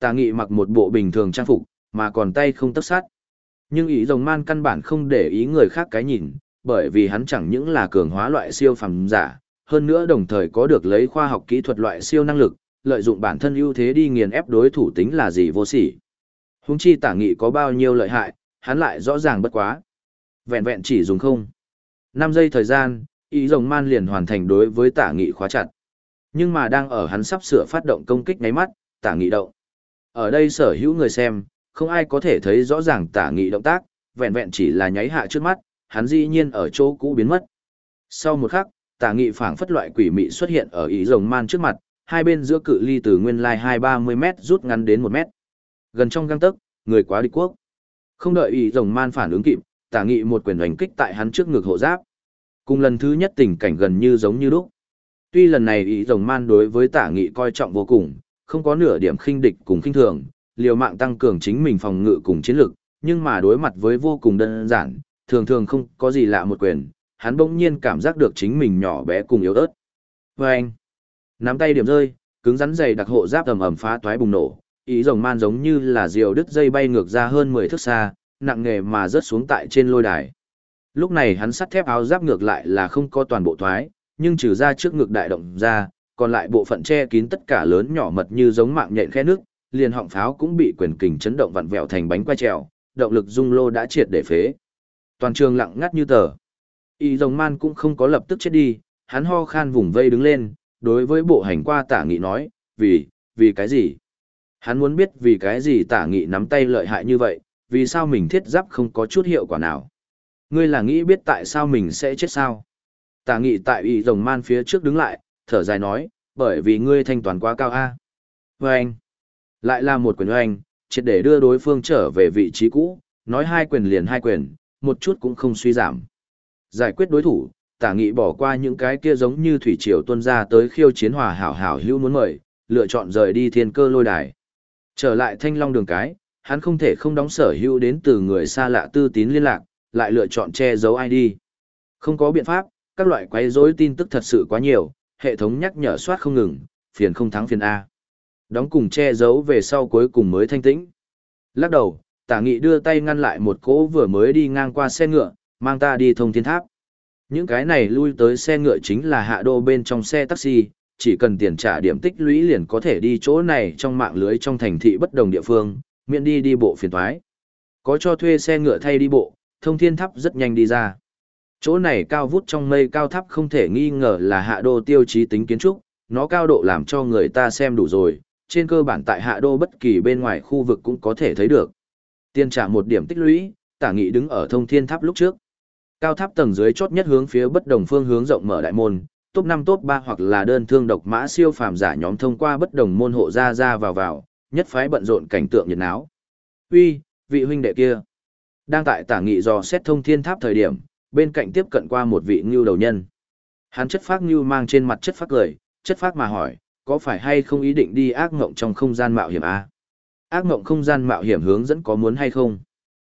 Tà nghị mặc một bộ bình thường trang phục, mà còn tay không tất sát. Nhưng ý rồng man căn bản không để ý người khác cái nhìn, bởi vì hắn chẳng những là cường hóa loại siêu phàm giả, hơn nữa đồng thời có được lấy khoa học kỹ thuật loại siêu năng lực, lợi dụng bản thân ưu thế đi nghiền ép đối thủ tính là gì vô sỉ. Húng chi tả nghị có bao nhiêu lợi hại, hắn lại rõ ràng bất quá. Vẹn vẹn chỉ dùng không. Năm giây thời gian, ý rồng man liền hoàn thành đối với tả nghị khóa chặt. Nhưng mà đang ở hắn sắp sửa phát động công kích nháy mắt, tả nghị động. Ở đây sở hữu người xem, không ai có thể thấy rõ ràng tả nghị động tác, vẹn vẹn chỉ là nháy hạ trước mắt, hắn dĩ nhiên ở chỗ cũ biến mất. Sau một khắc, tả nghị phảng phất loại quỷ mị xuất hiện ở ý rồng man trước mặt, hai bên giữa cự ly từ nguyên lai hai ba mươi mét rút ngắn đến một mét. Gần trong găng tấc, người quá địch quốc. Không đợi ý rồng man phản ứng kịp, tả nghị một quyền đánh kích tại hắn trước ngực hộ giáp. Cùng lần thứ nhất tình cảnh gần như giống như lúc. Tuy lần này ý rồng man đối với tả nghị coi trọng vô cùng, không có nửa điểm khinh địch cùng khinh thường, liều mạng tăng cường chính mình phòng ngự cùng chiến lực, nhưng mà đối mặt với vô cùng đơn giản, thường thường không có gì lạ một quyền, hắn bỗng nhiên cảm giác được chính mình nhỏ bé cùng yếu ớt. Vâng! anh, nắm tay điểm rơi, cứng rắn dày đặc hộ giáp ầm ầm phá toái bùng nổ, ý rồng man giống như là diều đứt dây bay ngược ra hơn 10 thước xa, nặng nghề mà rớt xuống tại trên lôi đài. Lúc này hắn sắt thép áo giáp ngược lại là không có toàn bộ thoái, nhưng trừ ra trước ngực đại động ra, còn lại bộ phận che kín tất cả lớn nhỏ mật như giống mạng nhện khe nước, liền họng pháo cũng bị quyền kình chấn động vặn vẹo thành bánh quay trèo, động lực dung lô đã triệt để phế. Toàn trường lặng ngắt như tờ. Y rồng man cũng không có lập tức chết đi, hắn ho khan vùng vây đứng lên, đối với bộ hành qua tả nghị nói, vì, vì cái gì? Hắn muốn biết vì cái gì tả nghị nắm tay lợi hại như vậy, vì sao mình thiết giáp không có chút hiệu quả nào. Ngươi là nghĩ biết tại sao mình sẽ chết sao? Tả nghị tại y rồng man phía trước đứng lại, thở dài nói, bởi vì ngươi thanh toán quá cao a. Oanh. lại là một quyền oanh, triệt để đưa đối phương trở về vị trí cũ, nói hai quyền liền hai quyền, một chút cũng không suy giảm. Giải quyết đối thủ, tả nghị bỏ qua những cái kia giống như thủy triều tuân ra tới khiêu chiến hòa hảo hảo hữu muốn mời, lựa chọn rời đi thiên cơ lôi đài. Trở lại thanh long đường cái, hắn không thể không đóng sở hữu đến từ người xa lạ tư tín liên lạc, lại lựa chọn che giấu ID. Không có biện pháp, các loại quấy rối tin tức thật sự quá nhiều, hệ thống nhắc nhở soát không ngừng, phiền không thắng phiền A. Đóng cùng che giấu về sau cuối cùng mới thanh tĩnh. Lắc đầu, tả nghị đưa tay ngăn lại một cỗ vừa mới đi ngang qua xe ngựa, mang ta đi thông thiên tháp. Những cái này lui tới xe ngựa chính là hạ đô bên trong xe taxi, chỉ cần tiền trả điểm tích lũy liền có thể đi chỗ này trong mạng lưới trong thành thị bất đồng địa phương, miễn đi đi bộ phiền thoái. Có cho thuê xe ngựa thay đi bộ, thông thiên tháp rất nhanh đi ra. Chỗ này cao vút trong mây cao tháp không thể nghi ngờ là hạ đô tiêu chí tính kiến trúc, nó cao độ làm cho người ta xem đủ rồi, trên cơ bản tại hạ đô bất kỳ bên ngoài khu vực cũng có thể thấy được. Tiền trả một điểm tích lũy, tả nghị đứng ở thông thiên tháp lúc trước. Cao tháp tầng dưới chót nhất hướng phía bất đồng phương hướng rộng mở đại môn, top 5 top 3 hoặc là đơn thương độc mã siêu phàm giả nhóm thông qua bất đồng môn hộ ra ra vào vào, nhất phái bận rộn cảnh tượng nhiệt náo. Uy, vị huynh đệ kia. Đang tại tả nghị dò xét thông thiên tháp thời điểm, bên cạnh tiếp cận qua một vị ngưu đầu nhân. Hắn chất phác ngưu mang trên mặt chất phác cười, chất phác mà hỏi, có phải hay không ý định đi ác ngộng trong không gian mạo hiểm à? Ác ngộng không gian mạo hiểm hướng dẫn có muốn hay không?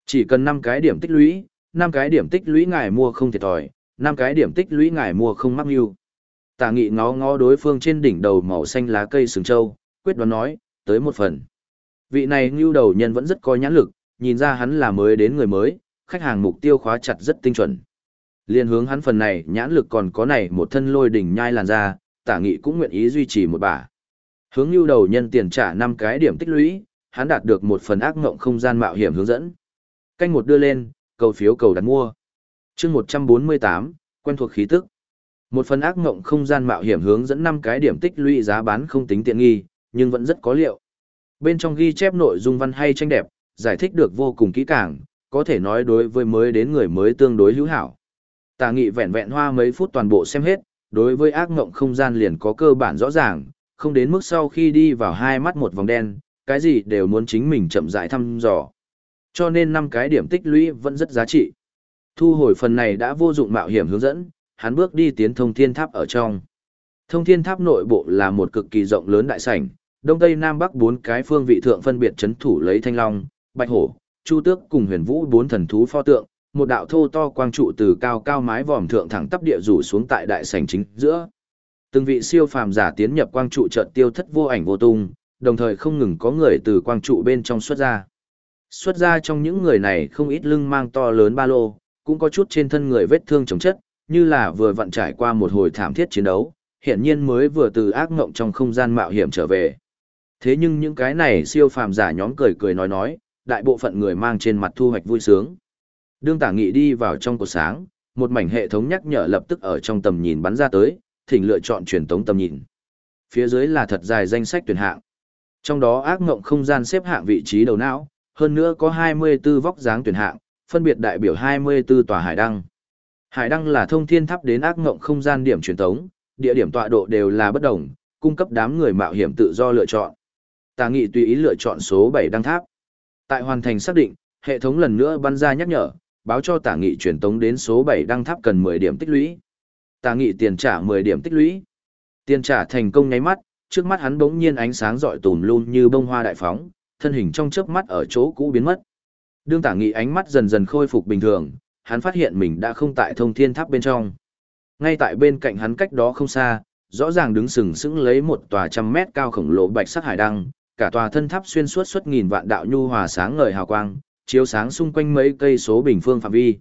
Chỉ cần 5 cái điểm tích lũy, 5 cái điểm tích lũy ngài mua không thiệt thòi, 5 cái điểm tích lũy ngài mua không mắc mưu. Tả nghị ngó ngó đối phương trên đỉnh đầu màu xanh lá cây sừng châu, quyết đoán nói, tới một phần. Vị này ngưu đầu nhân vẫn rất có nhãn lực, nhìn ra hắn là mới đến người mới, khách hàng mục tiêu khóa chặt rất tinh chuẩn. Liên hướng hắn phần này nhãn lực còn có này một thân lôi đỉnh nhai làn ra, tả nghị cũng nguyện ý duy trì một bả. Hướng lưu đầu nhân tiền trả 5 cái điểm tích lũy, hắn đạt được một phần ác ngộng không gian mạo hiểm hướng dẫn. Canh một đưa lên, cầu phiếu cầu đặt mua. chương 148, quen thuộc khí tức. Một phần ác ngộng không gian mạo hiểm hướng dẫn 5 cái điểm tích lũy giá bán không tính tiện nghi, nhưng vẫn rất có liệu. Bên trong ghi chép nội dung văn hay tranh đẹp, giải thích được vô cùng kỹ càng, có thể nói đối với mới đến người mới tương đối hữu hảo. Tà nghị vẹn vẹn hoa mấy phút toàn bộ xem hết, đối với ác ngộng không gian liền có cơ bản rõ ràng, không đến mức sau khi đi vào hai mắt một vòng đen, cái gì đều muốn chính mình chậm rãi thăm dò. Cho nên năm cái điểm tích lũy vẫn rất giá trị. Thu hồi phần này đã vô dụng mạo hiểm hướng dẫn, hắn bước đi tiến thông thiên tháp ở trong. Thông thiên tháp nội bộ là một cực kỳ rộng lớn đại sảnh, đông tây nam bắc bốn cái phương vị thượng phân biệt chấn thủ lấy thanh long, bạch hổ, chu tước cùng huyền vũ bốn thần thú pho tượng, một đạo thô to quang trụ từ cao cao mái vòm thượng thẳng tắp địa rủ xuống tại đại sảnh chính giữa. Từng vị siêu phàm giả tiến nhập quang trụ chợt tiêu thất vô ảnh vô tung, đồng thời không ngừng có người từ quang trụ bên trong xuất ra. Xuất ra trong những người này không ít lưng mang to lớn ba lô, cũng có chút trên thân người vết thương chống chất, như là vừa vặn trải qua một hồi thảm thiết chiến đấu, hiện nhiên mới vừa từ ác ngộng trong không gian mạo hiểm trở về. Thế nhưng những cái này siêu phàm giả nhóm cười cười nói nói, đại bộ phận người mang trên mặt thu hoạch vui sướng. Đương tả nghị đi vào trong cột sáng, một mảnh hệ thống nhắc nhở lập tức ở trong tầm nhìn bắn ra tới, thỉnh lựa chọn truyền tống tầm nhìn. Phía dưới là thật dài danh sách tuyển hạng. Trong đó ác ngộng không gian xếp hạng vị trí đầu não, hơn nữa có 24 vóc dáng tuyển hạng, phân biệt đại biểu 24 tòa hải đăng. Hải đăng là thông thiên tháp đến ác ngộng không gian điểm truyền tống, địa điểm tọa độ đều là bất đồng, cung cấp đám người mạo hiểm tự do lựa chọn. Tà nghị tùy ý lựa chọn số 7 đăng tháp. Tại hoàn thành xác định, hệ thống lần nữa bắn ra nhắc nhở, báo cho tả nghị truyền tống đến số 7 đăng tháp cần 10 điểm tích lũy. Tả nghị tiền trả 10 điểm tích lũy. Tiền trả thành công nháy mắt, trước mắt hắn bỗng nhiên ánh sáng rọi tùm luôn như bông hoa đại phóng, thân hình trong chớp mắt ở chỗ cũ biến mất. Đương tả nghị ánh mắt dần dần khôi phục bình thường, hắn phát hiện mình đã không tại thông thiên tháp bên trong. Ngay tại bên cạnh hắn cách đó không xa, rõ ràng đứng sừng sững lấy một tòa trăm mét cao khổng lồ bạch sắc hải đăng, cả tòa thân tháp xuyên suốt suốt nghìn vạn đạo nhu hòa sáng ngời hào quang, chiếu sáng xung quanh mấy cây số bình phương phạm vi.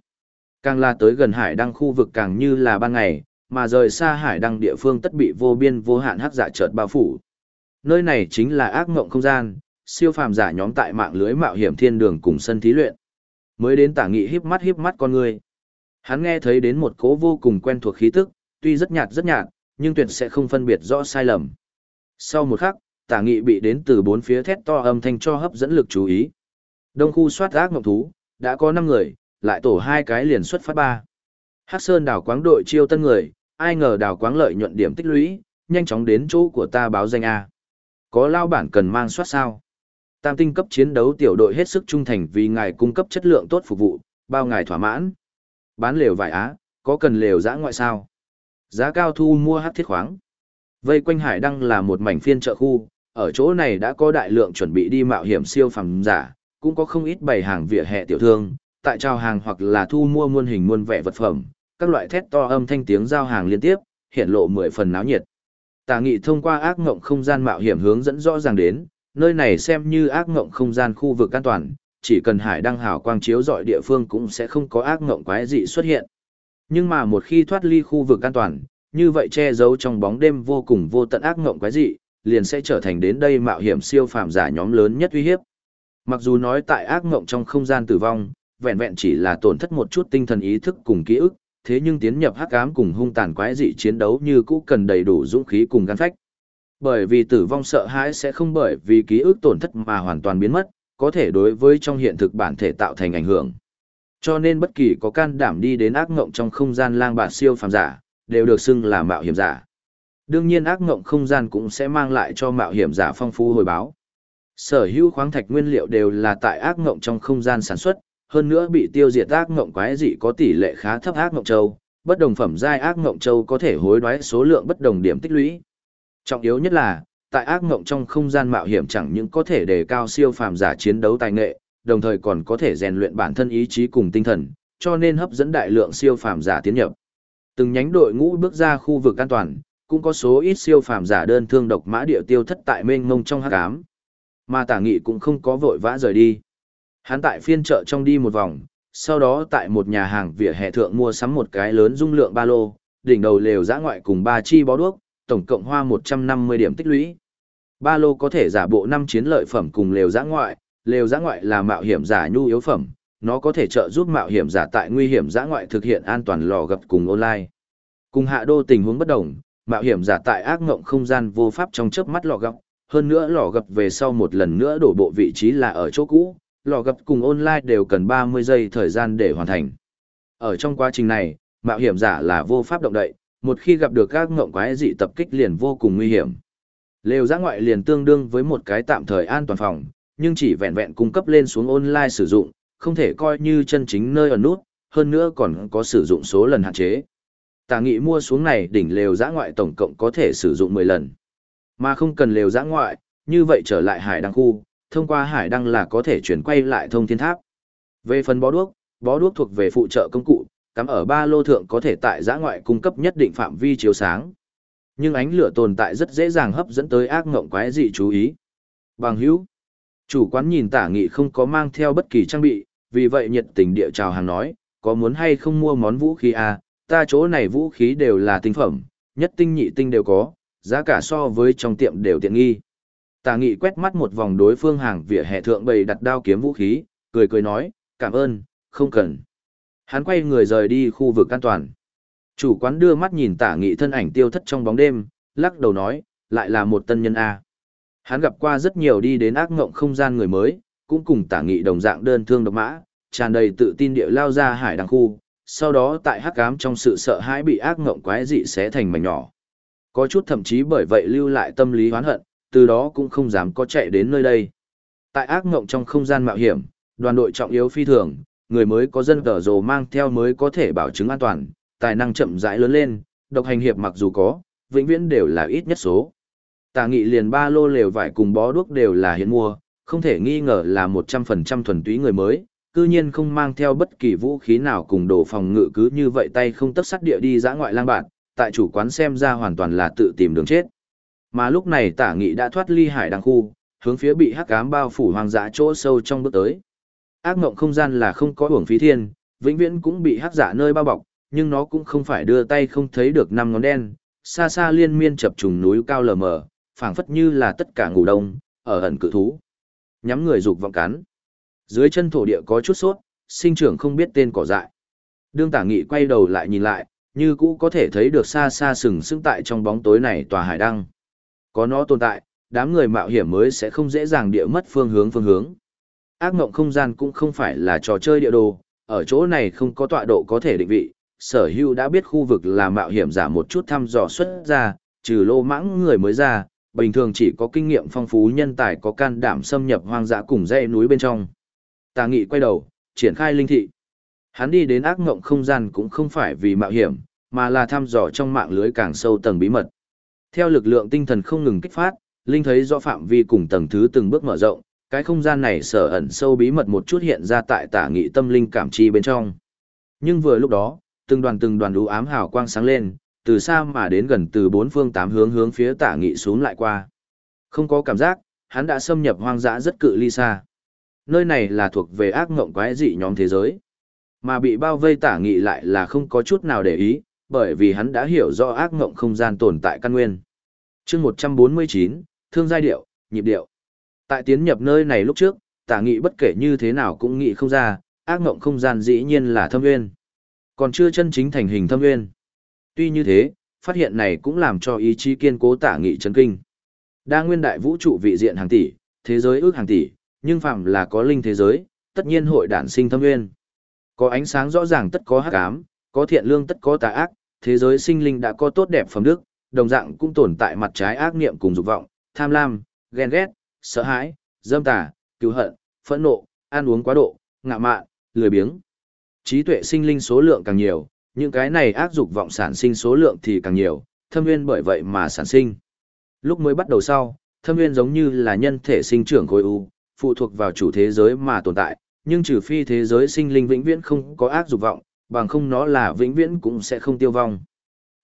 Càng là tới gần hải đăng khu vực càng như là ban ngày, mà rời xa hải đăng địa phương tất bị vô biên vô hạn hắc giả chợt bao phủ. Nơi này chính là ác ngộng không gian, siêu phàm giả nhóm tại mạng lưới mạo hiểm thiên đường cùng sân thí luyện. Mới đến tả nghị híp mắt híp mắt con người. Hắn nghe thấy đến một cố vô cùng quen thuộc khí tức, tuy rất nhạt rất nhạt, nhưng tuyệt sẽ không phân biệt rõ sai lầm. Sau một khắc, tả nghị bị đến từ bốn phía thét to âm thanh cho hấp dẫn lực chú ý. Đông khu soát ác ngọc thú, đã có 5 người, lại tổ hai cái liền xuất phát ba. Hắc Sơn đảo quáng đội chiêu tân người, ai ngờ đảo quáng lợi nhuận điểm tích lũy, nhanh chóng đến chỗ của ta báo danh A. Có lao bản cần mang soát sao? Tam tinh cấp chiến đấu tiểu đội hết sức trung thành vì ngài cung cấp chất lượng tốt phục vụ, bao ngài thỏa mãn. Bán lều vải á, có cần lều giã ngoại sao? Giá cao thu mua hát thiết khoáng. Vây quanh hải đăng là một mảnh phiên chợ khu, ở chỗ này đã có đại lượng chuẩn bị đi mạo hiểm siêu phẩm giả, cũng có không ít bày hàng vỉa hè tiểu thương, tại trao hàng hoặc là thu mua muôn hình muôn vẻ vật phẩm, các loại thét to âm thanh tiếng giao hàng liên tiếp, hiện lộ mười phần náo nhiệt. Tà nghị thông qua ác ngộng không gian mạo hiểm hướng dẫn rõ ràng đến, nơi này xem như ác ngộng không gian khu vực an toàn, chỉ cần hải đăng hào quang chiếu dọi địa phương cũng sẽ không có ác ngộng quái dị xuất hiện. Nhưng mà một khi thoát ly khu vực an toàn, như vậy che giấu trong bóng đêm vô cùng vô tận ác ngộng quái dị, liền sẽ trở thành đến đây mạo hiểm siêu phàm giả nhóm lớn nhất uy hiếp. Mặc dù nói tại ác mộng trong không gian tử vong, vẹn vẹn chỉ là tổn thất một chút tinh thần ý thức cùng ký ức, thế nhưng tiến nhập hắc ám cùng hung tàn quái dị chiến đấu như cũ cần đầy đủ dũng khí cùng gan phách. Bởi vì tử vong sợ hãi sẽ không bởi vì ký ức tổn thất mà hoàn toàn biến mất, có thể đối với trong hiện thực bản thể tạo thành ảnh hưởng. Cho nên bất kỳ có can đảm đi đến ác ngộng trong không gian lang bạt siêu phàm giả, đều được xưng là mạo hiểm giả. Đương nhiên ác ngộng không gian cũng sẽ mang lại cho mạo hiểm giả phong phú hồi báo. Sở hữu khoáng thạch nguyên liệu đều là tại ác ngộng trong không gian sản xuất, hơn nữa bị tiêu diệt ác ngộng quái dị có tỷ lệ khá thấp ác ngộng châu, bất đồng phẩm giai ác ngộng châu có thể hối đoái số lượng bất đồng điểm tích lũy. Trọng yếu nhất là, tại ác ngộng trong không gian mạo hiểm chẳng những có thể đề cao siêu phàm giả chiến đấu tài nghệ, đồng thời còn có thể rèn luyện bản thân ý chí cùng tinh thần, cho nên hấp dẫn đại lượng siêu phàm giả tiến nhập. Từng nhánh đội ngũ bước ra khu vực an toàn, cũng có số ít siêu phàm giả đơn thương độc mã địa tiêu thất tại mênh mông trong hắc ám. Mà Tả Nghị cũng không có vội vã rời đi. Hắn tại phiên chợ trong đi một vòng, sau đó tại một nhà hàng vỉa hè thượng mua sắm một cái lớn dung lượng ba lô, đỉnh đầu lều giã ngoại cùng ba chi bó đuốc, tổng cộng hoa 150 điểm tích lũy. Ba lô có thể giả bộ năm chiến lợi phẩm cùng lều giã ngoại, lều giã ngoại là mạo hiểm giả nhu yếu phẩm, nó có thể trợ giúp mạo hiểm giả tại nguy hiểm giã ngoại thực hiện an toàn lò gập cùng online. Cùng hạ đô tình huống bất đồng, mạo hiểm giả tại ác ngộng không gian vô pháp trong chớp mắt lò gập, hơn nữa lò gập về sau một lần nữa đổ bộ vị trí là ở chỗ cũ, lò gập cùng online đều cần 30 giây thời gian để hoàn thành. Ở trong quá trình này, mạo hiểm giả là vô pháp động đậy, một khi gặp được các ngộng quái dị tập kích liền vô cùng nguy hiểm. Lều giã ngoại liền tương đương với một cái tạm thời an toàn phòng, nhưng chỉ vẹn vẹn cung cấp lên xuống online sử dụng, không thể coi như chân chính nơi ở nút, hơn nữa còn có sử dụng số lần hạn chế. Tà nghị mua xuống này đỉnh lều giã ngoại tổng cộng có thể sử dụng 10 lần. Mà không cần lều giã ngoại, như vậy trở lại hải đăng khu, thông qua hải đăng là có thể chuyển quay lại thông thiên tháp. Về phần bó đuốc, bó đuốc thuộc về phụ trợ công cụ, cắm ở ba lô thượng có thể tại giã ngoại cung cấp nhất định phạm vi chiếu sáng. Nhưng ánh lửa tồn tại rất dễ dàng hấp dẫn tới ác ngộng quái dị chú ý. Bằng hữu. Chủ quán nhìn tả nghị không có mang theo bất kỳ trang bị, vì vậy nhiệt tình địa chào hàng nói, có muốn hay không mua món vũ khí à, ta chỗ này vũ khí đều là tinh phẩm, nhất tinh nhị tinh đều có, giá cả so với trong tiệm đều tiện nghi. Tả nghị quét mắt một vòng đối phương hàng vỉa hè thượng bày đặt đao kiếm vũ khí, cười cười nói, cảm ơn, không cần. Hắn quay người rời đi khu vực an toàn. Chủ quán đưa mắt nhìn tả nghị thân ảnh tiêu thất trong bóng đêm, lắc đầu nói, lại là một tân nhân A. Hắn gặp qua rất nhiều đi đến ác ngộng không gian người mới, cũng cùng tả nghị đồng dạng đơn thương độc mã, tràn đầy tự tin địa lao ra hải đăng khu, sau đó tại hắc ám trong sự sợ hãi bị ác ngộng quái dị xé thành mảnh nhỏ. Có chút thậm chí bởi vậy lưu lại tâm lý hoán hận, từ đó cũng không dám có chạy đến nơi đây. Tại ác ngộng trong không gian mạo hiểm, đoàn đội trọng yếu phi thường, người mới có dân tờ rồ mang theo mới có thể bảo chứng an toàn, tài năng chậm rãi lớn lên, độc hành hiệp mặc dù có, vĩnh viễn đều là ít nhất số. Tà nghị liền ba lô lều vải cùng bó đuốc đều là hiện mua, không thể nghi ngờ là 100% thuần túy người mới, cư nhiên không mang theo bất kỳ vũ khí nào cùng đồ phòng ngự cứ như vậy tay không tấp sắt địa đi dã ngoại lang bạn, tại chủ quán xem ra hoàn toàn là tự tìm đường chết. Mà lúc này tả nghị đã thoát ly hải đăng khu, hướng phía bị hắc ám bao phủ hoang dã chỗ sâu trong bước tới. Ác mộng không gian là không có hưởng phí thiên, vĩnh viễn cũng bị hắc giả nơi bao bọc, nhưng nó cũng không phải đưa tay không thấy được năm ngón đen, xa xa liên miên chập trùng núi cao lờ mờ, phảng phất như là tất cả ngủ đông, ở ẩn cự thú. Nhắm người dục vọng cắn. Dưới chân thổ địa có chút sốt, sinh trưởng không biết tên cỏ dại. Đương tả nghị quay đầu lại nhìn lại, như cũ có thể thấy được xa xa sừng sững tại trong bóng tối này tòa hải đăng. Có nó tồn tại, đám người mạo hiểm mới sẽ không dễ dàng địa mất phương hướng phương hướng. Ác mộng không gian cũng không phải là trò chơi địa đồ, ở chỗ này không có tọa độ có thể định vị, sở hữu đã biết khu vực là mạo hiểm giả một chút thăm dò xuất ra, trừ lô mãng người mới ra, bình thường chỉ có kinh nghiệm phong phú nhân tài có can đảm xâm nhập hoang dã cùng dãy núi bên trong. Tà nghị quay đầu, triển khai linh thị. Hắn đi đến ác ngộng không gian cũng không phải vì mạo hiểm, mà là thăm dò trong mạng lưới càng sâu tầng bí mật. Theo lực lượng tinh thần không ngừng kích phát, linh thấy rõ phạm vi cùng tầng thứ từng bước mở rộng, cái không gian này sở ẩn sâu bí mật một chút hiện ra tại tả nghị tâm linh cảm chi bên trong. Nhưng vừa lúc đó, từng đoàn từng đoàn đú ám hào quang sáng lên, từ xa mà đến gần từ bốn phương tám hướng hướng phía tả nghị xuống lại qua. Không có cảm giác, hắn đã xâm nhập hoang dã rất cự ly xa. Nơi này là thuộc về ác ngộng quái dị nhóm thế giới. Mà bị bao vây tả nghị lại là không có chút nào để ý, bởi vì hắn đã hiểu rõ ác ngộng không gian tồn tại căn nguyên. chương 149, Thương Giai Điệu, Nhịp Điệu. Tại tiến nhập nơi này lúc trước, tả nghị bất kể như thế nào cũng nghĩ không ra, ác ngộng không gian dĩ nhiên là thâm nguyên. Còn chưa chân chính thành hình thâm nguyên. Tuy như thế, phát hiện này cũng làm cho ý chí kiên cố tả nghị chấn kinh. Đa nguyên đại vũ trụ vị diện hàng tỷ, thế giới ước hàng tỷ, nhưng phạm là có linh thế giới, tất nhiên hội đản sinh thâm nguyên. Có ánh sáng rõ ràng tất có hắc ám, có thiện lương tất có tà ác, thế giới sinh linh đã có tốt đẹp phẩm đức, đồng dạng cũng tồn tại mặt trái ác niệm cùng dục vọng, tham lam, ghen ghét, sợ hãi, dâm tà, cứu hận, phẫn nộ, ăn uống quá độ, ngạ mạn, lười biếng. Trí tuệ sinh linh số lượng càng nhiều, những cái này ác dục vọng sản sinh số lượng thì càng nhiều, thâm nguyên bởi vậy mà sản sinh. Lúc mới bắt đầu sau, thâm nguyên giống như là nhân thể sinh trưởng khối u, phụ thuộc vào chủ thế giới mà tồn tại, nhưng trừ phi thế giới sinh linh vĩnh viễn không có ác dục vọng, bằng không nó là vĩnh viễn cũng sẽ không tiêu vong.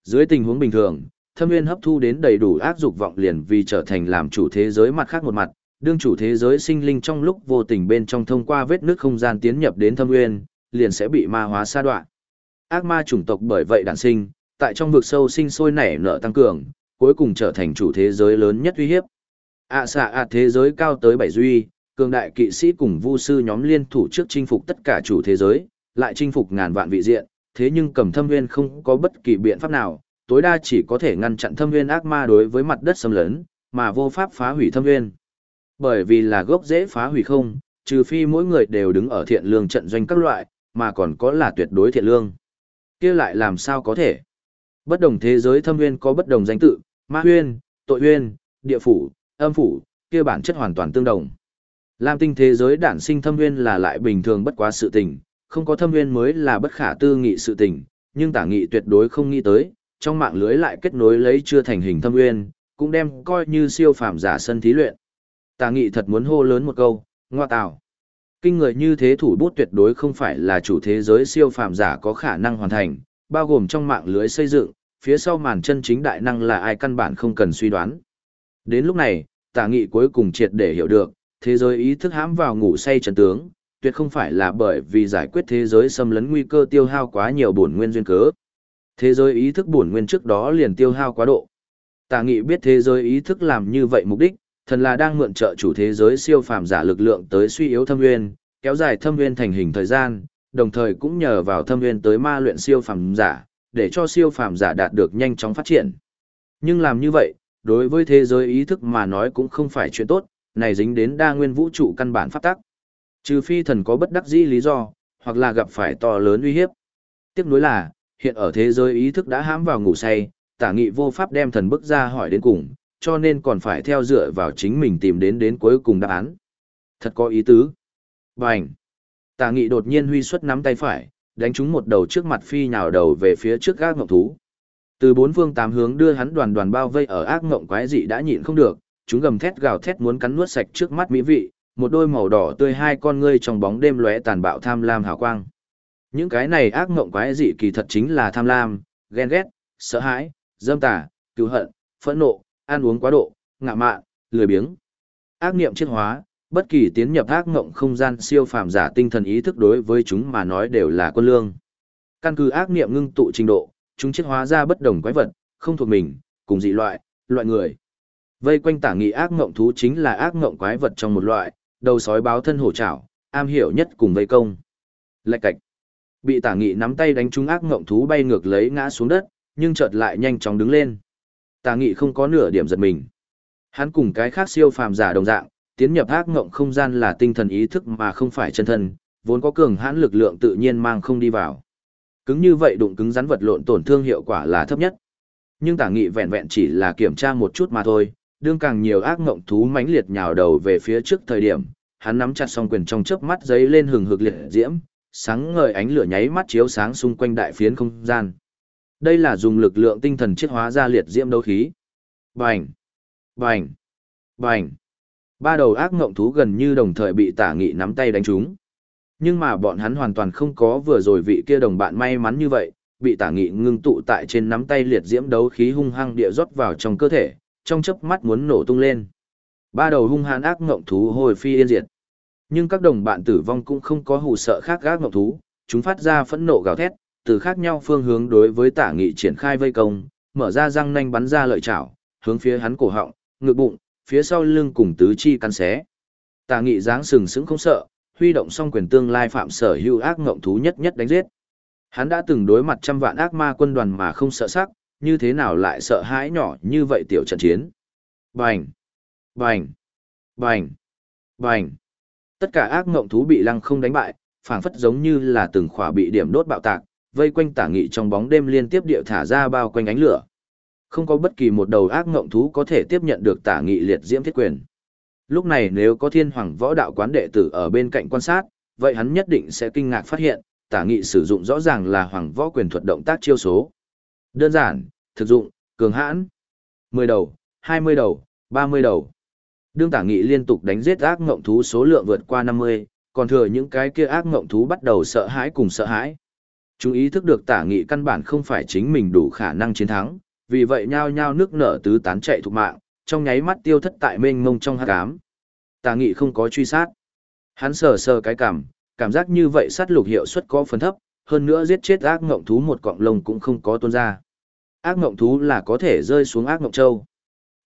Dưới tình huống bình thường, thâm nguyên hấp thu đến đầy đủ ác dục vọng liền vì trở thành làm chủ thế giới mặt khác một mặt, đương chủ thế giới sinh linh trong lúc vô tình bên trong thông qua vết nước không gian tiến nhập đến thâm nguyên, liền sẽ bị ma hóa sa đoạn. Ác ma chủng tộc bởi vậy đản sinh, tại trong vực sâu sinh sôi nảy nở tăng cường, cuối cùng trở thành chủ thế giới lớn nhất uy hiếp. ạ xạ ạ thế giới cao tới bảy duy, cường đại kỵ sĩ cùng vu sư nhóm liên thủ trước chinh phục tất cả chủ thế giới, lại chinh phục ngàn vạn vị diện, thế nhưng cầm thâm nguyên không có bất kỳ biện pháp nào, tối đa chỉ có thể ngăn chặn thâm nguyên ác ma đối với mặt đất xâm lấn, mà vô pháp phá hủy thâm nguyên. Bởi vì là gốc dễ phá hủy không, trừ phi mỗi người đều đứng ở thiện lương trận doanh các loại, mà còn có là tuyệt đối thiện lương. kia lại làm sao có thể? Bất đồng thế giới thâm nguyên có bất đồng danh tự, ma huyên, tội huyên, địa phủ, âm phủ, kia bản chất hoàn toàn tương đồng. Lam tinh thế giới đản sinh thâm nguyên là lại bình thường bất quá sự tình, không có thâm nguyên mới là bất khả tư nghị sự tình, nhưng tả nghị tuyệt đối không nghĩ tới, trong mạng lưới lại kết nối lấy chưa thành hình thâm nguyên, cũng đem coi như siêu phàm giả sân thí luyện. Tả nghị thật muốn hô lớn một câu, ngoa tào. Kinh người như thế thủ bút tuyệt đối không phải là chủ thế giới siêu phàm giả có khả năng hoàn thành, bao gồm trong mạng lưới xây dựng, phía sau màn chân chính đại năng là ai căn bản không cần suy đoán. Đến lúc này, tả nghị cuối cùng triệt để hiểu được, thế giới ý thức hãm vào ngủ say trần tướng, tuyệt không phải là bởi vì giải quyết thế giới xâm lấn nguy cơ tiêu hao quá nhiều bổn nguyên duyên cớ. Thế giới ý thức bổn nguyên trước đó liền tiêu hao quá độ. Tả nghị biết thế giới ý thức làm như vậy mục đích, thần là đang mượn trợ chủ thế giới siêu phàm giả lực lượng tới suy yếu thâm nguyên, kéo dài thâm nguyên thành hình thời gian, đồng thời cũng nhờ vào thâm nguyên tới ma luyện siêu phàm giả, để cho siêu phàm giả đạt được nhanh chóng phát triển. Nhưng làm như vậy, đối với thế giới ý thức mà nói cũng không phải chuyện tốt, này dính đến đa nguyên vũ trụ căn bản pháp tắc. Trừ phi thần có bất đắc dĩ lý do, hoặc là gặp phải to lớn uy hiếp. Tiếp nối là, hiện ở thế giới ý thức đã hãm vào ngủ say, tả nghị vô pháp đem thần bức ra hỏi đến cùng, cho nên còn phải theo dựa vào chính mình tìm đến đến cuối cùng đáp án. Thật có ý tứ. Bành! Tả nghị đột nhiên huy xuất nắm tay phải, đánh trúng một đầu trước mặt phi nhào đầu về phía trước gác ngọc thú. Từ bốn phương tám hướng đưa hắn đoàn đoàn bao vây ở ác ngộng quái dị đã nhịn không được, chúng gầm thét gào thét muốn cắn nuốt sạch trước mắt mỹ vị, một đôi màu đỏ tươi hai con ngươi trong bóng đêm lóe tàn bạo tham lam hào quang. Những cái này ác ngộng quái dị kỳ thật chính là tham lam, ghen ghét, sợ hãi, dâm tà, cứu hận, phẫn nộ, ăn uống quá độ, ngạ mạn, lười biếng. Ác niệm chiết hóa, bất kỳ tiến nhập ác ngộng không gian siêu phàm giả tinh thần ý thức đối với chúng mà nói đều là quân lương. Căn cứ ác niệm ngưng tụ trình độ, chúng chiết hóa ra bất đồng quái vật, không thuộc mình, cùng dị loại, loại người. Vây quanh tả nghị ác ngộng thú chính là ác ngộng quái vật trong một loại, đầu sói báo thân hổ trảo, am hiểu nhất cùng vây công. Lạch cạch. Bị tả nghị nắm tay đánh trúng ác ngộng thú bay ngược lấy ngã xuống đất, nhưng chợt lại nhanh chóng đứng lên. Tả nghị không có nửa điểm giật mình. Hắn cùng cái khác siêu phàm giả đồng dạng, tiến nhập ác ngộng không gian là tinh thần ý thức mà không phải chân thân, vốn có cường hãn lực lượng tự nhiên mang không đi vào. Cứng như vậy đụng cứng rắn vật lộn tổn thương hiệu quả là thấp nhất. Nhưng tả nghị vẹn vẹn chỉ là kiểm tra một chút mà thôi, đương càng nhiều ác ngộng thú mãnh liệt nhào đầu về phía trước thời điểm, hắn nắm chặt song quyền trong chớp mắt giấy lên hừng hực liệt diễm, sáng ngời ánh lửa nháy mắt chiếu sáng xung quanh đại phiến không gian. Đây là dùng lực lượng tinh thần chiết hóa ra liệt diễm đấu khí. Bành! Bành! Bành! Ba đầu ác ngộng thú gần như đồng thời bị tả nghị nắm tay đánh trúng. Nhưng mà bọn hắn hoàn toàn không có vừa rồi vị kia đồng bạn may mắn như vậy, bị tả nghị ngưng tụ tại trên nắm tay liệt diễm đấu khí hung hăng địa rót vào trong cơ thể, trong chớp mắt muốn nổ tung lên. Ba đầu hung hãn ác ngộng thú hồi phi yên diệt. Nhưng các đồng bạn tử vong cũng không có hù sợ khác ác ngộng thú, chúng phát ra phẫn nộ gào thét, từ khác nhau phương hướng đối với tả nghị triển khai vây công, mở ra răng nanh bắn ra lợi chảo, hướng phía hắn cổ họng, ngực bụng, phía sau lưng cùng tứ chi cắn xé. Tả nghị dáng sừng sững không sợ, huy động song quyền tương lai phạm sở hữu ác ngộng thú nhất nhất đánh giết. Hắn đã từng đối mặt trăm vạn ác ma quân đoàn mà không sợ sắc, như thế nào lại sợ hãi nhỏ như vậy tiểu trận chiến. Bành! Bành! Bành! Bành! Tất cả ác ngộng thú bị lăng không đánh bại, phảng phất giống như là từng khỏa bị điểm đốt bạo tạc, vây quanh tả nghị trong bóng đêm liên tiếp điệu thả ra bao quanh ánh lửa. Không có bất kỳ một đầu ác ngộng thú có thể tiếp nhận được tả nghị liệt diễm thiết quyền. Lúc này nếu có thiên hoàng võ đạo quán đệ tử ở bên cạnh quan sát, vậy hắn nhất định sẽ kinh ngạc phát hiện, tả nghị sử dụng rõ ràng là hoàng võ quyền thuật động tác chiêu số. Đơn giản, thực dụng, cường hãn. 10 đầu, 20 đầu, 30 đầu. Đương tả nghị liên tục đánh giết ác ngộng thú số lượng vượt qua 50, còn thừa những cái kia ác ngộng thú bắt đầu sợ hãi cùng sợ hãi. Chúng ý thức được tả nghị căn bản không phải chính mình đủ khả năng chiến thắng, vì vậy nhao nhao nước nở tứ tán chạy thục mạng, trong nháy mắt tiêu thất tại mênh mông trong hát cám. Tả nghị không có truy sát. Hắn sờ sờ cái cảm, cảm giác như vậy sát lục hiệu suất có phần thấp, hơn nữa giết chết ác ngộng thú một cọng lông cũng không có tuôn ra. Ác ngộng thú là có thể rơi xuống ác ngộng châu.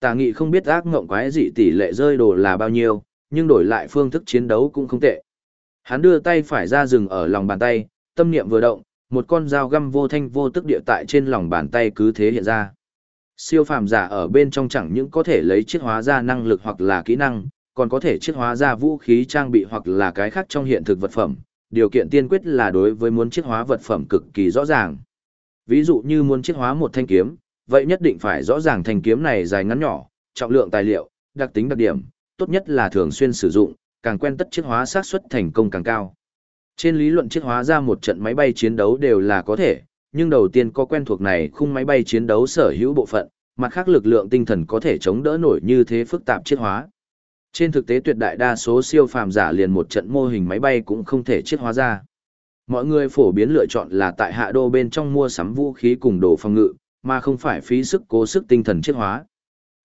Tà nghị không biết ác ngộng quái dị tỷ lệ rơi đồ là bao nhiêu, nhưng đổi lại phương thức chiến đấu cũng không tệ. Hắn đưa tay phải ra rừng ở lòng bàn tay, tâm niệm vừa động, một con dao găm vô thanh vô tức địa tại trên lòng bàn tay cứ thế hiện ra. Siêu phàm giả ở bên trong chẳng những có thể lấy chiết hóa ra năng lực hoặc là kỹ năng, còn có thể chiết hóa ra vũ khí trang bị hoặc là cái khác trong hiện thực vật phẩm. Điều kiện tiên quyết là đối với muốn chiết hóa vật phẩm cực kỳ rõ ràng. Ví dụ như muốn chiết hóa một thanh kiếm, vậy nhất định phải rõ ràng thanh kiếm này dài ngắn nhỏ, trọng lượng tài liệu, đặc tính đặc điểm, tốt nhất là thường xuyên sử dụng, càng quen tất chiết hóa xác suất thành công càng cao. Trên lý luận chiết hóa ra một trận máy bay chiến đấu đều là có thể, nhưng đầu tiên có quen thuộc này khung máy bay chiến đấu sở hữu bộ phận, mặt khác lực lượng tinh thần có thể chống đỡ nổi như thế phức tạp chiết hóa. Trên thực tế tuyệt đại đa số siêu phàm giả liền một trận mô hình máy bay cũng không thể chiết hóa ra. Mọi người phổ biến lựa chọn là tại hạ đô bên trong mua sắm vũ khí cùng đồ phòng ngự, mà không phải phí sức cố sức tinh thần chiết hóa.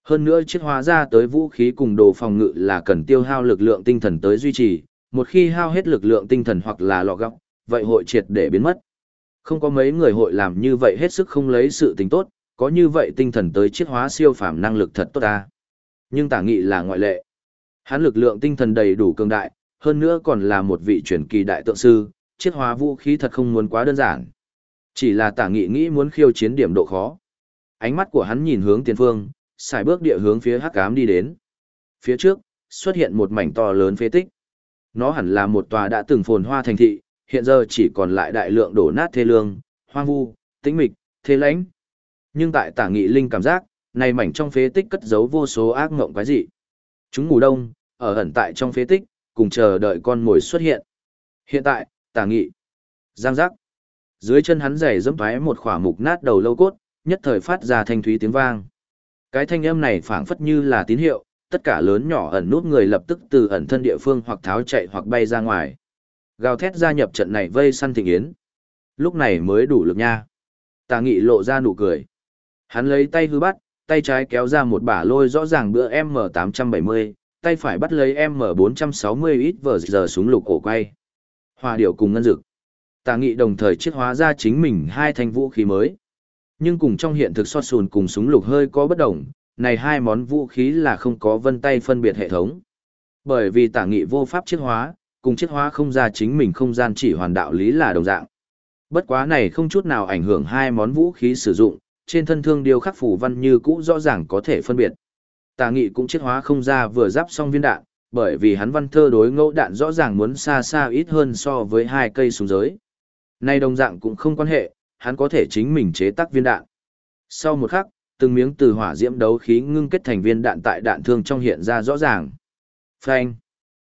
Hơn nữa chiết hóa ra tới vũ khí cùng đồ phòng ngự là cần tiêu hao lực lượng tinh thần tới duy trì, một khi hao hết lực lượng tinh thần hoặc là lọ góc, vậy hội triệt để biến mất. Không có mấy người hội làm như vậy hết sức không lấy sự tình tốt, có như vậy tinh thần tới chiết hóa siêu phàm năng lực thật tốt ta. Nhưng tả nghị là ngoại lệ. Hắn lực lượng tinh thần đầy đủ cường đại, hơn nữa còn là một vị truyền kỳ đại tượng sư, chiết hóa vũ khí thật không muốn quá đơn giản. Chỉ là tả nghị nghĩ muốn khiêu chiến điểm độ khó. Ánh mắt của hắn nhìn hướng tiền phương, xài bước địa hướng phía hắc ám đi đến. Phía trước, xuất hiện một mảnh to lớn phế tích. Nó hẳn là một tòa đã từng phồn hoa thành thị, hiện giờ chỉ còn lại đại lượng đổ nát thê lương, hoang vu, tĩnh mịch, thế lãnh. Nhưng tại tả nghị linh cảm giác, này mảnh trong phế tích cất giấu vô số ác ngộng quái dị. Chúng ngủ đông, ở ẩn tại trong phế tích, cùng chờ đợi con mồi xuất hiện. Hiện tại, tà nghị, giang giác. Dưới chân hắn giày dẫm thoái một khỏa mục nát đầu lâu cốt, nhất thời phát ra thanh thúy tiếng vang. Cái thanh âm này phảng phất như là tín hiệu, tất cả lớn nhỏ ẩn nút người lập tức từ ẩn thân địa phương hoặc tháo chạy hoặc bay ra ngoài. Gào thét gia nhập trận này vây săn thịnh yến. Lúc này mới đủ lực nha. Tà nghị lộ ra nụ cười. Hắn lấy tay hư bắt, tay trái kéo ra một bả lôi rõ ràng bữa M870, tay phải bắt lấy M460 ít vờ giờ súng lục cổ quay. Hòa điệu cùng ngân dực. Tà nghị đồng thời chiết hóa ra chính mình hai thanh vũ khí mới. Nhưng cùng trong hiện thực so sùn cùng súng lục hơi có bất đồng, này hai món vũ khí là không có vân tay phân biệt hệ thống. Bởi vì tả nghị vô pháp chiết hóa, cùng chiết hóa không ra chính mình không gian chỉ hoàn đạo lý là đồng dạng. Bất quá này không chút nào ảnh hưởng hai món vũ khí sử dụng, trên thân thương điều khắc phủ văn như cũ rõ ràng có thể phân biệt. Tà nghị cũng chiết hóa không ra vừa giáp xong viên đạn, bởi vì hắn văn thơ đối ngẫu đạn rõ ràng muốn xa xa ít hơn so với hai cây súng giới. Nay đồng dạng cũng không quan hệ, hắn có thể chính mình chế tác viên đạn. Sau một khắc, từng miếng từ hỏa diễm đấu khí ngưng kết thành viên đạn tại đạn thương trong hiện ra rõ ràng. Phanh.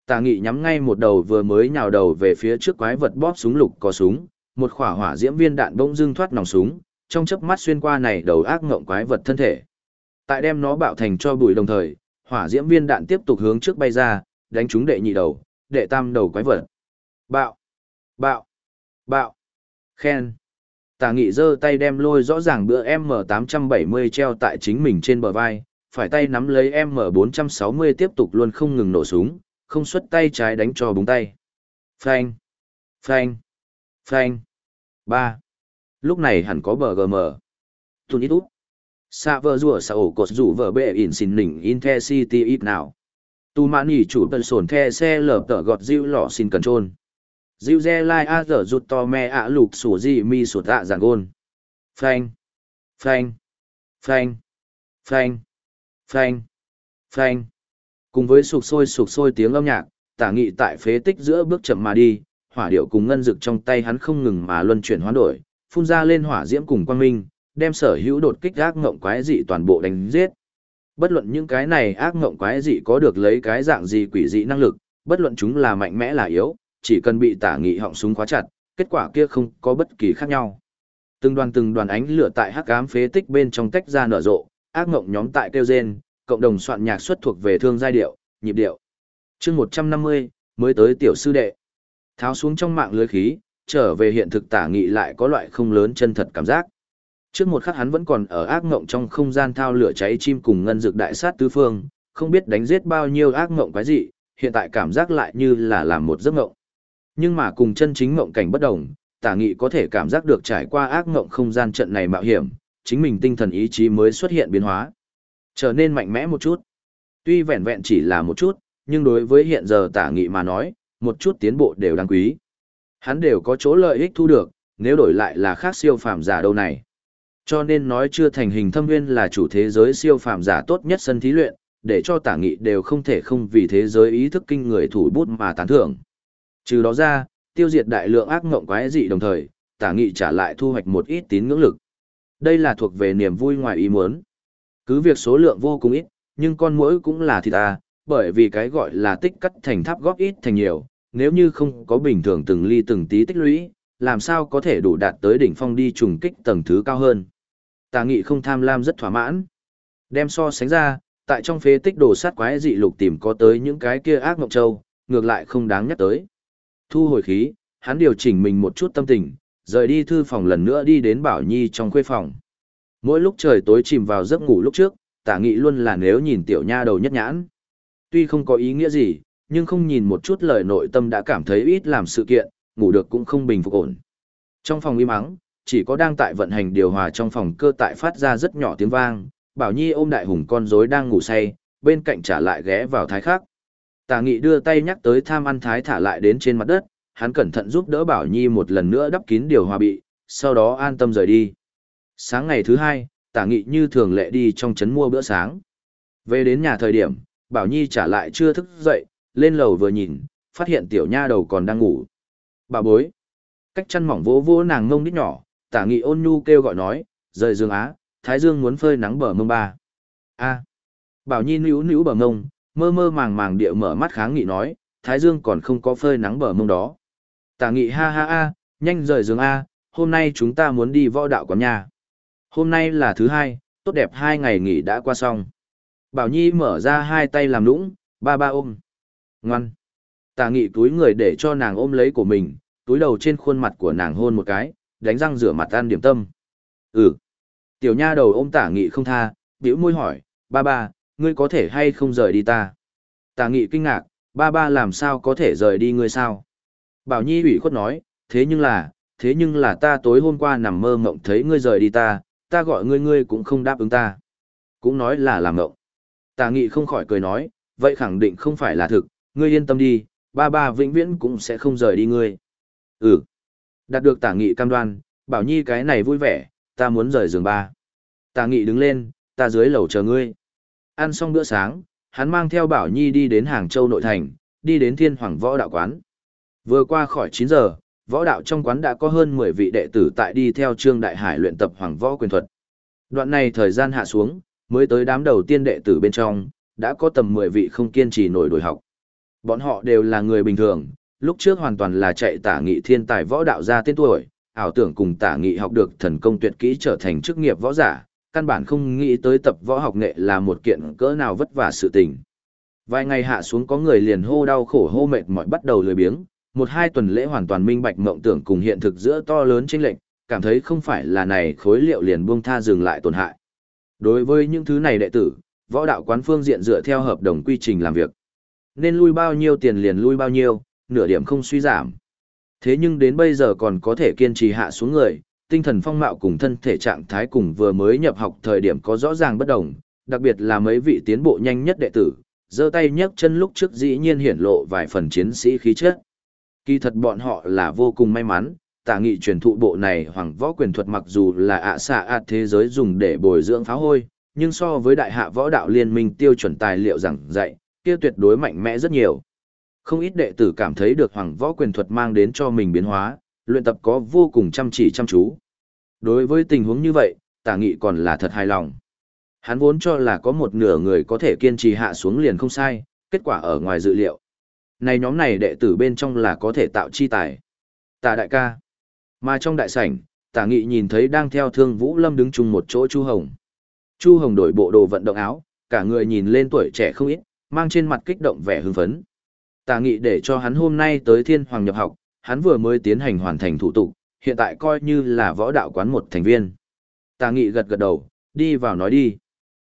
Tà nghị nhắm ngay một đầu vừa mới nhào đầu về phía trước quái vật bóp súng lục có súng, một khỏa hỏa diễm viên đạn bỗng dưng thoát nòng súng, trong chớp mắt xuyên qua này đầu ác ngộng quái vật thân thể. Tại đem nó bạo thành cho bụi đồng thời, hỏa diễm viên đạn tiếp tục hướng trước bay ra, đánh trúng đệ nhị đầu, đệ tam đầu quái vật. Bạo, bạo, bạo. Khen. Tà nghị giơ tay đem lôi rõ ràng bữa M870 treo tại chính mình trên bờ vai, phải tay nắm lấy M460 tiếp tục luôn không ngừng nổ súng, không xuất tay trái đánh cho búng tay. Phanh, phanh, phanh. ba Lúc này hẳn có bờ GM. Tùn ít út. Sa vợ rùa sa ổ cột rủ vợ bệ in xin nỉnh in the city ít nào. Tu mã nỉ chủ tần sổn the xe lở tờ gọt dịu lọ xin cần trôn. Dịu dè lai a dở rụt to me ạ lục sủ gì mi sủ tạ giảng gôn. Phanh. Phanh. Phanh. Phanh. Phanh. Phanh. Cùng với sụp sôi sụp sôi tiếng âm nhạc, tả nghị tại phế tích giữa bước chậm mà đi, hỏa điệu cùng ngân dực trong tay hắn không ngừng mà luân chuyển hoán đổi, phun ra lên hỏa diễm cùng quang minh, đem sở hữu đột kích ác ngộng quái dị toàn bộ đánh giết. Bất luận những cái này ác ngộng quái dị có được lấy cái dạng gì quỷ dị năng lực, bất luận chúng là mạnh mẽ là yếu, chỉ cần bị tả nghị họng súng khóa chặt, kết quả kia không có bất kỳ khác nhau. Từng đoàn từng đoàn ánh lửa tại hắc ám phế tích bên trong tách ra nở rộ, ác ngộng nhóm tại kêu rên, cộng đồng soạn nhạc xuất thuộc về thương giai điệu, nhịp điệu. Chương 150, mới tới tiểu sư đệ. Tháo xuống trong mạng lưới khí, trở về hiện thực tả nghị lại có loại không lớn chân thật cảm giác. Trước một khắc hắn vẫn còn ở ác ngộng trong không gian thao lửa cháy chim cùng ngân dược đại sát tứ phương, không biết đánh giết bao nhiêu ác ngộng quái dị, hiện tại cảm giác lại như là làm một giấc ngộng. Nhưng mà cùng chân chính ngộng cảnh bất đồng, tả nghị có thể cảm giác được trải qua ác ngộng không gian trận này mạo hiểm, chính mình tinh thần ý chí mới xuất hiện biến hóa. Trở nên mạnh mẽ một chút. Tuy vẹn vẹn chỉ là một chút, nhưng đối với hiện giờ tả nghị mà nói, một chút tiến bộ đều đáng quý. Hắn đều có chỗ lợi ích thu được, nếu đổi lại là khác siêu phàm giả đâu này. Cho nên nói chưa thành hình thâm nguyên là chủ thế giới siêu phàm giả tốt nhất sân thí luyện, để cho tả nghị đều không thể không vì thế giới ý thức kinh người thủ bút mà tán thưởng. Trừ đó ra, tiêu diệt đại lượng ác ngộng quái dị đồng thời, tả nghị trả lại thu hoạch một ít tín ngưỡng lực. Đây là thuộc về niềm vui ngoài ý muốn. Cứ việc số lượng vô cùng ít, nhưng con mỗi cũng là thịt ta, bởi vì cái gọi là tích cắt thành tháp góp ít thành nhiều, nếu như không có bình thường từng ly từng tí tích lũy, làm sao có thể đủ đạt tới đỉnh phong đi trùng kích tầng thứ cao hơn. Tà nghị không tham lam rất thỏa mãn. Đem so sánh ra, tại trong phế tích đồ sát quái dị lục tìm có tới những cái kia ác mộng châu, ngược lại không đáng nhắc tới. Thu hồi khí, hắn điều chỉnh mình một chút tâm tình, rời đi thư phòng lần nữa đi đến Bảo Nhi trong khuê phòng. Mỗi lúc trời tối chìm vào giấc ngủ lúc trước, tả nghị luôn là nếu nhìn tiểu nha đầu nhất nhãn. Tuy không có ý nghĩa gì, nhưng không nhìn một chút lời nội tâm đã cảm thấy ít làm sự kiện, ngủ được cũng không bình phục ổn. Trong phòng im ắng, chỉ có đang tại vận hành điều hòa trong phòng cơ tại phát ra rất nhỏ tiếng vang, Bảo Nhi ôm đại hùng con rối đang ngủ say, bên cạnh trả lại ghé vào thái khác. Tà Nghị đưa tay nhắc tới tham ăn thái thả lại đến trên mặt đất, hắn cẩn thận giúp đỡ Bảo Nhi một lần nữa đắp kín điều hòa bị, sau đó an tâm rời đi. Sáng ngày thứ hai, Tả Nghị như thường lệ đi trong trấn mua bữa sáng. Về đến nhà thời điểm, Bảo Nhi trả lại chưa thức dậy, lên lầu vừa nhìn, phát hiện tiểu nha đầu còn đang ngủ. Bà bối. Cách chăn mỏng vỗ vỗ nàng ngông đít nhỏ, Tả Nghị ôn nhu kêu gọi nói, rời giường á, Thái Dương muốn phơi nắng bờ mông ba. A. Bảo Nhi níu níu bờ mông, mơ mơ màng màng địa mở mắt kháng nghị nói, Thái Dương còn không có phơi nắng bờ mông đó. Tả nghị ha ha ha, nhanh rời giường A, hôm nay chúng ta muốn đi võ đạo quán nhà. Hôm nay là thứ hai, tốt đẹp hai ngày nghỉ đã qua xong. Bảo Nhi mở ra hai tay làm lũng, ba ba ôm. Ngoan. Tả nghị túi người để cho nàng ôm lấy của mình, túi đầu trên khuôn mặt của nàng hôn một cái, đánh răng rửa mặt ăn điểm tâm. Ừ. Tiểu nha đầu ôm tả nghị không tha, biểu môi hỏi, ba ba, ngươi có thể hay không rời đi ta? Tả nghị kinh ngạc, ba ba làm sao có thể rời đi ngươi sao? Bảo Nhi ủy khuất nói, thế nhưng là, thế nhưng là ta tối hôm qua nằm mơ mộng thấy ngươi rời đi ta, ta gọi ngươi ngươi cũng không đáp ứng ta. Cũng nói là làm mộng. Tả nghị không khỏi cười nói, vậy khẳng định không phải là thực, ngươi yên tâm đi, ba ba vĩnh viễn cũng sẽ không rời đi ngươi. Ừ. Đạt được tả nghị cam đoan, bảo nhi cái này vui vẻ, ta muốn rời giường ba. Tả nghị đứng lên, ta dưới lầu chờ ngươi. Ăn xong bữa sáng, hắn mang theo bảo nhi đi đến Hàng Châu nội thành, đi đến thiên hoàng võ đạo quán. Vừa qua khỏi 9 giờ, võ đạo trong quán đã có hơn 10 vị đệ tử tại đi theo Trương Đại Hải luyện tập hoàng võ quyền thuật. Đoạn này thời gian hạ xuống, mới tới đám đầu tiên đệ tử bên trong, đã có tầm 10 vị không kiên trì nổi đổi học. Bọn họ đều là người bình thường, lúc trước hoàn toàn là chạy tả nghị thiên tài võ đạo ra tên tuổi, ảo tưởng cùng tả nghị học được thần công tuyệt kỹ trở thành chức nghiệp võ giả, căn bản không nghĩ tới tập võ học nghệ là một kiện cỡ nào vất vả sự tình. Vài ngày hạ xuống có người liền hô đau khổ hô mệt mỏi bắt đầu lười biếng, một hai tuần lễ hoàn toàn minh bạch mộng tưởng cùng hiện thực giữa to lớn chênh lệch, cảm thấy không phải là này khối liệu liền buông tha dừng lại tổn hại. Đối với những thứ này đệ tử, võ đạo quán phương diện dựa theo hợp đồng quy trình làm việc. Nên lui bao nhiêu tiền liền lui bao nhiêu, nửa điểm không suy giảm. Thế nhưng đến bây giờ còn có thể kiên trì hạ xuống người, tinh thần phong mạo cùng thân thể trạng thái cùng vừa mới nhập học thời điểm có rõ ràng bất đồng, đặc biệt là mấy vị tiến bộ nhanh nhất đệ tử, giơ tay nhấc chân lúc trước dĩ nhiên hiển lộ vài phần chiến sĩ khí chất. Kỳ thật bọn họ là vô cùng may mắn, tả nghị truyền thụ bộ này hoàng võ quyền thuật mặc dù là ạ xạ ạt thế giới dùng để bồi dưỡng pháo hôi, nhưng so với đại hạ võ đạo liên minh tiêu chuẩn tài liệu giảng dạy, kia tuyệt đối mạnh mẽ rất nhiều. Không ít đệ tử cảm thấy được hoàng võ quyền thuật mang đến cho mình biến hóa, luyện tập có vô cùng chăm chỉ chăm chú. Đối với tình huống như vậy, tả nghị còn là thật hài lòng. Hắn vốn cho là có một nửa người có thể kiên trì hạ xuống liền không sai, kết quả ở ngoài dự liệu. Này nhóm này đệ tử bên trong là có thể tạo chi tài. Tả đại ca. Mà trong đại sảnh, tả nghị nhìn thấy đang theo thương Vũ Lâm đứng chung một chỗ Chu Hồng. Chu Hồng đổi bộ đồ vận động áo, cả người nhìn lên tuổi trẻ không ít, mang trên mặt kích động vẻ hưng phấn tà nghị để cho hắn hôm nay tới thiên hoàng nhập học, hắn vừa mới tiến hành hoàn thành thủ tục, hiện tại coi như là võ đạo quán một thành viên. Tà nghị gật gật đầu, đi vào nói đi.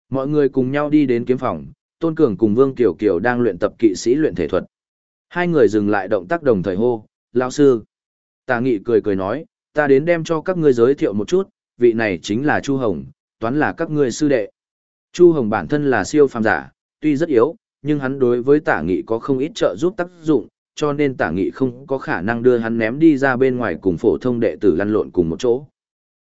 Mọi người cùng nhau đi đến kiếm phòng, Tôn Cường cùng Vương Kiều Kiều đang luyện tập kỵ sĩ luyện thể thuật. Hai người dừng lại động tác đồng thời hô, lão sư. Tà nghị cười cười nói, ta đến đem cho các ngươi giới thiệu một chút, vị này chính là Chu Hồng, toán là các ngươi sư đệ. Chu Hồng bản thân là siêu phàm giả, tuy rất yếu, nhưng hắn đối với tả nghị có không ít trợ giúp tác dụng, cho nên tả nghị không có khả năng đưa hắn ném đi ra bên ngoài cùng phổ thông đệ tử lăn lộn cùng một chỗ.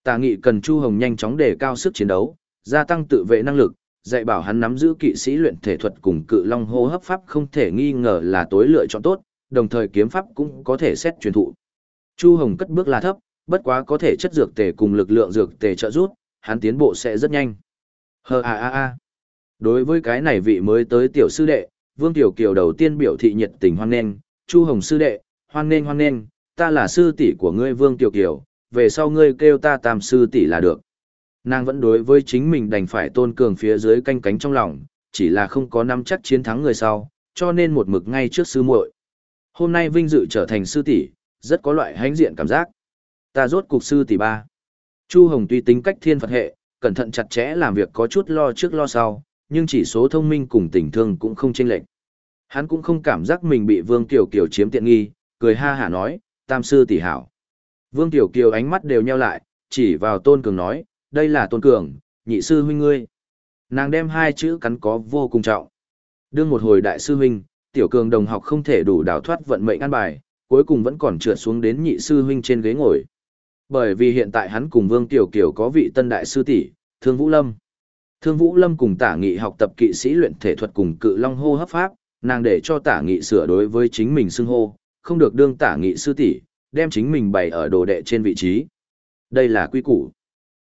Tả nghị cần Chu Hồng nhanh chóng đề cao sức chiến đấu, gia tăng tự vệ năng lực, dạy bảo hắn nắm giữ kỵ sĩ luyện thể thuật cùng cự long hô hấp pháp không thể nghi ngờ là tối lựa chọn tốt, đồng thời kiếm pháp cũng có thể xét truyền thụ. Chu Hồng cất bước là thấp, bất quá có thể chất dược tề cùng lực lượng dược tề trợ giúp, hắn tiến bộ sẽ rất nhanh. Hờ a a a. Đối với cái này vị mới tới tiểu sư đệ, Vương Tiểu Kiều đầu tiên biểu thị nhiệt tình hoan nghênh, Chu Hồng sư đệ, hoan nghênh hoan nghênh, ta là sư tỷ của ngươi Vương Tiểu Kiều, về sau ngươi kêu ta tam sư tỷ là được. Nàng vẫn đối với chính mình đành phải tôn cường phía dưới canh cánh trong lòng, chỉ là không có nắm chắc chiến thắng người sau, cho nên một mực ngay trước sư muội. Hôm nay vinh dự trở thành sư tỷ, rất có loại hãnh diện cảm giác. Ta rốt cục sư tỷ ba. Chu Hồng tuy tính cách thiên Phật hệ, cẩn thận chặt chẽ làm việc có chút lo trước lo sau, nhưng chỉ số thông minh cùng tình thương cũng không chênh lệch. Hắn cũng không cảm giác mình bị Vương Kiều Kiều chiếm tiện nghi, cười ha hả nói, tam sư tỷ hảo. Vương Kiều Kiều ánh mắt đều nheo lại, chỉ vào Tôn Cường nói, đây là Tôn Cường, nhị sư huynh ngươi. Nàng đem hai chữ cắn có vô cùng trọng. Đương một hồi đại sư huynh, tiểu cường đồng học không thể đủ đào thoát vận mệnh an bài, cuối cùng vẫn còn trượt xuống đến nhị sư huynh trên ghế ngồi. Bởi vì hiện tại hắn cùng Vương Tiểu Kiều có vị tân đại sư tỷ, Thương Vũ Lâm. Thương Vũ Lâm cùng Tả Nghị học tập kỵ sĩ luyện thể thuật cùng cự long hô hấp pháp, nàng để cho Tả Nghị sửa đối với chính mình xưng hô, không được đương Tả Nghị sư tỷ, đem chính mình bày ở đồ đệ trên vị trí. Đây là quy củ.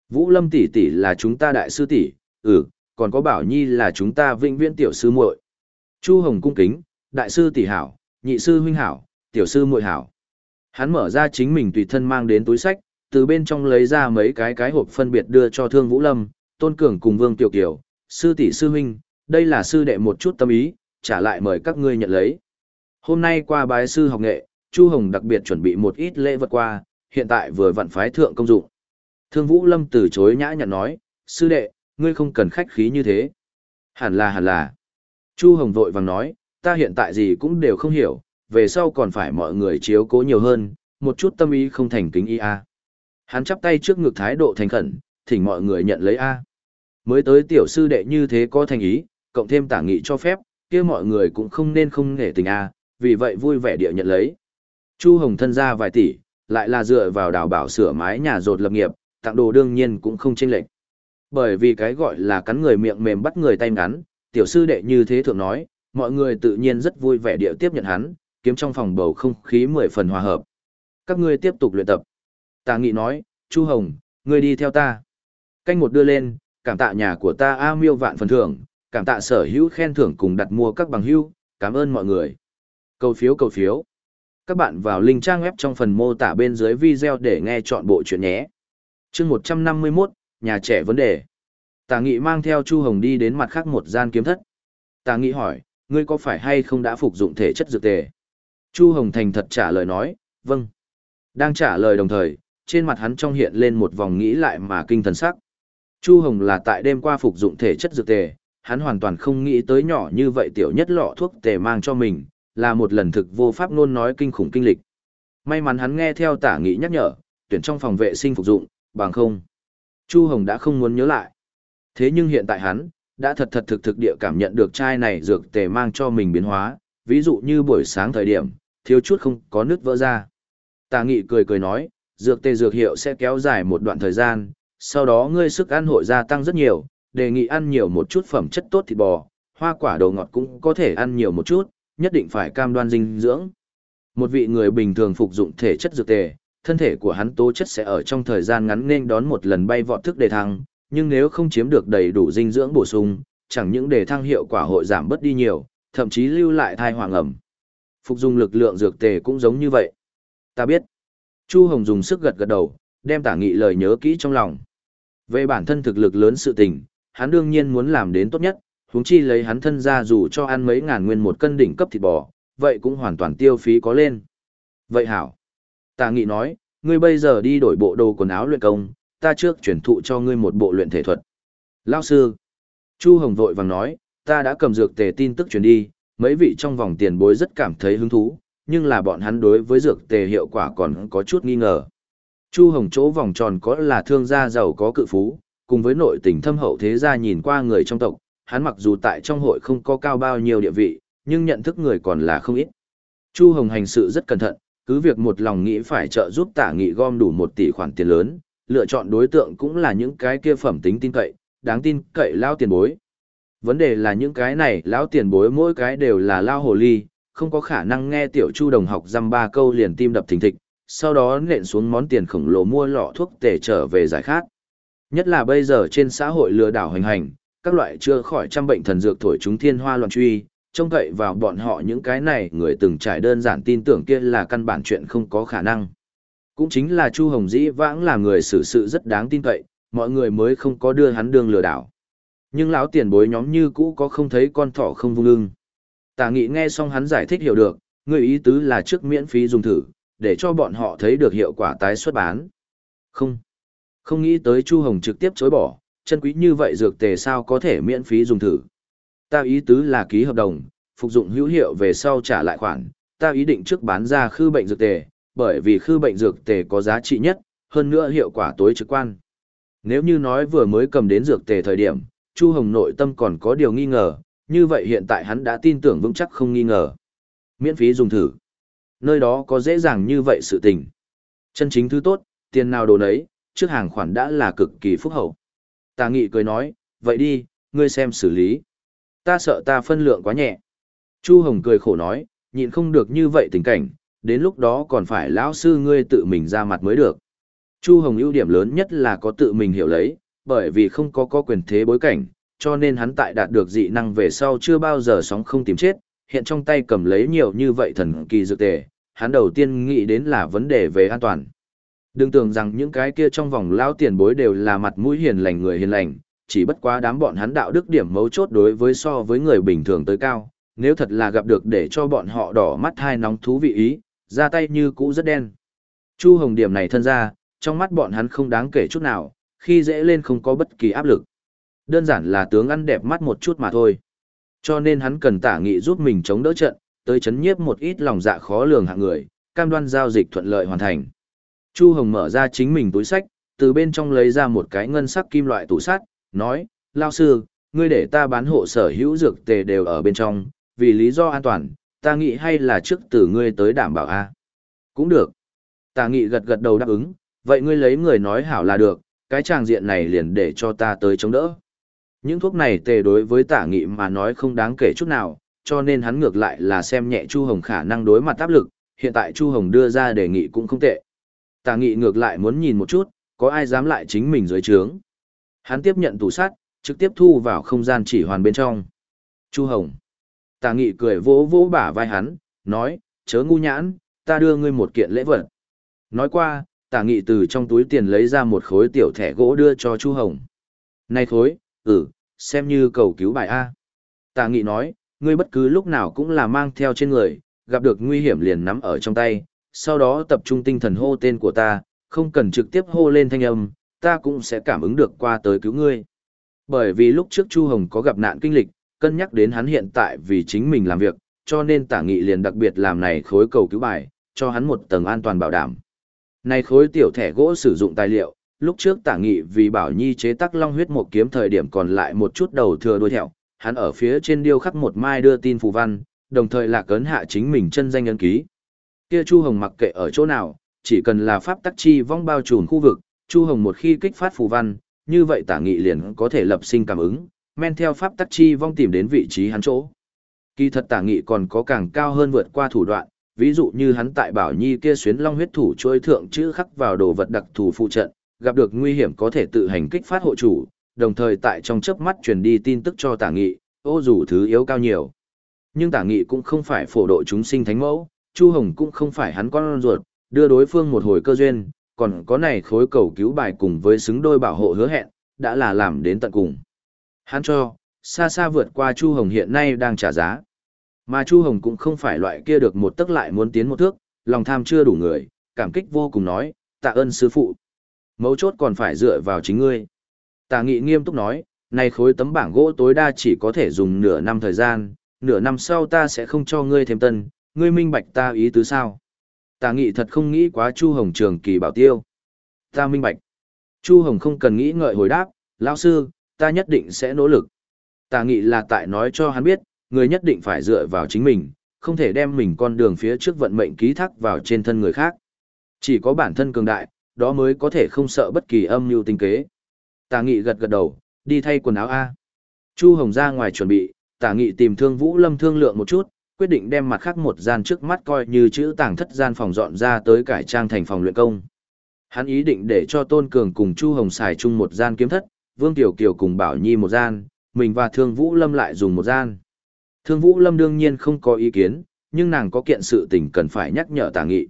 Vũ Lâm tỷ tỷ là chúng ta đại sư tỷ, ừ, còn có Bảo Nhi là chúng ta vĩnh viễn tiểu sư muội. Chu Hồng cung kính, đại sư tỷ hảo, nhị sư huynh hảo, tiểu sư muội hảo. Hắn mở ra chính mình tùy thân mang đến túi sách, từ bên trong lấy ra mấy cái cái hộp phân biệt đưa cho Thương Vũ Lâm, Tôn Cường cùng Vương Tiểu Kiều, sư tỷ sư huynh, đây là sư đệ một chút tâm ý, trả lại mời các ngươi nhận lấy. Hôm nay qua bái sư học nghệ, Chu Hồng đặc biệt chuẩn bị một ít lễ vật qua, hiện tại vừa vặn phái thượng công dụng. Thương Vũ Lâm từ chối nhã nhặn nói, sư đệ, ngươi không cần khách khí như thế. Hẳn là hẳn là. Chu Hồng vội vàng nói, ta hiện tại gì cũng đều không hiểu, về sau còn phải mọi người chiếu cố nhiều hơn, một chút tâm ý không thành kính ý a. Hắn chắp tay trước ngực thái độ thành khẩn, thỉnh mọi người nhận lấy a. Mới tới tiểu sư đệ như thế có thành ý, cộng thêm tả nghị cho phép, kia mọi người cũng không nên không nể tình a, vì vậy vui vẻ địa nhận lấy. Chu Hồng thân ra vài tỷ, lại là dựa vào đào bảo sửa mái nhà rột lập nghiệp, tặng đồ đương nhiên cũng không chênh lệch. Bởi vì cái gọi là cắn người miệng mềm bắt người tay ngắn, tiểu sư đệ như thế thường nói, mọi người tự nhiên rất vui vẻ địa tiếp nhận hắn, kiếm trong phòng bầu không khí mười phần hòa hợp. Các ngươi tiếp tục luyện tập. Tà Nghị nói, Chu Hồng, ngươi đi theo ta. Canh một đưa lên, cảm tạ nhà của ta A miêu vạn phần thưởng, cảm tạ sở hữu khen thưởng cùng đặt mua các bằng hữu, cảm ơn mọi người. Cầu phiếu cầu phiếu. Các bạn vào link trang web trong phần mô tả bên dưới video để nghe chọn bộ chuyện nhé. chương 151, nhà trẻ vấn đề. Tà Nghị mang theo Chu Hồng đi đến mặt khác một gian kiếm thất. Tà Nghị hỏi, ngươi có phải hay không đã phục dụng thể chất dược tề? Chu Hồng thành thật trả lời nói, vâng. Đang trả lời đồng thời, trên mặt hắn trong hiện lên một vòng nghĩ lại mà kinh thần sắc. Chu Hồng là tại đêm qua phục dụng thể chất dược tề, hắn hoàn toàn không nghĩ tới nhỏ như vậy tiểu nhất lọ thuốc tề mang cho mình, là một lần thực vô pháp ngôn nói kinh khủng kinh lịch. May mắn hắn nghe theo tả nghị nhắc nhở, tuyển trong phòng vệ sinh phục dụng, bằng không. Chu Hồng đã không muốn nhớ lại. Thế nhưng hiện tại hắn, đã thật thật thực thực địa cảm nhận được chai này dược tề mang cho mình biến hóa, ví dụ như buổi sáng thời điểm, thiếu chút không có nước vỡ ra. Tà nghị cười cười nói, dược tề dược hiệu sẽ kéo dài một đoạn thời gian, sau đó ngươi sức ăn hội gia tăng rất nhiều, đề nghị ăn nhiều một chút phẩm chất tốt thịt bò, hoa quả đồ ngọt cũng có thể ăn nhiều một chút, nhất định phải cam đoan dinh dưỡng. Một vị người bình thường phục dụng thể chất dược tề, thân thể của hắn tố chất sẽ ở trong thời gian ngắn nên đón một lần bay vọt thức đề thăng, nhưng nếu không chiếm được đầy đủ dinh dưỡng bổ sung, chẳng những đề thăng hiệu quả hội giảm bớt đi nhiều, thậm chí lưu lại thai hoàng ẩm. Phục dụng lực lượng dược tề cũng giống như vậy. Ta biết. Chu Hồng dùng sức gật gật đầu, đem tả nghị lời nhớ kỹ trong lòng. Về bản thân thực lực lớn sự tình, hắn đương nhiên muốn làm đến tốt nhất, huống chi lấy hắn thân ra dù cho ăn mấy ngàn nguyên một cân đỉnh cấp thịt bò, vậy cũng hoàn toàn tiêu phí có lên. Vậy hảo. Tà nghị nói, ngươi bây giờ đi đổi bộ đồ quần áo luyện công, ta trước chuyển thụ cho ngươi một bộ luyện thể thuật. Lao sư. Chu Hồng vội vàng nói, ta đã cầm dược tề tin tức chuyển đi, mấy vị trong vòng tiền bối rất cảm thấy hứng thú, nhưng là bọn hắn đối với dược tề hiệu quả còn có chút nghi ngờ. Chu Hồng chỗ vòng tròn có là thương gia giàu có cự phú, cùng với nội tình thâm hậu thế gia nhìn qua người trong tộc, hắn mặc dù tại trong hội không có cao bao nhiêu địa vị, nhưng nhận thức người còn là không ít. Chu Hồng hành sự rất cẩn thận, cứ việc một lòng nghĩ phải trợ giúp tả nghị gom đủ một tỷ khoản tiền lớn, lựa chọn đối tượng cũng là những cái kia phẩm tính tin cậy, đáng tin cậy lao tiền bối. Vấn đề là những cái này lão tiền bối mỗi cái đều là lao hồ ly, không có khả năng nghe tiểu chu đồng học dăm ba câu liền tim đập thình thịch, sau đó nện xuống món tiền khổng lồ mua lọ thuốc tể trở về giải khát. Nhất là bây giờ trên xã hội lừa đảo hành hành, các loại chưa khỏi trăm bệnh thần dược thổi chúng thiên hoa loạn truy, trông cậy vào bọn họ những cái này người từng trải đơn giản tin tưởng kia là căn bản chuyện không có khả năng. Cũng chính là Chu Hồng Dĩ vãng là người xử sự rất đáng tin cậy, mọi người mới không có đưa hắn đường lừa đảo. Nhưng lão tiền bối nhóm như cũ có không thấy con thỏ không vung lưng Tả nghị nghe xong hắn giải thích hiểu được, người ý tứ là trước miễn phí dùng thử, để cho bọn họ thấy được hiệu quả tái xuất bán. Không. Không nghĩ tới Chu Hồng trực tiếp chối bỏ, chân quý như vậy dược tề sao có thể miễn phí dùng thử. Ta ý tứ là ký hợp đồng, phục dụng hữu hiệu về sau trả lại khoản, ta ý định trước bán ra khư bệnh dược tề, bởi vì khư bệnh dược tề có giá trị nhất, hơn nữa hiệu quả tối trực quan. Nếu như nói vừa mới cầm đến dược tề thời điểm, Chu Hồng nội tâm còn có điều nghi ngờ, như vậy hiện tại hắn đã tin tưởng vững chắc không nghi ngờ. Miễn phí dùng thử. Nơi đó có dễ dàng như vậy sự tình. Chân chính thứ tốt, tiền nào đồ nấy, trước hàng khoản đã là cực kỳ phúc hậu. Tà nghị cười nói, vậy đi, ngươi xem xử lý. Ta sợ ta phân lượng quá nhẹ. Chu Hồng cười khổ nói, nhịn không được như vậy tình cảnh, đến lúc đó còn phải lão sư ngươi tự mình ra mặt mới được. Chu Hồng ưu điểm lớn nhất là có tự mình hiểu lấy, bởi vì không có có quyền thế bối cảnh, cho nên hắn tại đạt được dị năng về sau chưa bao giờ sóng không tìm chết, hiện trong tay cầm lấy nhiều như vậy thần kỳ dược tề, hắn đầu tiên nghĩ đến là vấn đề về an toàn. Đừng tưởng rằng những cái kia trong vòng lao tiền bối đều là mặt mũi hiền lành người hiền lành, chỉ bất quá đám bọn hắn đạo đức điểm mấu chốt đối với so với người bình thường tới cao, nếu thật là gặp được để cho bọn họ đỏ mắt hai nóng thú vị ý, ra tay như cũ rất đen. Chu Hồng điểm này thân ra, trong mắt bọn hắn không đáng kể chút nào, khi dễ lên không có bất kỳ áp lực. Đơn giản là tướng ăn đẹp mắt một chút mà thôi. Cho nên hắn cần tả nghị giúp mình chống đỡ trận, tới chấn nhiếp một ít lòng dạ khó lường hạng người, cam đoan giao dịch thuận lợi hoàn thành. Chu Hồng mở ra chính mình túi sách, từ bên trong lấy ra một cái ngân sắc kim loại tủ sắt, nói, lao sư, ngươi để ta bán hộ sở hữu dược tề đều ở bên trong, vì lý do an toàn, ta nghĩ hay là trước từ ngươi tới đảm bảo a Cũng được. Tà nghị gật gật đầu đáp ứng, vậy ngươi lấy người nói hảo là được, cái tràng diện này liền để cho ta tới chống đỡ. Những thuốc này tề đối với tả nghị mà nói không đáng kể chút nào, cho nên hắn ngược lại là xem nhẹ Chu Hồng khả năng đối mặt áp lực, hiện tại Chu Hồng đưa ra đề nghị cũng không tệ. Tà nghị ngược lại muốn nhìn một chút, có ai dám lại chính mình dưới trướng. Hắn tiếp nhận tủ sắt, trực tiếp thu vào không gian chỉ hoàn bên trong. Chu Hồng. Tà nghị cười vỗ vỗ bả vai hắn, nói, chớ ngu nhãn, ta đưa ngươi một kiện lễ vật. Nói qua, tà nghị từ trong túi tiền lấy ra một khối tiểu thẻ gỗ đưa cho Chu Hồng. Này khối, ừ, xem như cầu cứu bài A. Tà nghị nói, ngươi bất cứ lúc nào cũng là mang theo trên người, gặp được nguy hiểm liền nắm ở trong tay, sau đó tập trung tinh thần hô tên của ta, không cần trực tiếp hô lên thanh âm, ta cũng sẽ cảm ứng được qua tới cứu ngươi. Bởi vì lúc trước Chu Hồng có gặp nạn kinh lịch, cân nhắc đến hắn hiện tại vì chính mình làm việc, cho nên tả nghị liền đặc biệt làm này khối cầu cứu bài, cho hắn một tầng an toàn bảo đảm. Này khối tiểu thẻ gỗ sử dụng tài liệu, lúc trước tả nghị vì bảo nhi chế tác long huyết một kiếm thời điểm còn lại một chút đầu thừa đuôi thẹo, hắn ở phía trên điêu khắc một mai đưa tin phù văn, đồng thời là cấn hạ chính mình chân danh ấn ký. Kia Chu Hồng mặc kệ ở chỗ nào, chỉ cần là pháp tắc chi vong bao trùm khu vực, Chu Hồng một khi kích phát phù văn, như vậy tả nghị liền có thể lập sinh cảm ứng, men theo pháp tắc chi vong tìm đến vị trí hắn chỗ. Kỳ thật tả nghị còn có càng cao hơn vượt qua thủ đoạn, ví dụ như hắn tại Bảo Nhi kia xuyến long huyết thủ trôi thượng chữ khắc vào đồ vật đặc thù phụ trận, gặp được nguy hiểm có thể tự hành kích phát hộ chủ, đồng thời tại trong chớp mắt truyền đi tin tức cho tả nghị, ô dù thứ yếu cao nhiều. Nhưng tả nghị cũng không phải phổ độ chúng sinh thánh mẫu, Chu Hồng cũng không phải hắn con ruột, đưa đối phương một hồi cơ duyên, còn có này khối cầu cứu bài cùng với xứng đôi bảo hộ hứa hẹn, đã là làm đến tận cùng. Hắn cho, xa xa vượt qua Chu Hồng hiện nay đang trả giá. Mà Chu Hồng cũng không phải loại kia được một tức lại muốn tiến một thước, lòng tham chưa đủ người, cảm kích vô cùng nói, tạ ơn sư phụ. Mấu chốt còn phải dựa vào chính ngươi. Tà nghị nghiêm túc nói, này khối tấm bảng gỗ tối đa chỉ có thể dùng nửa năm thời gian, nửa năm sau ta sẽ không cho ngươi thêm tân, ngươi minh bạch ta ý tứ sao. Tà nghị thật không nghĩ quá Chu Hồng trường kỳ bảo tiêu. Ta minh bạch. Chu Hồng không cần nghĩ ngợi hồi đáp, lão sư, ta nhất định sẽ nỗ lực. Tà nghị là tại nói cho hắn biết, người nhất định phải dựa vào chính mình, không thể đem mình con đường phía trước vận mệnh ký thác vào trên thân người khác. Chỉ có bản thân cường đại, đó mới có thể không sợ bất kỳ âm mưu tinh kế. Tả nghị gật gật đầu, đi thay quần áo A. Chu Hồng ra ngoài chuẩn bị, Tả nghị tìm thương Vũ Lâm thương lượng một chút, quyết định đem mặt khác một gian trước mắt coi như chữ tàng thất gian phòng dọn ra tới cải trang thành phòng luyện công. Hắn ý định để cho Tôn Cường cùng Chu Hồng xài chung một gian kiếm thất, Vương Tiểu Kiều cùng Bảo Nhi một gian, mình và Thương Vũ Lâm lại dùng một gian. Thương Vũ Lâm đương nhiên không có ý kiến, nhưng nàng có kiện sự tình cần phải nhắc nhở Tả Nghị.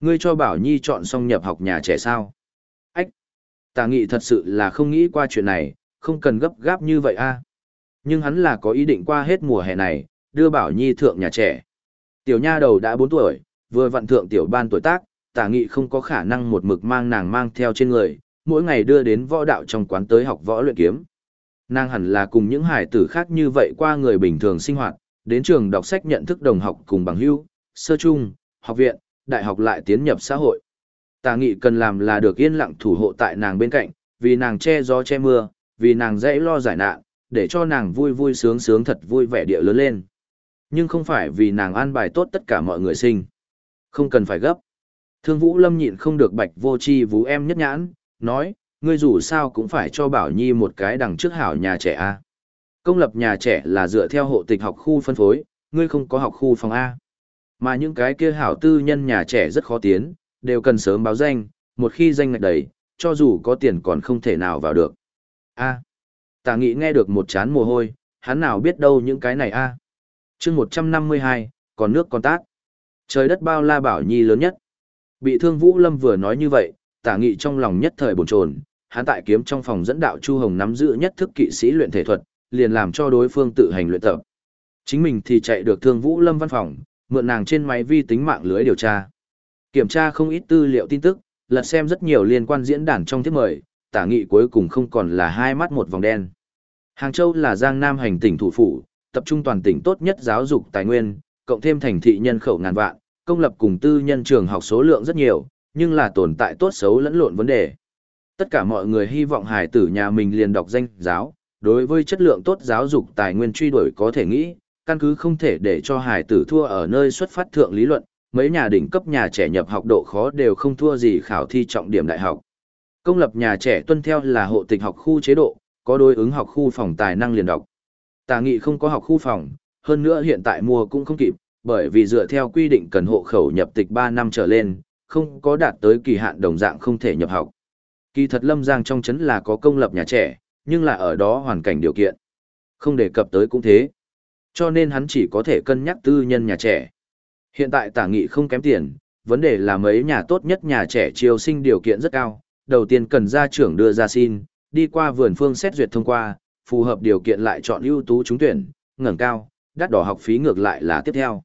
Ngươi cho Bảo Nhi chọn xong nhập học nhà trẻ sao? Tà Nghị thật sự là không nghĩ qua chuyện này, không cần gấp gáp như vậy a. Nhưng hắn là có ý định qua hết mùa hè này, đưa Bảo Nhi thượng nhà trẻ. Tiểu nha đầu đã 4 tuổi, vừa vặn thượng tiểu ban tuổi tác, Tả Nghị không có khả năng một mực mang nàng mang theo trên người, mỗi ngày đưa đến võ đạo trong quán tới học võ luyện kiếm. Nàng hẳn là cùng những hải tử khác như vậy qua người bình thường sinh hoạt, đến trường đọc sách nhận thức đồng học cùng bằng hữu, sơ trung, học viện, đại học lại tiến nhập xã hội. Tà nghị cần làm là được yên lặng thủ hộ tại nàng bên cạnh, vì nàng che gió che mưa, vì nàng dễ lo giải nạn, để cho nàng vui vui sướng sướng thật vui vẻ địa lớn lên. Nhưng không phải vì nàng an bài tốt tất cả mọi người sinh. Không cần phải gấp. Thương Vũ Lâm nhịn không được bạch vô chi vũ em nhất nhãn, nói, ngươi dù sao cũng phải cho Bảo Nhi một cái đằng trước hảo nhà trẻ A. Công lập nhà trẻ là dựa theo hộ tịch học khu phân phối, ngươi không có học khu phòng A. Mà những cái kia hảo tư nhân nhà trẻ rất khó tiến, đều cần sớm báo danh, một khi danh ngạch đầy, cho dù có tiền còn không thể nào vào được. A. Tả nghị nghe được một chán mồ hôi, hắn nào biết đâu những cái này a. À? chương 152, còn nước còn tác, Trời đất bao la bảo nhi lớn nhất. Bị thương Vũ Lâm vừa nói như vậy, tả nghị trong lòng nhất thời bồn chồn hắn tại kiếm trong phòng dẫn đạo Chu Hồng nắm giữ nhất thức kỵ sĩ luyện thể thuật, liền làm cho đối phương tự hành luyện tập. Chính mình thì chạy được thương Vũ Lâm văn phòng, mượn nàng trên máy vi tính mạng lưới điều tra. Kiểm tra không ít tư liệu tin tức, lật xem rất nhiều liên quan diễn đàn trong thiết mời, tả nghị cuối cùng không còn là hai mắt một vòng đen. Hàng Châu là Giang Nam hành tỉnh thủ phủ, tập trung toàn tỉnh tốt nhất giáo dục tài nguyên, cộng thêm thành thị nhân khẩu ngàn vạn, công lập cùng tư nhân trường học số lượng rất nhiều, nhưng là tồn tại tốt xấu lẫn lộn vấn đề. Tất cả mọi người hy vọng hải tử nhà mình liền đọc danh giáo, đối với chất lượng tốt giáo dục tài nguyên truy đuổi có thể nghĩ, căn cứ không thể để cho hải tử thua ở nơi xuất phát thượng lý luận, mấy nhà đỉnh cấp nhà trẻ nhập học độ khó đều không thua gì khảo thi trọng điểm đại học. Công lập nhà trẻ tuân theo là hộ tịch học khu chế độ, có đối ứng học khu phòng tài năng liền đọc. Tà nghị không có học khu phòng, hơn nữa hiện tại mua cũng không kịp, bởi vì dựa theo quy định cần hộ khẩu nhập tịch 3 năm trở lên, không có đạt tới kỳ hạn đồng dạng không thể nhập học. Kỳ thật Lâm Giang trong chấn là có công lập nhà trẻ, nhưng là ở đó hoàn cảnh điều kiện. Không đề cập tới cũng thế. Cho nên hắn chỉ có thể cân nhắc tư nhân nhà trẻ. Hiện tại tả nghị không kém tiền, vấn đề là mấy nhà tốt nhất nhà trẻ chiêu sinh điều kiện rất cao, đầu tiên cần gia trưởng đưa ra xin, đi qua vườn phương xét duyệt thông qua, phù hợp điều kiện lại chọn ưu tú trúng tuyển, ngẩng cao, đắt đỏ học phí ngược lại là tiếp theo.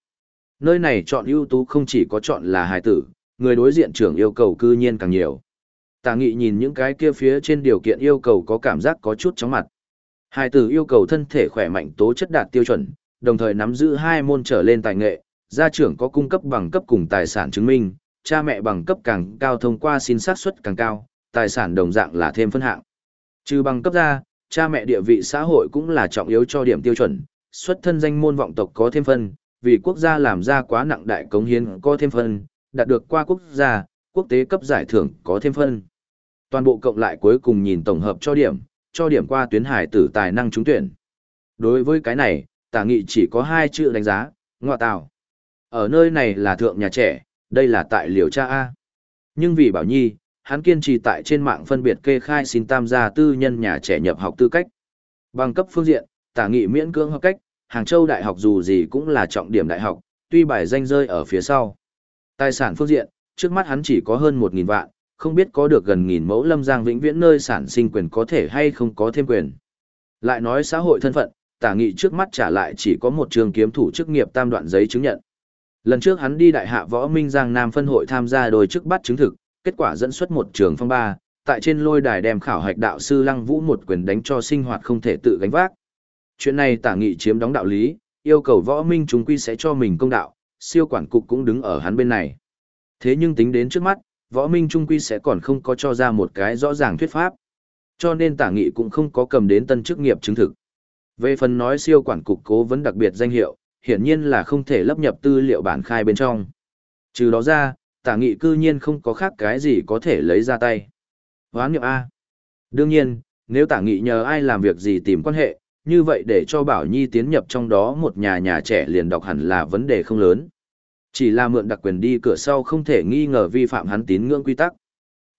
Nơi này chọn ưu tú không chỉ có chọn là hài tử, người đối diện trưởng yêu cầu cư nhiên càng nhiều. Tả nghị nhìn những cái kia phía trên điều kiện yêu cầu có cảm giác có chút chóng mặt. Hài tử yêu cầu thân thể khỏe mạnh tố chất đạt tiêu chuẩn, đồng thời nắm giữ hai môn trở lên tài nghệ, gia trưởng có cung cấp bằng cấp cùng tài sản chứng minh, cha mẹ bằng cấp càng cao thông qua xin xác suất càng cao, tài sản đồng dạng là thêm phân hạng. Trừ bằng cấp ra, cha mẹ địa vị xã hội cũng là trọng yếu cho điểm tiêu chuẩn, xuất thân danh môn vọng tộc có thêm phân, vì quốc gia làm ra quá nặng đại cống hiến có thêm phân, đạt được qua quốc gia, quốc tế cấp giải thưởng có thêm phân. Toàn bộ cộng lại cuối cùng nhìn tổng hợp cho điểm, cho điểm qua tuyến hải tử tài năng trúng tuyển. Đối với cái này, tả nghị chỉ có hai chữ đánh giá, ngọa tạo ở nơi này là thượng nhà trẻ, đây là tại liều cha A. Nhưng vì bảo nhi, hắn kiên trì tại trên mạng phân biệt kê khai xin tam gia tư nhân nhà trẻ nhập học tư cách. Bằng cấp phương diện, tả nghị miễn cưỡng học cách, Hàng Châu Đại học dù gì cũng là trọng điểm đại học, tuy bài danh rơi ở phía sau. Tài sản phương diện, trước mắt hắn chỉ có hơn 1.000 vạn, không biết có được gần nghìn mẫu lâm giang vĩnh viễn nơi sản sinh quyền có thể hay không có thêm quyền. Lại nói xã hội thân phận, tả nghị trước mắt trả lại chỉ có một trường kiếm thủ chức nghiệp tam đoạn giấy chứng nhận. Lần trước hắn đi đại hạ võ minh giang nam phân hội tham gia đôi chức bắt chứng thực, kết quả dẫn xuất một trường phong ba, tại trên lôi đài đem khảo hạch đạo sư lăng vũ một quyền đánh cho sinh hoạt không thể tự gánh vác. Chuyện này tả nghị chiếm đóng đạo lý, yêu cầu võ minh chúng quy sẽ cho mình công đạo, siêu quản cục cũng đứng ở hắn bên này. Thế nhưng tính đến trước mắt, võ minh trung quy sẽ còn không có cho ra một cái rõ ràng thuyết pháp. Cho nên tả nghị cũng không có cầm đến tân chức nghiệp chứng thực. Về phần nói siêu quản cục cố vấn đặc biệt danh hiệu, hiển nhiên là không thể lấp nhập tư liệu bản khai bên trong. Trừ đó ra, tả nghị cư nhiên không có khác cái gì có thể lấy ra tay. Hoán nghiệm A. Đương nhiên, nếu tả nghị nhờ ai làm việc gì tìm quan hệ, như vậy để cho Bảo Nhi tiến nhập trong đó một nhà nhà trẻ liền đọc hẳn là vấn đề không lớn. Chỉ là mượn đặc quyền đi cửa sau không thể nghi ngờ vi phạm hắn tín ngưỡng quy tắc.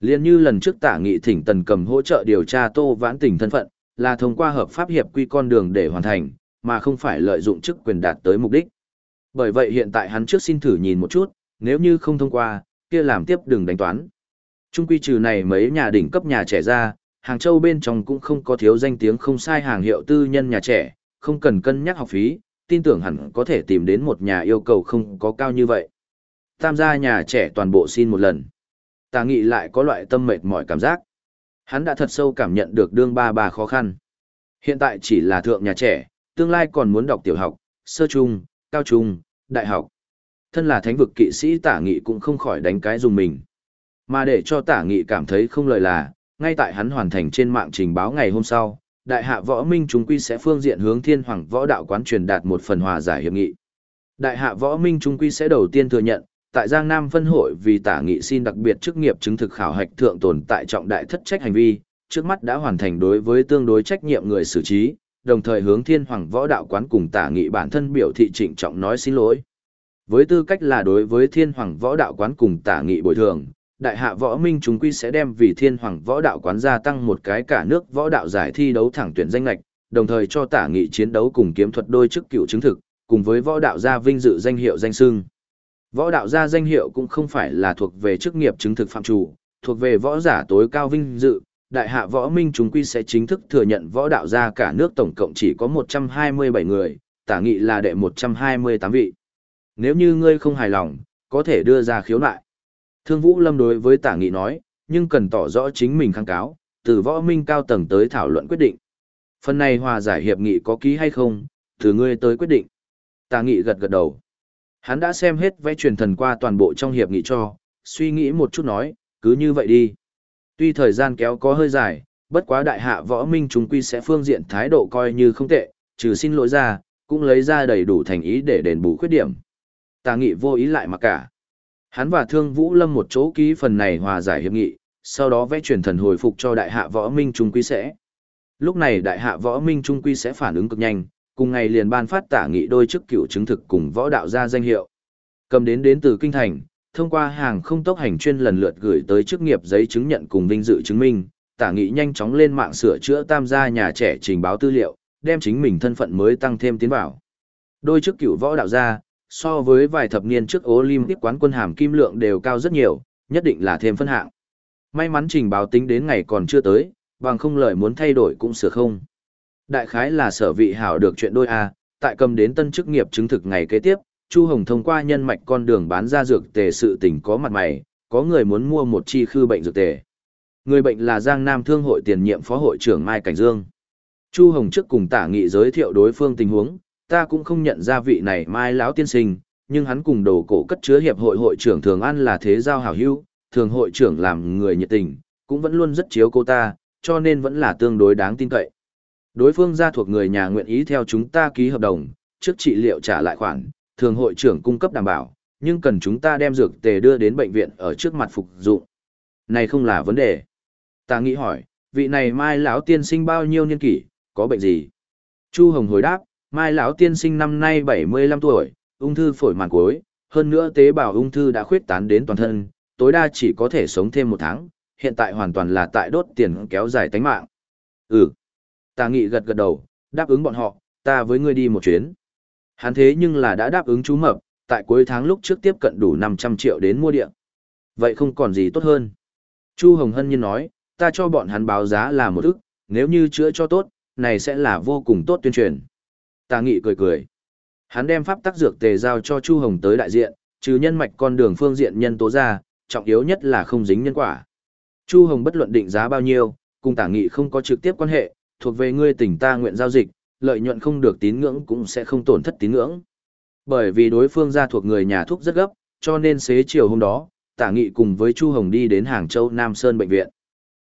Liên như lần trước tả nghị thỉnh tần cầm hỗ trợ điều tra tô vãn tình thân phận, là thông qua hợp pháp hiệp quy con đường để hoàn thành, mà không phải lợi dụng chức quyền đạt tới mục đích. Bởi vậy hiện tại hắn trước xin thử nhìn một chút, nếu như không thông qua, kia làm tiếp đừng đánh toán. Trung quy trừ này mấy nhà đỉnh cấp nhà trẻ ra, Hàng Châu bên trong cũng không có thiếu danh tiếng không sai hàng hiệu tư nhân nhà trẻ, không cần cân nhắc học phí, tin tưởng hẳn có thể tìm đến một nhà yêu cầu không có cao như vậy. Tam gia nhà trẻ toàn bộ xin một lần. Tà nghị lại có loại tâm mệt mỏi cảm giác. Hắn đã thật sâu cảm nhận được đương ba bà khó khăn. Hiện tại chỉ là thượng nhà trẻ, tương lai còn muốn đọc tiểu học, sơ trung, cao trung, đại học. Thân là thánh vực kỵ sĩ tả nghị cũng không khỏi đánh cái dùng mình. Mà để cho tả nghị cảm thấy không lợi là, ngay tại hắn hoàn thành trên mạng trình báo ngày hôm sau, đại hạ võ minh chúng quy sẽ phương diện hướng thiên hoàng võ đạo quán truyền đạt một phần hòa giải hiệp nghị. Đại hạ võ minh chúng quy sẽ đầu tiên thừa nhận, tại Giang Nam phân hội vì tả nghị xin đặc biệt chức nghiệp chứng thực khảo hạch thượng tồn tại trọng đại thất trách hành vi, trước mắt đã hoàn thành đối với tương đối trách nhiệm người xử trí, đồng thời hướng thiên hoàng võ đạo quán cùng tả nghị bản thân biểu thị trịnh trọng nói xin lỗi. Với tư cách là đối với thiên hoàng võ đạo quán cùng tả nghị bồi thường, đại hạ võ minh chúng quy sẽ đem vì thiên hoàng võ đạo quán gia tăng một cái cả nước võ đạo giải thi đấu thẳng tuyển danh lệch, đồng thời cho tả nghị chiến đấu cùng kiếm thuật đôi chức cựu chứng thực, cùng với võ đạo gia vinh dự danh hiệu danh sưng. Võ đạo gia danh hiệu cũng không phải là thuộc về chức nghiệp chứng thực phạm chủ, thuộc về võ giả tối cao vinh dự, đại hạ võ minh chúng quy sẽ chính thức thừa nhận võ đạo gia cả nước tổng cộng chỉ có 127 người, tả nghị là đệ 128 vị. Nếu như ngươi không hài lòng, có thể đưa ra khiếu nại. Thương Vũ Lâm đối với tả nghị nói, nhưng cần tỏ rõ chính mình kháng cáo, từ võ minh cao tầng tới thảo luận quyết định. Phần này hòa giải hiệp nghị có ký hay không, từ ngươi tới quyết định. Tả nghị gật gật đầu. Hắn đã xem hết vẽ truyền thần qua toàn bộ trong hiệp nghị cho, suy nghĩ một chút nói, cứ như vậy đi. Tuy thời gian kéo có hơi dài, bất quá đại hạ võ minh chúng quy sẽ phương diện thái độ coi như không tệ, trừ xin lỗi ra, cũng lấy ra đầy đủ thành ý để đền bù khuyết điểm. Tà nghị vô ý lại mà cả. Hắn và Thương Vũ Lâm một chỗ ký phần này hòa giải hiệp nghị, sau đó vẽ truyền thần hồi phục cho đại hạ võ minh trung quy sẽ. Lúc này đại hạ võ minh trung quy sẽ phản ứng cực nhanh, cùng ngày liền ban phát tả nghị đôi chức cựu chứng thực cùng võ đạo gia danh hiệu. Cầm đến đến từ kinh thành, thông qua hàng không tốc hành chuyên lần lượt gửi tới chức nghiệp giấy chứng nhận cùng vinh dự chứng minh, tả nghị nhanh chóng lên mạng sửa chữa tam gia nhà trẻ trình báo tư liệu, đem chính mình thân phận mới tăng thêm tiến vào. Đôi chức cựu võ đạo gia, so với vài thập niên trước Olympic quán quân hàm kim lượng đều cao rất nhiều, nhất định là thêm phân hạng. May mắn trình báo tính đến ngày còn chưa tới, bằng không lời muốn thay đổi cũng sửa không. Đại khái là sở vị hảo được chuyện đôi A, tại cầm đến tân chức nghiệp chứng thực ngày kế tiếp, Chu Hồng thông qua nhân mạch con đường bán ra dược tề sự tình có mặt mày, có người muốn mua một chi khư bệnh dược tề. Người bệnh là Giang Nam Thương hội tiền nhiệm phó hội trưởng Mai Cảnh Dương. Chu Hồng trước cùng tả nghị giới thiệu đối phương tình huống, ta cũng không nhận ra vị này Mai lão tiên sinh, nhưng hắn cùng đồ cổ cất chứa hiệp hội hội trưởng Thường An là thế giao hảo hữu, thường hội trưởng làm người nhiệt tình, cũng vẫn luôn rất chiếu cô ta, cho nên vẫn là tương đối đáng tin cậy. Đối phương gia thuộc người nhà nguyện ý theo chúng ta ký hợp đồng, trước trị liệu trả lại khoản, thường hội trưởng cung cấp đảm bảo, nhưng cần chúng ta đem dược tề đưa đến bệnh viện ở trước mặt phục dụng. Này không là vấn đề. Ta nghĩ hỏi, vị này Mai lão tiên sinh bao nhiêu niên kỷ, có bệnh gì? Chu Hồng hồi đáp, Mai lão tiên sinh năm nay 75 tuổi, ung thư phổi màn cuối, hơn nữa tế bào ung thư đã khuyết tán đến toàn thân, tối đa chỉ có thể sống thêm một tháng, hiện tại hoàn toàn là tại đốt tiền kéo dài tánh mạng. Ừ. Tà nghị gật gật đầu, đáp ứng bọn họ, ta với ngươi đi một chuyến. Hắn thế nhưng là đã đáp ứng chú mập, tại cuối tháng lúc trước tiếp cận đủ 500 triệu đến mua địa. Vậy không còn gì tốt hơn. Chu Hồng Hân nhiên nói, ta cho bọn hắn báo giá là một ức, nếu như chữa cho tốt, này sẽ là vô cùng tốt tuyên truyền. Tà nghị cười cười. Hắn đem pháp tác dược tề giao cho Chu Hồng tới đại diện, trừ nhân mạch con đường phương diện nhân tố ra, trọng yếu nhất là không dính nhân quả. Chu Hồng bất luận định giá bao nhiêu, cùng tả nghị không có trực tiếp quan hệ, thuộc về ngươi tỉnh ta nguyện giao dịch, lợi nhuận không được tín ngưỡng cũng sẽ không tổn thất tín ngưỡng. Bởi vì đối phương gia thuộc người nhà thuốc rất gấp, cho nên xế chiều hôm đó, tả nghị cùng với Chu Hồng đi đến Hàng Châu Nam Sơn Bệnh viện.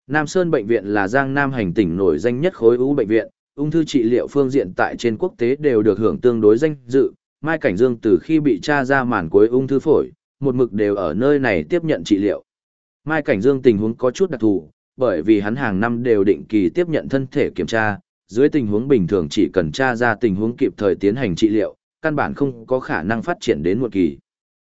Nam Sơn Bệnh viện là Giang Nam hành tỉnh nổi danh nhất khối ưu bệnh viện, ung thư trị liệu phương diện tại trên quốc tế đều được hưởng tương đối danh dự. Mai Cảnh Dương từ khi bị tra ra màn cuối ung thư phổi, một mực đều ở nơi này tiếp nhận trị liệu. Mai Cảnh Dương tình huống có chút đặc thù, bởi vì hắn hàng năm đều định kỳ tiếp nhận thân thể kiểm tra, dưới tình huống bình thường chỉ cần tra ra tình huống kịp thời tiến hành trị liệu, căn bản không có khả năng phát triển đến một kỳ.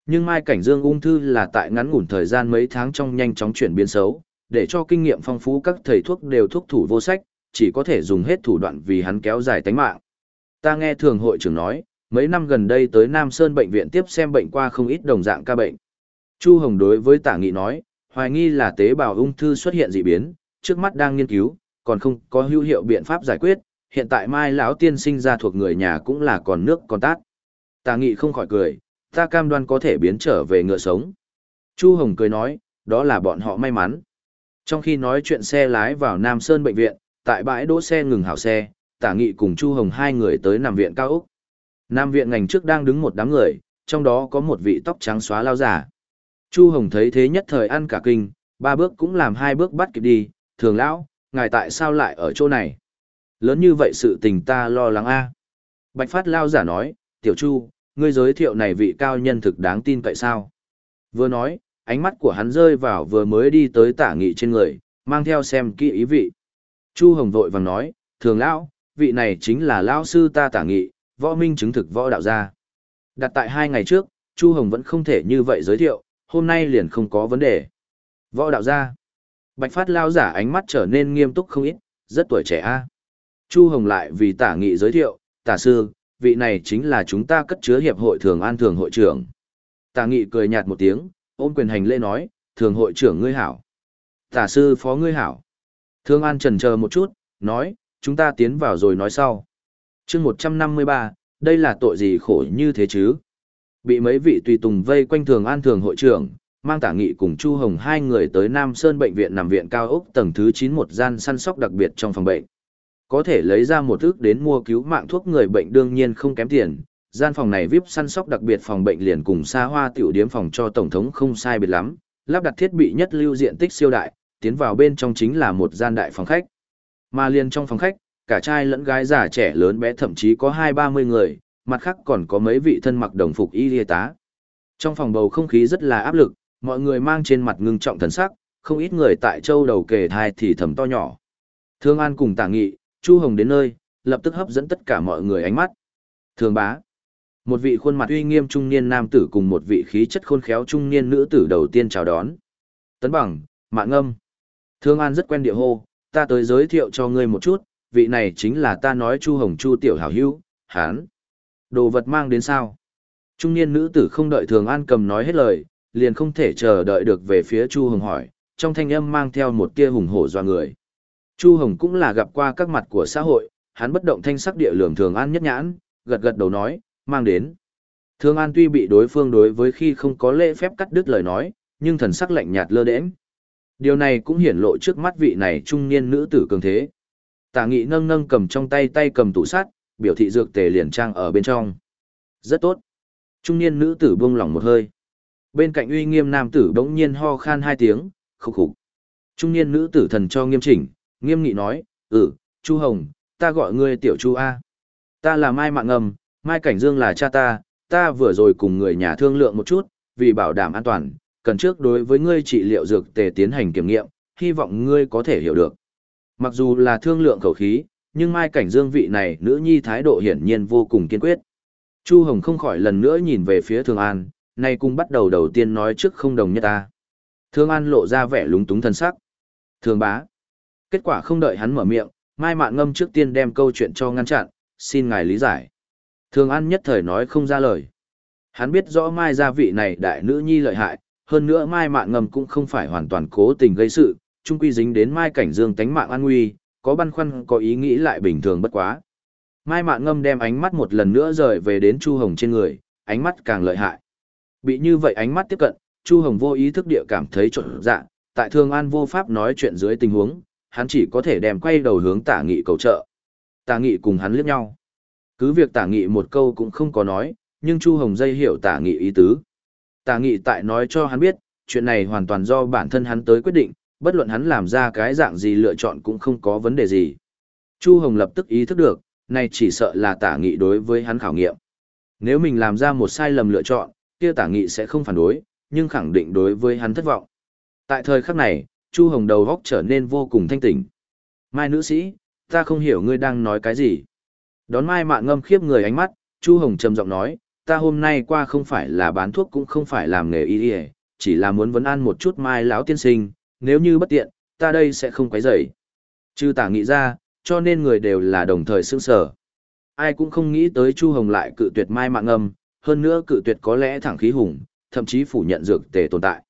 Nhưng Mai Cảnh Dương ung thư là tại ngắn ngủn thời gian mấy tháng trong nhanh chóng chuyển biến xấu, để cho kinh nghiệm phong phú các thầy thuốc đều thuốc thủ vô sách, chỉ có thể dùng hết thủ đoạn vì hắn kéo dài tánh mạng. Ta nghe thường hội trưởng nói, mấy năm gần đây tới Nam Sơn bệnh viện tiếp xem bệnh qua không ít đồng dạng ca bệnh. Chu Hồng đối với tả nghị nói, hoài nghi là tế bào ung thư xuất hiện dị biến, trước mắt đang nghiên cứu, còn không có hữu hiệu biện pháp giải quyết, hiện tại Mai lão tiên sinh ra thuộc người nhà cũng là còn nước còn tát. Tà nghị không khỏi cười, ta cam đoan có thể biến trở về ngựa sống. Chu Hồng cười nói, đó là bọn họ may mắn. Trong khi nói chuyện xe lái vào Nam Sơn bệnh viện, tại bãi đỗ xe ngừng hảo xe, Tả Nghị cùng Chu Hồng hai người tới nằm viện cao ốc. Nam viện ngành trước đang đứng một đám người, trong đó có một vị tóc trắng xóa lao giả. Chu Hồng thấy thế nhất thời ăn cả kinh, ba bước cũng làm hai bước bắt kịp đi, thường lão, ngài tại sao lại ở chỗ này? Lớn như vậy sự tình ta lo lắng a. Bạch Phát lao giả nói, tiểu Chu, ngươi giới thiệu này vị cao nhân thực đáng tin cậy sao? Vừa nói, ánh mắt của hắn rơi vào vừa mới đi tới tả nghị trên người, mang theo xem kỹ ý vị. Chu Hồng vội vàng nói, thường lão, vị này chính là lão sư ta tả nghị, võ minh chứng thực võ đạo gia. Đặt tại hai ngày trước, Chu Hồng vẫn không thể như vậy giới thiệu, hôm nay liền không có vấn đề. Võ đạo gia. Bạch Phát lao giả ánh mắt trở nên nghiêm túc không ít, rất tuổi trẻ a. Chu Hồng lại vì tả nghị giới thiệu, tả sư, vị này chính là chúng ta cất chứa hiệp hội thường an thường hội trưởng. Tả nghị cười nhạt một tiếng, ôm quyền hành lễ nói, thường hội trưởng ngươi hảo. Tả sư phó ngươi hảo. Thường an trần chờ một chút, nói, chúng ta tiến vào rồi nói sau. chương 153, đây là tội gì khổ như thế chứ? Bị mấy vị tùy tùng vây quanh thường an thường hội trưởng, mang tả nghị cùng Chu Hồng hai người tới Nam Sơn Bệnh viện nằm viện cao ốc tầng thứ chín một gian săn sóc đặc biệt trong phòng bệnh. Có thể lấy ra một ước đến mua cứu mạng thuốc người bệnh đương nhiên không kém tiền, gian phòng này VIP săn sóc đặc biệt phòng bệnh liền cùng xa hoa tiểu điếm phòng cho tổng thống không sai biệt lắm, lắp đặt thiết bị nhất lưu diện tích siêu đại, tiến vào bên trong chính là một gian đại phòng khách. Mà liền trong phòng khách, cả trai lẫn gái già trẻ lớn bé thậm chí có hai ba mươi người, mặt khác còn có mấy vị thân mặc đồng phục y y tá. Trong phòng bầu không khí rất là áp lực, mọi người mang trên mặt ngưng trọng thần sắc, không ít người tại châu đầu kề thai thì thầm to nhỏ. Thương An cùng tả nghị, Chu Hồng đến nơi, lập tức hấp dẫn tất cả mọi người ánh mắt. Thường bá. Một vị khuôn mặt uy nghiêm trung niên nam tử cùng một vị khí chất khôn khéo trung niên nữ tử đầu tiên chào đón. Tấn bằng, mạng âm. Thương An rất quen địa hô, ta tới giới thiệu cho ngươi một chút, vị này chính là ta nói Chu Hồng Chu tiểu hảo hữu, hán. Đồ vật mang đến sao? Trung niên nữ tử không đợi Thường An cầm nói hết lời, liền không thể chờ đợi được về phía Chu Hồng hỏi, trong thanh âm mang theo một tia hùng hổ doa người. Chu Hồng cũng là gặp qua các mặt của xã hội, hắn bất động thanh sắc địa lường Thường An nhất nhãn, gật gật đầu nói, mang đến. Thường An tuy bị đối phương đối với khi không có lễ phép cắt đứt lời nói, nhưng thần sắc lạnh nhạt lơ đễnh. Điều này cũng hiển lộ trước mắt vị này trung niên nữ tử cường thế. Tả nghị nâng nâng cầm trong tay tay cầm tủ sắt, biểu thị dược tề liền trang ở bên trong. Rất tốt. Trung niên nữ tử buông lỏng một hơi. Bên cạnh uy nghiêm nam tử đống nhiên ho khan hai tiếng, khục khục. Trung niên nữ tử thần cho nghiêm chỉnh, nghiêm nghị nói, ừ, Chu Hồng, ta gọi ngươi tiểu Chu A. Ta là Mai Mạng Ngầm, Mai Cảnh Dương là cha ta, ta vừa rồi cùng người nhà thương lượng một chút, vì bảo đảm an toàn, cần trước đối với ngươi trị liệu dược tề tiến hành kiểm nghiệm, hy vọng ngươi có thể hiểu được. Mặc dù là thương lượng khẩu khí, nhưng Mai Cảnh Dương vị này nữ nhi thái độ hiển nhiên vô cùng kiên quyết. Chu Hồng không khỏi lần nữa nhìn về phía Thường An, nay cùng bắt đầu đầu tiên nói trước không đồng nhất ta. thương An lộ ra vẻ lúng túng thân sắc. thương bá. Kết quả không đợi hắn mở miệng, Mai Mạn Ngâm trước tiên đem câu chuyện cho ngăn chặn, xin ngài lý giải. thương An nhất thời nói không ra lời. Hắn biết rõ Mai gia vị này đại nữ nhi lợi hại, hơn nữa Mai Mạn Ngâm cũng không phải hoàn toàn cố tình gây sự, chung quy dính đến Mai Cảnh Dương tánh mạng an nguy, có băn khoăn có ý nghĩ lại bình thường bất quá. Mai Mạn Ngâm đem ánh mắt một lần nữa rời về đến Chu Hồng trên người, ánh mắt càng lợi hại. Bị như vậy ánh mắt tiếp cận, Chu Hồng vô ý thức địa cảm thấy trộn dạ, tại Thương An vô pháp nói chuyện dưới tình huống, hắn chỉ có thể đem quay đầu hướng Tả Nghị cầu trợ. Tả Nghị cùng hắn liếc nhau. Cứ việc Tả Nghị một câu cũng không có nói, nhưng Chu Hồng dây hiểu Tả Nghị ý tứ. Tả Nghị tại nói cho hắn biết, chuyện này hoàn toàn do bản thân hắn tới quyết định, bất luận hắn làm ra cái dạng gì lựa chọn cũng không có vấn đề gì. Chu Hồng lập tức ý thức được, này chỉ sợ là tả nghị đối với hắn khảo nghiệm. Nếu mình làm ra một sai lầm lựa chọn, kia tả nghị sẽ không phản đối, nhưng khẳng định đối với hắn thất vọng. Tại thời khắc này, Chu Hồng đầu góc trở nên vô cùng thanh tỉnh. Mai nữ sĩ, ta không hiểu ngươi đang nói cái gì. Đón Mai mạn ngâm khiếp người ánh mắt, Chu Hồng trầm giọng nói, ta hôm nay qua không phải là bán thuốc cũng không phải làm nghề y y, chỉ là muốn vấn an một chút Mai lão tiên sinh, nếu như bất tiện, ta đây sẽ không quấy rầy. Chư tả nghĩ ra, cho nên người đều là đồng thời sững sở. Ai cũng không nghĩ tới Chu Hồng lại cự tuyệt mai Mạn Ngâm hơn nữa cự tuyệt có lẽ thẳng khí hùng, thậm chí phủ nhận dược tề tồn tại.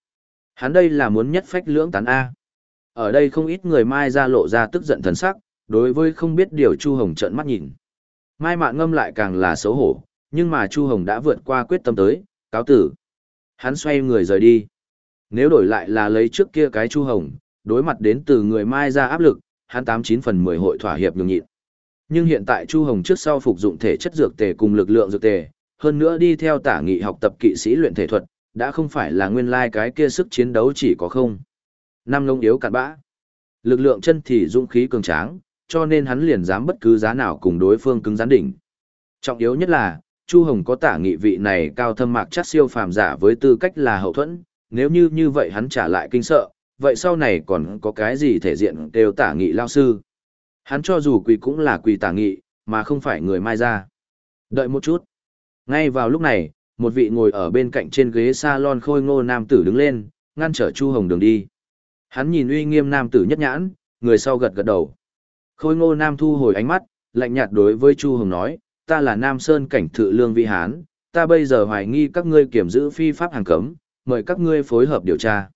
Hắn đây là muốn nhất phách lưỡng tán A. Ở đây không ít người mai ra lộ ra tức giận thần sắc, đối với không biết điều Chu Hồng trợn mắt nhìn. Mai mạn ngâm lại càng là xấu hổ, nhưng mà Chu Hồng đã vượt qua quyết tâm tới, cáo tử. Hắn xoay người rời đi. Nếu đổi lại là lấy trước kia cái Chu Hồng, đối mặt đến từ người Mai ra áp lực, hắn tám chín phần mười hội thỏa hiệp nhường nhịn. Nhưng hiện tại Chu Hồng trước sau phục dụng thể chất dược tề cùng lực lượng dược tề, hơn nữa đi theo tả nghị học tập kỵ sĩ luyện thể thuật, đã không phải là nguyên lai cái kia sức chiến đấu chỉ có không. Năm lông yếu cạn bã. Lực lượng chân thì dũng khí cường tráng, cho nên hắn liền dám bất cứ giá nào cùng đối phương cứng rắn đỉnh. Trọng yếu nhất là, Chu Hồng có tả nghị vị này cao thâm mạc chắc siêu phàm giả với tư cách là hậu thuẫn, nếu như như vậy hắn trả lại kinh sợ, vậy sau này còn có cái gì thể diện đều tả nghị lao sư. Hắn cho dù quỳ cũng là quỳ tả nghị, mà không phải người mai ra. Đợi một chút. Ngay vào lúc này, một vị ngồi ở bên cạnh trên ghế salon khôi ngô nam tử đứng lên, ngăn trở Chu Hồng đường đi. Hắn nhìn uy nghiêm nam tử nhất nhãn, người sau gật gật đầu. Khôi ngô nam thu hồi ánh mắt, lạnh nhạt đối với Chu Hồng nói, ta là Nam Sơn cảnh thự lương vi hán, ta bây giờ hoài nghi các ngươi kiểm giữ phi pháp hàng cấm, mời các ngươi phối hợp điều tra.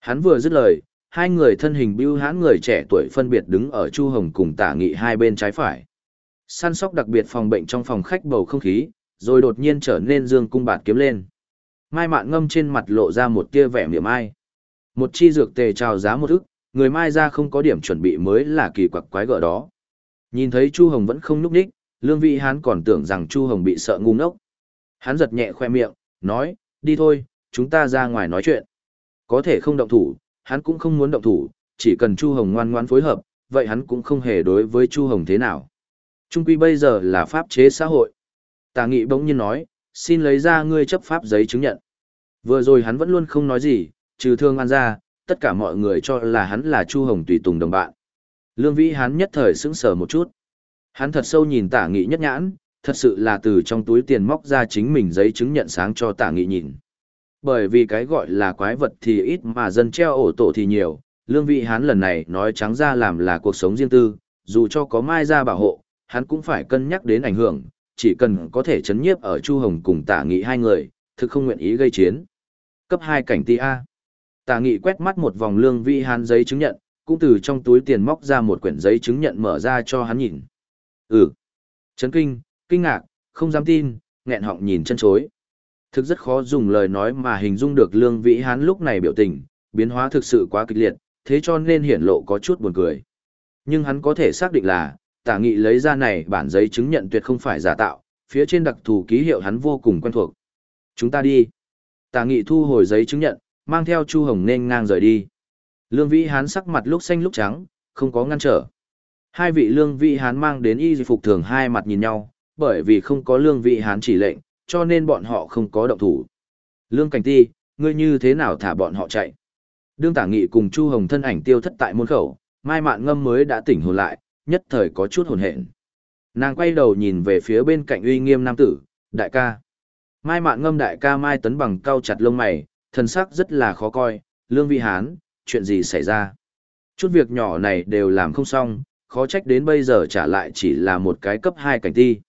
Hắn vừa dứt lời, hai người thân hình bưu hán người trẻ tuổi phân biệt đứng ở Chu Hồng cùng tả nghị hai bên trái phải. Săn sóc đặc biệt phòng bệnh trong phòng khách bầu không khí, rồi đột nhiên trở nên dương cung bạt kiếm lên. Mai mạn ngâm trên mặt lộ ra một tia vẻ miệng ai. Một chi dược tề trào giá một ức, người mai ra không có điểm chuẩn bị mới là kỳ quặc quái gở đó. Nhìn thấy Chu Hồng vẫn không núp đích, Lương Vĩ Hán còn tưởng rằng Chu Hồng bị sợ ngu ngốc. Hắn giật nhẹ khoe miệng, nói, đi thôi, chúng ta ra ngoài nói chuyện. Có thể không động thủ, hắn cũng không muốn động thủ, chỉ cần Chu Hồng ngoan ngoãn phối hợp, vậy hắn cũng không hề đối với Chu Hồng thế nào. Trung quy bây giờ là pháp chế xã hội. Tà nghị bỗng nhiên nói, xin lấy ra ngươi chấp pháp giấy chứng nhận. Vừa rồi hắn vẫn luôn không nói gì, trừ thương an ra, tất cả mọi người cho là hắn là Chu Hồng tùy tùng đồng bạn. Lương Vĩ hắn nhất thời sững sờ một chút. Hắn thật sâu nhìn tả nghị nhất nhãn, thật sự là từ trong túi tiền móc ra chính mình giấy chứng nhận sáng cho tả nghị nhìn. Bởi vì cái gọi là quái vật thì ít mà dân treo ổ tổ thì nhiều, lương vị hắn lần này nói trắng ra làm là cuộc sống riêng tư, dù cho có mai ra bảo hộ, hắn cũng phải cân nhắc đến ảnh hưởng, chỉ cần có thể chấn nhiếp ở Chu Hồng cùng tả nghị hai người, thực không nguyện ý gây chiến. Cấp 2 cảnh ti A. Tả nghị quét mắt một vòng lương vi hán giấy chứng nhận, cũng từ trong túi tiền móc ra một quyển giấy chứng nhận mở ra cho hắn nhìn. Ừ. Chấn kinh, kinh ngạc, không dám tin, nghẹn họng nhìn chân chối. Thực rất khó dùng lời nói mà hình dung được lương vĩ hán lúc này biểu tình, biến hóa thực sự quá kịch liệt, thế cho nên hiển lộ có chút buồn cười. Nhưng hắn có thể xác định là, tả nghị lấy ra này bản giấy chứng nhận tuyệt không phải giả tạo, phía trên đặc thù ký hiệu hắn vô cùng quen thuộc. Chúng ta đi. Tả nghị thu hồi giấy chứng nhận, mang theo Chu Hồng nên ngang rời đi. Lương Vĩ Hán sắc mặt lúc xanh lúc trắng, không có ngăn trở. Hai vị lương Vĩ hán mang đến y phục thường hai mặt nhìn nhau, bởi vì không có lương Vĩ hán chỉ lệnh, cho nên bọn họ không có động thủ. Lương Cảnh Ti, ngươi như thế nào thả bọn họ chạy? Đương Tả Nghị cùng Chu Hồng thân ảnh tiêu thất tại môn khẩu, Mai Mạn Ngâm mới đã tỉnh hồn lại, nhất thời có chút hồn hện. Nàng quay đầu nhìn về phía bên cạnh uy nghiêm nam tử, đại ca. Mai Mạn Ngâm đại ca Mai Tấn bằng cau chặt lông mày, thân sắc rất là khó coi, Lương Vi Hán, chuyện gì xảy ra? Chút việc nhỏ này đều làm không xong, khó trách đến bây giờ trả lại chỉ là một cái cấp 2 cảnh ti.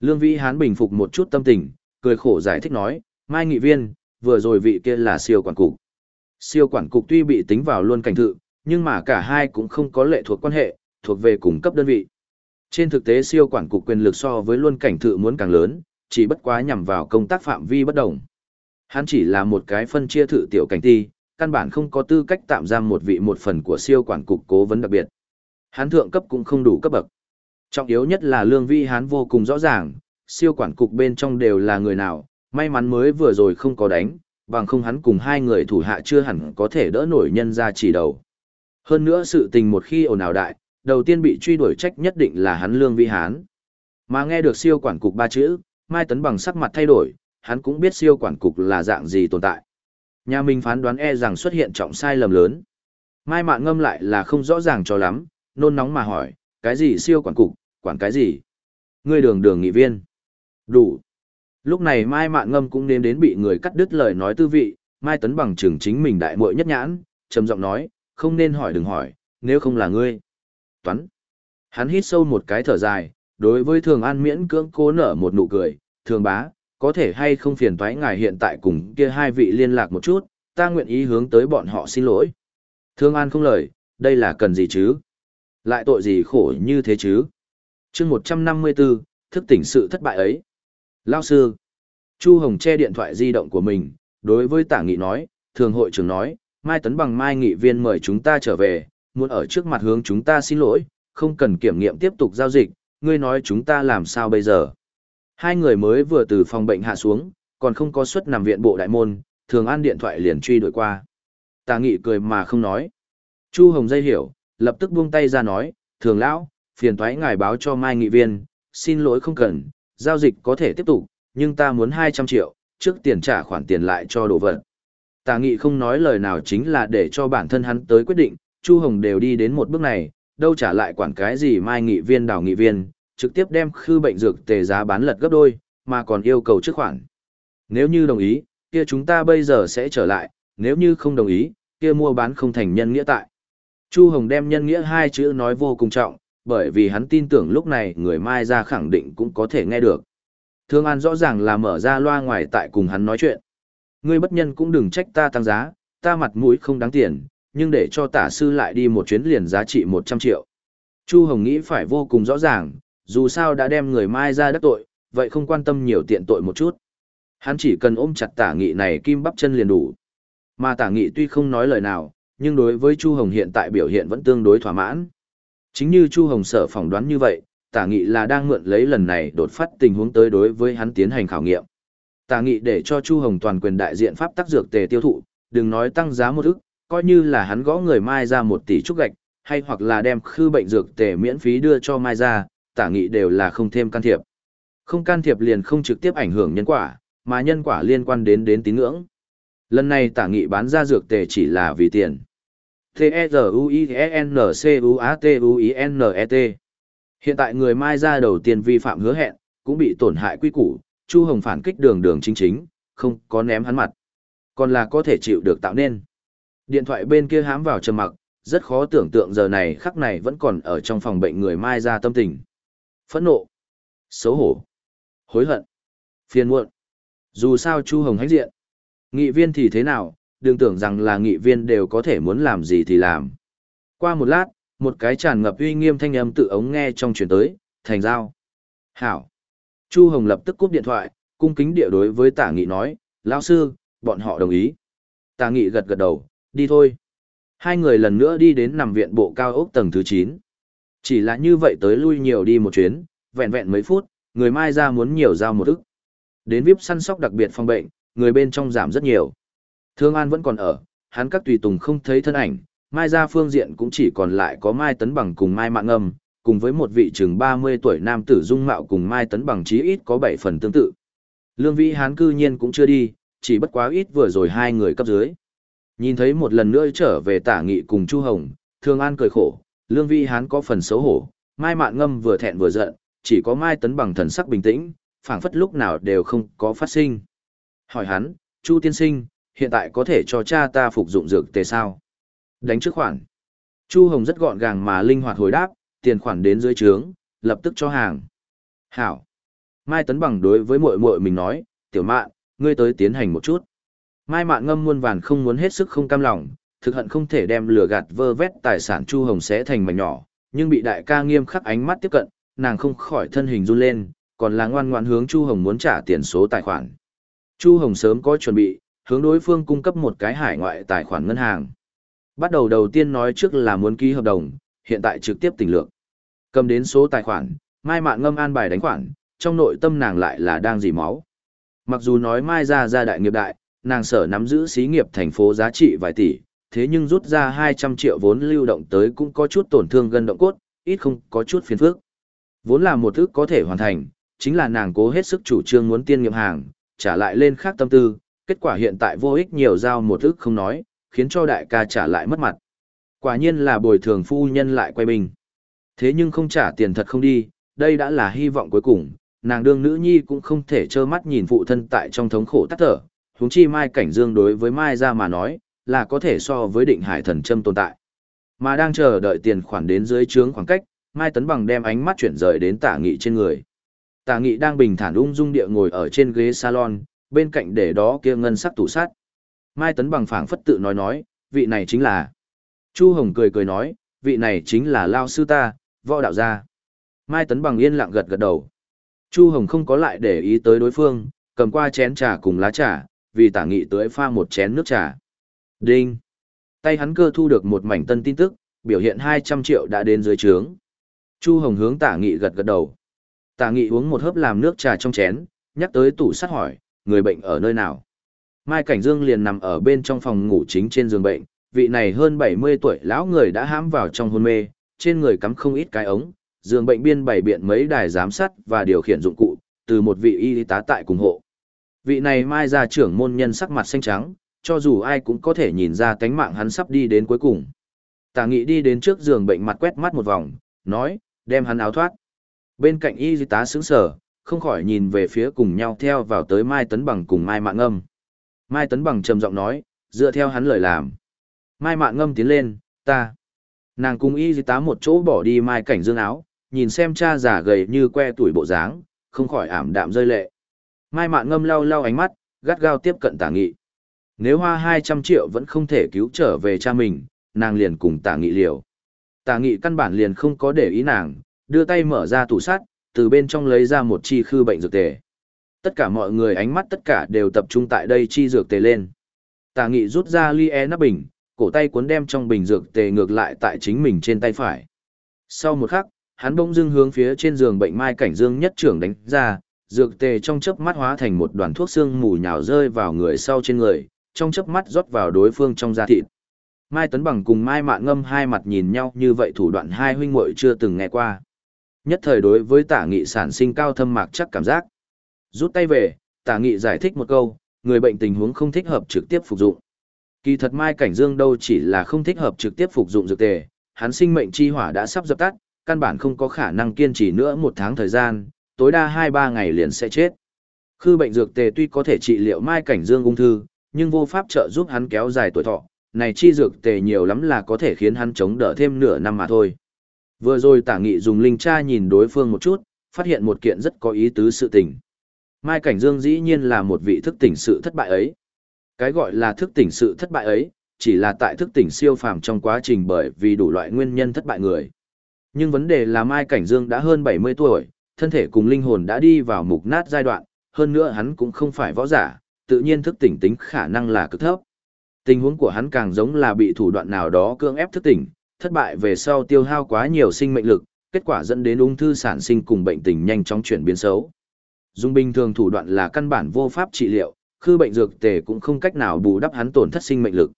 Lương Vĩ Hán bình phục một chút tâm tình, cười khổ giải thích nói, Mai Nghị Viên, vừa rồi vị kia là siêu quản cục. Siêu quản cục tuy bị tính vào luôn cảnh thự, nhưng mà cả hai cũng không có lệ thuộc quan hệ, thuộc về cùng cấp đơn vị. Trên thực tế siêu quản cục quyền lực so với luân cảnh thự muốn càng lớn, chỉ bất quá nhằm vào công tác phạm vi bất đồng. Hắn chỉ là một cái phân chia thự tiểu cảnh ti, căn bản không có tư cách tạm giam một vị một phần của siêu quản cục cố vấn đặc biệt. Hán thượng cấp cũng không đủ cấp bậc. Trọng yếu nhất là lương vi hán vô cùng rõ ràng, siêu quản cục bên trong đều là người nào, may mắn mới vừa rồi không có đánh, bằng không hắn cùng hai người thủ hạ chưa hẳn có thể đỡ nổi nhân ra chỉ đầu. Hơn nữa sự tình một khi ồn ào đại, đầu tiên bị truy đuổi trách nhất định là hắn lương vi hán. Mà nghe được siêu quản cục ba chữ, Mai Tấn bằng sắc mặt thay đổi, hắn cũng biết siêu quản cục là dạng gì tồn tại. Nhà mình phán đoán e rằng xuất hiện trọng sai lầm lớn. Mai Mạn ngâm lại là không rõ ràng cho lắm, nôn nóng mà hỏi, cái gì siêu quản cục, quản cái gì? Ngươi đường đường nghị viên. Đủ. Lúc này Mai Mạn Ngâm cũng nên đến bị người cắt đứt lời nói tư vị, Mai Tấn bằng trưởng chính mình đại muội nhất nhãn, trầm giọng nói, không nên hỏi đừng hỏi, nếu không là ngươi. Toán. Hắn hít sâu một cái thở dài, đối với Thường An miễn cưỡng cố nở một nụ cười, Thường bá, có thể hay không phiền thoái ngài hiện tại cùng kia hai vị liên lạc một chút, ta nguyện ý hướng tới bọn họ xin lỗi. Thường An không lời, đây là cần gì chứ? Lại tội gì khổ như thế chứ? chương 154, thức tỉnh sự thất bại ấy. Lao sư. Chu Hồng che điện thoại di động của mình, đối với tả nghị nói, thường hội trưởng nói, Mai Tấn Bằng Mai Nghị Viên mời chúng ta trở về, muốn ở trước mặt hướng chúng ta xin lỗi, không cần kiểm nghiệm tiếp tục giao dịch, ngươi nói chúng ta làm sao bây giờ. Hai người mới vừa từ phòng bệnh hạ xuống, còn không có suất nằm viện bộ đại môn, thường an điện thoại liền truy đuổi qua. Tà nghị cười mà không nói. Chu Hồng dây hiểu, lập tức buông tay ra nói, thường lão, phiền thoái ngài báo cho Mai Nghị Viên, xin lỗi không cần, giao dịch có thể tiếp tục, nhưng ta muốn 200 triệu, trước tiền trả khoản tiền lại cho đồ vật. Tà nghị không nói lời nào chính là để cho bản thân hắn tới quyết định, Chu Hồng đều đi đến một bước này, đâu trả lại quản cái gì Mai Nghị Viên đào Nghị Viên, trực tiếp đem khư bệnh dược tề giá bán lật gấp đôi, mà còn yêu cầu trước khoản. Nếu như đồng ý, kia chúng ta bây giờ sẽ trở lại, nếu như không đồng ý, kia mua bán không thành nhân nghĩa tại. Chu Hồng đem nhân nghĩa hai chữ nói vô cùng trọng, bởi vì hắn tin tưởng lúc này người Mai ra khẳng định cũng có thể nghe được. Thương An rõ ràng là mở ra loa ngoài tại cùng hắn nói chuyện. Ngươi bất nhân cũng đừng trách ta tăng giá, ta mặt mũi không đáng tiền, nhưng để cho tả sư lại đi một chuyến liền giá trị 100 triệu. Chu Hồng nghĩ phải vô cùng rõ ràng, dù sao đã đem người Mai ra đắc tội, vậy không quan tâm nhiều tiện tội một chút. Hắn chỉ cần ôm chặt tả nghị này kim bắp chân liền đủ. Mà tả nghị tuy không nói lời nào, nhưng đối với Chu Hồng hiện tại biểu hiện vẫn tương đối thỏa mãn. Chính như Chu Hồng sở phỏng đoán như vậy, tả nghị là đang mượn lấy lần này đột phát tình huống tới đối với hắn tiến hành khảo nghiệm. Tả nghị để cho Chu Hồng toàn quyền đại diện pháp tác dược tề tiêu thụ, đừng nói tăng giá một ức, coi như là hắn gõ người Mai ra một tỷ trúc gạch, hay hoặc là đem khư bệnh dược tề miễn phí đưa cho Mai ra, tả nghị đều là không thêm can thiệp. Không can thiệp liền không trực tiếp ảnh hưởng nhân quả, mà nhân quả liên quan đến đến tín ngưỡng. Lần này tả nghị bán ra dược tề chỉ là vì tiền. T-E-Z-U-I-E-N-C-U-A-T-U-I-N-E-T Hiện tại người Mai ra đầu tiên vi phạm hứa hẹn, cũng bị tổn hại quy củ, Chu Hồng phản kích đường đường chính chính, không có ném hắn mặt. Còn là có thể chịu được tạo nên. Điện thoại bên kia hám vào trầm mặc, rất khó tưởng tượng giờ này khắc này vẫn còn ở trong phòng bệnh người Mai ra tâm tình. Phẫn nộ, xấu hổ, hối hận, phiền muộn. Dù sao Chu Hồng hãnh diện. Nghị viên thì thế nào, đừng tưởng rằng là nghị viên đều có thể muốn làm gì thì làm. Qua một lát, một cái tràn ngập uy nghiêm thanh âm tự ống nghe trong truyền tới, thành giao. Hảo. Chu Hồng lập tức cúp điện thoại, cung kính địa đối với tả nghị nói, lão sư, bọn họ đồng ý. Tả nghị gật gật đầu, đi thôi. Hai người lần nữa đi đến nằm viện bộ cao ốc tầng thứ 9. Chỉ là như vậy tới lui nhiều đi một chuyến, vẹn vẹn mấy phút, người mai ra muốn nhiều giao một ức. Đến VIP săn sóc đặc biệt phòng bệnh, người bên trong giảm rất nhiều. Thương An vẫn còn ở, hắn các tùy tùng không thấy thân ảnh, Mai ra phương diện cũng chỉ còn lại có Mai Tấn Bằng cùng Mai Mạng Âm, cùng với một vị chừng 30 tuổi nam tử dung mạo cùng Mai Tấn Bằng chí ít có 7 phần tương tự. Lương Vĩ Hán cư nhiên cũng chưa đi, chỉ bất quá ít vừa rồi hai người cấp dưới. Nhìn thấy một lần nữa trở về tả nghị cùng Chu Hồng, Thương An cười khổ, Lương vi Hán có phần xấu hổ, Mai Mạn Ngâm vừa thẹn vừa giận, chỉ có Mai Tấn Bằng thần sắc bình tĩnh, phảng phất lúc nào đều không có phát sinh. Hỏi hắn, Chu tiên sinh, hiện tại có thể cho cha ta phục dụng dược tề sao? Đánh trước khoản. Chu Hồng rất gọn gàng mà linh hoạt hồi đáp, tiền khoản đến dưới trướng, lập tức cho hàng. Hảo. Mai Tấn Bằng đối với muội muội mình nói, tiểu mạn, ngươi tới tiến hành một chút. Mai mạn ngâm muôn vàn không muốn hết sức không cam lòng, thực hận không thể đem lừa gạt vơ vét tài sản Chu Hồng sẽ thành mảnh nhỏ, nhưng bị đại ca nghiêm khắc ánh mắt tiếp cận, nàng không khỏi thân hình run lên, còn là ngoan ngoãn hướng Chu Hồng muốn trả tiền số tài khoản. Chu Hồng sớm có chuẩn bị, hướng đối phương cung cấp một cái hải ngoại tài khoản ngân hàng. Bắt đầu đầu tiên nói trước là muốn ký hợp đồng, hiện tại trực tiếp tỉnh lược. Cầm đến số tài khoản, Mai Mạn ngâm an bài đánh khoản, trong nội tâm nàng lại là đang dì máu. Mặc dù nói Mai ra ra đại nghiệp đại, nàng sở nắm giữ xí nghiệp thành phố giá trị vài tỷ, thế nhưng rút ra 200 triệu vốn lưu động tới cũng có chút tổn thương gân động cốt, ít không có chút phiền phức. Vốn là một thứ có thể hoàn thành, chính là nàng cố hết sức chủ trương muốn tiên nghiệm hàng, trả lại lên khác tâm tư, kết quả hiện tại vô ích nhiều giao một ức không nói, khiến cho đại ca trả lại mất mặt. Quả nhiên là bồi thường phu nhân lại quay bình. Thế nhưng không trả tiền thật không đi, đây đã là hy vọng cuối cùng, nàng đương nữ nhi cũng không thể trơ mắt nhìn phụ thân tại trong thống khổ tắt thở, huống chi Mai Cảnh Dương đối với Mai ra mà nói, là có thể so với định hải thần châm tồn tại. Mà đang chờ đợi tiền khoản đến dưới trướng khoảng cách, Mai Tấn Bằng đem ánh mắt chuyển rời đến tả nghị trên người. Tả nghị đang bình thản ung dung địa ngồi ở trên ghế salon, bên cạnh để đó kia ngân sắc tủ sát. Mai Tấn Bằng phảng phất tự nói nói, vị này chính là. Chu Hồng cười cười nói, vị này chính là Lao Sư ta, võ đạo gia. Mai Tấn Bằng yên lặng gật gật đầu. Chu Hồng không có lại để ý tới đối phương, cầm qua chén trà cùng lá trà, vì tả nghị tới pha một chén nước trà. Đinh! Tay hắn cơ thu được một mảnh tân tin tức, biểu hiện 200 triệu đã đến dưới trướng. Chu Hồng hướng Tả Nghị gật gật đầu. Tả Nghị uống một hớp làm nước trà trong chén, nhắc tới tủ sắt hỏi, người bệnh ở nơi nào? Mai Cảnh Dương liền nằm ở bên trong phòng ngủ chính trên giường bệnh, vị này hơn 70 tuổi lão người đã hãm vào trong hôn mê, trên người cắm không ít cái ống, giường bệnh biên bày biện mấy đài giám sát và điều khiển dụng cụ, từ một vị y tá tại cùng hộ. Vị này mai ra trưởng môn nhân sắc mặt xanh trắng, cho dù ai cũng có thể nhìn ra tánh mạng hắn sắp đi đến cuối cùng. Tả nghị đi đến trước giường bệnh mặt quét mắt một vòng, nói, đem hắn áo thoát. Bên cạnh y tá sững sờ, không khỏi nhìn về phía cùng nhau theo vào tới Mai Tấn Bằng cùng Mai Mạng Ngâm. Mai Tấn Bằng trầm giọng nói, dựa theo hắn lời làm. Mai Mạng Ngâm tiến lên, ta. Nàng cùng y tá một chỗ bỏ đi Mai Cảnh Dương áo, nhìn xem cha già gầy như que tuổi bộ dáng, không khỏi ảm đạm rơi lệ. Mai Mạn Ngâm lau lau ánh mắt, gắt gao tiếp cận Tả Nghị. Nếu hoa 200 triệu vẫn không thể cứu trở về cha mình, nàng liền cùng Tả Nghị liều. Tả Nghị căn bản liền không có để ý nàng, đưa tay mở ra tủ sắt, từ bên trong lấy ra một chi khư bệnh dược tề. Tất cả mọi người ánh mắt tất cả đều tập trung tại đây chi dược tề lên. Tả Nghị rút ra ly e nắp bình, cổ tay cuốn đem trong bình dược tề ngược lại tại chính mình trên tay phải. Sau một khắc, hắn bỗng dưng hướng phía trên giường bệnh Mai Cảnh Dương nhất trưởng đánh ra, dược tề trong chớp mắt hóa thành một đoàn thuốc xương mù nhào rơi vào người sau trên người, trong chớp mắt rót vào đối phương trong da thịt. Mai Tấn Bằng cùng Mai Mạn Ngâm hai mặt nhìn nhau như vậy thủ đoạn hai huynh muội chưa từng nghe qua. Nhất thời đối với Tả Nghị sản sinh cao thâm mạc chắc cảm giác. Rút tay về, Tả Nghị giải thích một câu, người bệnh tình huống không thích hợp trực tiếp phục dụng. Kỳ thật Mai Cảnh Dương đâu chỉ là không thích hợp trực tiếp phục dụng dược tề, hắn sinh mệnh chi hỏa đã sắp dập tắt, căn bản không có khả năng kiên trì nữa một tháng thời gian, tối đa 2-3 ngày liền sẽ chết. Khư bệnh dược tề tuy có thể trị liệu Mai Cảnh Dương ung thư, nhưng vô pháp trợ giúp hắn kéo dài tuổi thọ, này chi dược tề nhiều lắm là có thể khiến hắn chống đỡ thêm nửa năm mà thôi. Vừa rồi tả nghị dùng linh tra nhìn đối phương một chút, phát hiện một kiện rất có ý tứ sự tình. Mai Cảnh Dương dĩ nhiên là một vị thức tỉnh sự thất bại ấy. Cái gọi là thức tỉnh sự thất bại ấy, chỉ là tại thức tỉnh siêu phàm trong quá trình bởi vì đủ loại nguyên nhân thất bại người. Nhưng vấn đề là Mai Cảnh Dương đã hơn 70 tuổi, thân thể cùng linh hồn đã đi vào mục nát giai đoạn, hơn nữa hắn cũng không phải võ giả, tự nhiên thức tỉnh tính khả năng là cực thấp. Tình huống của hắn càng giống là bị thủ đoạn nào đó cưỡng ép thức tỉnh, thất bại về sau tiêu hao quá nhiều sinh mệnh lực, kết quả dẫn đến ung thư sản sinh cùng bệnh tình nhanh chóng chuyển biến xấu. Dung bình thường thủ đoạn là căn bản vô pháp trị liệu, khư bệnh dược tề cũng không cách nào bù đắp hắn tổn thất sinh mệnh lực.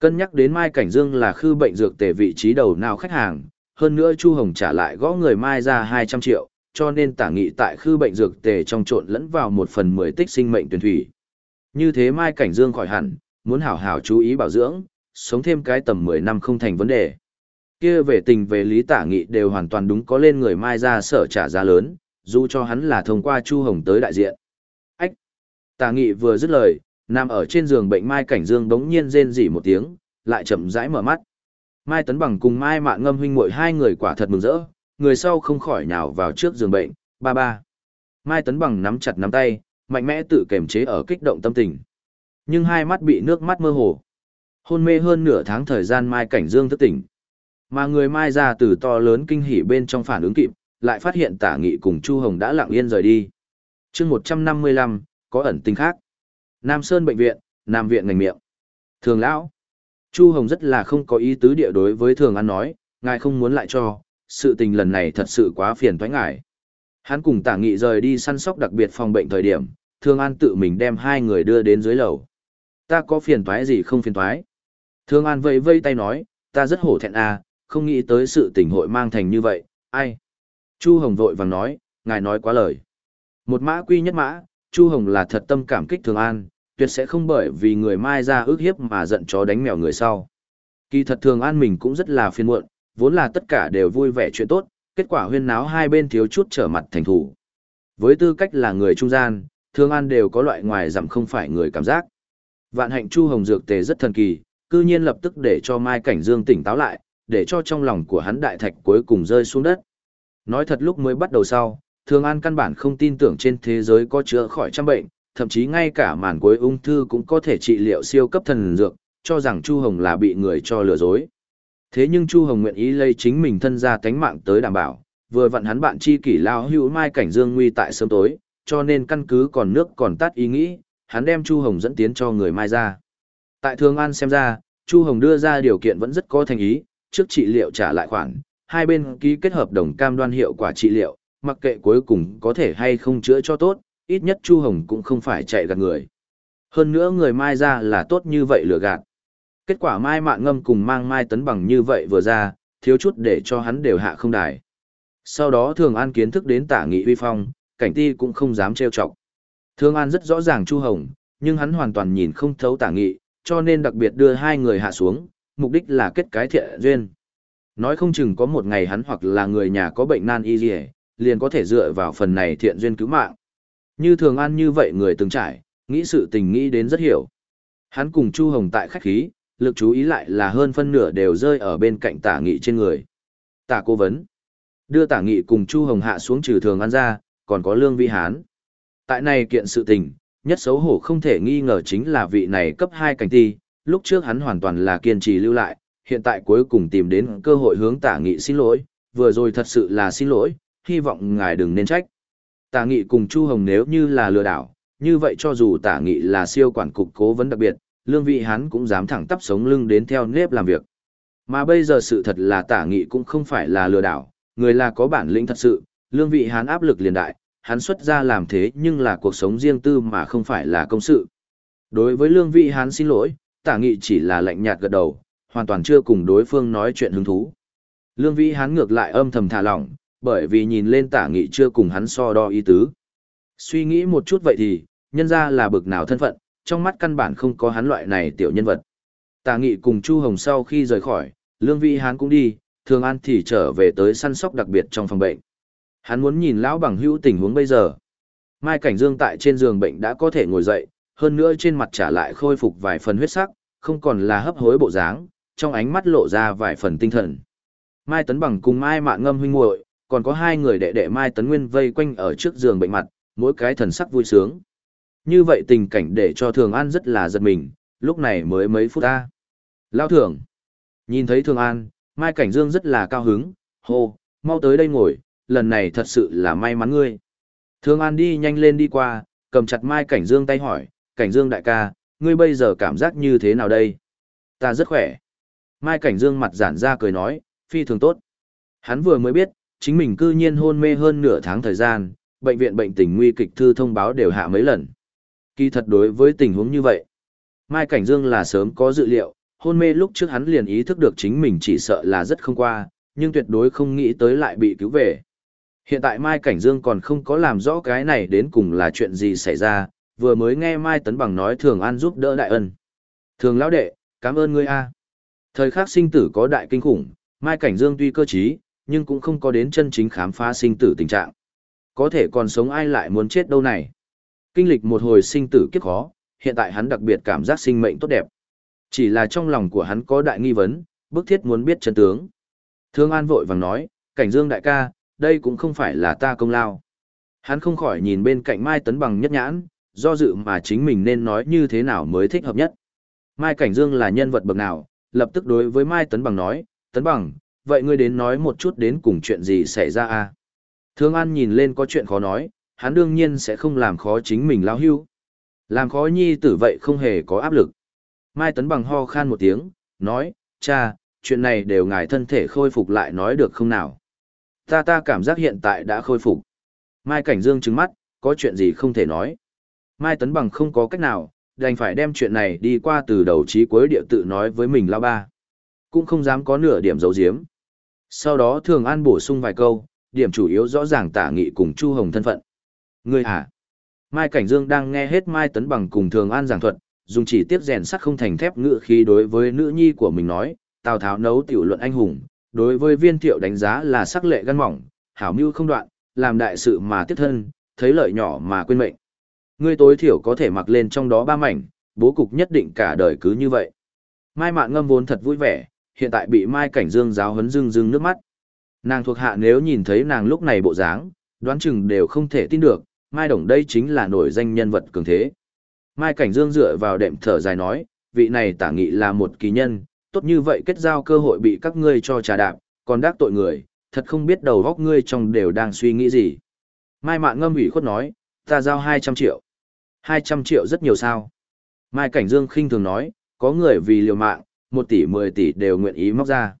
Cân nhắc đến Mai Cảnh Dương là khư bệnh dược tề vị trí đầu nào khách hàng, hơn nữa Chu Hồng trả lại gõ người Mai ra 200 triệu, cho nên tả nghị tại khư bệnh dược tề trong trộn lẫn vào một phần mười tích sinh mệnh tuyển thủy. Như thế Mai Cảnh Dương khỏi hẳn, muốn hảo hảo chú ý bảo dưỡng, sống thêm cái tầm 10 năm không thành vấn đề. Kia về tình về lý tả nghị đều hoàn toàn đúng có lên người Mai ra sở trả giá lớn, dù cho hắn là thông qua Chu Hồng tới đại diện. Ách! Tả nghị vừa dứt lời, nằm ở trên giường bệnh Mai Cảnh Dương đống nhiên rên rỉ một tiếng, lại chậm rãi mở mắt. Mai Tấn Bằng cùng Mai Mạn Ngâm huynh muội hai người quả thật mừng rỡ, người sau không khỏi nhào vào trước giường bệnh, ba ba. Mai Tấn Bằng nắm chặt nắm tay, mạnh mẽ tự kềm chế ở kích động tâm tình. Nhưng hai mắt bị nước mắt mơ hồ. Hôn mê hơn nửa tháng thời gian Mai Cảnh Dương thức tỉnh. Mà người Mai ra từ to lớn kinh hỉ bên trong phản ứng kịp, lại phát hiện tả nghị cùng Chu Hồng đã lặng yên rời đi. chương 155, có ẩn tình khác. Nam Sơn Bệnh viện, Nam Viện ngành miệng. Thường Lão. Chu Hồng rất là không có ý tứ địa đối với Thường An nói, ngài không muốn lại cho, sự tình lần này thật sự quá phiền toái ngại. Hắn cùng tả nghị rời đi săn sóc đặc biệt phòng bệnh thời điểm, Thương An tự mình đem hai người đưa đến dưới lầu. Ta có phiền toái gì không phiền toái? Thương An vây vây tay nói, ta rất hổ thẹn à, không nghĩ tới sự tình hội mang thành như vậy, ai? Chu Hồng vội vàng nói, ngài nói quá lời. Một mã quy nhất mã, Chu Hồng là thật tâm cảm kích Thương An, tuyệt sẽ không bởi vì người mai ra ước hiếp mà giận chó đánh mèo người sau. Kỳ thật Thường An mình cũng rất là phiền muộn, vốn là tất cả đều vui vẻ chuyện tốt, kết quả huyên náo hai bên thiếu chút trở mặt thành thủ. Với tư cách là người trung gian, Thương An đều có loại ngoài giảm không phải người cảm giác. Vạn hạnh Chu Hồng Dược Tề rất thần kỳ, cư nhiên lập tức để cho Mai Cảnh Dương tỉnh táo lại, để cho trong lòng của hắn đại thạch cuối cùng rơi xuống đất. Nói thật lúc mới bắt đầu sau, Thương An căn bản không tin tưởng trên thế giới có chữa khỏi trăm bệnh, thậm chí ngay cả màn cuối ung thư cũng có thể trị liệu siêu cấp thần dược, cho rằng Chu Hồng là bị người cho lừa dối. Thế nhưng Chu Hồng nguyện ý lấy chính mình thân ra tánh mạng tới đảm bảo, vừa vặn hắn bạn chi kỷ lao hữu mai cảnh dương nguy tại sớm tối, cho nên căn cứ còn nước còn tắt ý nghĩ, hắn đem Chu Hồng dẫn tiến cho người mai ra. Tại Thường An xem ra, Chu Hồng đưa ra điều kiện vẫn rất có thành ý, trước trị liệu trả lại khoản, hai bên ký kết hợp đồng cam đoan hiệu quả trị liệu, mặc kệ cuối cùng có thể hay không chữa cho tốt, ít nhất Chu Hồng cũng không phải chạy gạt người. Hơn nữa người Mai ra là tốt như vậy lừa gạt. Kết quả Mai Mạn Ngâm cùng mang Mai Tấn Bằng như vậy vừa ra, thiếu chút để cho hắn đều hạ không đài. Sau đó Thường An kiến thức đến tả nghị uy phong, cảnh ti cũng không dám trêu chọc. Thường An rất rõ ràng Chu Hồng, nhưng hắn hoàn toàn nhìn không thấu tả nghị, cho nên đặc biệt đưa hai người hạ xuống, mục đích là kết cái thiện duyên. Nói không chừng có một ngày hắn hoặc là người nhà có bệnh nan y gì, liền có thể dựa vào phần này thiện duyên cứu mạng. Như Thường An như vậy người từng trải, nghĩ sự tình nghĩ đến rất hiểu. Hắn cùng Chu Hồng tại khách khí, lực chú ý lại là hơn phân nửa đều rơi ở bên cạnh tả nghị trên người. Tả cố vấn. Đưa tả nghị cùng Chu Hồng hạ xuống trừ thường ăn ra, còn có lương vi hán. Tại này kiện sự tình, nhất xấu hổ không thể nghi ngờ chính là vị này cấp 2 cảnh ti, lúc trước hắn hoàn toàn là kiên trì lưu lại, hiện tại cuối cùng tìm đến cơ hội hướng tả nghị xin lỗi, vừa rồi thật sự là xin lỗi, hy vọng ngài đừng nên trách. Tả nghị cùng Chu Hồng nếu như là lừa đảo, như vậy cho dù tả nghị là siêu quản cục cố vấn đặc biệt, lương vị hắn cũng dám thẳng tắp sống lưng đến theo nếp làm việc. Mà bây giờ sự thật là tả nghị cũng không phải là lừa đảo, người là có bản lĩnh thật sự, lương vị hắn áp lực liền đại, hắn xuất ra làm thế nhưng là cuộc sống riêng tư mà không phải là công sự. Đối với lương vị hắn xin lỗi, tả nghị chỉ là lạnh nhạt gật đầu, hoàn toàn chưa cùng đối phương nói chuyện hứng thú. Lương vị hắn ngược lại âm thầm thả lỏng, bởi vì nhìn lên tả nghị chưa cùng hắn so đo ý tứ. Suy nghĩ một chút vậy thì, nhân ra là bực nào thân phận, trong mắt căn bản không có hắn loại này tiểu nhân vật. Tà nghị cùng Chu Hồng sau khi rời khỏi, Lương Vĩ Hán cũng đi, Thường An thì trở về tới săn sóc đặc biệt trong phòng bệnh. Hắn muốn nhìn lão bằng hữu tình huống bây giờ. Mai Cảnh Dương tại trên giường bệnh đã có thể ngồi dậy, hơn nữa trên mặt trả lại khôi phục vài phần huyết sắc, không còn là hấp hối bộ dáng, trong ánh mắt lộ ra vài phần tinh thần. Mai Tấn Bằng cùng Mai Mạn Ngâm huynh muội, còn có hai người đệ đệ Mai Tấn Nguyên vây quanh ở trước giường bệnh mặt, mỗi cái thần sắc vui sướng. Như vậy tình cảnh để cho Thường An rất là giật mình, lúc này mới mấy phút ta. Lao Thường. Nhìn thấy Thường An, Mai Cảnh Dương rất là cao hứng, hô, mau tới đây ngồi, lần này thật sự là may mắn ngươi. Thường An đi nhanh lên đi qua, cầm chặt Mai Cảnh Dương tay hỏi, Cảnh Dương đại ca, ngươi bây giờ cảm giác như thế nào đây? Ta rất khỏe. Mai Cảnh Dương mặt giản ra cười nói, phi thường tốt. Hắn vừa mới biết, chính mình cư nhiên hôn mê hơn nửa tháng thời gian, bệnh viện bệnh tình nguy kịch thư thông báo đều hạ mấy lần. Kỳ thật đối với tình huống như vậy, Mai Cảnh Dương là sớm có dự liệu, hôn mê lúc trước hắn liền ý thức được chính mình chỉ sợ là rất không qua, nhưng tuyệt đối không nghĩ tới lại bị cứu về. Hiện tại Mai Cảnh Dương còn không có làm rõ cái này đến cùng là chuyện gì xảy ra, vừa mới nghe Mai Tấn Bằng nói Thường An giúp đỡ đại ân. Thường lão đệ, cảm ơn ngươi a. Thời khắc sinh tử có đại kinh khủng, Mai Cảnh Dương tuy cơ trí, nhưng cũng không có đến chân chính khám phá sinh tử tình trạng. Có thể còn sống ai lại muốn chết đâu này. Kinh lịch một hồi sinh tử kiếp khó, hiện tại hắn đặc biệt cảm giác sinh mệnh tốt đẹp. Chỉ là trong lòng của hắn có đại nghi vấn, bức thiết muốn biết chân tướng. Thương An vội vàng nói, cảnh dương đại ca, đây cũng không phải là ta công lao. Hắn không khỏi nhìn bên cạnh Mai Tấn Bằng nhất nhãn, do dự mà chính mình nên nói như thế nào mới thích hợp nhất. Mai Cảnh Dương là nhân vật bậc nào, lập tức đối với Mai Tấn Bằng nói, Tấn Bằng, vậy ngươi đến nói một chút đến cùng chuyện gì xảy ra à? Thương An nhìn lên có chuyện khó nói, hắn đương nhiên sẽ không làm khó chính mình lão hưu. Làm khó nhi tử vậy không hề có áp lực. Mai Tấn bằng ho khan một tiếng, nói, cha, chuyện này đều ngài thân thể khôi phục lại nói được không nào. Ta ta cảm giác hiện tại đã khôi phục. Mai Cảnh Dương trừng mắt, có chuyện gì không thể nói. Mai Tấn bằng không có cách nào, đành phải đem chuyện này đi qua từ đầu chí cuối địa tự nói với mình lao ba. Cũng không dám có nửa điểm giấu giếm. Sau đó Thường An bổ sung vài câu, điểm chủ yếu rõ ràng tả nghị cùng Chu Hồng thân phận. Ngươi hả? Mai Cảnh Dương đang nghe hết Mai Tấn Bằng cùng Thường An giảng thuật, dùng chỉ tiếp rèn sắt không thành thép ngựa khi đối với nữ nhi của mình nói, Tào Tháo nấu tiểu luận anh hùng, đối với viên thiệu đánh giá là sắc lệ gan mỏng, hảo mưu không đoạn, làm đại sự mà tiếp thân, thấy lợi nhỏ mà quên mệnh. Ngươi tối thiểu có thể mặc lên trong đó ba mảnh, bố cục nhất định cả đời cứ như vậy. Mai Mạn Ngâm vốn thật vui vẻ, hiện tại bị Mai Cảnh Dương giáo huấn rưng rưng nước mắt. Nàng thuộc hạ nếu nhìn thấy nàng lúc này bộ dáng, đoán chừng đều không thể tin được, Mai Đồng đây chính là nổi danh nhân vật cường thế. Mai Cảnh Dương dựa vào đệm thở dài nói, vị này tả nghị là một kỳ nhân, tốt như vậy kết giao cơ hội bị các ngươi cho trà đạp, còn đắc tội người, thật không biết đầu góc ngươi trong đều đang suy nghĩ gì. Mai Mạn ngâm ủy khuất nói, ta giao 200 triệu. 200 triệu rất nhiều sao. Mai Cảnh Dương khinh thường nói, có người vì liều mạng, một tỷ mười tỷ đều nguyện ý móc ra.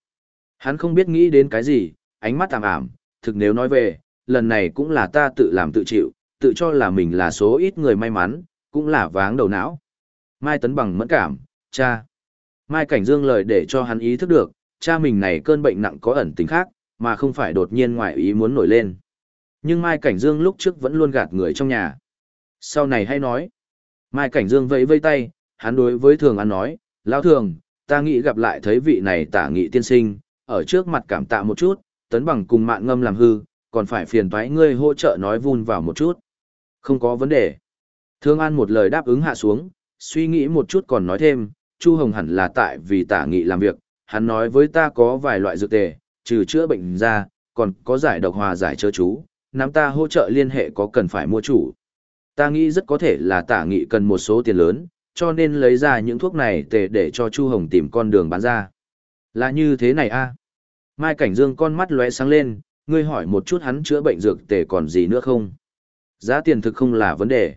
Hắn không biết nghĩ đến cái gì, ánh mắt tạm ảm, thực nếu nói về, lần này cũng là ta tự làm tự chịu, tự cho là mình là số ít người may mắn, cũng là váng đầu não. Mai Tấn Bằng mẫn cảm, cha. Mai Cảnh Dương lời để cho hắn ý thức được, cha mình này cơn bệnh nặng có ẩn tính khác, mà không phải đột nhiên ngoại ý muốn nổi lên. Nhưng Mai Cảnh Dương lúc trước vẫn luôn gạt người trong nhà. Sau này hay nói. Mai Cảnh Dương vẫy vây tay, hắn đối với Thường An nói, Lão Thường, ta nghĩ gặp lại thấy vị này tả nghị tiên sinh, ở trước mặt cảm tạ một chút, tấn bằng cùng mạng ngâm làm hư, còn phải phiền toái ngươi hỗ trợ nói vun vào một chút. Không có vấn đề. Thương An một lời đáp ứng hạ xuống, suy nghĩ một chút còn nói thêm, Chu Hồng hẳn là tại vì tả nghị làm việc, hắn nói với ta có vài loại dược tề, trừ chữa bệnh ra, còn có giải độc hòa giải chớ chú, nắm ta hỗ trợ liên hệ có cần phải mua chủ. Ta nghĩ rất có thể là tả nghị cần một số tiền lớn, cho nên lấy ra những thuốc này tề để cho Chu Hồng tìm con đường bán ra. Là như thế này a Mai Cảnh Dương con mắt lóe sáng lên, ngươi hỏi một chút hắn chữa bệnh dược tề còn gì nữa không? Giá tiền thực không là vấn đề.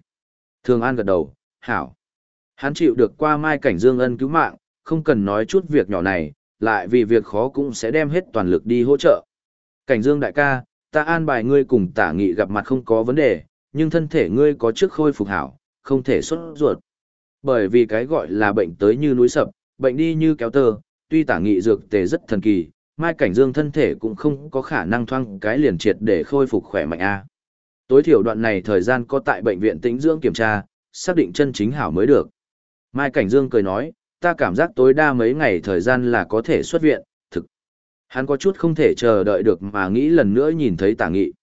Thường An gật đầu, hảo. Hắn chịu được qua Mai Cảnh Dương ân cứu mạng, không cần nói chút việc nhỏ này, lại vì việc khó cũng sẽ đem hết toàn lực đi hỗ trợ. Cảnh Dương đại ca, ta an bài ngươi cùng tả nghị gặp mặt không có vấn đề, nhưng thân thể ngươi có trước khôi phục hảo, không thể xuất ruột. Bởi vì cái gọi là bệnh tới như núi sập, bệnh đi như kéo tơ, tuy tả nghị dược tề rất thần kỳ, Mai Cảnh Dương thân thể cũng không có khả năng thoang cái liền triệt để khôi phục khỏe mạnh a. Tối thiểu đoạn này thời gian có tại bệnh viện tĩnh dưỡng kiểm tra, xác định chân chính hảo mới được. Mai Cảnh Dương cười nói, ta cảm giác tối đa mấy ngày thời gian là có thể xuất viện, thực. Hắn có chút không thể chờ đợi được mà nghĩ lần nữa nhìn thấy tả nghị.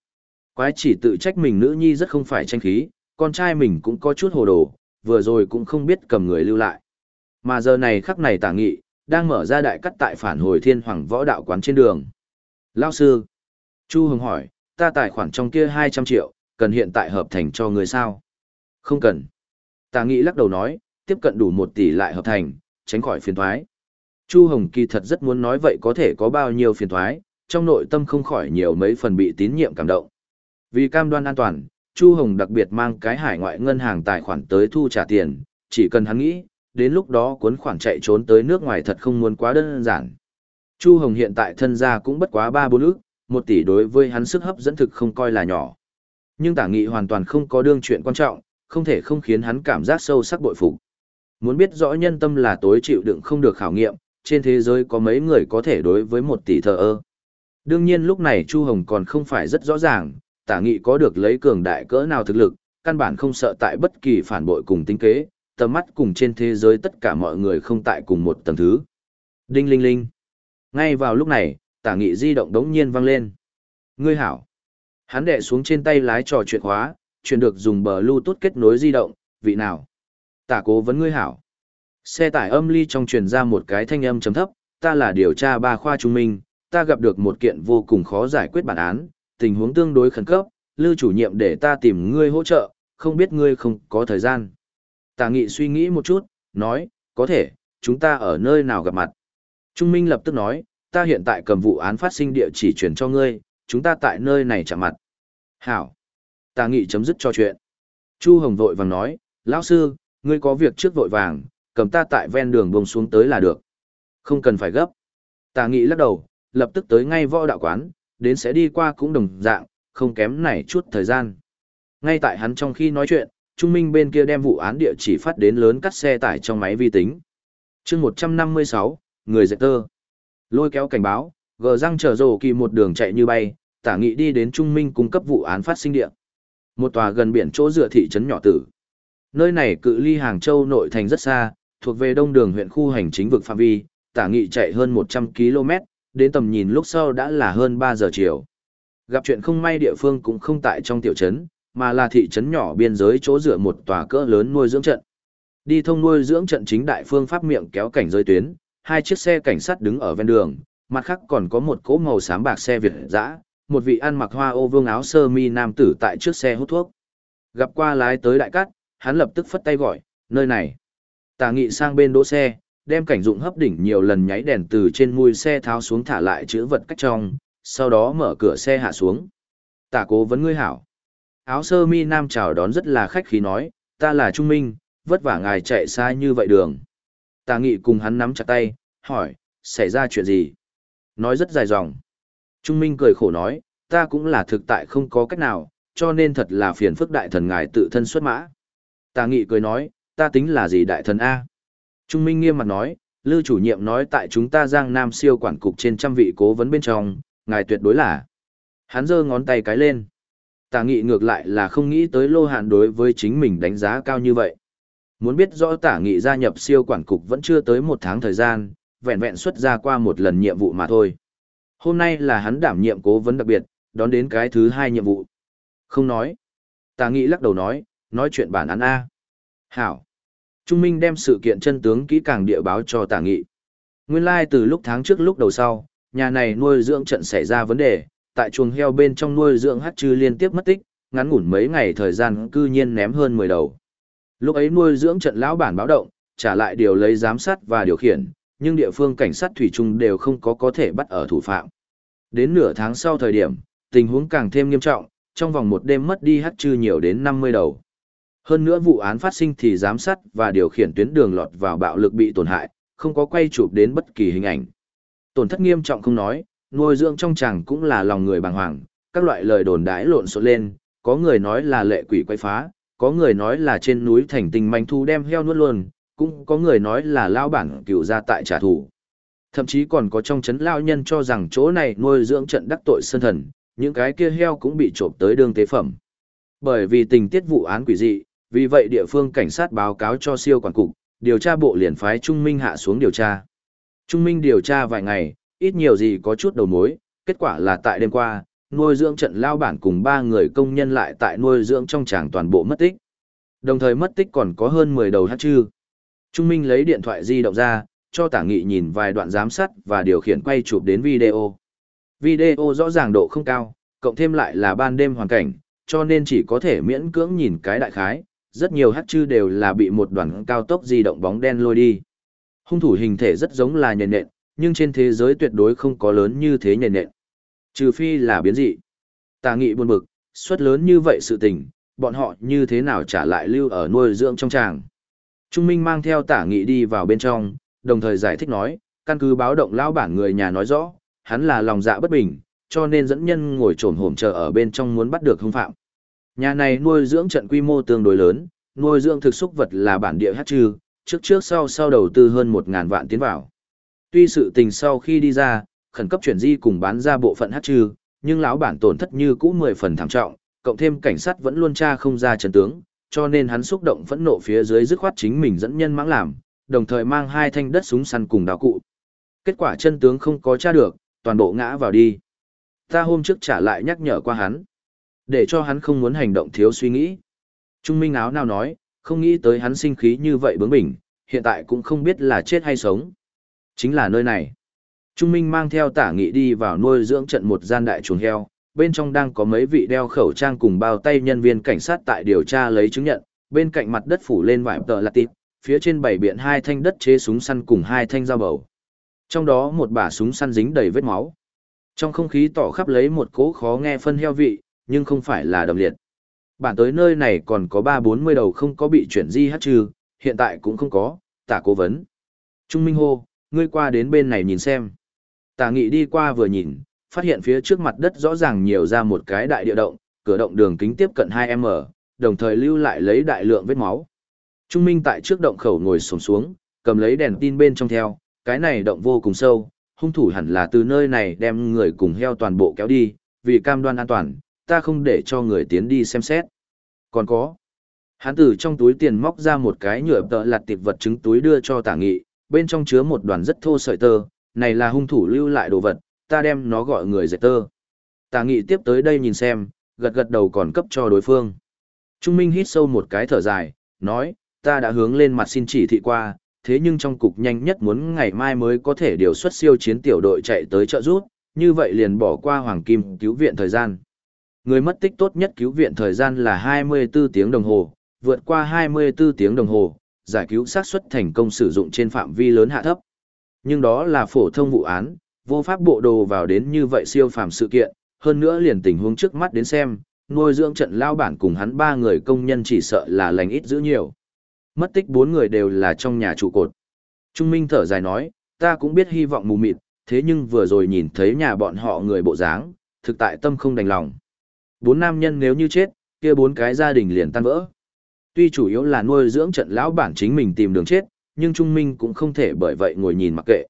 Quái chỉ tự trách mình nữ nhi rất không phải tranh khí, con trai mình cũng có chút hồ đồ, vừa rồi cũng không biết cầm người lưu lại. Mà giờ này khắc này tả nghị, đang mở ra đại cắt tại phản hồi thiên hoàng võ đạo quán trên đường. Lao sư. Chu Hồng hỏi, ta tài khoản trong kia 200 triệu, cần hiện tại hợp thành cho người sao? Không cần. Tà nghị lắc đầu nói, tiếp cận đủ một tỷ lại hợp thành, tránh khỏi phiền thoái. Chu Hồng kỳ thật rất muốn nói vậy có thể có bao nhiêu phiền thoái, trong nội tâm không khỏi nhiều mấy phần bị tín nhiệm cảm động. Vì cam đoan an toàn, Chu Hồng đặc biệt mang cái hải ngoại ngân hàng tài khoản tới thu trả tiền, chỉ cần hắn nghĩ, đến lúc đó cuốn khoản chạy trốn tới nước ngoài thật không muốn quá đơn giản. Chu Hồng hiện tại thân gia cũng bất quá 3 bốn ức, 1 tỷ đối với hắn sức hấp dẫn thực không coi là nhỏ. Nhưng tả nghị hoàn toàn không có đương chuyện quan trọng, không thể không khiến hắn cảm giác sâu sắc bội phục. Muốn biết rõ nhân tâm là tối chịu đựng không được khảo nghiệm, trên thế giới có mấy người có thể đối với một tỷ thờ ơ. Đương nhiên lúc này Chu Hồng còn không phải rất rõ ràng, tả nghị có được lấy cường đại cỡ nào thực lực, căn bản không sợ tại bất kỳ phản bội cùng tính kế, tầm mắt cùng trên thế giới tất cả mọi người không tại cùng một tầng thứ. Đinh linh linh. Ngay vào lúc này, tả nghị di động đống nhiên vang lên. Ngươi hảo. Hắn đệ xuống trên tay lái trò chuyện khóa, chuyển được dùng bờ Bluetooth kết nối di động, vị nào? Tả cố vấn ngươi hảo. Xe tải âm ly trong truyền ra một cái thanh âm chấm thấp, ta là điều tra ba khoa trung minh, ta gặp được một kiện vô cùng khó giải quyết bản án, tình huống tương đối khẩn cấp, lưu chủ nhiệm để ta tìm ngươi hỗ trợ, không biết ngươi không có thời gian. Tả nghị suy nghĩ một chút, nói, có thể, chúng ta ở nơi nào gặp mặt. Trung Minh lập tức nói, ta hiện tại cầm vụ án phát sinh địa chỉ chuyển cho ngươi, chúng ta tại nơi này chạm mặt. Hảo. Tà nghị chấm dứt cho chuyện. Chu Hồng vội vàng nói, lão sư, ngươi có việc trước vội vàng, cầm ta tại ven đường bông xuống tới là được. Không cần phải gấp. Tà nghị lắc đầu, lập tức tới ngay võ đạo quán, đến sẽ đi qua cũng đồng dạng, không kém này chút thời gian. Ngay tại hắn trong khi nói chuyện, Trung Minh bên kia đem vụ án địa chỉ phát đến lớn cắt xe tải trong máy vi tính. chương 156, người dạy tơ. Lôi kéo cảnh báo, gờ răng trở rồ kỳ một đường chạy như bay, tả nghị đi đến Trung Minh cung cấp vụ án phát sinh địa. Một tòa gần biển chỗ dựa thị trấn nhỏ tử. Nơi này cự ly Hàng Châu nội thành rất xa, thuộc về đông đường huyện khu hành chính vực phạm vi, tả nghị chạy hơn 100 km, đến tầm nhìn lúc sau đã là hơn 3 giờ chiều. Gặp chuyện không may địa phương cũng không tại trong tiểu trấn, mà là thị trấn nhỏ biên giới chỗ dựa một tòa cỡ lớn nuôi dưỡng trận. Đi thông nuôi dưỡng trận chính đại phương pháp miệng kéo cảnh giới tuyến, hai chiếc xe cảnh sát đứng ở ven đường, mặt khác còn có một cỗ màu xám bạc xe Việt dã, một vị ăn mặc hoa ô vương áo sơ mi nam tử tại trước xe hút thuốc. Gặp qua lái tới đại cát, hắn lập tức phất tay gọi, nơi này. Tà nghị sang bên đỗ xe, đem cảnh dụng hấp đỉnh nhiều lần nháy đèn từ trên mui xe tháo xuống thả lại chữ vật cách trong, sau đó mở cửa xe hạ xuống. Tả cố vấn ngươi hảo. Áo sơ mi nam chào đón rất là khách khí nói, ta là Trung Minh, vất vả ngài chạy xa như vậy đường. Tà nghị cùng hắn nắm chặt tay, hỏi, xảy ra chuyện gì? Nói rất dài dòng. Trung Minh cười khổ nói, ta cũng là thực tại không có cách nào, cho nên thật là phiền phức đại thần ngài tự thân xuất mã. Tà nghị cười nói, ta tính là gì đại thần A? Trung Minh nghiêm mặt nói, Lưu chủ nhiệm nói tại chúng ta Giang Nam siêu quản cục trên trăm vị cố vấn bên trong, ngài tuyệt đối là. Hắn giơ ngón tay cái lên. Tà nghị ngược lại là không nghĩ tới lô hạn đối với chính mình đánh giá cao như vậy. Muốn biết rõ tả nghị gia nhập siêu quản cục vẫn chưa tới một tháng thời gian, vẹn vẹn xuất ra qua một lần nhiệm vụ mà thôi. Hôm nay là hắn đảm nhiệm cố vấn đặc biệt, đón đến cái thứ hai nhiệm vụ. Không nói. Tà nghị lắc đầu nói, nói chuyện bản án A. Hảo. Trung Minh đem sự kiện chân tướng kỹ càng địa báo cho tả nghị. Nguyên lai like từ lúc tháng trước lúc đầu sau, nhà này nuôi dưỡng trận xảy ra vấn đề, tại chuồng heo bên trong nuôi dưỡng hát chư liên tiếp mất tích, ngắn ngủn mấy ngày thời gian cư nhiên ném hơn 10 đầu. Lúc ấy nuôi dưỡng trận lão bản báo động, trả lại điều lấy giám sát và điều khiển, nhưng địa phương cảnh sát thủy chung đều không có có thể bắt ở thủ phạm. Đến nửa tháng sau thời điểm, tình huống càng thêm nghiêm trọng, trong vòng một đêm mất đi hắc chư nhiều đến 50 đầu. Hơn nữa vụ án phát sinh thì giám sát và điều khiển tuyến đường lọt vào bạo lực bị tổn hại, không có quay chụp đến bất kỳ hình ảnh. Tổn thất nghiêm trọng không nói, nuôi dưỡng trong chàng cũng là lòng người bàng hoàng, các loại lời đồn đãi lộn xộn lên, có người nói là lệ quỷ quay phá, có người nói là trên núi thành tình manh thu đem heo nuốt luôn, cũng có người nói là lao bản cựu ra tại trả thù. Thậm chí còn có trong chấn lao nhân cho rằng chỗ này nuôi dưỡng trận đắc tội sơn thần, những cái kia heo cũng bị trộm tới đường tế phẩm. Bởi vì tình tiết vụ án quỷ dị, vì vậy địa phương cảnh sát báo cáo cho siêu quản cục, điều tra bộ liền phái Trung Minh hạ xuống điều tra. Trung Minh điều tra vài ngày, ít nhiều gì có chút đầu mối, kết quả là tại đêm qua, nuôi dưỡng trận lao bản cùng ba người công nhân lại tại nuôi dưỡng trong tràng toàn bộ mất tích. Đồng thời mất tích còn có hơn 10 đầu hát chư. Trung Minh lấy điện thoại di động ra, cho tả nghị nhìn vài đoạn giám sát và điều khiển quay chụp đến video. Video rõ ràng độ không cao, cộng thêm lại là ban đêm hoàn cảnh, cho nên chỉ có thể miễn cưỡng nhìn cái đại khái, rất nhiều hát chư đều là bị một đoàn cao tốc di động bóng đen lôi đi. Hung thủ hình thể rất giống là nhện nện, nhưng trên thế giới tuyệt đối không có lớn như thế nhện nện. Trừ phi là biến dị. Tà nghị buồn bực, suất lớn như vậy sự tình, bọn họ như thế nào trả lại lưu ở nuôi dưỡng trong tràng. Trung Minh mang theo tả nghị đi vào bên trong, đồng thời giải thích nói, căn cứ báo động lão bản người nhà nói rõ, hắn là lòng dạ bất bình, cho nên dẫn nhân ngồi trồn hổm chờ ở bên trong muốn bắt được hung phạm. Nhà này nuôi dưỡng trận quy mô tương đối lớn, nuôi dưỡng thực xúc vật là bản địa hát trừ, trước trước sau sau đầu tư hơn 1.000 vạn tiến vào. Tuy sự tình sau khi đi ra, khẩn cấp chuyển di cùng bán ra bộ phận hát trừ, nhưng lão bản tổn thất như cũ 10 phần thảm trọng, cộng thêm cảnh sát vẫn luôn tra không ra chân tướng, cho nên hắn xúc động phẫn nộ phía dưới dứt khoát chính mình dẫn nhân mãng làm, đồng thời mang hai thanh đất súng săn cùng đào cụ. Kết quả chân tướng không có tra được, toàn bộ ngã vào đi. Ta hôm trước trả lại nhắc nhở qua hắn. Để cho hắn không muốn hành động thiếu suy nghĩ. Trung Minh áo nào nói, không nghĩ tới hắn sinh khí như vậy bướng bỉnh, hiện tại cũng không biết là chết hay sống. Chính là nơi này. Trung Minh mang theo tả nghị đi vào nuôi dưỡng trận một gian đại chuồng heo, bên trong đang có mấy vị đeo khẩu trang cùng bao tay nhân viên cảnh sát tại điều tra lấy chứng nhận, bên cạnh mặt đất phủ lên vải tờ là tịp, phía trên bảy biện hai thanh đất chế súng săn cùng hai thanh dao bầu. Trong đó một bả súng săn dính đầy vết máu. Trong không khí tỏ khắp lấy một cỗ khó nghe phân heo vị, nhưng không phải là đầm liệt. Bản tới nơi này còn có ba bốn mươi đầu không có bị chuyển di hát trừ, hiện tại cũng không có, tả cố vấn. Trung Minh hô, ngươi qua đến bên này nhìn xem. Tả nghị đi qua vừa nhìn, phát hiện phía trước mặt đất rõ ràng nhiều ra một cái đại địa động, cửa động đường kính tiếp cận 2m, đồng thời lưu lại lấy đại lượng vết máu. Trung Minh tại trước động khẩu ngồi xổm xuống, cầm lấy đèn tin bên trong theo, cái này động vô cùng sâu, hung thủ hẳn là từ nơi này đem người cùng heo toàn bộ kéo đi, vì cam đoan an toàn, ta không để cho người tiến đi xem xét. Còn có, hắn từ trong túi tiền móc ra một cái nhựa tợ lặt tiệp vật chứng túi đưa cho tả nghị, bên trong chứa một đoàn rất thô sợi tơ, này là hung thủ lưu lại đồ vật, ta đem nó gọi người dệt tơ. Tà nghị tiếp tới đây nhìn xem, gật gật đầu còn cấp cho đối phương. Trung Minh hít sâu một cái thở dài, nói, ta đã hướng lên mặt xin chỉ thị qua, thế nhưng trong cục nhanh nhất muốn ngày mai mới có thể điều xuất siêu chiến tiểu đội chạy tới trợ rút, như vậy liền bỏ qua hoàng kim cứu viện thời gian. Người mất tích tốt nhất cứu viện thời gian là 24 tiếng đồng hồ, vượt qua 24 tiếng đồng hồ, giải cứu xác suất thành công sử dụng trên phạm vi lớn hạ thấp. Nhưng đó là phổ thông vụ án, vô pháp bộ đồ vào đến như vậy siêu phàm sự kiện, hơn nữa liền tình huống trước mắt đến xem, nuôi dưỡng trận lao bản cùng hắn ba người công nhân chỉ sợ là lành ít giữ nhiều. Mất tích bốn người đều là trong nhà trụ cột. Trung Minh thở dài nói, ta cũng biết hy vọng mù mịt, thế nhưng vừa rồi nhìn thấy nhà bọn họ người bộ dáng, thực tại tâm không đành lòng. Bốn nam nhân nếu như chết, kia bốn cái gia đình liền tan vỡ. Tuy chủ yếu là nuôi dưỡng trận lão bản chính mình tìm đường chết, nhưng Trung Minh cũng không thể bởi vậy ngồi nhìn mặc kệ.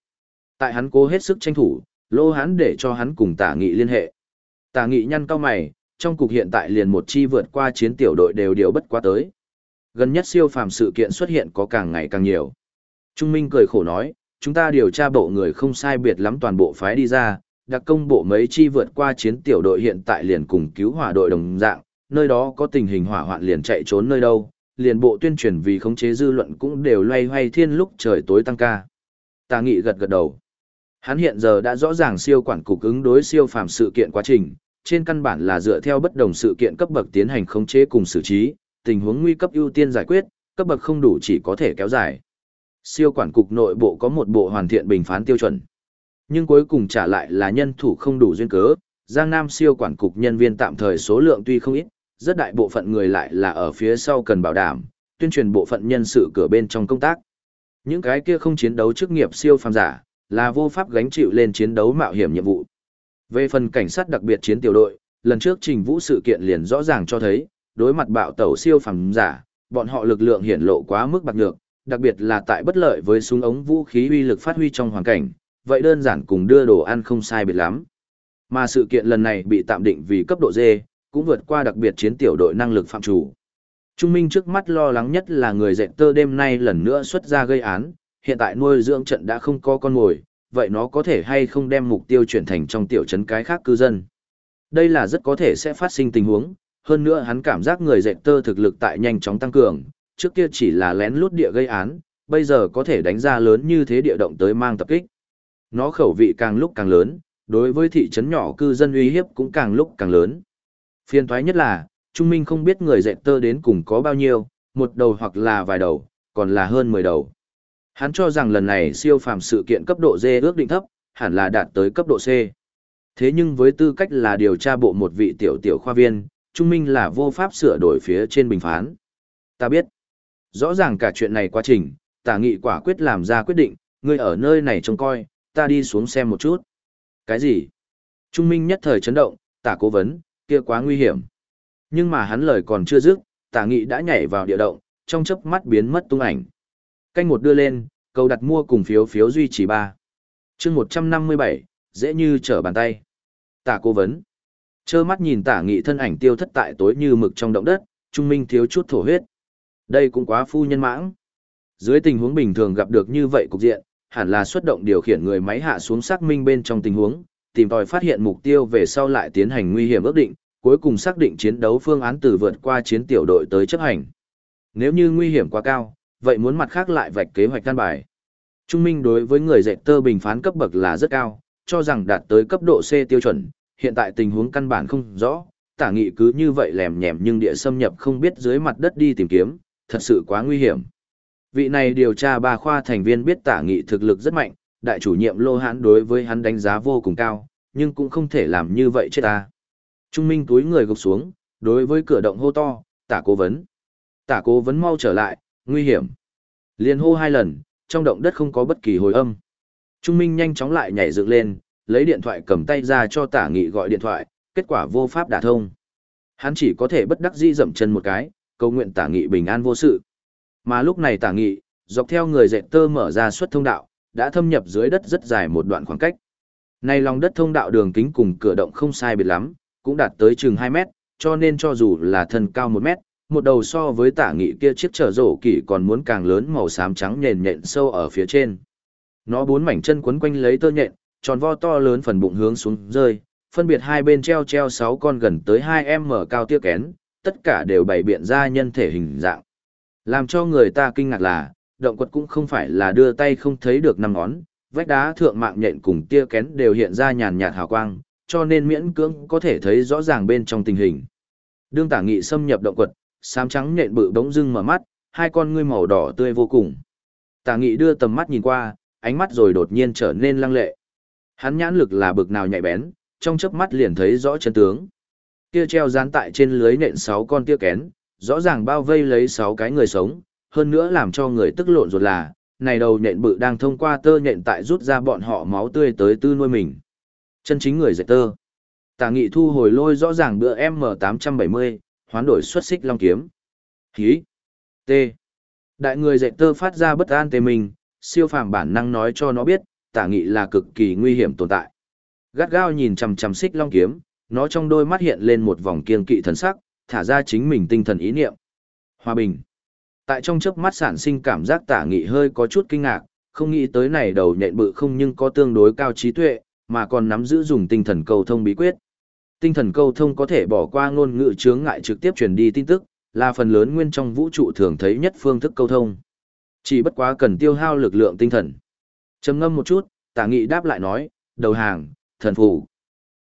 Tại hắn cố hết sức tranh thủ, lô hắn để cho hắn cùng tả nghị liên hệ. Tả nghị nhăn cao mày, trong cục hiện tại liền một chi vượt qua chiến tiểu đội đều điều bất quá tới. Gần nhất siêu phàm sự kiện xuất hiện có càng ngày càng nhiều. Trung Minh cười khổ nói, chúng ta điều tra bộ người không sai biệt lắm toàn bộ phái đi ra, đặc công bộ mấy chi vượt qua chiến tiểu đội hiện tại liền cùng cứu hỏa đội đồng dạng, nơi đó có tình hình hỏa hoạn liền chạy trốn nơi đâu, liền bộ tuyên truyền vì khống chế dư luận cũng đều loay hoay thiên lúc trời tối tăng ca. Tà nghị gật gật đầu. Hắn hiện giờ đã rõ ràng siêu quản cục ứng đối siêu phàm sự kiện quá trình, trên căn bản là dựa theo bất đồng sự kiện cấp bậc tiến hành khống chế cùng xử trí, tình huống nguy cấp ưu tiên giải quyết, cấp bậc không đủ chỉ có thể kéo dài. Siêu quản cục nội bộ có một bộ hoàn thiện bình phán tiêu chuẩn. Nhưng cuối cùng trả lại là nhân thủ không đủ duyên cớ, Giang Nam siêu quản cục nhân viên tạm thời số lượng tuy không ít, rất đại bộ phận người lại là ở phía sau cần bảo đảm, tuyên truyền bộ phận nhân sự cửa bên trong công tác. Những cái kia không chiến đấu chức nghiệp siêu phàm giả, là vô pháp gánh chịu lên chiến đấu mạo hiểm nhiệm vụ. Về phần cảnh sát đặc biệt chiến tiểu đội, lần trước trình vũ sự kiện liền rõ ràng cho thấy, đối mặt bạo tẩu siêu phẩm giả, bọn họ lực lượng hiển lộ quá mức bạc nhược, đặc biệt là tại bất lợi với súng ống vũ khí uy lực phát huy trong hoàn cảnh, vậy đơn giản cùng đưa đồ ăn không sai biệt lắm. Mà sự kiện lần này bị tạm định vì cấp độ D, cũng vượt qua đặc biệt chiến tiểu đội năng lực phạm chủ. Trung Minh trước mắt lo lắng nhất là người dạy tơ đêm nay lần nữa xuất ra gây án, hiện tại nuôi dưỡng trận đã không có con mồi, vậy nó có thể hay không đem mục tiêu chuyển thành trong tiểu trấn cái khác cư dân. Đây là rất có thể sẽ phát sinh tình huống, hơn nữa hắn cảm giác người dạy tơ thực lực tại nhanh chóng tăng cường, trước kia chỉ là lén lút địa gây án, bây giờ có thể đánh ra lớn như thế địa động tới mang tập kích. Nó khẩu vị càng lúc càng lớn, đối với thị trấn nhỏ cư dân uy hiếp cũng càng lúc càng lớn. Phiên thoái nhất là, Trung Minh không biết người dạy tơ đến cùng có bao nhiêu, một đầu hoặc là vài đầu, còn là hơn 10 đầu. Hắn cho rằng lần này siêu phàm sự kiện cấp độ D ước định thấp, hẳn là đạt tới cấp độ C. Thế nhưng với tư cách là điều tra bộ một vị tiểu tiểu khoa viên, Trung Minh là vô pháp sửa đổi phía trên bình phán. Ta biết, rõ ràng cả chuyện này quá trình, tả nghị quả quyết làm ra quyết định, ngươi ở nơi này trông coi, ta đi xuống xem một chút. Cái gì? Trung Minh nhất thời chấn động, tả cố vấn, kia quá nguy hiểm. Nhưng mà hắn lời còn chưa dứt, tả nghị đã nhảy vào địa động, trong chớp mắt biến mất tung ảnh. Canh một đưa lên, cầu đặt mua cùng phiếu phiếu duy trì ba. chương 157, dễ như trở bàn tay. Tả cố vấn. Chơ mắt nhìn tả nghị thân ảnh tiêu thất tại tối như mực trong động đất, trung minh thiếu chút thổ huyết. Đây cũng quá phu nhân mãng. Dưới tình huống bình thường gặp được như vậy cục diện, hẳn là xuất động điều khiển người máy hạ xuống xác minh bên trong tình huống, tìm tòi phát hiện mục tiêu về sau lại tiến hành nguy hiểm ước định, cuối cùng xác định chiến đấu phương án từ vượt qua chiến tiểu đội tới chấp hành. Nếu như nguy hiểm quá cao, vậy muốn mặt khác lại vạch kế hoạch căn bài. Trung minh đối với người dạy tơ bình phán cấp bậc là rất cao, cho rằng đạt tới cấp độ C tiêu chuẩn, hiện tại tình huống căn bản không rõ, tả nghị cứ như vậy lèm nhèm nhưng địa xâm nhập không biết dưới mặt đất đi tìm kiếm, thật sự quá nguy hiểm. Vị này điều tra ba khoa thành viên biết tả nghị thực lực rất mạnh, đại chủ nhiệm lô hãn đối với hắn đánh giá vô cùng cao, nhưng cũng không thể làm như vậy chết ta. Trung minh túi người gục xuống, đối với cửa động hô to, tả cố vấn. Tả cố vấn mau trở lại, nguy hiểm. Liên hô hai lần, trong động đất không có bất kỳ hồi âm. Trung minh nhanh chóng lại nhảy dựng lên, lấy điện thoại cầm tay ra cho tả nghị gọi điện thoại, kết quả vô pháp đả thông. Hắn chỉ có thể bất đắc dĩ dậm chân một cái, cầu nguyện tả nghị bình an vô sự. Mà lúc này tả nghị, dọc theo người dệt tơ mở ra suất thông đạo, đã thâm nhập dưới đất rất dài một đoạn khoảng cách. nay lòng đất thông đạo đường kính cùng cửa động không sai biệt lắm, cũng đạt tới chừng 2 mét, cho nên cho dù là thân cao 1 mét, một đầu so với tả nghị kia chiếc trở rổ kỷ còn muốn càng lớn màu xám trắng nhền nhện sâu ở phía trên. Nó bốn mảnh chân quấn quanh lấy tơ nhện, tròn vo to lớn phần bụng hướng xuống rơi, phân biệt hai bên treo treo sáu con gần tới 2 m cao tia kén, tất cả đều bày biện ra nhân thể hình dạng. Làm cho người ta kinh ngạc là, động quật cũng không phải là đưa tay không thấy được năm ngón, vách đá thượng mạng nhện cùng tia kén đều hiện ra nhàn nhạt hào quang, cho nên miễn cưỡng có thể thấy rõ ràng bên trong tình hình. Đương tả nghị xâm nhập động quật, xám trắng nhện bự bỗng dưng mở mắt, hai con ngươi màu đỏ tươi vô cùng. Tả nghị đưa tầm mắt nhìn qua, ánh mắt rồi đột nhiên trở nên lăng lệ. Hắn nhãn lực là bực nào nhạy bén, trong chớp mắt liền thấy rõ chân tướng. Kia treo dán tại trên lưới nện sáu con tia kén, rõ ràng bao vây lấy sáu cái người sống, hơn nữa làm cho người tức lộn ruột là, này đầu nhện bự đang thông qua tơ nhện tại rút ra bọn họ máu tươi tới tư nuôi mình. Chân chính người dạy tơ. Tả nghị thu hồi lôi rõ ràng bữa M870, hoán đổi xuất xích long kiếm. Hí. T. Đại người dạy tơ phát ra bất an tê mình, siêu phàm bản năng nói cho nó biết, tả nghị là cực kỳ nguy hiểm tồn tại. Gắt gao nhìn chằm chằm xích long kiếm, nó trong đôi mắt hiện lên một vòng kiên kỵ thần sắc, thả ra chính mình tinh thần ý niệm. Hòa bình. Tại trong chớp mắt sản sinh cảm giác tả nghị hơi có chút kinh ngạc, không nghĩ tới này đầu nhện bự không nhưng có tương đối cao trí tuệ, mà còn nắm giữ dùng tinh thần cầu thông bí quyết. Tinh thần câu thông có thể bỏ qua ngôn ngữ chướng ngại trực tiếp truyền đi tin tức, là phần lớn nguyên trong vũ trụ thường thấy nhất phương thức câu thông. Chỉ bất quá cần tiêu hao lực lượng tinh thần. Trầm ngâm một chút, tả nghị đáp lại nói, đầu hàng, thần phủ.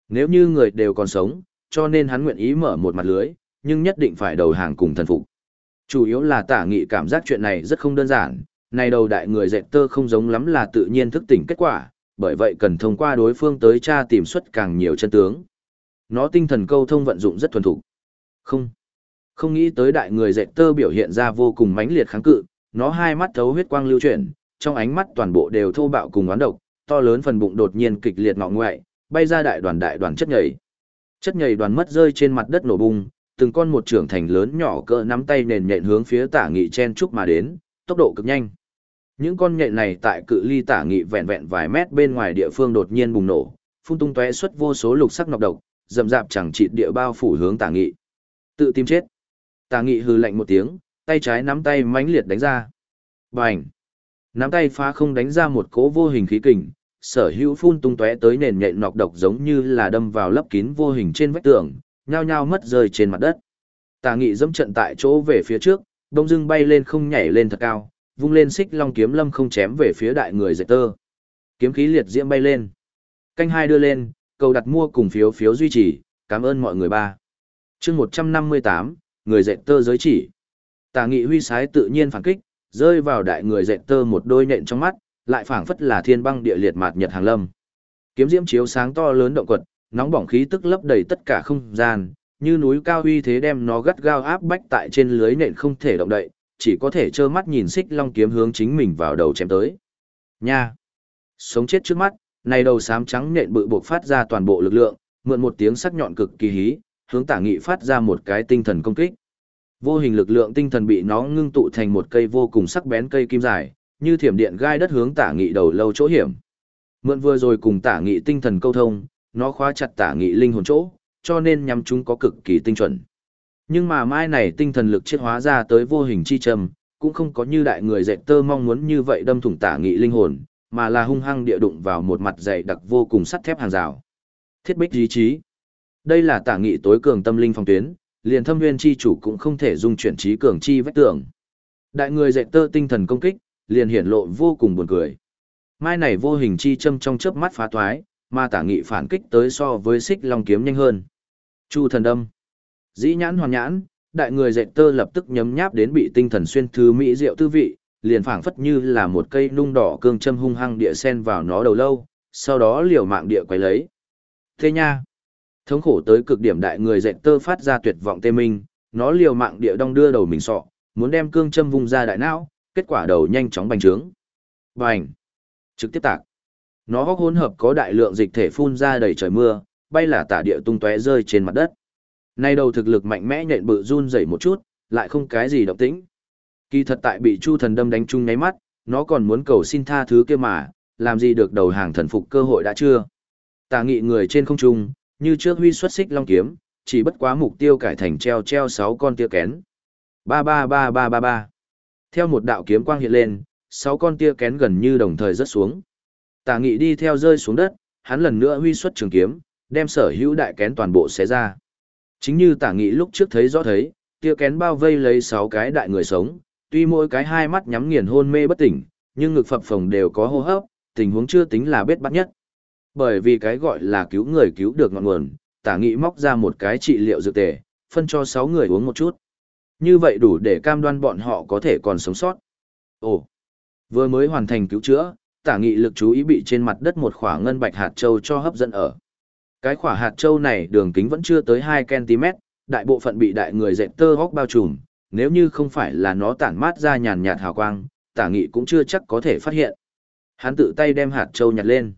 Nếu như người đều còn sống, cho nên hắn nguyện ý mở một mặt lưới, nhưng nhất định phải đầu hàng cùng thần phục. Chủ yếu là tả nghị cảm giác chuyện này rất không đơn giản, này đầu đại người dệt tơ không giống lắm là tự nhiên thức tỉnh kết quả, bởi vậy cần thông qua đối phương tới tra tìm xuất càng nhiều chân tướng. Nó tinh thần câu thông vận dụng rất thuần thục. Không. Không nghĩ tới đại người dạy tơ biểu hiện ra vô cùng mãnh liệt kháng cự, nó hai mắt thấu huyết quang lưu chuyển, trong ánh mắt toàn bộ đều thô bạo cùng oán độc, to lớn phần bụng đột nhiên kịch liệt ngọ ngoại, bay ra đại đoàn đại đoàn chất nhầy. Chất nhầy đoàn mất rơi trên mặt đất nổ bung, từng con một trưởng thành lớn nhỏ cỡ nắm tay nền nhện hướng phía tả nghị chen trúc mà đến, tốc độ cực nhanh. Những con nhện này tại cự ly tả nghị vẹn vẹn vài mét bên ngoài địa phương đột nhiên bùng nổ, phun tung tóe xuất vô số lục sắc nọc độc, rậm dạp chẳng chịt địa bao phủ hướng tả nghị. Tự tìm chết. Tả nghị hừ lạnh một tiếng, tay trái nắm tay mãnh liệt đánh ra. Bành. Nắm tay phá không đánh ra một cỗ vô hình khí kình, sở hữu phun tung tóe tới nền nhện nọc độc giống như là đâm vào lấp kín vô hình trên vách tường, nhao nhao mất rơi trên mặt đất. Tà nghị dẫm trận tại chỗ về phía trước, đông dưng bay lên không nhảy lên thật cao, vung lên xích long kiếm lâm không chém về phía đại người dạy tơ. Kiếm khí liệt diễm bay lên. Canh hai đưa lên, cầu đặt mua cùng phiếu phiếu duy trì, cảm ơn mọi người ba. chương 158, người dạy tơ giới chỉ. Tà nghị huy sái tự nhiên phản kích, rơi vào đại người dạy tơ một đôi nện trong mắt, lại phảng phất là thiên băng địa liệt mạt nhật hàng lâm. Kiếm diễm chiếu sáng to lớn động quật, nóng bỏng khí tức lấp đầy tất cả không gian, như núi cao uy thế đem nó gắt gao áp bách tại trên lưới nện không thể động đậy, chỉ có thể trơ mắt nhìn xích long kiếm hướng chính mình vào đầu chém tới. Nha! Sống chết trước mắt, này đầu sám trắng nện bự buộc phát ra toàn bộ lực lượng, mượn một tiếng sắc nhọn cực kỳ hí, hướng tả nghị phát ra một cái tinh thần công kích. Vô hình lực lượng tinh thần bị nó ngưng tụ thành một cây vô cùng sắc bén cây kim dài, như thiểm điện gai đất hướng tả nghị đầu lâu chỗ hiểm. Mượn vừa rồi cùng tả nghị tinh thần câu thông, nó khóa chặt tả nghị linh hồn chỗ, cho nên nhắm chúng có cực kỳ tinh chuẩn. Nhưng mà mai này tinh thần lực chiết hóa ra tới vô hình chi trầm, cũng không có như đại người dệt tơ mong muốn như vậy đâm thủng tả nghị linh hồn, mà là hung hăng địa đụng vào một mặt dày đặc vô cùng sắt thép hàng rào. Thiết bích ý chí. Đây là tả nghị tối cường tâm linh phong tuyến, liền thâm nguyên chi chủ cũng không thể dung chuyển trí cường chi vách tường. Đại người dạy tơ tinh thần công kích, liền hiển lộ vô cùng buồn cười. Mai này vô hình chi châm trong chớp mắt phá thoái, mà tả nghị phản kích tới so với xích long kiếm nhanh hơn. Chu thần đâm. Dĩ nhãn hoàn nhãn, đại người dạy tơ lập tức nhấm nháp đến bị tinh thần xuyên thư mỹ diệu tư vị, liền phảng phất như là một cây nung đỏ cương châm hung hăng địa sen vào nó đầu lâu, sau đó liều mạng địa quay lấy. Thế nha. Thống khổ tới cực điểm đại người dẹn tơ phát ra tuyệt vọng tê minh, nó liều mạng địa đong đưa đầu mình sọ, muốn đem cương châm vung ra đại não, kết quả đầu nhanh chóng bành trướng. Bành! Trực tiếp tạc. Nó hốc hỗn hợp có đại lượng dịch thể phun ra đầy trời mưa, bay là tả địa tung tóe rơi trên mặt đất. Nay đầu thực lực mạnh mẽ nhện bự run rẩy một chút, lại không cái gì động tĩnh. Kỳ thật tại bị Chu Thần đâm đánh chung ngáy mắt, nó còn muốn cầu xin tha thứ kia mà, làm gì được đầu hàng thần phục cơ hội đã chưa. Tà nghị người trên không trung, như trước huy xuất xích long kiếm, chỉ bất quá mục tiêu cải thành treo treo sáu con tia kén. Ba ba ba ba ba ba. Theo một đạo kiếm quang hiện lên, sáu con tia kén gần như đồng thời rớt xuống. Tả nghị đi theo rơi xuống đất, hắn lần nữa huy xuất trường kiếm, đem sở hữu đại kén toàn bộ xé ra. Chính như tả nghị lúc trước thấy rõ thấy, tia kén bao vây lấy sáu cái đại người sống, tuy mỗi cái hai mắt nhắm nghiền hôn mê bất tỉnh, nhưng ngực phập phồng đều có hô hấp, tình huống chưa tính là bết bắt nhất. Bởi vì cái gọi là cứu người cứu được ngọn nguồn, tả nghị móc ra một cái trị liệu dược tề, phân cho sáu người uống một chút. Như vậy đủ để cam đoan bọn họ có thể còn sống sót. Ồ, vừa mới hoàn thành cứu chữa, tả nghị lực chú ý bị trên mặt đất một khỏa ngân bạch hạt châu cho hấp dẫn ở. Cái khỏa hạt châu này đường kính vẫn chưa tới 2cm, đại bộ phận bị đại người dệt tơ góc bao trùm, nếu như không phải là nó tản mát ra nhàn nhạt hào quang, tả nghị cũng chưa chắc có thể phát hiện. Hắn tự tay đem hạt châu nhặt lên.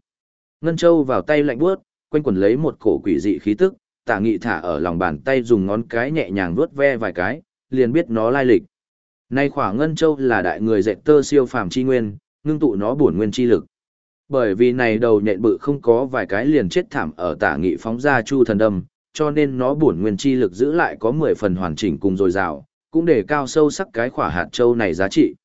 Ngân châu vào tay lạnh buốt, quanh quần lấy một cổ quỷ dị khí tức, tả nghị thả ở lòng bàn tay dùng ngón cái nhẹ nhàng vuốt ve vài cái, liền biết nó lai lịch. Nay khỏa ngân châu là đại người dệt tơ siêu phàm chi nguyên, ngưng tụ nó bổn nguyên chi lực. Bởi vì này đầu nhện bự không có vài cái liền chết thảm ở tả nghị phóng ra chu thần đâm, cho nên nó bổn nguyên chi lực giữ lại có 10 phần hoàn chỉnh cùng dồi dào, cũng để cao sâu sắc cái khỏa hạt châu này giá trị.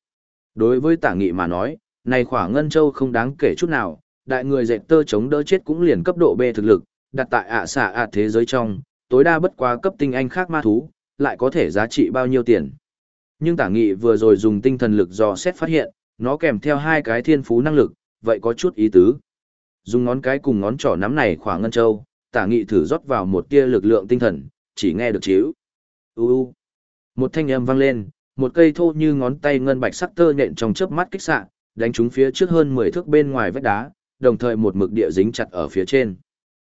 Đối với tả nghị mà nói, này khỏa ngân châu không đáng kể chút nào, đại người dệt tơ chống đỡ chết cũng liền cấp độ B thực lực, đặt tại ạ xạ ạ thế giới trong, tối đa bất quá cấp tinh anh khác ma thú, lại có thể giá trị bao nhiêu tiền. Nhưng tả nghị vừa rồi dùng tinh thần lực dò xét phát hiện, nó kèm theo hai cái thiên phú năng lực, vậy có chút ý tứ. Dùng ngón cái cùng ngón trỏ nắm này khỏa ngân châu, tả nghị thử rót vào một tia lực lượng tinh thần, chỉ nghe được chiếu. U u. Một thanh âm vang lên, một cây thô như ngón tay ngân bạch sắc tơ nhện trong chớp mắt kích xạ, đánh trúng phía trước hơn 10 thước bên ngoài vách đá, đồng thời một mực địa dính chặt ở phía trên.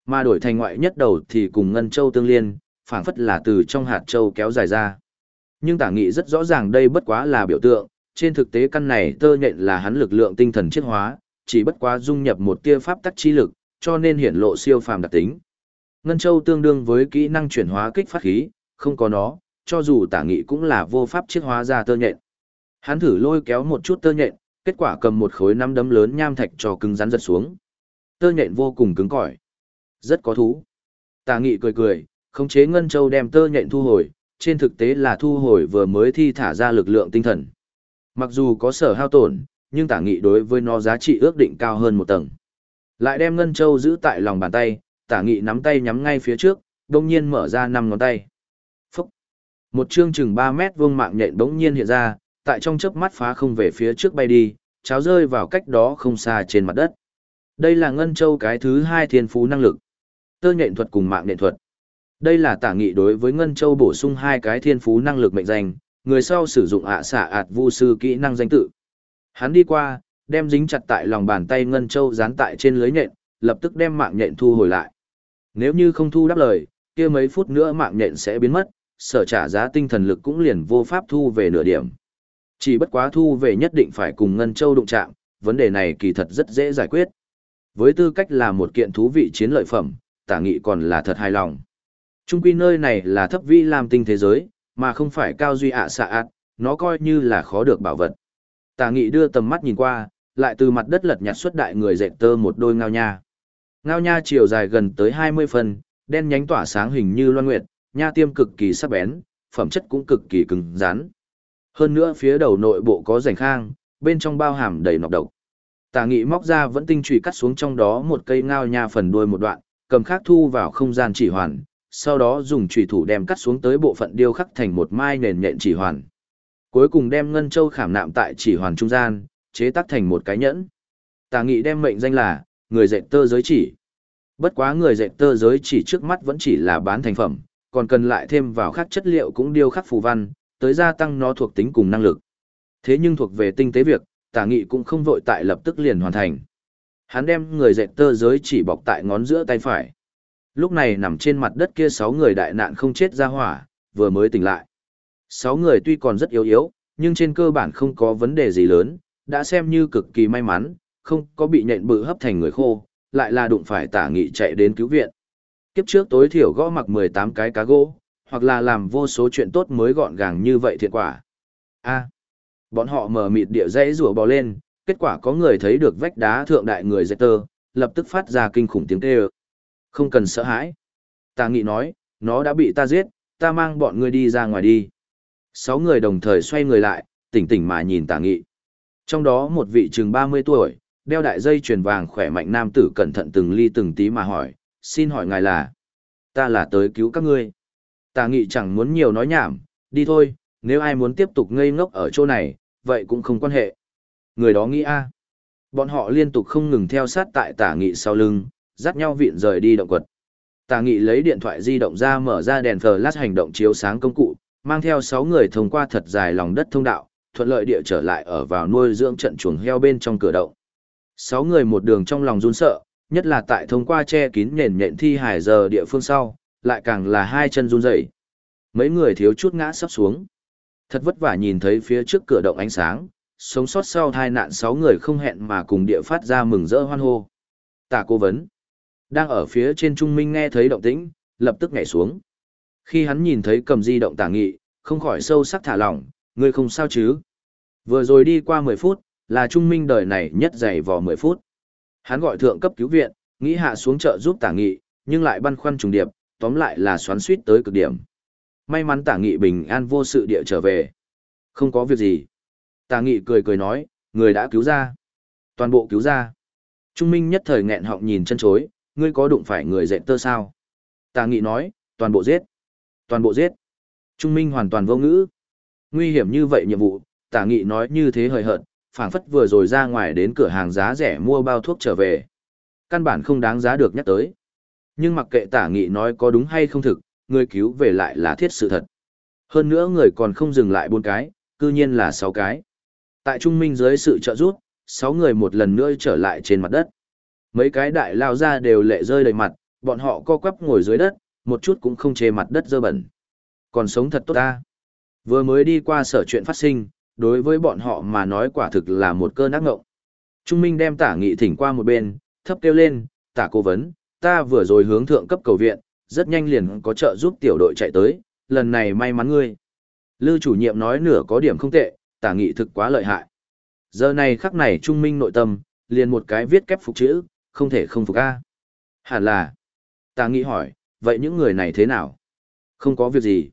Mà đổi thành ngoại nhất đầu thì cùng ngân châu tương liên, phảng phất là từ trong hạt châu kéo dài ra. Nhưng tả nghị rất rõ ràng đây bất quá là biểu tượng, trên thực tế căn này tơ nhện là hắn lực lượng tinh thần chiết hóa, chỉ bất quá dung nhập một tia pháp tắc chi lực, cho nên hiển lộ siêu phàm đặc tính. Ngân châu tương đương với kỹ năng chuyển hóa kích phát khí, không có nó, cho dù tả nghị cũng là vô pháp chiết hóa ra tơ nhện. Hắn thử lôi kéo một chút tơ nhện, kết quả cầm một khối nắm đấm lớn nham thạch cho cứng rắn giật xuống. Tơ nhện vô cùng cứng cỏi, rất có thú. Tả nghị cười cười, khống chế ngân châu đem tơ nhện thu hồi, trên thực tế là thu hồi vừa mới thi thả ra lực lượng tinh thần. Mặc dù có sở hao tổn, nhưng tả nghị đối với nó giá trị ước định cao hơn một tầng. Lại đem ngân châu giữ tại lòng bàn tay, tả nghị nắm tay nhắm ngay phía trước, đồng nhiên mở ra năm ngón tay. Một chương chừng 3 mét vuông mạng nhện bỗng nhiên hiện ra, tại trong chớp mắt phá không về phía trước bay đi, cháo rơi vào cách đó không xa trên mặt đất. Đây là ngân châu cái thứ hai thiên phú năng lực. Tơ nhện thuật cùng mạng nhện thuật. Đây là tả nghị đối với ngân châu bổ sung hai cái thiên phú năng lực mệnh danh, người sau sử dụng ạ xạ ạt vu sư kỹ năng danh tự. Hắn đi qua, đem dính chặt tại lòng bàn tay ngân châu dán tại trên lưới nhện, lập tức đem mạng nhện thu hồi lại. Nếu như không thu đáp lời, kia mấy phút nữa mạng nhện sẽ biến mất, sở trả giá tinh thần lực cũng liền vô pháp thu về nửa điểm. Chỉ bất quá thu về nhất định phải cùng ngân châu đụng chạm, vấn đề này kỳ thật rất dễ giải quyết. Với tư cách là một kiện thú vị chiến lợi phẩm, tả nghị còn là thật hài lòng. Trung quy nơi này là thấp vi làm tinh thế giới, mà không phải cao duy ạ xạ ạt, nó coi như là khó được bảo vật. Tả nghị đưa tầm mắt nhìn qua, lại từ mặt đất lật nhặt xuất đại người dệt tơ một đôi ngao nha. Ngao nha chiều dài gần tới 20 phân, đen nhánh tỏa sáng hình như loan nguyệt, nha tiêm cực kỳ sắc bén, phẩm chất cũng cực kỳ cứng rắn. Hơn nữa phía đầu nội bộ có rảnh khang, bên trong bao hàm đầy nọc độc. Tà nghị móc ra vẫn tinh trùy cắt xuống trong đó một cây ngao nha phần đuôi một đoạn, cầm khác thu vào không gian chỉ hoàn, sau đó dùng trùy thủ đem cắt xuống tới bộ phận điêu khắc thành một mai nền nhện chỉ hoàn. Cuối cùng đem ngân châu khảm nạm tại chỉ hoàn trung gian, chế tác thành một cái nhẫn. Tà nghị đem mệnh danh là, người dệt tơ giới chỉ. Bất quá người dệt tơ giới chỉ trước mắt vẫn chỉ là bán thành phẩm, còn cần lại thêm vào các chất liệu cũng điêu khắc phù văn, tới gia tăng nó thuộc tính cùng năng lực. Thế nhưng thuộc về tinh tế việc, tả nghị cũng không vội tại lập tức liền hoàn thành. Hắn đem người dệt tơ giới chỉ bọc tại ngón giữa tay phải. Lúc này nằm trên mặt đất kia sáu người đại nạn không chết ra hỏa, vừa mới tỉnh lại. Sáu người tuy còn rất yếu yếu, nhưng trên cơ bản không có vấn đề gì lớn, đã xem như cực kỳ may mắn, không có bị nhện bự hấp thành người khô, lại là đụng phải tả nghị chạy đến cứu viện. Kiếp trước tối thiểu gõ mặc 18 cái cá gỗ, hoặc là làm vô số chuyện tốt mới gọn gàng như vậy thiệt quả. A. bọn họ mở mịt địa dãy rùa bò lên, kết quả có người thấy được vách đá thượng đại người dạy tơ, lập tức phát ra kinh khủng tiếng kêu. Không cần sợ hãi. Tà nghị nói, nó đã bị ta giết, ta mang bọn ngươi đi ra ngoài đi. Sáu người đồng thời xoay người lại, tỉnh tỉnh mà nhìn tà nghị. Trong đó một vị chừng 30 tuổi, đeo đại dây chuyền vàng khỏe mạnh nam tử cẩn thận từng ly từng tí mà hỏi, xin hỏi ngài là, ta là tới cứu các ngươi. Tà nghị chẳng muốn nhiều nói nhảm, đi thôi, nếu ai muốn tiếp tục ngây ngốc ở chỗ này, vậy cũng không quan hệ. Người đó nghĩ a Bọn họ liên tục không ngừng theo sát tại tả nghị sau lưng, dắt nhau vịn rời đi động quật. Tả nghị lấy điện thoại di động ra mở ra đèn flash hành động chiếu sáng công cụ, mang theo 6 người thông qua thật dài lòng đất thông đạo, thuận lợi địa trở lại ở vào nuôi dưỡng trận chuồng heo bên trong cửa động. 6 người một đường trong lòng run sợ, nhất là tại thông qua che kín nền nhện thi hải giờ địa phương sau, lại càng là hai chân run rẩy. Mấy người thiếu chút ngã sắp xuống. Thật vất vả nhìn thấy phía trước cửa động ánh sáng, sống sót sau tai nạn sáu người không hẹn mà cùng địa phát ra mừng rỡ hoan hô. Tả cố vấn. Đang ở phía trên trung minh nghe thấy động tĩnh, lập tức nhảy xuống. Khi hắn nhìn thấy cầm di động tả nghị, không khỏi sâu sắc thả lỏng, ngươi không sao chứ. Vừa rồi đi qua 10 phút, là trung minh đời này nhất dày vò 10 phút. Hắn gọi thượng cấp cứu viện, nghĩ hạ xuống chợ giúp tả nghị, nhưng lại băn khoăn trùng điệp, tóm lại là xoắn suýt tới cực điểm. May mắn tả nghị bình an vô sự địa trở về. Không có việc gì. Tả nghị cười cười nói, người đã cứu ra. Toàn bộ cứu ra. Trung Minh nhất thời nghẹn họng nhìn chân chối, ngươi có đụng phải người dẹn tơ sao? Tả nghị nói, toàn bộ giết. Toàn bộ giết. Trung Minh hoàn toàn vô ngữ. Nguy hiểm như vậy nhiệm vụ, tả nghị nói như thế hời hợt, phảng phất vừa rồi ra ngoài đến cửa hàng giá rẻ mua bao thuốc trở về. Căn bản không đáng giá được nhắc tới. Nhưng mặc kệ tả nghị nói có đúng hay không thực, người cứu về lại là thiết sự thật. Hơn nữa người còn không dừng lại bốn cái, cư nhiên là sáu cái. Tại trung minh dưới sự trợ giúp, sáu người một lần nữa trở lại trên mặt đất. Mấy cái đại lao ra đều lệ rơi đầy mặt, bọn họ co quắp ngồi dưới đất, một chút cũng không chê mặt đất dơ bẩn. Còn sống thật tốt ta. Vừa mới đi qua sở chuyện phát sinh, đối với bọn họ mà nói quả thực là một cơn ác ngộng. Trung Minh đem tả nghị thỉnh qua một bên, thấp kêu lên, tả cố vấn, ta vừa rồi hướng thượng cấp cầu viện, rất nhanh liền có trợ giúp tiểu đội chạy tới, lần này may mắn ngươi. Lư chủ nhiệm nói nửa có điểm không tệ, tả nghị thực quá lợi hại. Giờ này khắc này trung minh nội tâm, liền một cái viết kép phục chữ, không thể không phục A. Hẳn là. Tả nghị hỏi, vậy những người này thế nào? Không có việc gì.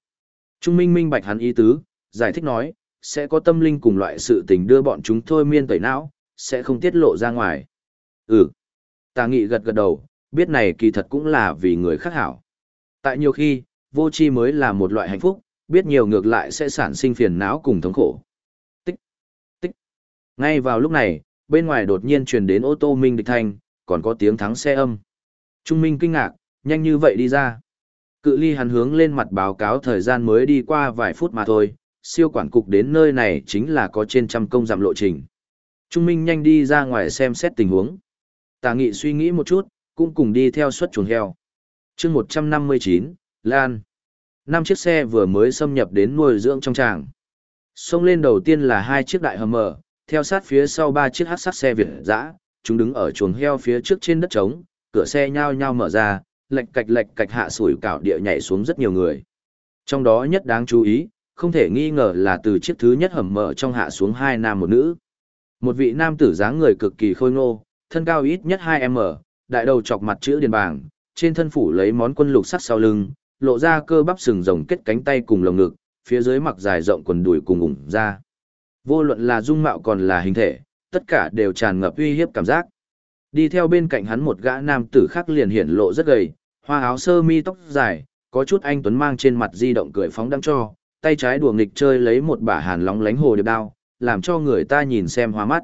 Trung minh minh bạch hắn ý tứ, giải thích nói, sẽ có tâm linh cùng loại sự tình đưa bọn chúng thôi miên tẩy não, sẽ không tiết lộ ra ngoài. Ừ. Tà nghị gật gật đầu, biết này kỳ thật cũng là vì người khác hảo. Tại nhiều khi, vô tri mới là một loại hạnh phúc, biết nhiều ngược lại sẽ sản sinh phiền não cùng thống khổ. Tích, tích. Ngay vào lúc này, bên ngoài đột nhiên truyền đến ô tô minh địch thanh, còn có tiếng thắng xe âm. Trung Minh kinh ngạc, nhanh như vậy đi ra. Cự ly hắn hướng lên mặt báo cáo thời gian mới đi qua vài phút mà thôi, siêu quản cục đến nơi này chính là có trên trăm công giảm lộ trình. Trung Minh nhanh đi ra ngoài xem xét tình huống. Tà nghị suy nghĩ một chút, cũng cùng đi theo suất chuồng heo. chương 159, Lan. Năm chiếc xe vừa mới xâm nhập đến nuôi dưỡng trong tràng. Xông lên đầu tiên là hai chiếc đại hầm mở, theo sát phía sau ba chiếc hát sát xe Việt dã chúng đứng ở chuồng heo phía trước trên đất trống, cửa xe nhao nhao mở ra, lệch cạch lệch cạch hạ sủi cảo địa nhảy xuống rất nhiều người. Trong đó nhất đáng chú ý, không thể nghi ngờ là từ chiếc thứ nhất hầm mở trong hạ xuống hai nam một nữ. Một vị nam tử dáng người cực kỳ khôi ngô, thân cao ít nhất 2m, đại đầu chọc mặt chữ điền bảng, trên thân phủ lấy món quân lục sắc sau lưng, lộ ra cơ bắp sừng rồng kết cánh tay cùng lồng ngực, phía dưới mặc dài rộng quần đùi cùng ủng ra. Vô luận là dung mạo còn là hình thể, tất cả đều tràn ngập uy hiếp cảm giác. Đi theo bên cạnh hắn một gã nam tử khác liền hiển lộ rất gầy, hoa áo sơ mi tóc dài, có chút anh tuấn mang trên mặt di động cười phóng đăng cho, tay trái đùa nghịch chơi lấy một bả hàn lóng lánh hồ điệp đao, làm cho người ta nhìn xem hoa mắt.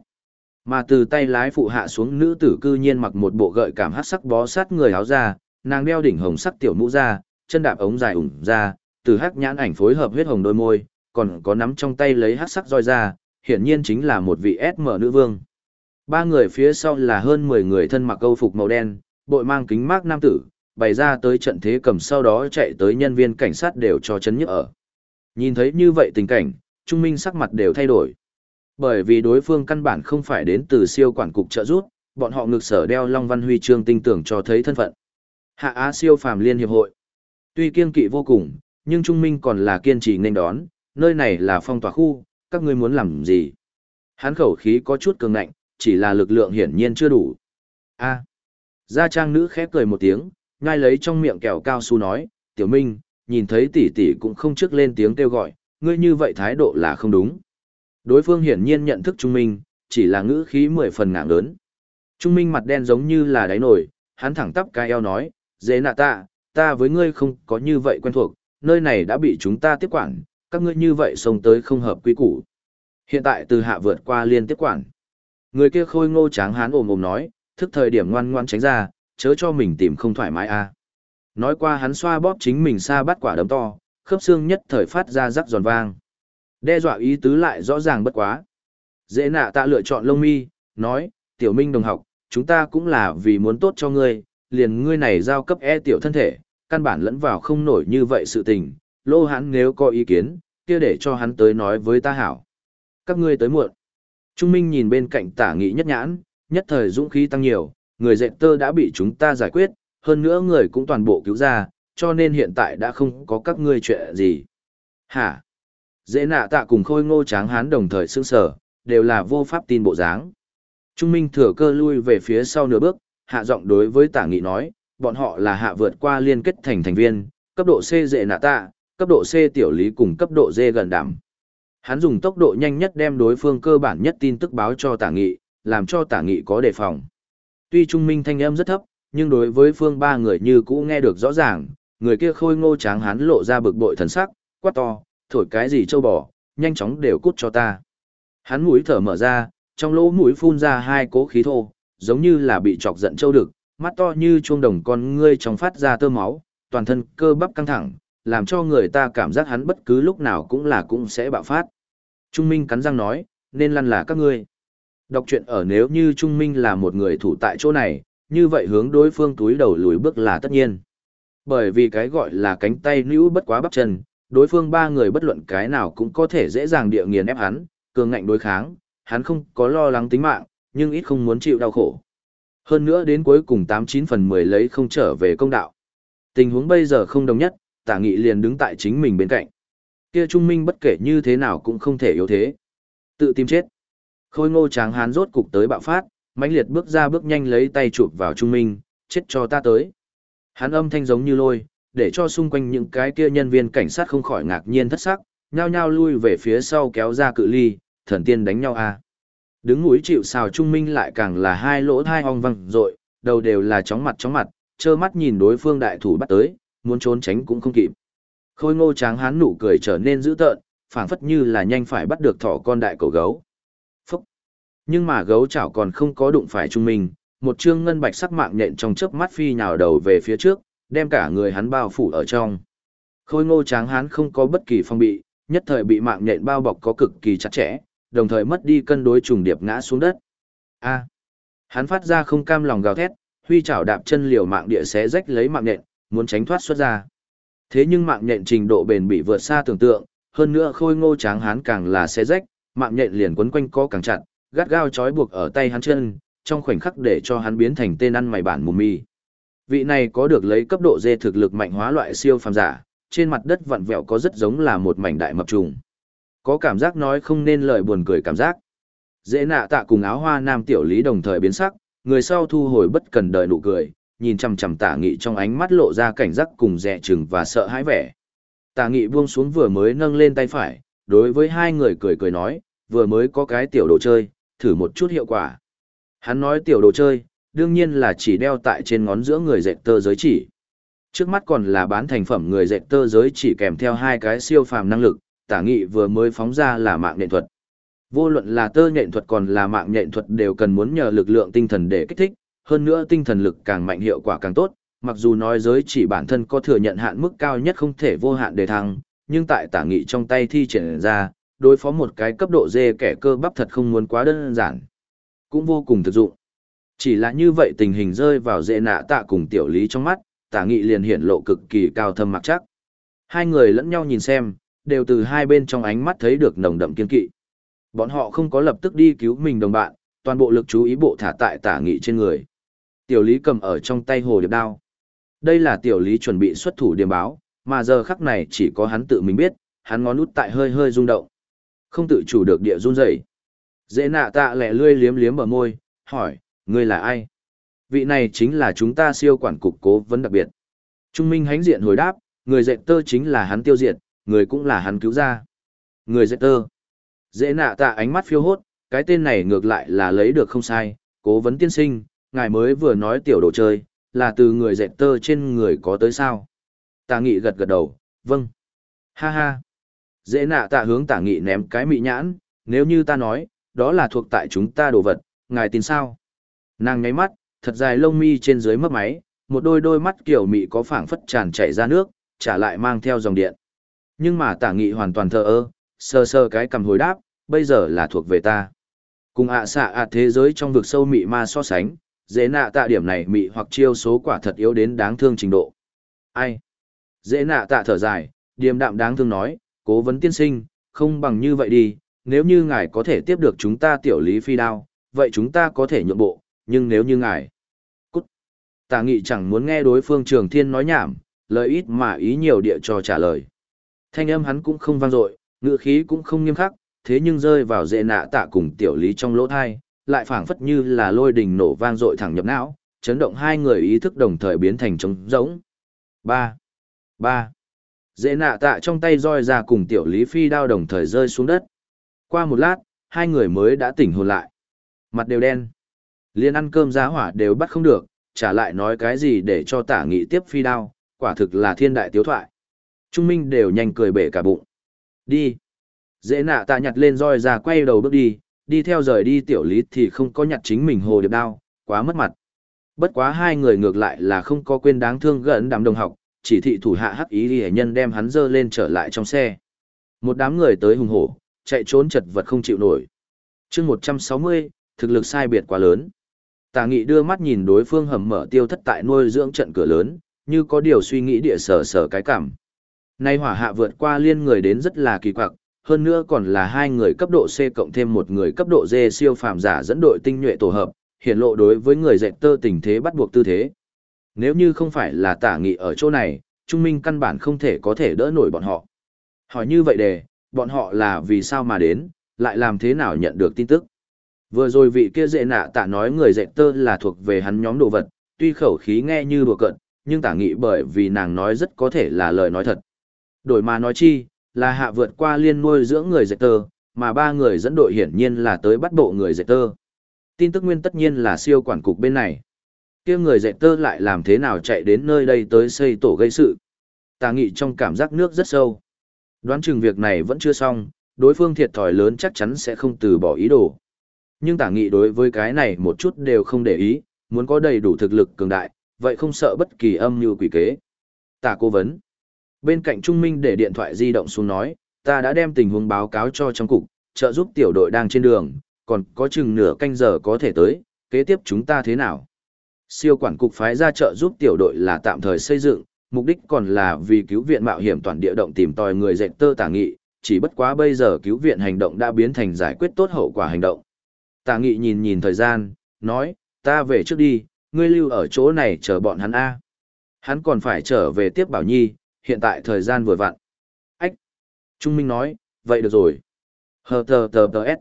Mà từ tay lái phụ hạ xuống nữ tử cư nhiên mặc một bộ gợi cảm hát sắc bó sát người áo ra, nàng đeo đỉnh hồng sắc tiểu mũ ra, chân đạp ống dài ủng ra, từ hắc nhãn ảnh phối hợp huyết hồng đôi môi, còn có nắm trong tay lấy hát sắc roi ra, hiển nhiên chính là một vị SM nữ vương. Ba người phía sau là hơn 10 người thân mặc câu phục màu đen, bội mang kính mát nam tử, bày ra tới trận thế cầm sau đó chạy tới nhân viên cảnh sát đều cho chấn nhức ở. Nhìn thấy như vậy tình cảnh, Trung Minh sắc mặt đều thay đổi. Bởi vì đối phương căn bản không phải đến từ siêu quản cục trợ giúp, bọn họ ngược sở đeo Long Văn Huy chương tinh tưởng cho thấy thân phận. Hạ Á siêu phàm liên hiệp hội. Tuy kiên kỵ vô cùng, nhưng Trung Minh còn là kiên trì nên đón, nơi này là phong tỏa khu, các ngươi muốn làm gì? Hán khẩu khí có chút cường ngạnh, chỉ là lực lượng hiển nhiên chưa đủ. A. Gia trang nữ khép cười một tiếng, ngay lấy trong miệng kẹo cao su nói, tiểu minh, nhìn thấy tỷ tỷ cũng không trước lên tiếng kêu gọi, ngươi như vậy thái độ là không đúng. Đối phương hiển nhiên nhận thức Trung Minh, chỉ là ngữ khí mười phần ngạng lớn. Trung Minh mặt đen giống như là đáy nổi, hắn thẳng tắp cái eo nói, dễ nạ ta, ta với ngươi không có như vậy quen thuộc, nơi này đã bị chúng ta tiếp quản, các ngươi như vậy xông tới không hợp quy củ. Hiện tại từ hạ vượt qua liên tiếp quản. Người kia khôi ngô tráng hán ồm ồm nói, thức thời điểm ngoan ngoan tránh ra, chớ cho mình tìm không thoải mái a. À. Nói qua hắn xoa bóp chính mình xa bắt quả đấm to, khớp xương nhất thời phát ra rắc giòn vang. Đe dọa ý tứ lại rõ ràng bất quá. Dễ nạ tạ lựa chọn lông mi, nói, tiểu minh đồng học, chúng ta cũng là vì muốn tốt cho ngươi, liền ngươi này giao cấp e tiểu thân thể, căn bản lẫn vào không nổi như vậy sự tình, lô hắn nếu có ý kiến, kia để cho hắn tới nói với ta hảo. Các ngươi tới muộn. Trung Minh nhìn bên cạnh tả nghị nhất nhãn, nhất thời dũng khí tăng nhiều, người dệt tơ đã bị chúng ta giải quyết, hơn nữa người cũng toàn bộ cứu ra, cho nên hiện tại đã không có các ngươi chuyện gì. Hả? Dễ nạ tạ cùng khôi ngô tráng hán đồng thời sương sở, đều là vô pháp tin bộ dáng. Trung Minh thừa cơ lui về phía sau nửa bước, hạ giọng đối với tả nghị nói, bọn họ là hạ vượt qua liên kết thành thành viên, cấp độ C dễ nạ tạ, cấp độ C tiểu lý cùng cấp độ D gần đảm. Hắn dùng tốc độ nhanh nhất đem đối phương cơ bản nhất tin tức báo cho tả nghị, làm cho tả nghị có đề phòng. Tuy trung minh thanh âm rất thấp, nhưng đối với phương ba người như cũ nghe được rõ ràng, người kia khôi ngô tráng hắn lộ ra bực bội thần sắc, quát to, thổi cái gì châu bò, nhanh chóng đều cút cho ta. Hắn mũi thở mở ra, trong lỗ mũi phun ra hai cố khí thô, giống như là bị chọc giận châu đực, mắt to như chuông đồng con ngươi trong phát ra tơ máu, toàn thân cơ bắp căng thẳng, làm cho người ta cảm giác hắn bất cứ lúc nào cũng là cũng sẽ bạo phát. Trung Minh cắn răng nói, nên lăn là các ngươi. Đọc truyện ở nếu như Trung Minh là một người thủ tại chỗ này, như vậy hướng đối phương túi đầu lùi bước là tất nhiên. Bởi vì cái gọi là cánh tay nữ bất quá bắp chân, đối phương ba người bất luận cái nào cũng có thể dễ dàng địa nghiền ép hắn, cường ngạnh đối kháng, hắn không có lo lắng tính mạng, nhưng ít không muốn chịu đau khổ. Hơn nữa đến cuối cùng 89 phần 10 lấy không trở về công đạo. Tình huống bây giờ không đồng nhất, tả nghị liền đứng tại chính mình bên cạnh. Kia trung minh bất kể như thế nào cũng không thể yếu thế. Tự tìm chết. Khôi ngô tráng hán rốt cục tới bạo phát, mãnh liệt bước ra bước nhanh lấy tay chụp vào trung minh, chết cho ta tới. Hắn âm thanh giống như lôi, để cho xung quanh những cái kia nhân viên cảnh sát không khỏi ngạc nhiên thất sắc, nhao nhao lui về phía sau kéo ra cự ly, thần tiên đánh nhau a. À. Đứng núi chịu xào trung minh lại càng là hai lỗ thai ong văng rội, đầu đều là chóng mặt chóng mặt, trơ mắt nhìn đối phương đại thủ bắt tới, muốn trốn tránh cũng không kịp. Khôi ngô tráng hán nụ cười trở nên dữ tợn, phảng phất như là nhanh phải bắt được thỏ con đại cổ gấu. Nhưng mà gấu chảo còn không có đụng phải trung minh, một trương ngân bạch sắc mạng nhện trong chớp mắt phi nhào đầu về phía trước, đem cả người hắn bao phủ ở trong. Khôi ngô tráng hán không có bất kỳ phong bị, nhất thời bị mạng nhện bao bọc có cực kỳ chặt chẽ, đồng thời mất đi cân đối trùng điệp ngã xuống đất. A! Hắn phát ra không cam lòng gào thét, huy chảo đạp chân liều mạng địa xé rách lấy mạng nhện, muốn tránh thoát xuất ra. Thế nhưng mạng nhện trình độ bền bị vượt xa tưởng tượng, hơn nữa khôi ngô tráng hán càng là xé rách, mạng nhện liền quấn quanh có càng chặt, gắt gao trói buộc ở tay hắn chân, trong khoảnh khắc để cho hắn biến thành tên ăn mày bản mù mì. Vị này có được lấy cấp độ dê thực lực mạnh hóa loại siêu phàm giả, trên mặt đất vặn vẹo có rất giống là một mảnh đại mập trùng. Có cảm giác nói không nên lời buồn cười cảm giác. Dễ nạ tạ cùng áo hoa nam tiểu lý đồng thời biến sắc, người sau thu hồi bất cần đời nụ cười, nhìn chằm chằm tả nghị trong ánh mắt lộ ra cảnh giác cùng dè chừng và sợ hãi vẻ. Tả nghị buông xuống vừa mới nâng lên tay phải, đối với hai người cười cười nói, vừa mới có cái tiểu đồ chơi, thử một chút hiệu quả. Hắn nói tiểu đồ chơi, đương nhiên là chỉ đeo tại trên ngón giữa người dệt tơ giới chỉ. Trước mắt còn là bán thành phẩm người dệt tơ giới chỉ kèm theo hai cái siêu phàm năng lực, tả nghị vừa mới phóng ra là mạng nghệ thuật. Vô luận là tơ nhện thuật còn là mạng nhện thuật đều cần muốn nhờ lực lượng tinh thần để kích thích, hơn nữa tinh thần lực càng mạnh hiệu quả càng tốt, mặc dù nói giới chỉ bản thân có thừa nhận hạn mức cao nhất không thể vô hạn đề thăng, nhưng tại tả nghị trong tay thi triển ra, đối phó một cái cấp độ dê kẻ cơ bắp thật không muốn quá đơn giản. Cũng vô cùng thực dụng. Chỉ là như vậy tình hình rơi vào dễ nạ tạ cùng tiểu lý trong mắt, tả nghị liền hiện lộ cực kỳ cao thâm mặc chắc. Hai người lẫn nhau nhìn xem, đều từ hai bên trong ánh mắt thấy được nồng đậm kiên kỵ. Bọn họ không có lập tức đi cứu mình đồng bạn, toàn bộ lực chú ý bộ thả tại tả nghị trên người. Tiểu lý cầm ở trong tay hồ điệp đao. Đây là tiểu lý chuẩn bị xuất thủ điểm báo, mà giờ khắc này chỉ có hắn tự mình biết, hắn ngón út tại hơi hơi rung động. Không tự chủ được địa run rẩy. Dễ nạ tạ lẻ lươi liếm liếm bờ môi, hỏi, ngươi là ai? Vị này chính là chúng ta siêu quản cục cố vấn đặc biệt. Trung Minh hánh diện hồi đáp, người dạy tơ chính là hắn tiêu diệt, người cũng là hắn cứu ra. Người dạy tơ. Dễ nạ tạ ánh mắt phiêu hốt, cái tên này ngược lại là lấy được không sai, cố vấn tiên sinh, ngài mới vừa nói tiểu đồ chơi, là từ người dạy tơ trên người có tới sao. Tà nghị gật gật đầu, vâng. Ha ha. Dễ nạ tạ hướng tả nghị ném cái mị nhãn, nếu như ta nói, đó là thuộc tại chúng ta đồ vật, ngài tin sao? Nàng nháy mắt, thật dài lông mi trên dưới mấp máy, một đôi đôi mắt kiểu mị có phảng phất tràn chảy ra nước, trả lại mang theo dòng điện. Nhưng mà tả nghị hoàn toàn thờ ơ, sơ sơ cái cầm hồi đáp, bây giờ là thuộc về ta. Cùng ạ xạ ạ thế giới trong vực sâu mị ma so sánh, dễ nạ tạ điểm này mị hoặc chiêu số quả thật yếu đến đáng thương trình độ. Ai? Dễ nạ tạ thở dài, điềm đạm đáng thương nói, cố vấn tiên sinh, không bằng như vậy đi, nếu như ngài có thể tiếp được chúng ta tiểu lý phi đao, vậy chúng ta có thể nhượng bộ, nhưng nếu như ngài... Cút! Tả nghị chẳng muốn nghe đối phương trường thiên nói nhảm, lời ít mà ý nhiều địa cho trả lời. Thanh âm hắn cũng không vang dội, ngựa khí cũng không nghiêm khắc, thế nhưng rơi vào dễ nạ tạ cùng tiểu lý trong lỗ thai, lại phảng phất như là lôi đình nổ vang dội thẳng nhập não, chấn động hai người ý thức đồng thời biến thành trống rỗng. Ba, ba. Dễ nạ tạ trong tay roi ra cùng tiểu lý phi đao đồng thời rơi xuống đất. Qua một lát, hai người mới đã tỉnh hồn lại. Mặt đều đen. Liên ăn cơm giá hỏa đều bắt không được, trả lại nói cái gì để cho tả nghị tiếp phi đao, quả thực là thiên đại tiếu thoại. Trung Minh đều nhanh cười bể cả bụng. Đi. Dễ nạ tạ nhặt lên roi ra quay đầu bước đi, đi theo rời đi tiểu lý thì không có nhặt chính mình hồ điệp đao, quá mất mặt. Bất quá hai người ngược lại là không có quên đáng thương gần đám đồng học, chỉ thị thủ hạ hắc ý ghi nhân đem hắn dơ lên trở lại trong xe. Một đám người tới hùng hổ, chạy trốn chật vật không chịu nổi. chương 160, thực lực sai biệt quá lớn. Tà nghị đưa mắt nhìn đối phương hầm mở tiêu thất tại nuôi dưỡng trận cửa lớn, như có điều suy nghĩ địa sở sở cái cảm. Nay hỏa hạ vượt qua liên người đến rất là kỳ quặc, hơn nữa còn là hai người cấp độ C cộng thêm một người cấp độ D siêu phàm giả dẫn đội tinh nhuệ tổ hợp, hiện lộ đối với người dạy tơ tình thế bắt buộc tư thế. Nếu như không phải là tả nghị ở chỗ này, Trung Minh căn bản không thể có thể đỡ nổi bọn họ. Hỏi như vậy đề, bọn họ là vì sao mà đến, lại làm thế nào nhận được tin tức. Vừa rồi vị kia dệ nạ tạ nói người dạy tơ là thuộc về hắn nhóm đồ vật, tuy khẩu khí nghe như đùa cận, nhưng tả nghị bởi vì nàng nói rất có thể là lời nói thật. Đổi mà nói chi, là hạ vượt qua liên nuôi dưỡng người dạy tơ, mà ba người dẫn đội hiển nhiên là tới bắt bộ người dạy tơ. Tin tức nguyên tất nhiên là siêu quản cục bên này kia người dạy tơ lại làm thế nào chạy đến nơi đây tới xây tổ gây sự. Tà nghị trong cảm giác nước rất sâu. Đoán chừng việc này vẫn chưa xong, đối phương thiệt thòi lớn chắc chắn sẽ không từ bỏ ý đồ. Nhưng tả nghị đối với cái này một chút đều không để ý, muốn có đầy đủ thực lực cường đại, vậy không sợ bất kỳ âm như quỷ kế. Tả cố vấn. Bên cạnh Trung Minh để điện thoại di động xuống nói, ta đã đem tình huống báo cáo cho trong cục, trợ giúp tiểu đội đang trên đường, còn có chừng nửa canh giờ có thể tới, kế tiếp chúng ta thế nào? Siêu quản cục phái ra trợ giúp tiểu đội là tạm thời xây dựng, mục đích còn là vì cứu viện mạo hiểm toàn địa động tìm tòi người dệt tơ tả nghị, chỉ bất quá bây giờ cứu viện hành động đã biến thành giải quyết tốt hậu quả hành động. Tả nghị nhìn nhìn thời gian, nói, ta về trước đi, ngươi lưu ở chỗ này chờ bọn hắn A. Hắn còn phải trở về tiếp Bảo Nhi, hiện tại thời gian vừa vặn. Ách! Trung Minh nói, vậy được rồi. Hờ tờ tờ tờ s.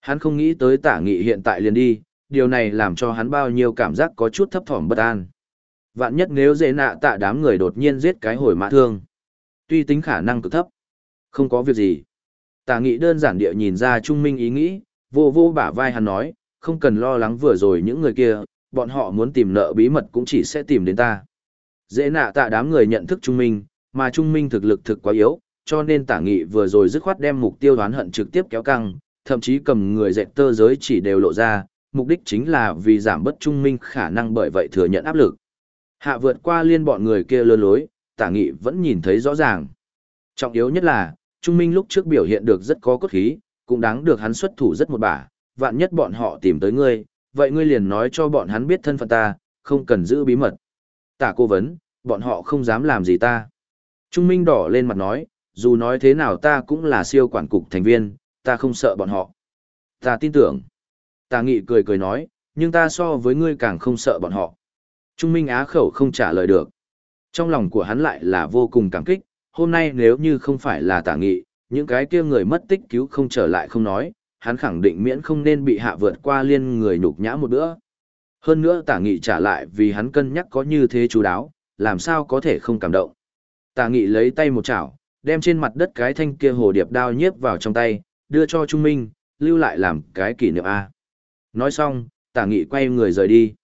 Hắn không nghĩ tới tả nghị hiện tại liền đi, điều này làm cho hắn bao nhiêu cảm giác có chút thấp thỏm bất an. Vạn nhất nếu dễ nạ tạ đám người đột nhiên giết cái hồi mã thương. Tuy tính khả năng cực thấp. Không có việc gì. Tả nghị đơn giản địa nhìn ra Trung Minh ý nghĩ, vô vô bả vai hắn nói, không cần lo lắng vừa rồi những người kia, bọn họ muốn tìm nợ bí mật cũng chỉ sẽ tìm đến ta. Dễ nạ tạ đám người nhận thức Trung Minh, mà Trung Minh thực lực thực quá yếu, cho nên tả nghị vừa rồi dứt khoát đem mục tiêu đoán hận trực tiếp kéo căng, thậm chí cầm người dẹp tơ giới chỉ đều lộ ra, mục đích chính là vì giảm bất Trung Minh khả năng bởi vậy thừa nhận áp lực. Hạ vượt qua liên bọn người kia lơ lối, tả nghị vẫn nhìn thấy rõ ràng. Trọng yếu nhất là, Trung Minh lúc trước biểu hiện được rất có cốt khí, cũng đáng được hắn xuất thủ rất một bả, vạn nhất bọn họ tìm tới ngươi, vậy ngươi liền nói cho bọn hắn biết thân phận ta, không cần giữ bí mật. Tả cô vấn, bọn họ không dám làm gì ta. Trung Minh đỏ lên mặt nói, dù nói thế nào ta cũng là siêu quản cục thành viên, ta không sợ bọn họ. Ta tin tưởng. Tà nghị cười cười nói, nhưng ta so với ngươi càng không sợ bọn họ. Trung Minh á khẩu không trả lời được. Trong lòng của hắn lại là vô cùng cảm kích, hôm nay nếu như không phải là tà nghị, những cái kia người mất tích cứu không trở lại không nói, hắn khẳng định miễn không nên bị hạ vượt qua liên người nhục nhã một bữa. Hơn nữa tả nghị trả lại vì hắn cân nhắc có như thế chú đáo, làm sao có thể không cảm động. Tả nghị lấy tay một chảo, đem trên mặt đất cái thanh kia hồ điệp đao nhiếp vào trong tay, đưa cho Trung Minh, lưu lại làm cái kỷ niệm A. Nói xong, tả nghị quay người rời đi.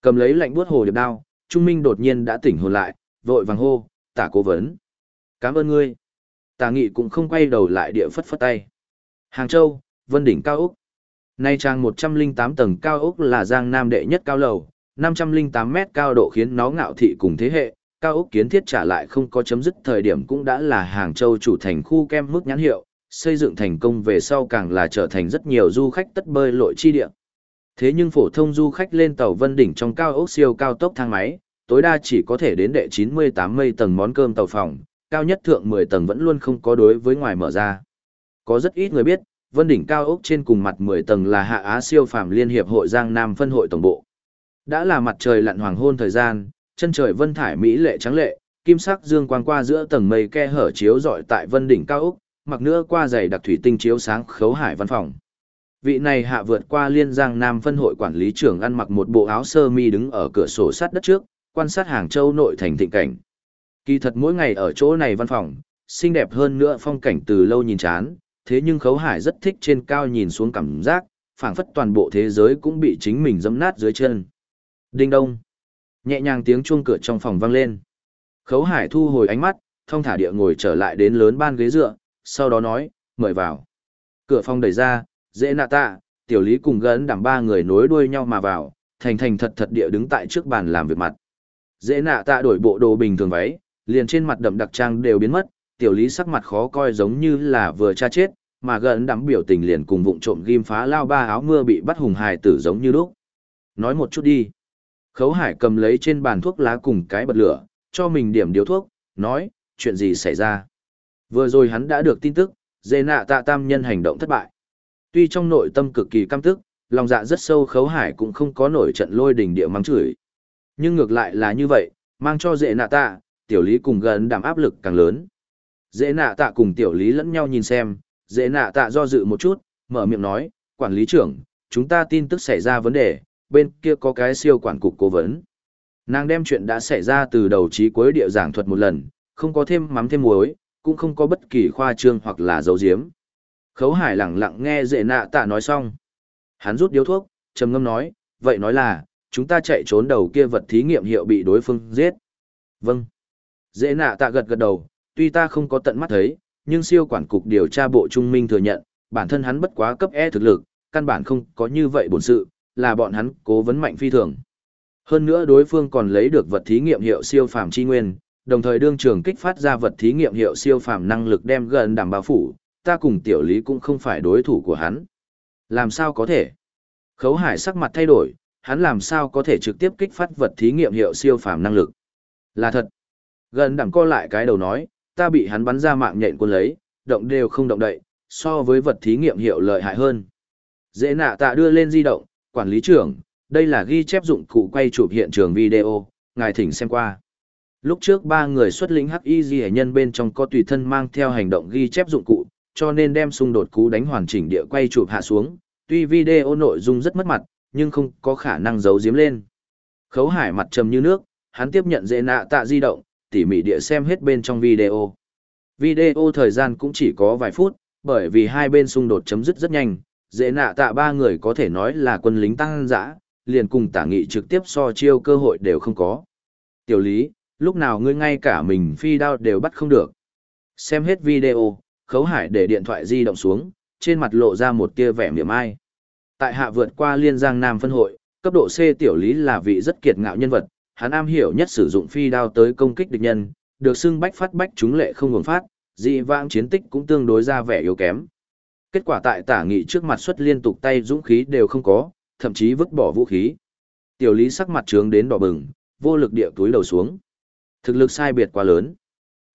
Cầm lấy lạnh buốt hồ điệp đao, Trung Minh đột nhiên đã tỉnh hồn lại, vội vàng hô, tả cố vấn. Cảm ơn ngươi. Tả nghị cũng không quay đầu lại địa phất phất tay. Hàng Châu, Vân Đỉnh Cao Úc. Nay trang 108 tầng cao ốc là giang nam đệ nhất cao lầu, 508 mét cao độ khiến nó ngạo thị cùng thế hệ, cao ốc kiến thiết trả lại không có chấm dứt thời điểm cũng đã là Hàng Châu chủ thành khu kem mức nhãn hiệu, xây dựng thành công về sau càng là trở thành rất nhiều du khách tất bơi lội chi địa. Thế nhưng phổ thông du khách lên tàu Vân Đỉnh trong cao ốc siêu cao tốc thang máy, tối đa chỉ có thể đến đệ 98 mây tầng món cơm tàu phòng, cao nhất thượng 10 tầng vẫn luôn không có đối với ngoài mở ra. Có rất ít người biết, vân đỉnh cao ốc trên cùng mặt 10 tầng là Hạ Á siêu phàm liên hiệp hội Giang Nam phân hội tổng bộ. Đã là mặt trời lặn hoàng hôn thời gian, chân trời vân thải mỹ lệ trắng lệ, kim sắc dương quang qua giữa tầng mây ke hở chiếu rọi tại vân đỉnh cao ốc, mặc nữa qua giày đặc thủy tinh chiếu sáng khấu hải văn phòng. Vị này hạ vượt qua liên giang nam phân hội quản lý trưởng ăn mặc một bộ áo sơ mi đứng ở cửa sổ sát đất trước, quan sát Hàng Châu nội thành thịnh cảnh. Kỳ thật mỗi ngày ở chỗ này văn phòng, xinh đẹp hơn nữa phong cảnh từ lâu nhìn chán, thế nhưng khấu hải rất thích trên cao nhìn xuống cảm giác, phảng phất toàn bộ thế giới cũng bị chính mình dẫm nát dưới chân. Đinh đông. Nhẹ nhàng tiếng chuông cửa trong phòng vang lên. Khấu hải thu hồi ánh mắt, thông thả địa ngồi trở lại đến lớn ban ghế dựa, sau đó nói, mời vào. Cửa phòng đẩy ra, dễ nạ tạ, tiểu lý cùng gấn đảm ba người nối đuôi nhau mà vào, thành thành thật thật địa đứng tại trước bàn làm việc mặt. Dễ nạ tạ đổi bộ đồ bình thường váy, liền trên mặt đậm đặc trang đều biến mất, tiểu lý sắc mặt khó coi giống như là vừa cha chết, mà gần đắm biểu tình liền cùng vụng trộm ghim phá lao ba áo mưa bị bắt hùng hài tử giống như lúc. Nói một chút đi. Khấu hải cầm lấy trên bàn thuốc lá cùng cái bật lửa, cho mình điểm điếu thuốc, nói, chuyện gì xảy ra. Vừa rồi hắn đã được tin tức, dê nạ tạ tam nhân hành động thất bại. Tuy trong nội tâm cực kỳ căm tức, lòng dạ rất sâu khấu hải cũng không có nổi trận lôi đỉnh địa mắng chửi. Nhưng ngược lại là như vậy, mang cho dễ nạ tạ, tiểu lý cùng gần đảm áp lực càng lớn. Dễ nạ tạ cùng tiểu lý lẫn nhau nhìn xem, dễ nạ tạ do dự một chút, mở miệng nói, quản lý trưởng, chúng ta tin tức xảy ra vấn đề, bên kia có cái siêu quản cục cố vấn. Nàng đem chuyện đã xảy ra từ đầu chí cuối địa giảng thuật một lần, không có thêm mắm thêm muối, cũng không có bất kỳ khoa trương hoặc là dấu diếm. Khấu hải lẳng lặng nghe dễ nạ tạ nói xong. Hắn rút điếu thuốc, trầm ngâm nói, vậy nói là, chúng ta chạy trốn đầu kia vật thí nghiệm hiệu bị đối phương giết. Vâng. Dễ nạ tạ gật gật đầu, tuy ta không có tận mắt thấy, nhưng siêu quản cục điều tra bộ trung minh thừa nhận, bản thân hắn bất quá cấp E thực lực, căn bản không có như vậy bổn sự, là bọn hắn cố vấn mạnh phi thường. Hơn nữa đối phương còn lấy được vật thí nghiệm hiệu siêu phàm chi nguyên, đồng thời đương trường kích phát ra vật thí nghiệm hiệu siêu phàm năng lực đem gần đảm bảo phủ, ta cùng tiểu lý cũng không phải đối thủ của hắn. Làm sao có thể? Khấu hải sắc mặt thay đổi, hắn làm sao có thể trực tiếp kích phát vật thí nghiệm hiệu siêu phàm năng lực? Là thật. Gần đẳng co lại cái đầu nói, ta bị hắn bắn ra mạng nhện quân lấy, động đều không động đậy, so với vật thí nghiệm hiệu lợi hại hơn. Dễ nạ tạ đưa lên di động, quản lý trưởng, đây là ghi chép dụng cụ quay chụp hiện trường video, ngài thỉnh xem qua. Lúc trước ba người xuất lĩnh hắc y di nhân bên trong có tùy thân mang theo hành động ghi chép dụng cụ, cho nên đem xung đột cú đánh hoàn chỉnh địa quay chụp hạ xuống, tuy video nội dung rất mất mặt, nhưng không có khả năng giấu giếm lên. Khấu hải mặt trầm như nước, hắn tiếp nhận dễ nạ tạ di động, tỉ mỉ địa xem hết bên trong video. Video thời gian cũng chỉ có vài phút, bởi vì hai bên xung đột chấm dứt rất nhanh, dễ nạ tạ ba người có thể nói là quân lính tăng dã, liền cùng tả nghị trực tiếp so chiêu cơ hội đều không có. Tiểu lý, lúc nào ngươi ngay cả mình phi đao đều bắt không được. Xem hết video, khấu hải để điện thoại di động xuống, trên mặt lộ ra một tia vẻ miệng ai. Tại hạ vượt qua liên giang nam phân hội, cấp độ C tiểu lý là vị rất kiệt ngạo nhân vật, hắn am hiểu nhất sử dụng phi đao tới công kích địch nhân, được xưng bách phát bách chúng lệ không ngừng phát, dị vãng chiến tích cũng tương đối ra vẻ yếu kém. Kết quả tại tả nghị trước mặt xuất liên tục tay dũng khí đều không có, thậm chí vứt bỏ vũ khí. Tiểu lý sắc mặt trướng đến đỏ bừng, vô lực địa túi đầu xuống. Thực lực sai biệt quá lớn.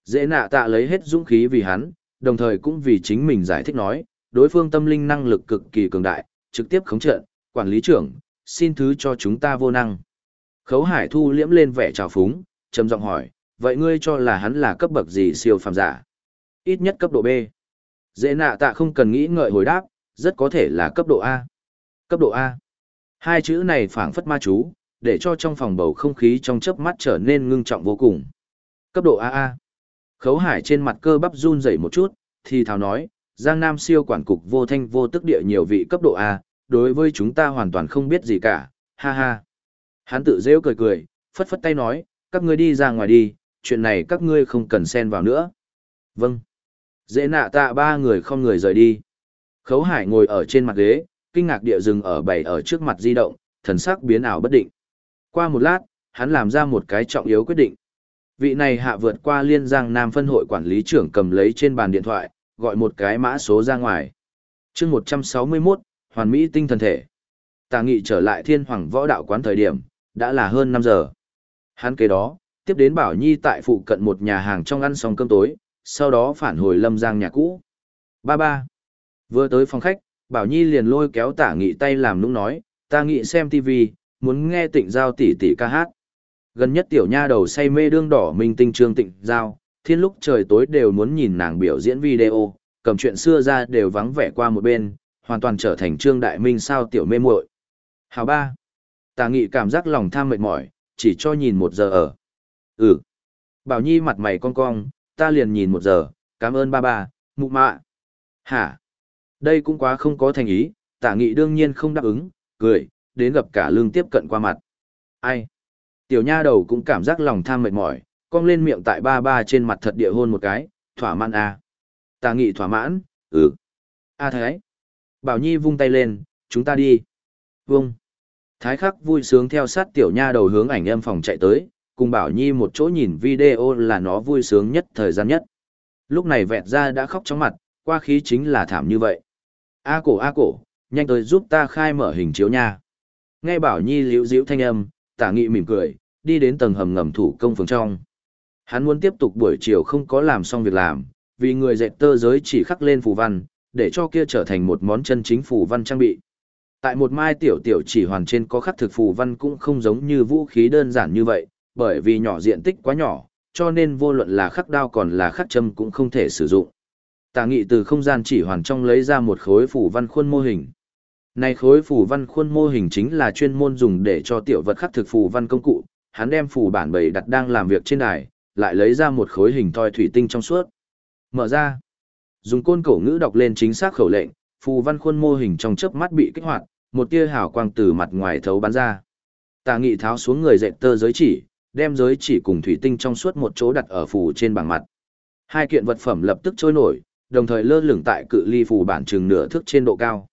Dễ nạ tạ lấy hết dũng khí vì hắn, đồng thời cũng vì chính mình giải thích nói, đối phương tâm linh năng lực cực kỳ cường đại, trực tiếp khống trận, quản lý trưởng, xin thứ cho chúng ta vô năng. Khấu hải thu liễm lên vẻ trào phúng, trầm giọng hỏi, vậy ngươi cho là hắn là cấp bậc gì siêu phàm giả? Ít nhất cấp độ B. Dễ nạ tạ không cần nghĩ ngợi hồi đáp, rất có thể là cấp độ A. Cấp độ A. Hai chữ này phảng phất ma chú, để cho trong phòng bầu không khí trong chớp mắt trở nên ngưng trọng vô cùng. Cấp độ AA. Khấu hải trên mặt cơ bắp run rẩy một chút, thì thào nói, Giang Nam siêu quản cục vô thanh vô tức địa nhiều vị cấp độ A, đối với chúng ta hoàn toàn không biết gì cả, ha ha. Hắn tự rêu cười cười, phất phất tay nói, các ngươi đi ra ngoài đi, chuyện này các ngươi không cần xen vào nữa. Vâng. Dễ nạ tạ ba người không người rời đi. Khấu hải ngồi ở trên mặt ghế, kinh ngạc địa dừng ở bảy ở trước mặt di động, thần sắc biến ảo bất định. Qua một lát, hắn làm ra một cái trọng yếu quyết định. Vị này hạ vượt qua liên giang nam phân hội quản lý trưởng cầm lấy trên bàn điện thoại, gọi một cái mã số ra ngoài. chương 161, hoàn mỹ tinh thần thể. Tà nghị trở lại thiên hoàng võ đạo quán thời điểm, đã là hơn 5 giờ. Hắn kế đó, tiếp đến Bảo Nhi tại phụ cận một nhà hàng trong ăn xong cơm tối, sau đó phản hồi lâm giang nhà cũ. Ba ba. Vừa tới phòng khách, Bảo Nhi liền lôi kéo tả nghị tay làm nũng nói, ta nghị xem TV, muốn nghe tịnh giao tỷ tỷ ca hát. Gần nhất tiểu nha đầu say mê đương đỏ minh tinh trương tịnh giao, thiên lúc trời tối đều muốn nhìn nàng biểu diễn video, cầm chuyện xưa ra đều vắng vẻ qua một bên, hoàn toàn trở thành trương đại minh sao tiểu mê muội. Hào ba. Tà nghị cảm giác lòng tham mệt mỏi, chỉ cho nhìn một giờ ở. Ừ. Bảo Nhi mặt mày cong cong, ta liền nhìn một giờ, cảm ơn ba ba, mụ mạ. Hả? Đây cũng quá không có thành ý, tả nghị đương nhiên không đáp ứng, cười, đến gặp cả lương tiếp cận qua mặt. Ai? Tiểu nha đầu cũng cảm giác lòng tham mệt mỏi, cong lên miệng tại ba ba trên mặt thật địa hôn một cái, thỏa mãn à. Ta nghị thỏa mãn, ừ. A à thái. Bảo Nhi vung tay lên, chúng ta đi. Vung. Thái khắc vui sướng theo sát tiểu nha đầu hướng ảnh âm phòng chạy tới, cùng Bảo Nhi một chỗ nhìn video là nó vui sướng nhất thời gian nhất. Lúc này vẹt ra đã khóc trong mặt, qua khí chính là thảm như vậy. A cổ A cổ, nhanh tới giúp ta khai mở hình chiếu nha. Nghe Bảo Nhi liễu diễu thanh âm, tả nghị mỉm cười, đi đến tầng hầm ngầm thủ công phường trong. Hắn muốn tiếp tục buổi chiều không có làm xong việc làm, vì người dạy tơ giới chỉ khắc lên phù văn, để cho kia trở thành một món chân chính phù văn trang bị. Tại một mai tiểu tiểu chỉ hoàn trên có khắc thực phù văn cũng không giống như vũ khí đơn giản như vậy, bởi vì nhỏ diện tích quá nhỏ, cho nên vô luận là khắc đao còn là khắc châm cũng không thể sử dụng. Tà nghị từ không gian chỉ hoàn trong lấy ra một khối phù văn khuôn mô hình. Này khối phù văn khuôn mô hình chính là chuyên môn dùng để cho tiểu vật khắc thực phù văn công cụ, hắn đem phù bản bày đặt đang làm việc trên đài, lại lấy ra một khối hình thoi thủy tinh trong suốt. Mở ra. Dùng côn cổ ngữ đọc lên chính xác khẩu lệnh, phù văn khuôn mô hình trong chớp mắt bị kích hoạt, một tia hào quang từ mặt ngoài thấu bắn ra. Tà nghị tháo xuống người dệt tơ giới chỉ, đem giới chỉ cùng thủy tinh trong suốt một chỗ đặt ở phù trên bảng mặt. Hai kiện vật phẩm lập tức trôi nổi, đồng thời lơ lửng tại cự ly phù bản chừng nửa thước trên độ cao.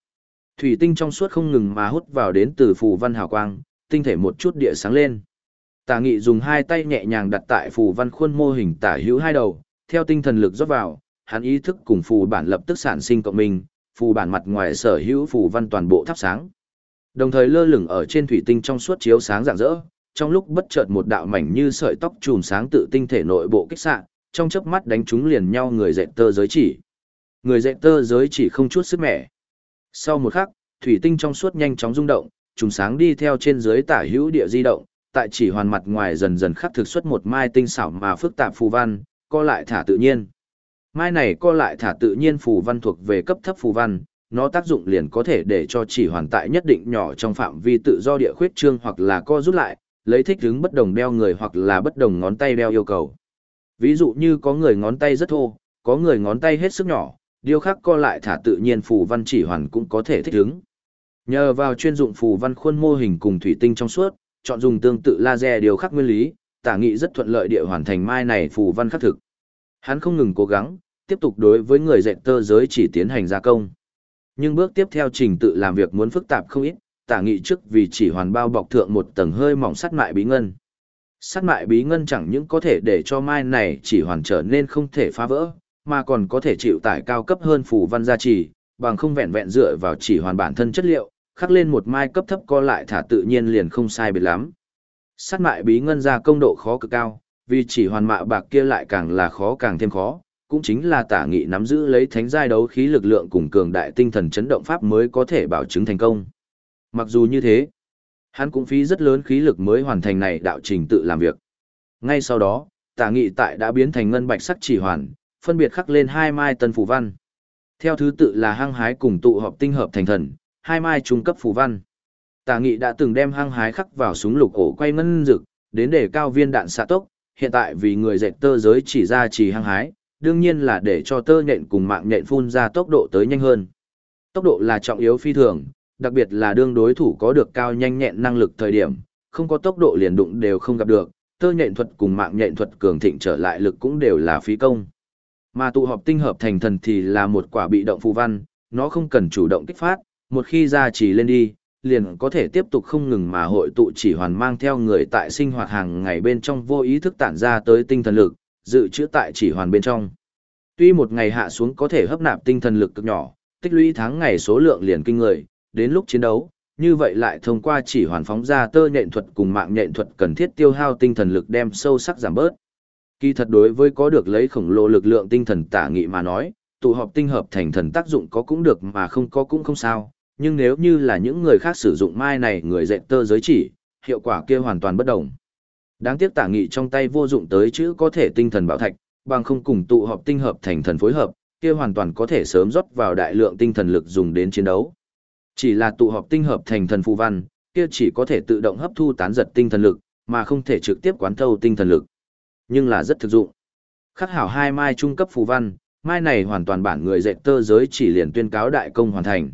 Thủy tinh trong suốt không ngừng mà hút vào đến từ phù văn hào quang, tinh thể một chút địa sáng lên. Tả nghị dùng hai tay nhẹ nhàng đặt tại phù văn khuôn mô hình tả hữu hai đầu, theo tinh thần lực rót vào, hắn ý thức cùng phù bản lập tức sản sinh cộng minh, phù bản mặt ngoài sở hữu phù văn toàn bộ thắp sáng. Đồng thời lơ lửng ở trên thủy tinh trong suốt chiếu sáng rạng rỡ, trong lúc bất chợt một đạo mảnh như sợi tóc chùm sáng tự tinh thể nội bộ kích xạ, trong chớp mắt đánh trúng liền nhau người dạy tơ giới chỉ. Người dạy tơ giới chỉ không chút sức mẻ. Sau một khắc, thủy tinh trong suốt nhanh chóng rung động, trùng sáng đi theo trên dưới tả hữu địa di động, tại chỉ hoàn mặt ngoài dần dần khắc thực xuất một mai tinh xảo mà phức tạp phù văn, co lại thả tự nhiên. Mai này co lại thả tự nhiên phù văn thuộc về cấp thấp phù văn, nó tác dụng liền có thể để cho chỉ hoàn tại nhất định nhỏ trong phạm vi tự do địa khuyết trương hoặc là co rút lại, lấy thích ứng bất đồng đeo người hoặc là bất đồng ngón tay đeo yêu cầu. Ví dụ như có người ngón tay rất thô, có người ngón tay hết sức nhỏ, điêu khắc co lại thả tự nhiên phù văn chỉ hoàn cũng có thể thích ứng. Nhờ vào chuyên dụng phù văn khuôn mô hình cùng thủy tinh trong suốt, chọn dùng tương tự laser điều khắc nguyên lý, tả nghị rất thuận lợi địa hoàn thành mai này phù văn khắc thực. Hắn không ngừng cố gắng, tiếp tục đối với người dạy tơ giới chỉ tiến hành gia công. Nhưng bước tiếp theo trình tự làm việc muốn phức tạp không ít, tả nghị trước vì chỉ hoàn bao bọc thượng một tầng hơi mỏng sắt mại bí ngân. Sắt mại bí ngân chẳng những có thể để cho mai này chỉ hoàn trở nên không thể phá vỡ, mà còn có thể chịu tải cao cấp hơn phù văn gia trì, bằng không vẹn vẹn dựa vào chỉ hoàn bản thân chất liệu, khắc lên một mai cấp thấp co lại thả tự nhiên liền không sai biệt lắm. sát mại bí ngân ra công độ khó cực cao, vì chỉ hoàn mạ bạc kia lại càng là khó càng thêm khó, cũng chính là tả nghị nắm giữ lấy thánh giai đấu khí lực lượng cùng cường đại tinh thần chấn động pháp mới có thể bảo chứng thành công. Mặc dù như thế, hắn cũng phí rất lớn khí lực mới hoàn thành này đạo trình tự làm việc. Ngay sau đó, tả nghị tại đã biến thành ngân bạch sắc chỉ hoàn, phân biệt khắc lên hai mai tân phù văn. Theo thứ tự là hăng hái cùng tụ họp tinh hợp thành thần, hai mai trung cấp phù văn. Tả nghị đã từng đem hăng hái khắc vào súng lục ổ quay ngân rực, đến để cao viên đạn xạ tốc, hiện tại vì người dệt tơ giới chỉ ra chỉ hăng hái, đương nhiên là để cho tơ nhện cùng mạng nhện phun ra tốc độ tới nhanh hơn. Tốc độ là trọng yếu phi thường, đặc biệt là đương đối thủ có được cao nhanh nhẹn năng lực thời điểm, không có tốc độ liền đụng đều không gặp được, tơ nhện thuật cùng mạng nhện thuật cường thịnh trở lại lực cũng đều là phí công. Mà tụ họp tinh hợp thành thần thì là một quả bị động phù văn, nó không cần chủ động kích phát, một khi ra chỉ lên đi, liền có thể tiếp tục không ngừng mà hội tụ chỉ hoàn mang theo người tại sinh hoạt hàng ngày bên trong vô ý thức tản ra tới tinh thần lực, dự trữ tại chỉ hoàn bên trong. Tuy một ngày hạ xuống có thể hấp nạp tinh thần lực cực nhỏ, tích lũy tháng ngày số lượng liền kinh người, đến lúc chiến đấu, như vậy lại thông qua chỉ hoàn phóng ra tơ nhện thuật cùng mạng nhện thuật cần thiết tiêu hao tinh thần lực đem sâu sắc giảm bớt. Kỳ thật đối với có được lấy khổng lồ lực lượng tinh thần tả nghị mà nói, tụ họp tinh hợp thành thần tác dụng có cũng được mà không có cũng không sao, nhưng nếu như là những người khác sử dụng mai này người dạy tơ giới chỉ, hiệu quả kia hoàn toàn bất đồng. Đáng tiếc tả nghị trong tay vô dụng tới chữ có thể tinh thần bảo thạch, bằng không cùng tụ họp tinh hợp thành thần phối hợp, kia hoàn toàn có thể sớm rót vào đại lượng tinh thần lực dùng đến chiến đấu. Chỉ là tụ họp tinh hợp thành thần phù văn, kia chỉ có thể tự động hấp thu tán giật tinh thần lực, mà không thể trực tiếp quán thâu tinh thần lực. Nhưng là rất thực dụng. Khắc hảo hai mai trung cấp phù văn, mai này hoàn toàn bản người dạy tơ giới chỉ liền tuyên cáo đại công hoàn thành.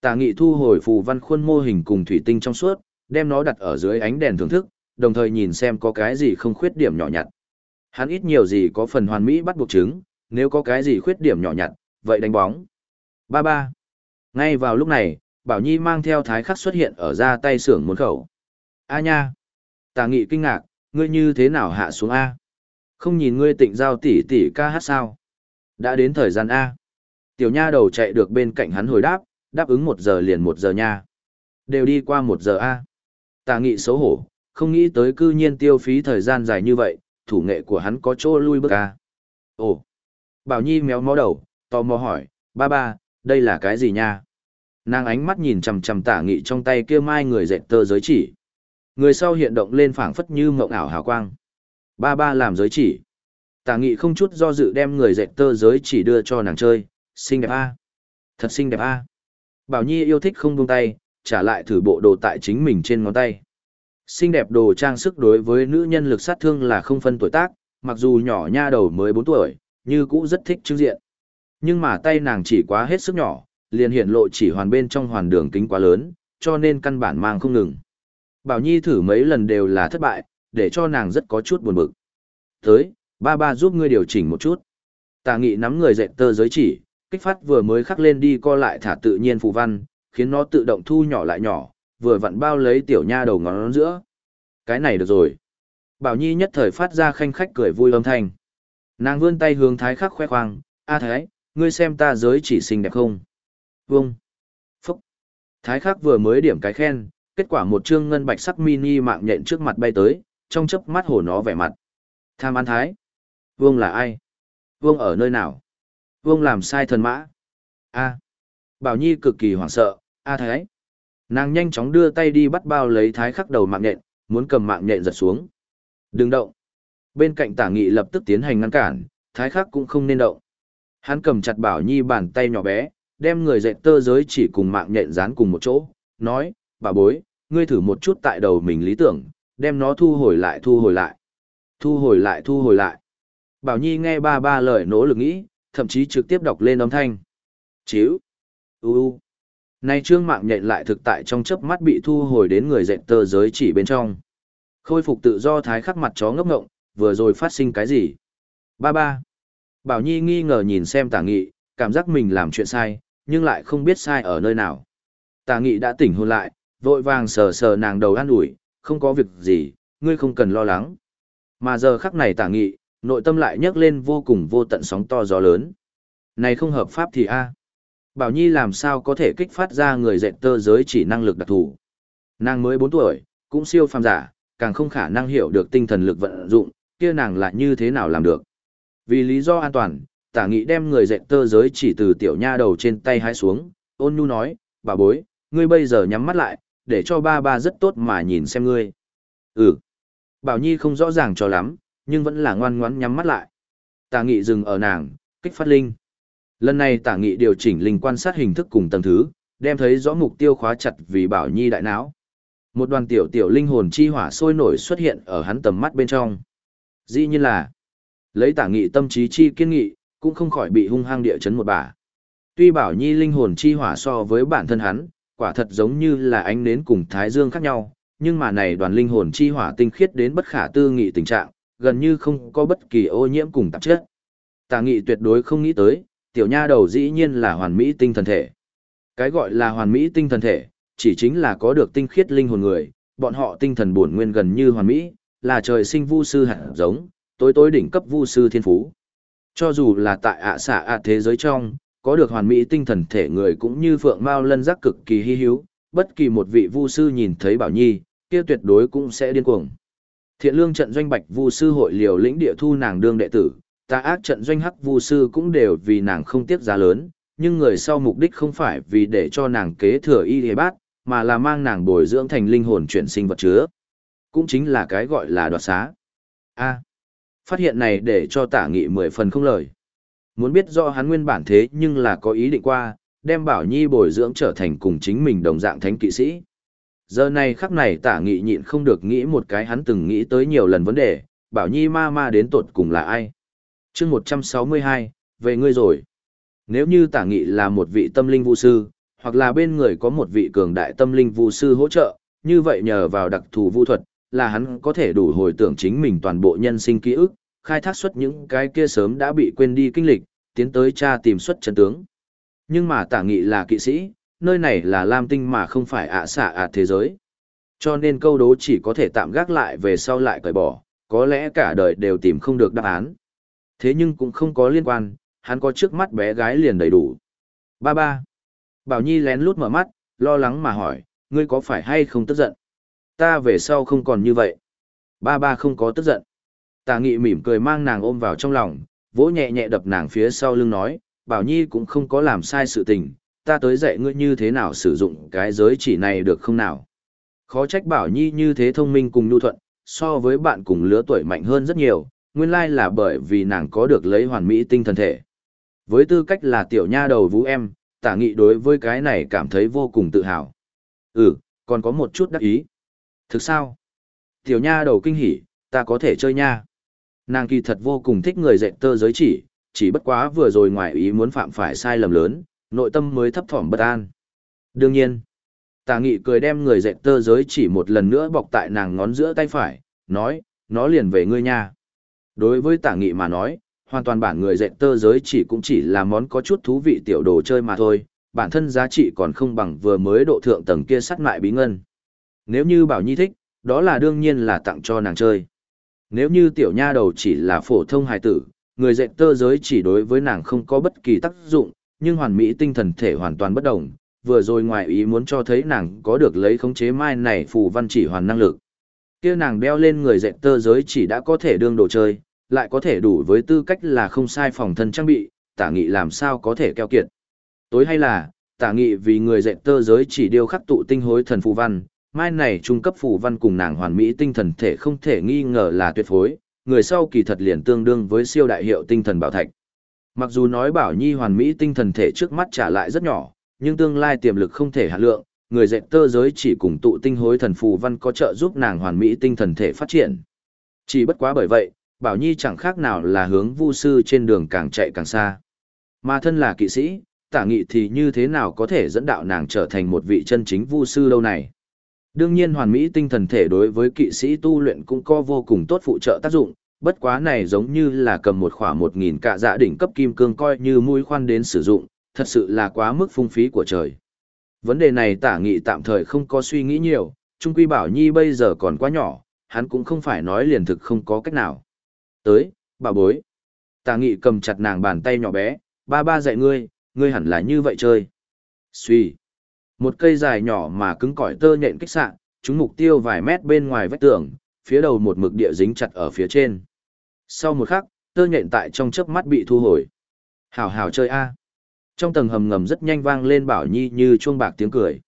Tà nghị thu hồi phù văn khuôn mô hình cùng thủy tinh trong suốt, đem nó đặt ở dưới ánh đèn thưởng thức, đồng thời nhìn xem có cái gì không khuyết điểm nhỏ nhặt. Hắn ít nhiều gì có phần hoàn mỹ bắt buộc chứng, nếu có cái gì khuyết điểm nhỏ nhặt, vậy đánh bóng. Ba ba. Ngay vào lúc này, Bảo Nhi mang theo thái khắc xuất hiện ở ra tay xưởng môn khẩu. A nha. Tà nghị kinh ngạc, ngươi như thế nào hạ xuống A? Không nhìn ngươi tịnh giao tỷ tỷ ca hát sao? Đã đến thời gian A. Tiểu nha đầu chạy được bên cạnh hắn hồi đáp, đáp ứng một giờ liền một giờ nha. Đều đi qua một giờ A. Tà nghị xấu hổ, không nghĩ tới cư nhiên tiêu phí thời gian dài như vậy, thủ nghệ của hắn có chỗ lui bước A. Ồ. Bảo Nhi méo mó đầu, tò mò hỏi, ba ba, đây là cái gì nha? Nàng ánh mắt nhìn chằm chằm tả nghị trong tay kia mai người dệt tơ giới chỉ. Người sau hiện động lên phảng phất như mộng ảo hào quang. Ba ba làm giới chỉ. Tả nghị không chút do dự đem người dệt tơ giới chỉ đưa cho nàng chơi. Xinh đẹp a Thật xinh đẹp a Bảo Nhi yêu thích không buông tay, trả lại thử bộ đồ tại chính mình trên ngón tay. Xinh đẹp đồ trang sức đối với nữ nhân lực sát thương là không phân tuổi tác, mặc dù nhỏ nha đầu mới 4 tuổi, như cũ rất thích trưng diện. Nhưng mà tay nàng chỉ quá hết sức nhỏ, liền hiện lộ chỉ hoàn bên trong hoàn đường kính quá lớn, cho nên căn bản mang không ngừng. Bảo Nhi thử mấy lần đều là thất bại, để cho nàng rất có chút buồn bực. Tới, ba ba giúp ngươi điều chỉnh một chút. Tà nghị nắm người dạy tơ giới chỉ, kích phát vừa mới khắc lên đi co lại thả tự nhiên phù văn, khiến nó tự động thu nhỏ lại nhỏ, vừa vặn bao lấy tiểu nha đầu ngón giữa. Cái này được rồi. Bảo Nhi nhất thời phát ra khanh khách cười vui âm thanh. Nàng vươn tay hướng thái khắc khoe khoang, a thái, ngươi xem ta giới chỉ xinh đẹp không? Vâng. Phúc. Thái khắc vừa mới điểm cái khen, kết quả một chương ngân bạch sắc mini mạng nhện trước mặt bay tới, trong chớp mắt hổ nó vẻ mặt. Tham ăn thái. Vương là ai? Vương ở nơi nào? Vương làm sai thần mã. A. Bảo Nhi cực kỳ hoảng sợ, a thái. Nàng nhanh chóng đưa tay đi bắt bao lấy thái khắc đầu mạng nhện, muốn cầm mạng nhện giật xuống. Đừng động. Bên cạnh tả nghị lập tức tiến hành ngăn cản, thái khắc cũng không nên động. Hắn cầm chặt Bảo Nhi bàn tay nhỏ bé, đem người dạy tơ giới chỉ cùng mạng nhện dán cùng một chỗ, nói, bà bối, ngươi thử một chút tại đầu mình lý tưởng, đem nó thu hồi lại thu hồi lại. Thu hồi lại thu hồi lại. Bảo Nhi nghe ba ba lời nỗ lực nghĩ, thậm chí trực tiếp đọc lên âm thanh. Chíu. U u. Trương mạng nhện lại thực tại trong chớp mắt bị thu hồi đến người dạy tờ giới chỉ bên trong. Khôi phục tự do thái khắc mặt chó ngốc ngộng, vừa rồi phát sinh cái gì? Ba ba. Bảo Nhi nghi ngờ nhìn xem tả nghị, cảm giác mình làm chuyện sai, nhưng lại không biết sai ở nơi nào. Tả nghị đã tỉnh hôn lại, vội vàng sờ sờ nàng đầu an ủi, không có việc gì, ngươi không cần lo lắng. Mà giờ khắc này tả nghị, nội tâm lại nhấc lên vô cùng vô tận sóng to gió lớn. Này không hợp pháp thì a Bảo Nhi làm sao có thể kích phát ra người dạy tơ giới chỉ năng lực đặc thù. Nàng mới 4 tuổi, cũng siêu phàm giả, càng không khả năng hiểu được tinh thần lực vận dụng, kia nàng lại như thế nào làm được. Vì lý do an toàn, tả nghị đem người dạy tơ giới chỉ từ tiểu nha đầu trên tay hái xuống, ôn nhu nói, bà bối, ngươi bây giờ nhắm mắt lại, để cho ba ba rất tốt mà nhìn xem ngươi. Ừ. Bảo Nhi không rõ ràng cho lắm, nhưng vẫn là ngoan ngoãn nhắm mắt lại. Tả nghị dừng ở nàng, kích phát linh. Lần này tả nghị điều chỉnh linh quan sát hình thức cùng tầng thứ, đem thấy rõ mục tiêu khóa chặt vì Bảo Nhi đại não. Một đoàn tiểu tiểu linh hồn chi hỏa sôi nổi xuất hiện ở hắn tầm mắt bên trong. Dĩ nhiên là, lấy tả nghị tâm trí chi kiên nghị, cũng không khỏi bị hung hăng địa chấn một bà. Tuy Bảo Nhi linh hồn chi hỏa so với bản thân hắn, quả thật giống như là ánh nến cùng thái dương khác nhau, nhưng mà này đoàn linh hồn chi hỏa tinh khiết đến bất khả tư nghị tình trạng, gần như không có bất kỳ ô nhiễm cùng tạp chất. Tà nghị tuyệt đối không nghĩ tới, tiểu nha đầu dĩ nhiên là hoàn mỹ tinh thần thể. Cái gọi là hoàn mỹ tinh thần thể, chỉ chính là có được tinh khiết linh hồn người, bọn họ tinh thần bổn nguyên gần như hoàn mỹ, là trời sinh vu sư hạt giống, tối tối đỉnh cấp vu sư thiên phú. Cho dù là tại ạ xạ ạ thế giới trong, có được hoàn mỹ tinh thần thể người cũng như phượng mao lân giác cực kỳ hy hữu, bất kỳ một vị vu sư nhìn thấy Bảo Nhi, kia tuyệt đối cũng sẽ điên cuồng. Thiện lương trận doanh bạch vu sư hội liều lĩnh địa thu nàng đương đệ tử, ta ác trận doanh hắc vu sư cũng đều vì nàng không tiếc giá lớn, nhưng người sau mục đích không phải vì để cho nàng kế thừa y hề bát, mà là mang nàng bồi dưỡng thành linh hồn chuyển sinh vật chứa. Cũng chính là cái gọi là đoạt xá. A. phát hiện này để cho tả nghị mười phần không lời. Muốn biết do hắn nguyên bản thế nhưng là có ý định qua, đem Bảo Nhi bồi dưỡng trở thành cùng chính mình đồng dạng thánh kỵ sĩ. Giờ này khắc này tả nghị nhịn không được nghĩ một cái hắn từng nghĩ tới nhiều lần vấn đề, Bảo Nhi ma ma đến tột cùng là ai? chương 162, về ngươi rồi. Nếu như tả nghị là một vị tâm linh vũ sư, hoặc là bên người có một vị cường đại tâm linh vũ sư hỗ trợ, như vậy nhờ vào đặc thù vũ thuật, là hắn có thể đủ hồi tưởng chính mình toàn bộ nhân sinh ký ức, khai thác xuất những cái kia sớm đã bị quên đi kinh lịch, tiến tới tra tìm xuất chân tướng. Nhưng mà tả nghị là kỵ sĩ, nơi này là lam tinh mà không phải ạ xạ ạ thế giới. Cho nên câu đố chỉ có thể tạm gác lại về sau lại cởi bỏ, có lẽ cả đời đều tìm không được đáp án. Thế nhưng cũng không có liên quan, hắn có trước mắt bé gái liền đầy đủ. Ba ba. Bảo Nhi lén lút mở mắt, lo lắng mà hỏi, ngươi có phải hay không tức giận? Ta về sau không còn như vậy. Ba ba không có tức giận. Tà nghị mỉm cười mang nàng ôm vào trong lòng, vỗ nhẹ nhẹ đập nàng phía sau lưng nói, Bảo Nhi cũng không có làm sai sự tình, ta tới dạy ngươi như thế nào sử dụng cái giới chỉ này được không nào? Khó trách Bảo Nhi như thế thông minh cùng nhu thuận, so với bạn cùng lứa tuổi mạnh hơn rất nhiều, nguyên lai là bởi vì nàng có được lấy hoàn mỹ tinh thần thể. Với tư cách là tiểu nha đầu vũ em, tả nghị đối với cái này cảm thấy vô cùng tự hào. Ừ, còn có một chút đắc ý. Thực sao? Tiểu nha đầu kinh hỉ, ta có thể chơi nha. Nàng kỳ thật vô cùng thích người dạy tơ giới chỉ, chỉ bất quá vừa rồi ngoài ý muốn phạm phải sai lầm lớn, nội tâm mới thấp thỏm bất an. Đương nhiên, tà nghị cười đem người dạy tơ giới chỉ một lần nữa bọc tại nàng ngón giữa tay phải, nói, nó liền về ngươi nha. Đối với tà nghị mà nói, hoàn toàn bản người dạy tơ giới chỉ cũng chỉ là món có chút thú vị tiểu đồ chơi mà thôi, bản thân giá trị còn không bằng vừa mới độ thượng tầng kia sắt mại bí ngân. Nếu như Bảo Nhi thích, đó là đương nhiên là tặng cho nàng chơi. Nếu như tiểu nha đầu chỉ là phổ thông hài tử, người dạy tơ giới chỉ đối với nàng không có bất kỳ tác dụng, nhưng hoàn mỹ tinh thần thể hoàn toàn bất đồng, vừa rồi ngoài ý muốn cho thấy nàng có được lấy khống chế mai này phù văn chỉ hoàn năng lực. Kia nàng đeo lên người dạy tơ giới chỉ đã có thể đương đồ chơi, lại có thể đủ với tư cách là không sai phòng thân trang bị, tả nghị làm sao có thể keo kiệt. Tối hay là, tả nghị vì người dạy tơ giới chỉ điêu khắc tụ tinh hối thần phù văn, mai này trung cấp phù văn cùng nàng hoàn mỹ tinh thần thể không thể nghi ngờ là tuyệt phối, người sau kỳ thật liền tương đương với siêu đại hiệu tinh thần bảo thạch. Mặc dù nói bảo nhi hoàn mỹ tinh thần thể trước mắt trả lại rất nhỏ, nhưng tương lai tiềm lực không thể hạ lượng, người dạy tơ giới chỉ cùng tụ tinh hối thần phù văn có trợ giúp nàng hoàn mỹ tinh thần thể phát triển. Chỉ bất quá bởi vậy, Bảo Nhi chẳng khác nào là hướng vu sư trên đường càng chạy càng xa. Mà thân là kỵ sĩ, tả nghị thì như thế nào có thể dẫn đạo nàng trở thành một vị chân chính vu sư lâu này. Đương nhiên hoàn mỹ tinh thần thể đối với kỵ sĩ tu luyện cũng có vô cùng tốt phụ trợ tác dụng, bất quá này giống như là cầm một khỏa một nghìn cạ dạ đỉnh cấp kim cương coi như mũi khoan đến sử dụng, thật sự là quá mức phung phí của trời. Vấn đề này tả nghị tạm thời không có suy nghĩ nhiều, Trung Quy Bảo Nhi bây giờ còn quá nhỏ, hắn cũng không phải nói liền thực không có cách nào. Tới, bà bối. Tả nghị cầm chặt nàng bàn tay nhỏ bé, ba ba dạy ngươi, ngươi hẳn là như vậy chơi. suy. Một cây dài nhỏ mà cứng cỏi tơ nhện kích sạn, chúng mục tiêu vài mét bên ngoài vách tường, phía đầu một mực địa dính chặt ở phía trên. Sau một khắc, tơ nhện tại trong chớp mắt bị thu hồi. Hảo hảo chơi a. Trong tầng hầm ngầm rất nhanh vang lên bảo nhi như chuông bạc tiếng cười.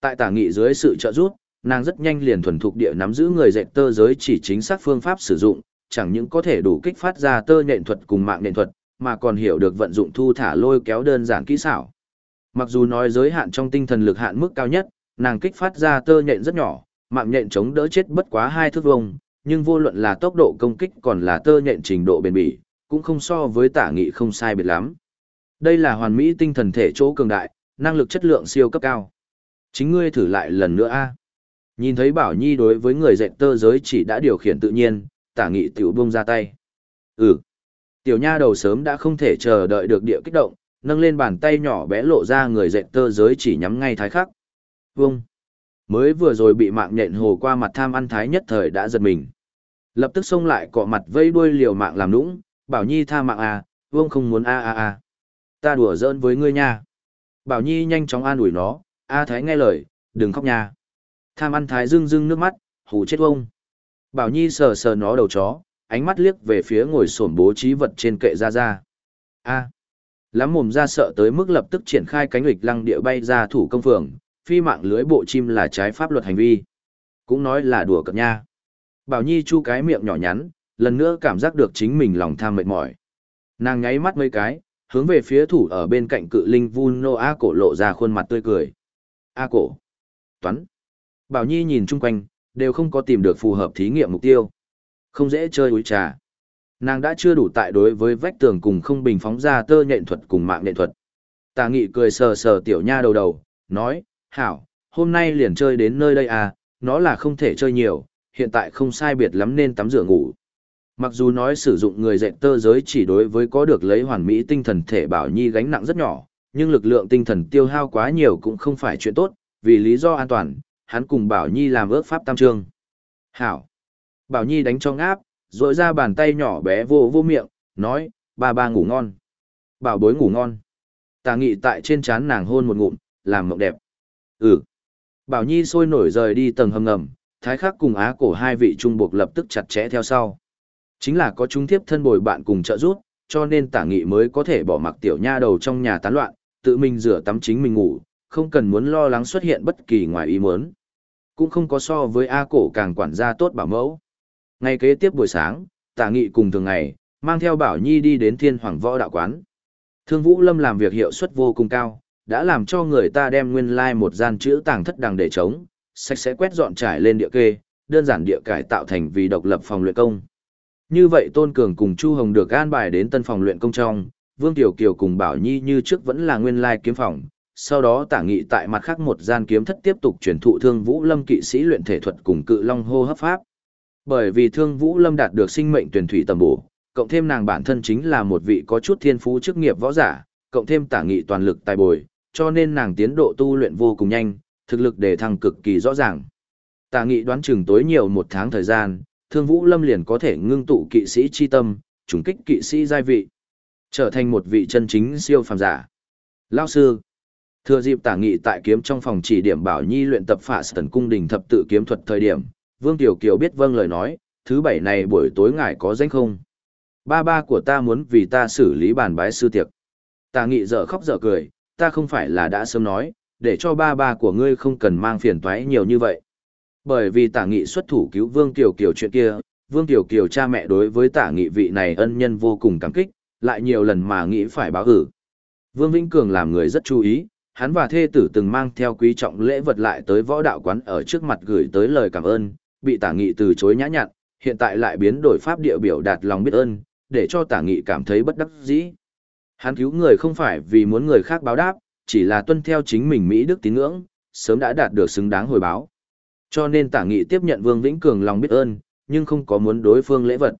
Tại tả nghị dưới sự trợ giúp, nàng rất nhanh liền thuần thục địa nắm giữ người dệt tơ giới chỉ chính xác phương pháp sử dụng, chẳng những có thể đủ kích phát ra tơ nhện thuật cùng mạng nện thuật, mà còn hiểu được vận dụng thu thả lôi kéo đơn giản kỹ xảo. Mặc dù nói giới hạn trong tinh thần lực hạn mức cao nhất, nàng kích phát ra tơ nhện rất nhỏ, mạng nhện chống đỡ chết bất quá hai thước vông, nhưng vô luận là tốc độ công kích còn là tơ nhện trình độ bền bỉ, cũng không so với tả nghị không sai biệt lắm. Đây là hoàn mỹ tinh thần thể chỗ cường đại, năng lực chất lượng siêu cấp cao. Chính ngươi thử lại lần nữa a. Nhìn thấy Bảo Nhi đối với người dạy tơ giới chỉ đã điều khiển tự nhiên, tả nghị tiểu buông ra tay. Ừ. Tiểu nha đầu sớm đã không thể chờ đợi được địa kích động, nâng lên bàn tay nhỏ bé lộ ra người dệt tơ giới chỉ nhắm ngay thái khắc. Vông. Mới vừa rồi bị mạng nhện hồ qua mặt tham ăn thái nhất thời đã giật mình. Lập tức xông lại cọ mặt vây đuôi liều mạng làm nũng, bảo nhi tha mạng à, vương không muốn a a a. Ta đùa giỡn với ngươi nha. Bảo nhi nhanh chóng an ủi nó, a thái nghe lời, đừng khóc nha. Tham ăn thái rưng rưng nước mắt, hù chết ông. Bảo Nhi sờ sờ nó đầu chó, ánh mắt liếc về phía ngồi sổm bố trí vật trên kệ ra ra. A. Lắm mồm ra sợ tới mức lập tức triển khai cánh lịch lăng địa bay ra thủ công phường, phi mạng lưới bộ chim là trái pháp luật hành vi. Cũng nói là đùa cợt nha. Bảo Nhi chu cái miệng nhỏ nhắn, lần nữa cảm giác được chính mình lòng tham mệt mỏi. Nàng nháy mắt mấy cái, hướng về phía thủ ở bên cạnh cự linh Vuno A cổ lộ ra khuôn mặt tươi cười. A cổ. Toán. Bảo Nhi nhìn chung quanh, đều không có tìm được phù hợp thí nghiệm mục tiêu. Không dễ chơi úi trà. Nàng đã chưa đủ tại đối với vách tường cùng không bình phóng ra tơ nhện thuật cùng mạng nhện thuật. Tà nghị cười sờ sờ tiểu nha đầu đầu, nói, hảo, hôm nay liền chơi đến nơi đây à, nó là không thể chơi nhiều, hiện tại không sai biệt lắm nên tắm rửa ngủ. Mặc dù nói sử dụng người dạy tơ giới chỉ đối với có được lấy hoàn mỹ tinh thần thể bảo nhi gánh nặng rất nhỏ, nhưng lực lượng tinh thần tiêu hao quá nhiều cũng không phải chuyện tốt, vì lý do an toàn, hắn cùng bảo nhi làm ước pháp tam trương. Hảo! Bảo nhi đánh cho ngáp, rồi ra bàn tay nhỏ bé vô vô miệng, nói, ba ba ngủ ngon. Bảo bối ngủ ngon. Tà nghị tại trên chán nàng hôn một ngụm, làm mộng đẹp. Ừ. Bảo Nhi sôi nổi rời đi tầng hầm ngầm, thái khắc cùng á cổ hai vị trung buộc lập tức chặt chẽ theo sau. Chính là có chúng tiếp thân bồi bạn cùng trợ giúp, cho nên tả nghị mới có thể bỏ mặc tiểu nha đầu trong nhà tán loạn, tự mình rửa tắm chính mình ngủ, không cần muốn lo lắng xuất hiện bất kỳ ngoài ý muốn. Cũng không có so với A cổ càng quản gia tốt bảo mẫu. Ngày kế tiếp buổi sáng, tả nghị cùng thường ngày, mang theo bảo nhi đi đến thiên hoàng võ đạo quán. Thương Vũ Lâm làm việc hiệu suất vô cùng cao, đã làm cho người ta đem nguyên lai like một gian chữ tàng thất đằng để trống, sạch sẽ quét dọn trải lên địa kê, đơn giản địa cải tạo thành vì độc lập phòng luyện công. Như vậy Tôn Cường cùng Chu Hồng được an bài đến tân phòng luyện công trong, Vương Tiểu Kiều cùng Bảo Nhi như trước vẫn là nguyên lai kiếm phòng, sau đó tả nghị tại mặt khác một gian kiếm thất tiếp tục truyền thụ thương Vũ Lâm kỵ sĩ luyện thể thuật cùng cự long hô hấp pháp. Bởi vì thương Vũ Lâm đạt được sinh mệnh tuyển thủy tầm bổ, cộng thêm nàng bản thân chính là một vị có chút thiên phú chức nghiệp võ giả, cộng thêm tả nghị toàn lực tài bồi, cho nên nàng tiến độ tu luyện vô cùng nhanh, thực lực đề thăng cực kỳ rõ ràng. Tả nghị đoán chừng tối nhiều một tháng thời gian, thương vũ lâm liền có thể ngưng tụ kỵ sĩ chi tâm, trùng kích kỵ sĩ giai vị, trở thành một vị chân chính siêu phàm giả. Lao sư, thừa dịp tả nghị tại kiếm trong phòng chỉ điểm bảo nhi luyện tập phả tần cung đình thập tự kiếm thuật thời điểm, Vương Tiểu Kiều biết vâng lời nói, thứ bảy này buổi tối ngài có danh không? Ba ba của ta muốn vì ta xử lý bàn bái sư tiệc. Tả nghị dở khóc dở cười, ta không phải là đã sớm nói, để cho ba ba của ngươi không cần mang phiền toái nhiều như vậy. Bởi vì tả nghị xuất thủ cứu Vương Tiểu Kiều chuyện kia, Vương Tiểu Kiều cha mẹ đối với tả nghị vị này ân nhân vô cùng cảm kích, lại nhiều lần mà nghĩ phải báo ử. Vương Vĩnh Cường làm người rất chú ý, hắn và thê tử từng mang theo quý trọng lễ vật lại tới võ đạo quán ở trước mặt gửi tới lời cảm ơn, bị tả nghị từ chối nhã nhặn, hiện tại lại biến đổi pháp địa biểu đạt lòng biết ơn, để cho tả nghị cảm thấy bất đắc dĩ. Hắn cứu người không phải vì muốn người khác báo đáp, chỉ là tuân theo chính mình Mỹ Đức tín ngưỡng, sớm đã đạt được xứng đáng hồi báo. Cho nên tả nghị tiếp nhận Vương Vĩnh Cường lòng biết ơn, nhưng không có muốn đối phương lễ vật.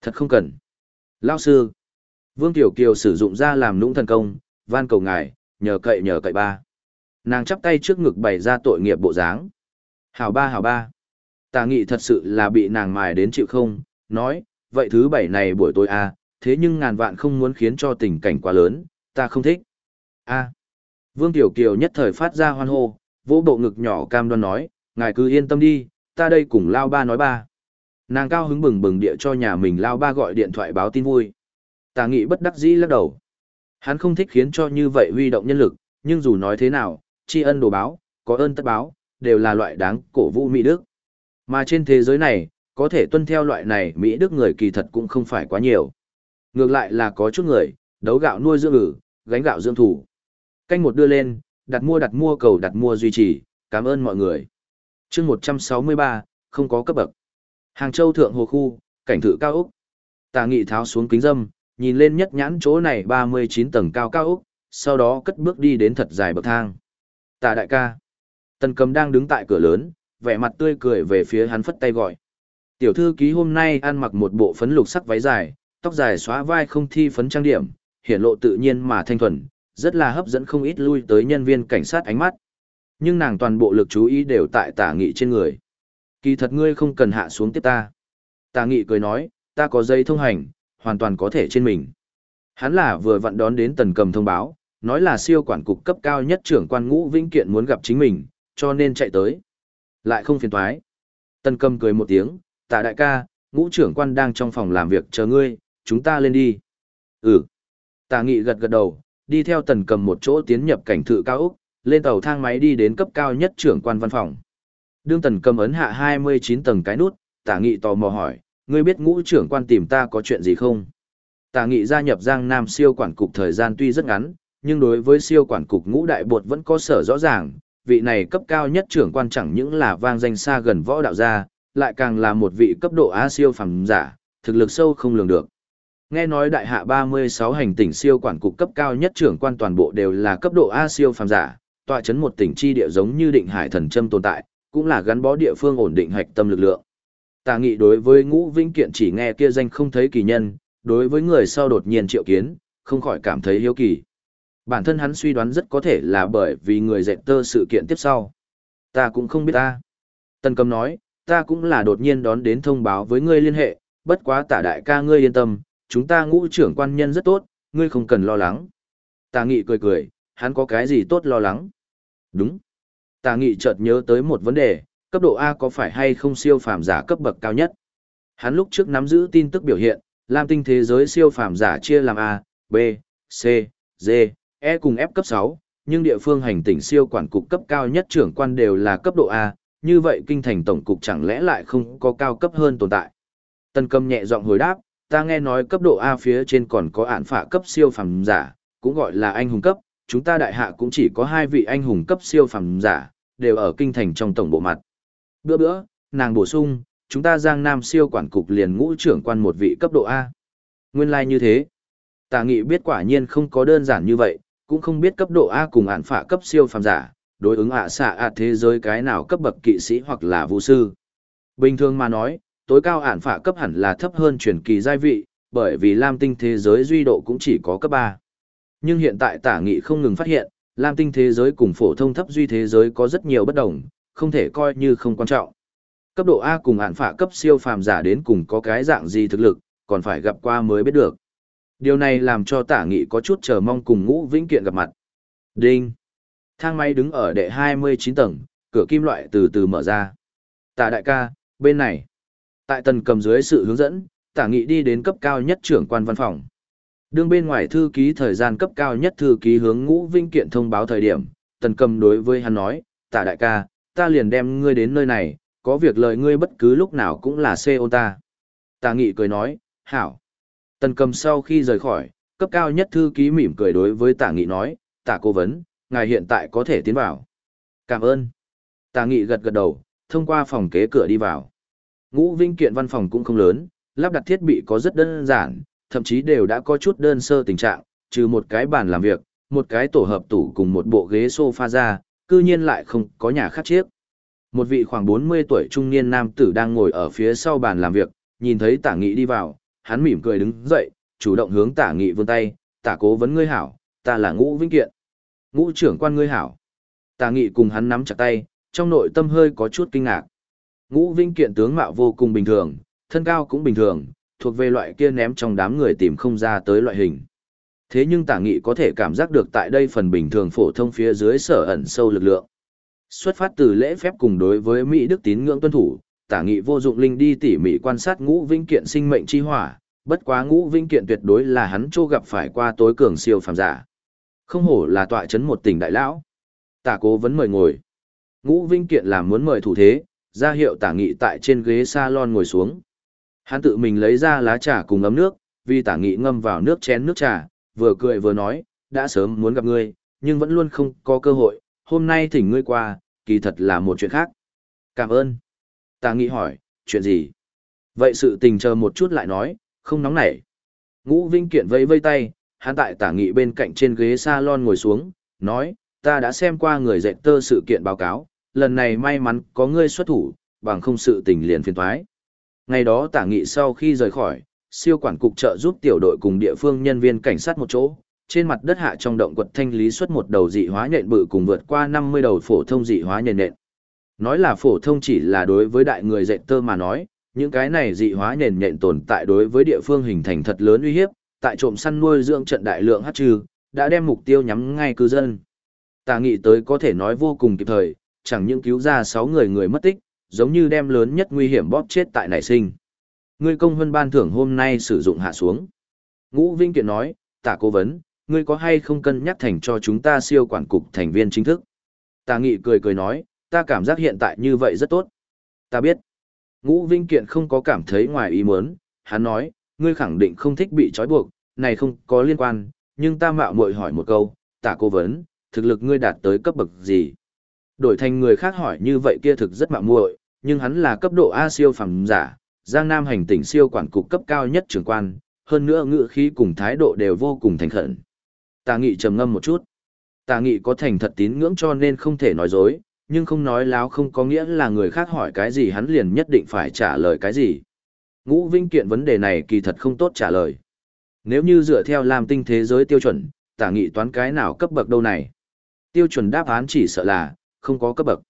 Thật không cần. Lao sư. Vương Tiểu Kiều sử dụng ra làm nũng thần công, van cầu ngài, nhờ cậy nhờ cậy ba. Nàng chắp tay trước ngực bày ra tội nghiệp bộ dáng. Hảo ba hảo ba tà nghị thật sự là bị nàng mài đến chịu không, nói, vậy thứ bảy này buổi tối à, thế nhưng ngàn vạn không muốn khiến cho tình cảnh quá lớn, ta không thích. a Vương Tiểu Kiều nhất thời phát ra hoan hô, vỗ bộ ngực nhỏ cam đoan nói, ngài cứ yên tâm đi, ta đây cùng Lao Ba nói ba. Nàng cao hứng bừng bừng địa cho nhà mình Lao Ba gọi điện thoại báo tin vui. Tà nghị bất đắc dĩ lắc đầu. Hắn không thích khiến cho như vậy huy động nhân lực, nhưng dù nói thế nào, tri ân đồ báo, có ơn tất báo, đều là loại đáng cổ vũ Mỹ Đức. Mà trên thế giới này, có thể tuân theo loại này Mỹ Đức người kỳ thật cũng không phải quá nhiều. Ngược lại là có chút người, đấu gạo nuôi dưỡng ử, gánh gạo dưỡng thủ. Canh một đưa lên, đặt mua đặt mua cầu đặt mua duy trì, cảm ơn mọi người. chương 163, không có cấp bậc. Hàng Châu Thượng Hồ Khu, cảnh thự cao Úc. Tà nghị tháo xuống kính dâm, nhìn lên nhất nhãn chỗ này 39 tầng cao cao Úc, sau đó cất bước đi đến thật dài bậc thang. Tà đại ca. Tần cầm đang đứng tại cửa lớn, vẻ mặt tươi cười về phía hắn phất tay gọi. Tiểu thư ký hôm nay ăn mặc một bộ phấn lục sắc váy dài, tóc dài xóa vai không thi phấn trang điểm, hiển lộ tự nhiên mà thanh thuần, rất là hấp dẫn không ít lui tới nhân viên cảnh sát ánh mắt. Nhưng nàng toàn bộ lực chú ý đều tại tả nghị trên người. Kỳ thật ngươi không cần hạ xuống tiếp ta. Tả nghị cười nói, ta có dây thông hành, hoàn toàn có thể trên mình. Hắn là vừa vặn đón đến tần cầm thông báo, nói là siêu quản cục cấp cao nhất trưởng quan ngũ vĩnh kiện muốn gặp chính mình, cho nên chạy tới. Lại không phiền toái. Tần cầm cười một tiếng, Tạ đại ca, ngũ trưởng quan đang trong phòng làm việc chờ ngươi, chúng ta lên đi. Ừ. Tạ nghị gật gật đầu, đi theo tần cầm một chỗ tiến nhập cảnh thự cao Úc, lên tàu thang máy đi đến cấp cao nhất trưởng quan văn phòng. Đương tần cầm ấn hạ 29 tầng cái nút, tả nghị tò mò hỏi, ngươi biết ngũ trưởng quan tìm ta có chuyện gì không? Tả nghị gia nhập Giang Nam siêu quản cục thời gian tuy rất ngắn, nhưng đối với siêu quản cục ngũ đại bột vẫn có sở rõ ràng, vị này cấp cao nhất trưởng quan chẳng những là vang danh xa gần võ đạo gia, lại càng là một vị cấp độ A siêu phàm giả, thực lực sâu không lường được. Nghe nói đại hạ 36 hành tỉnh siêu quản cục cấp cao nhất trưởng quan toàn bộ đều là cấp độ A siêu phàm giả, tọa chấn một tỉnh chi địa giống như định hải thần châm tồn tại, cũng là gắn bó địa phương ổn định hạch tâm lực lượng. Tà nghị đối với ngũ vinh kiện chỉ nghe kia danh không thấy kỳ nhân, đối với người sau đột nhiên triệu kiến, không khỏi cảm thấy hiếu kỳ. Bản thân hắn suy đoán rất có thể là bởi vì người dạy tơ sự kiện tiếp sau. Ta cũng không biết ta. tần cầm nói, ta cũng là đột nhiên đón đến thông báo với ngươi liên hệ, bất quá tả đại ca ngươi yên tâm, chúng ta ngũ trưởng quan nhân rất tốt, ngươi không cần lo lắng. Tà nghị cười cười, hắn có cái gì tốt lo lắng? Đúng. Tà nghị chợt nhớ tới một vấn đề, cấp độ A có phải hay không siêu phàm giả cấp bậc cao nhất? Hắn lúc trước nắm giữ tin tức biểu hiện, Lam tinh thế giới siêu phàm giả chia làm A, B, C, D, E cùng F cấp 6, nhưng địa phương hành tỉnh siêu quản cục cấp cao nhất trưởng quan đều là cấp độ A, như vậy kinh thành tổng cục chẳng lẽ lại không có cao cấp hơn tồn tại. Tân cầm nhẹ giọng hồi đáp, ta nghe nói cấp độ A phía trên còn có ản phả cấp siêu phẩm giả, cũng gọi là anh hùng cấp, chúng ta đại hạ cũng chỉ có hai vị anh hùng cấp siêu phẩm giả, đều ở kinh thành trong tổng bộ mặt. Bữa bữa, nàng bổ sung, chúng ta giang nam siêu quản cục liền ngũ trưởng quan một vị cấp độ A. Nguyên lai like như thế. Tà nghị biết quả nhiên không có đơn giản như vậy, cũng không biết cấp độ A cùng ản phả cấp siêu phàm giả, đối ứng ạ xạ ạ thế giới cái nào cấp bậc kỵ sĩ hoặc là vũ sư. Bình thường mà nói, tối cao ản phả cấp hẳn là thấp hơn truyền kỳ giai vị, bởi vì lam tinh thế giới duy độ cũng chỉ có cấp 3. Nhưng hiện tại tả nghị không ngừng phát hiện, lam tinh thế giới cùng phổ thông thấp duy thế giới có rất nhiều bất đồng, không thể coi như không quan trọng. Cấp độ A cùng ản phả cấp siêu phàm giả đến cùng có cái dạng gì thực lực, còn phải gặp qua mới biết được. Điều này làm cho tả nghị có chút chờ mong cùng ngũ vĩnh kiện gặp mặt. Đinh! Thang máy đứng ở đệ 29 tầng, cửa kim loại từ từ mở ra. Tả đại ca, bên này. Tại Tần cầm dưới sự hướng dẫn, tả nghị đi đến cấp cao nhất trưởng quan văn phòng. Đương bên ngoài thư ký thời gian cấp cao nhất thư ký hướng ngũ vinh kiện thông báo thời điểm, tần cầm đối với hắn nói, tả đại ca, ta liền đem ngươi đến nơi này, có việc lời ngươi bất cứ lúc nào cũng là xe ô ta. Tả nghị cười nói, hảo. Tần cầm sau khi rời khỏi, cấp cao nhất thư ký mỉm cười đối với tả nghị nói, tả cố vấn, ngài hiện tại có thể tiến vào. Cảm ơn. Tả nghị gật gật đầu, thông qua phòng kế cửa đi vào. Ngũ Vinh kiện văn phòng cũng không lớn, lắp đặt thiết bị có rất đơn giản, thậm chí đều đã có chút đơn sơ tình trạng, trừ một cái bàn làm việc, một cái tổ hợp tủ cùng một bộ ghế sofa ra, cư nhiên lại không có nhà khác chiếc. Một vị khoảng 40 tuổi trung niên nam tử đang ngồi ở phía sau bàn làm việc, nhìn thấy tả nghị đi vào, hắn mỉm cười đứng dậy, chủ động hướng tả nghị vươn tay, tả cố vấn ngươi hảo, ta là ngũ Vĩnh kiện. Ngũ trưởng quan ngươi hảo. Tả nghị cùng hắn nắm chặt tay, trong nội tâm hơi có chút kinh ngạc. Ngũ Vĩnh kiện tướng mạo vô cùng bình thường, thân cao cũng bình thường, thuộc về loại kia ném trong đám người tìm không ra tới loại hình. Thế nhưng tả nghị có thể cảm giác được tại đây phần bình thường phổ thông phía dưới sở ẩn sâu lực lượng. Xuất phát từ lễ phép cùng đối với Mỹ Đức tín ngưỡng tuân thủ, tả nghị vô dụng linh đi tỉ mỉ quan sát ngũ vinh kiện sinh mệnh chi hỏa, bất quá ngũ vinh kiện tuyệt đối là hắn chô gặp phải qua tối cường siêu phàm giả. Không hổ là tọa chấn một tỉnh đại lão. Tả cố vẫn mời ngồi. Ngũ vinh kiện là muốn mời thủ thế, ra hiệu tả nghị tại trên ghế salon ngồi xuống. Hắn tự mình lấy ra lá trà cùng ấm nước, vì tả nghị ngâm vào nước chén nước trà, vừa cười vừa nói, đã sớm muốn gặp ngươi, nhưng vẫn luôn không có cơ hội, hôm nay thỉnh ngươi qua, kỳ thật là một chuyện khác. Cảm ơn. Tả nghị hỏi, chuyện gì? Vậy sự tình chờ một chút lại nói, không nóng nảy. Ngũ Vinh Kiện vây vây tay, hắn tại tả nghị bên cạnh trên ghế salon ngồi xuống, nói, ta đã xem qua người dạy tơ sự kiện báo cáo, lần này may mắn có ngươi xuất thủ, bằng không sự tình liền phiền thoái. Ngày đó tả nghị sau khi rời khỏi, siêu quản cục trợ giúp tiểu đội cùng địa phương nhân viên cảnh sát một chỗ, trên mặt đất hạ trong động quật thanh lý xuất một đầu dị hóa nhện bự cùng vượt qua 50 đầu phổ thông dị hóa nhện nện. Nói là phổ thông chỉ là đối với đại người dạy tơ mà nói, những cái này dị hóa nền nhện tồn tại đối với địa phương hình thành thật lớn uy hiếp, tại trộm săn nuôi dưỡng trận đại lượng hát trừ, đã đem mục tiêu nhắm ngay cư dân. Tà nghị tới có thể nói vô cùng kịp thời, chẳng những cứu ra 6 người người mất tích, giống như đem lớn nhất nguy hiểm bóp chết tại nảy sinh. Ngươi công hơn ban thưởng hôm nay sử dụng hạ xuống. Ngũ Vinh Kiện nói, tả cố vấn, ngươi có hay không cân nhắc thành cho chúng ta siêu quản cục thành viên chính thức? ta nghị cười cười nói, ta cảm giác hiện tại như vậy rất tốt. Ta biết. Ngũ Vinh Kiện không có cảm thấy ngoài ý muốn, hắn nói, ngươi khẳng định không thích bị trói buộc, này không có liên quan, nhưng ta mạo muội hỏi một câu, tả cố vấn, thực lực ngươi đạt tới cấp bậc gì? Đổi thành người khác hỏi như vậy kia thực rất mạo muội, nhưng hắn là cấp độ A siêu phẩm giả, Giang Nam hành tỉnh siêu quản cục cấp cao nhất trưởng quan, hơn nữa ngữ khí cùng thái độ đều vô cùng thành khẩn. Tà nghị trầm ngâm một chút. Tà nghị có thành thật tín ngưỡng cho nên không thể nói dối, nhưng không nói láo không có nghĩa là người khác hỏi cái gì hắn liền nhất định phải trả lời cái gì. Ngũ Vinh Kiện vấn đề này kỳ thật không tốt trả lời. Nếu như dựa theo làm tinh thế giới tiêu chuẩn, tả nghị toán cái nào cấp bậc đâu này? Tiêu chuẩn đáp án chỉ sợ là, không có cấp bậc.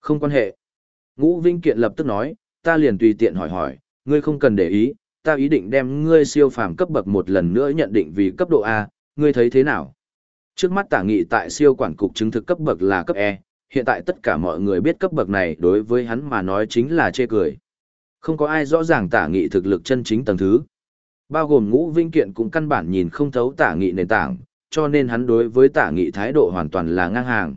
Không quan hệ. Ngũ Vinh Kiện lập tức nói, ta liền tùy tiện hỏi hỏi, ngươi không cần để ý, ta ý định đem ngươi siêu phàm cấp bậc một lần nữa nhận định vì cấp độ A, ngươi thấy thế nào? Trước mắt tả nghị tại siêu quản cục chứng thực cấp bậc là cấp E, hiện tại tất cả mọi người biết cấp bậc này đối với hắn mà nói chính là chê cười. Không có ai rõ ràng tả nghị thực lực chân chính tầng thứ. Bao gồm ngũ vinh kiện cũng căn bản nhìn không thấu tả nghị nền tảng, cho nên hắn đối với tả nghị thái độ hoàn toàn là ngang hàng.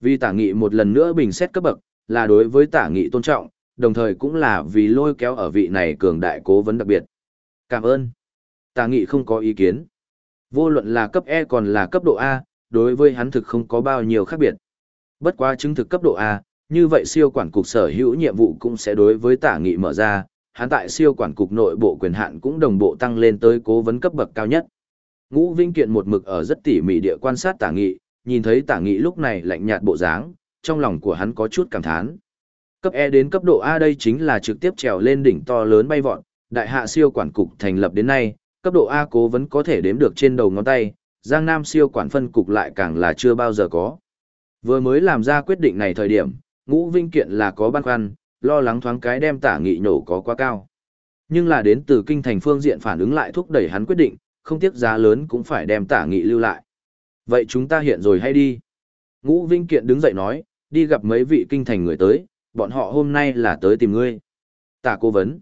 Vì tả nghị một lần nữa bình xét cấp bậc, là đối với tả nghị tôn trọng, đồng thời cũng là vì lôi kéo ở vị này cường đại cố vấn đặc biệt. Cảm ơn. Tả nghị không có ý kiến. Vô luận là cấp E còn là cấp độ A, đối với hắn thực không có bao nhiêu khác biệt. Bất quá chứng thực cấp độ A, như vậy siêu quản cục sở hữu nhiệm vụ cũng sẽ đối với tả nghị mở ra, hắn tại siêu quản cục nội bộ quyền hạn cũng đồng bộ tăng lên tới cố vấn cấp bậc cao nhất. Ngũ Vinh Kiện một mực ở rất tỉ mỉ địa quan sát tả nghị, nhìn thấy tả nghị lúc này lạnh nhạt bộ dáng, trong lòng của hắn có chút cảm thán. Cấp E đến cấp độ A đây chính là trực tiếp trèo lên đỉnh to lớn bay vọt, đại hạ siêu quản cục thành lập đến nay, cấp độ A cố vấn có thể đếm được trên đầu ngón tay, Giang Nam siêu quản phân cục lại càng là chưa bao giờ có. Vừa mới làm ra quyết định này thời điểm, ngũ vinh kiện là có băn khoăn, lo lắng thoáng cái đem tả nghị nổ có quá cao. Nhưng là đến từ kinh thành phương diện phản ứng lại thúc đẩy hắn quyết định, không tiếc giá lớn cũng phải đem tả nghị lưu lại. Vậy chúng ta hiện rồi hay đi? Ngũ Vinh Kiện đứng dậy nói, đi gặp mấy vị kinh thành người tới, bọn họ hôm nay là tới tìm ngươi. Tả cố vấn.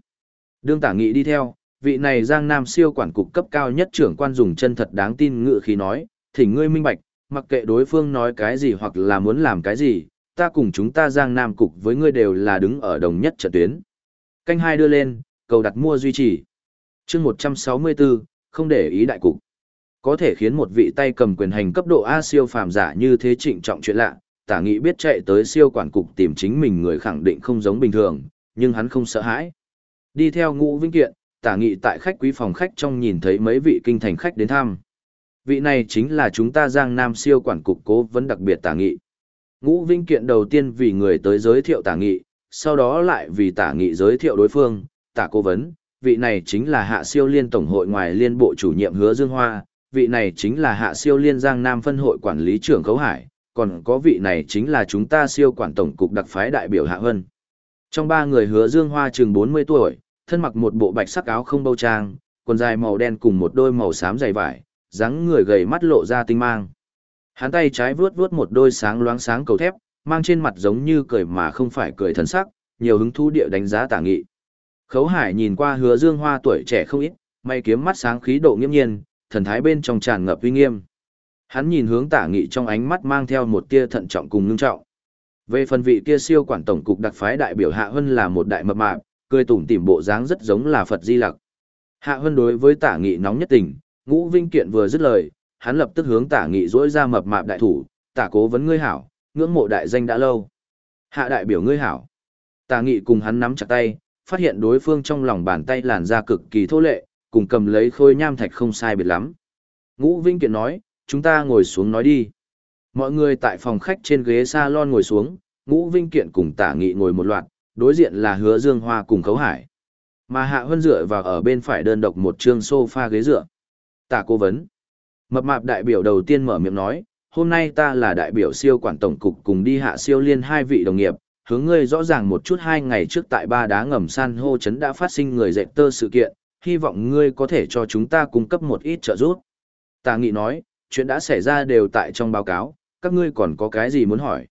Đương tả nghị đi theo, vị này giang nam siêu quản cục cấp cao nhất trưởng quan dùng chân thật đáng tin ngự khí nói, thỉnh ngươi minh bạch, mặc kệ đối phương nói cái gì hoặc là muốn làm cái gì, ta cùng chúng ta giang nam cục với ngươi đều là đứng ở đồng nhất trận tuyến. Canh hai đưa lên, cầu đặt mua duy trì. chương 164, không để ý đại cục. Có thể khiến một vị tay cầm quyền hành cấp độ A siêu phàm giả như thế trịnh trọng chuyện lạ, tả nghị biết chạy tới siêu quản cục tìm chính mình người khẳng định không giống bình thường, nhưng hắn không sợ hãi. Đi theo ngũ vinh kiện, tả nghị tại khách quý phòng khách trong nhìn thấy mấy vị kinh thành khách đến thăm. Vị này chính là chúng ta Giang Nam siêu quản cục cố vấn đặc biệt tả nghị. Ngũ Vinh Kiện đầu tiên vì người tới giới thiệu tả nghị, sau đó lại vì tả nghị giới thiệu đối phương, tả cố vấn, vị này chính là hạ siêu liên tổng hội ngoài liên bộ chủ nhiệm hứa Dương Hoa, vị này chính là hạ siêu liên Giang Nam phân hội quản lý trưởng Khấu Hải, còn có vị này chính là chúng ta siêu quản tổng cục đặc phái đại biểu Hạ Hân. Trong ba người hứa Dương Hoa chừng 40 tuổi, thân mặc một bộ bạch sắc áo không bâu trang, quần dài màu đen cùng một đôi màu xám dày vải, dáng người gầy mắt lộ ra tinh mang. Hắn tay trái vướt vướt một đôi sáng loáng sáng cầu thép, mang trên mặt giống như cười mà không phải cười thần sắc, nhiều hứng thú địa đánh giá tả nghị. Khấu Hải nhìn qua hứa dương hoa tuổi trẻ không ít, may kiếm mắt sáng khí độ nghiêm nhiên, thần thái bên trong tràn ngập uy nghiêm. Hắn nhìn hướng tả nghị trong ánh mắt mang theo một tia thận trọng cùng ngưng trọng. Về phần vị kia siêu quản tổng cục đặc phái đại biểu Hạ Hân là một đại mập mạp, cười tủm tỉm bộ dáng rất giống là Phật Di Lặc. Hạ Hân đối với tả nghị nóng nhất tình, ngũ vinh kiện vừa dứt lời, hắn lập tức hướng tả nghị dỗi ra mập mạp đại thủ, tả cố vấn ngươi hảo, ngưỡng mộ đại danh đã lâu. Hạ đại biểu ngươi hảo. Tả nghị cùng hắn nắm chặt tay, phát hiện đối phương trong lòng bàn tay làn da cực kỳ thô lệ, cùng cầm lấy khôi nham thạch không sai biệt lắm. Ngũ Vinh Kiện nói, chúng ta ngồi xuống nói đi. Mọi người tại phòng khách trên ghế salon ngồi xuống, Ngũ Vinh Kiện cùng tả nghị ngồi một loạt, đối diện là hứa dương hoa cùng khấu hải. Mà hạ Huân dựa vào ở bên phải đơn độc một chương sofa ghế dựa ta cố vấn. Mập mạp đại biểu đầu tiên mở miệng nói, hôm nay ta là đại biểu siêu quản tổng cục cùng đi hạ siêu liên hai vị đồng nghiệp, hướng ngươi rõ ràng một chút hai ngày trước tại ba đá ngầm san hô chấn đã phát sinh người dạy tơ sự kiện, hy vọng ngươi có thể cho chúng ta cung cấp một ít trợ giúp. Tà nghị nói, chuyện đã xảy ra đều tại trong báo cáo, các ngươi còn có cái gì muốn hỏi.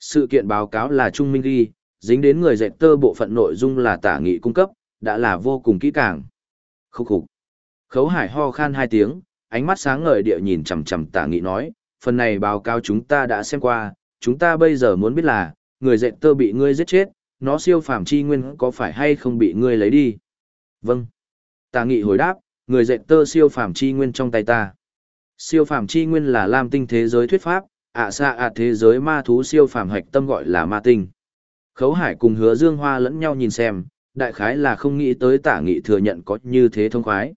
Sự kiện báo cáo là Trung Minh ghi, dính đến người dạy tơ bộ phận nội dung là tả nghị cung cấp, đã là vô cùng kỹ càng. Khúc khục. Khấu hải ho khan hai tiếng, ánh mắt sáng ngời địa nhìn chằm chằm tả nghị nói, phần này báo cáo chúng ta đã xem qua, chúng ta bây giờ muốn biết là, người Dệt tơ bị ngươi giết chết, nó siêu phàm chi nguyên có phải hay không bị ngươi lấy đi? Vâng. Tả nghị hồi đáp, người Dệt tơ siêu phàm chi nguyên trong tay ta. Siêu phàm chi nguyên là lam tinh thế giới thuyết pháp, ạ xa ạ thế giới ma thú siêu phàm hạch tâm gọi là ma tinh. Khấu hải cùng hứa dương hoa lẫn nhau nhìn xem, đại khái là không nghĩ tới tả nghị thừa nhận có như thế thông khoái.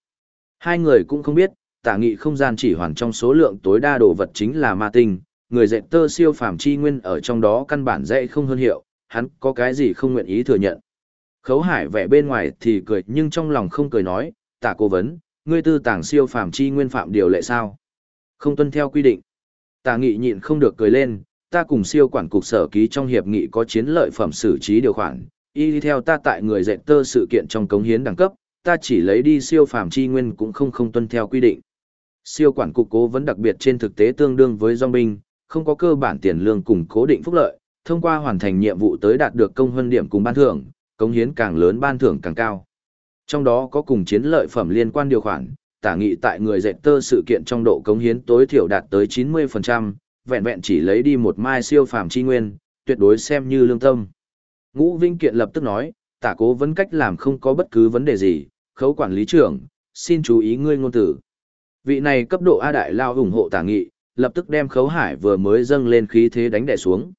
Hai người cũng không biết, tả nghị không gian chỉ hoàn trong số lượng tối đa đồ vật chính là ma tinh, người dạy tơ siêu phàm chi nguyên ở trong đó căn bản dạy không hơn hiệu, hắn có cái gì không nguyện ý thừa nhận. Khấu hải vẻ bên ngoài thì cười nhưng trong lòng không cười nói, tả cố vấn, ngươi tư tàng siêu phàm chi nguyên phạm điều lệ sao? Không tuân theo quy định. Tả nghị nhịn không được cười lên, ta cùng siêu quản cục sở ký trong hiệp nghị có chiến lợi phẩm xử trí điều khoản, y theo ta tại người dạy tơ sự kiện trong cống hiến đẳng cấp, ta chỉ lấy đi siêu phàm chi nguyên cũng không không tuân theo quy định. Siêu quản cục cố vấn đặc biệt trên thực tế tương đương với dòng binh, không có cơ bản tiền lương cùng cố định phúc lợi, thông qua hoàn thành nhiệm vụ tới đạt được công hơn điểm cùng ban thưởng, cống hiến càng lớn ban thưởng càng cao. Trong đó có cùng chiến lợi phẩm liên quan điều khoản, tả nghị tại người dạy tơ sự kiện trong độ cống hiến tối thiểu đạt tới 90%, vẹn vẹn chỉ lấy đi một mai siêu phàm chi nguyên, tuyệt đối xem như lương tâm. Ngũ Vinh Kiện lập tức nói, tả cố vấn cách làm không có bất cứ vấn đề gì, khấu quản lý trưởng, xin chú ý ngươi ngôn tử. Vị này cấp độ A đại lao ủng hộ tả nghị, lập tức đem khấu hải vừa mới dâng lên khí thế đánh đè xuống.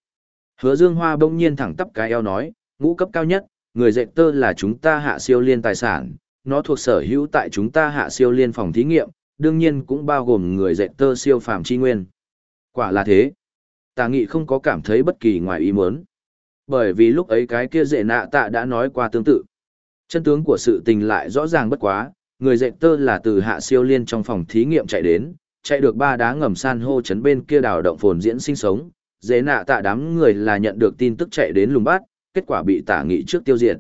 Hứa Dương Hoa bỗng nhiên thẳng tắp cái eo nói, ngũ cấp cao nhất, người dạy tơ là chúng ta hạ siêu liên tài sản, nó thuộc sở hữu tại chúng ta hạ siêu liên phòng thí nghiệm, đương nhiên cũng bao gồm người dạy tơ siêu phàm chi nguyên. Quả là thế. Tà nghị không có cảm thấy bất kỳ ngoài ý muốn. Bởi vì lúc ấy cái kia dệ nạ tạ đã nói qua tương tự. Chân tướng của sự tình lại rõ ràng bất quá, người dạy tơ là từ hạ siêu liên trong phòng thí nghiệm chạy đến, chạy được ba đá ngầm san hô chấn bên kia đảo động phồn diễn sinh sống, dễ nạ tạ đám người là nhận được tin tức chạy đến lùng bát, kết quả bị tả nghị trước tiêu diệt.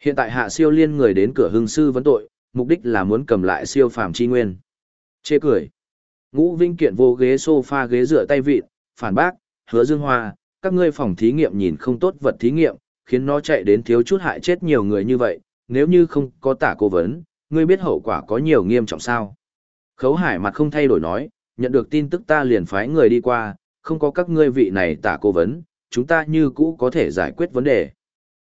Hiện tại hạ siêu liên người đến cửa hưng sư vấn tội, mục đích là muốn cầm lại siêu phàm chi nguyên. Chê cười. Ngũ Vinh Kiện vô ghế sofa ghế rửa tay vịt, phản bác, hứa dương hoa, các ngươi phòng thí nghiệm nhìn không tốt vật thí nghiệm, khiến nó chạy đến thiếu chút hại chết nhiều người như vậy, nếu như không có tả cố vấn, ngươi biết hậu quả có nhiều nghiêm trọng sao. Khấu hải mặt không thay đổi nói, nhận được tin tức ta liền phái người đi qua, không có các ngươi vị này tả cố vấn, chúng ta như cũ có thể giải quyết vấn đề.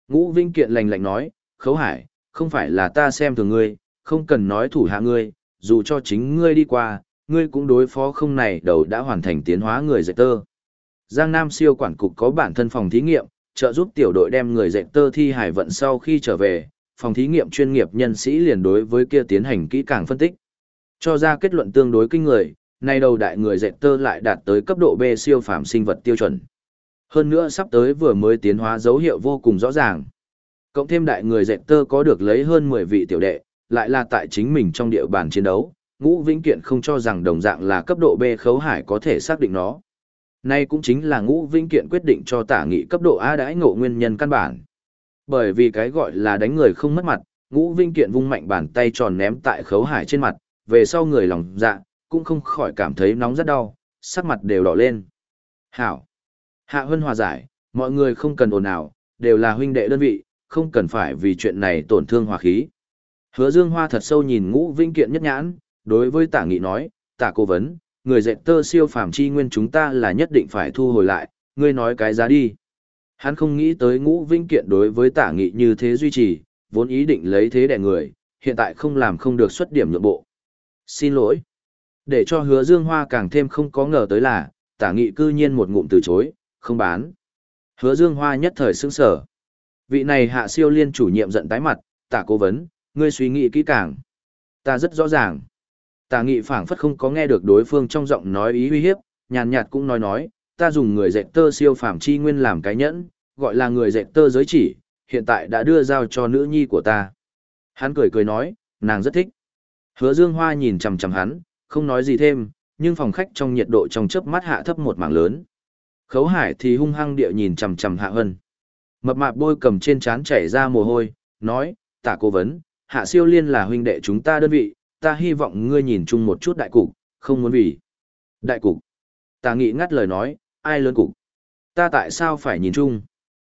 Ngũ Vinh Kiện lành lạnh nói, khấu hải, không phải là ta xem thường ngươi, không cần nói thủ hạ ngươi, dù cho chính ngươi đi qua, ngươi cũng đối phó không này đầu đã hoàn thành tiến hóa người dạy tơ. Giang Nam siêu quản cục có bản thân phòng thí nghiệm, trợ giúp tiểu đội đem người dạy tơ thi hải vận sau khi trở về, phòng thí nghiệm chuyên nghiệp nhân sĩ liền đối với kia tiến hành kỹ càng phân tích. Cho ra kết luận tương đối kinh người, nay đầu đại người dạy tơ lại đạt tới cấp độ B siêu phàm sinh vật tiêu chuẩn. Hơn nữa sắp tới vừa mới tiến hóa dấu hiệu vô cùng rõ ràng. Cộng thêm đại người dạy tơ có được lấy hơn 10 vị tiểu đệ, lại là tại chính mình trong địa bàn chiến đấu, ngũ vĩnh kiện không cho rằng đồng dạng là cấp độ B khấu hải có thể xác định nó. Nay cũng chính là ngũ vĩnh kiện quyết định cho tả nghị cấp độ A đãi ngộ nguyên nhân căn bản. Bởi vì cái gọi là đánh người không mất mặt, ngũ vinh kiện vung mạnh bàn tay tròn ném tại khấu hải trên mặt, về sau người lòng dạ, cũng không khỏi cảm thấy nóng rất đau, sắc mặt đều đỏ lên. Hảo! Hạ Hân hòa giải, mọi người không cần ồn ào, đều là huynh đệ đơn vị, không cần phải vì chuyện này tổn thương hòa khí. Hứa Dương Hoa thật sâu nhìn ngũ vinh kiện nhất nhãn, đối với tả nghị nói, tả cố vấn, người dệt tơ siêu phàm chi nguyên chúng ta là nhất định phải thu hồi lại, ngươi nói cái giá đi. Hắn không nghĩ tới ngũ vĩnh kiện đối với tả nghị như thế duy trì, vốn ý định lấy thế đẻ người, hiện tại không làm không được xuất điểm nhượng bộ. Xin lỗi. Để cho hứa dương hoa càng thêm không có ngờ tới là, tả nghị cư nhiên một ngụm từ chối, không bán. Hứa dương hoa nhất thời sững sở. Vị này hạ siêu liên chủ nhiệm giận tái mặt, tả cố vấn, ngươi suy nghĩ kỹ càng. Ta rất rõ ràng. Tả nghị phảng phất không có nghe được đối phương trong giọng nói ý uy hiếp, nhàn nhạt cũng nói nói, ta dùng người dạy tơ siêu phàm chi nguyên làm cái nhẫn, gọi là người dạy tơ giới chỉ, hiện tại đã đưa giao cho nữ nhi của ta. Hắn cười cười nói, nàng rất thích. Hứa Dương Hoa nhìn chằm chằm hắn, không nói gì thêm, nhưng phòng khách trong nhiệt độ trong chớp mắt hạ thấp một mảng lớn. Khấu Hải thì hung hăng địa nhìn chằm chằm Hạ Hân. Mập mạp bôi cầm trên trán chảy ra mồ hôi, nói, "Tả cố vấn, Hạ Siêu Liên là huynh đệ chúng ta đơn vị, ta hy vọng ngươi nhìn chung một chút đại cục, không muốn vì." Đại cục? Tả Nghị ngắt lời nói, "Ai lớn cục? Ta tại sao phải nhìn chung?"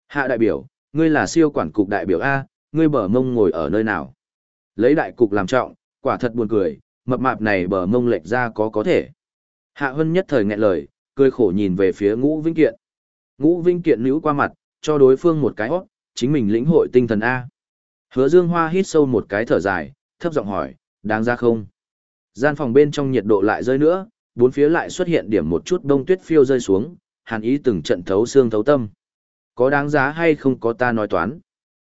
Hạ đại biểu, ngươi là siêu quản cục đại biểu a, ngươi bờ mông ngồi ở nơi nào. Lấy đại cục làm trọng, quả thật buồn cười, mập mạp này bờ mông lệch ra có có thể. Hạ Hân nhất thời nghẹn lời, cười khổ nhìn về phía Ngũ Vinh Kiện. Ngũ Vinh Kiện níu qua mặt, cho đối phương một cái hót, chính mình lĩnh hội tinh thần A. Hứa Dương Hoa hít sâu một cái thở dài, thấp giọng hỏi, đáng ra không? Gian phòng bên trong nhiệt độ lại rơi nữa, bốn phía lại xuất hiện điểm một chút bông tuyết phiêu rơi xuống, hàn ý từng trận thấu xương thấu tâm. Có đáng giá hay không có ta nói toán?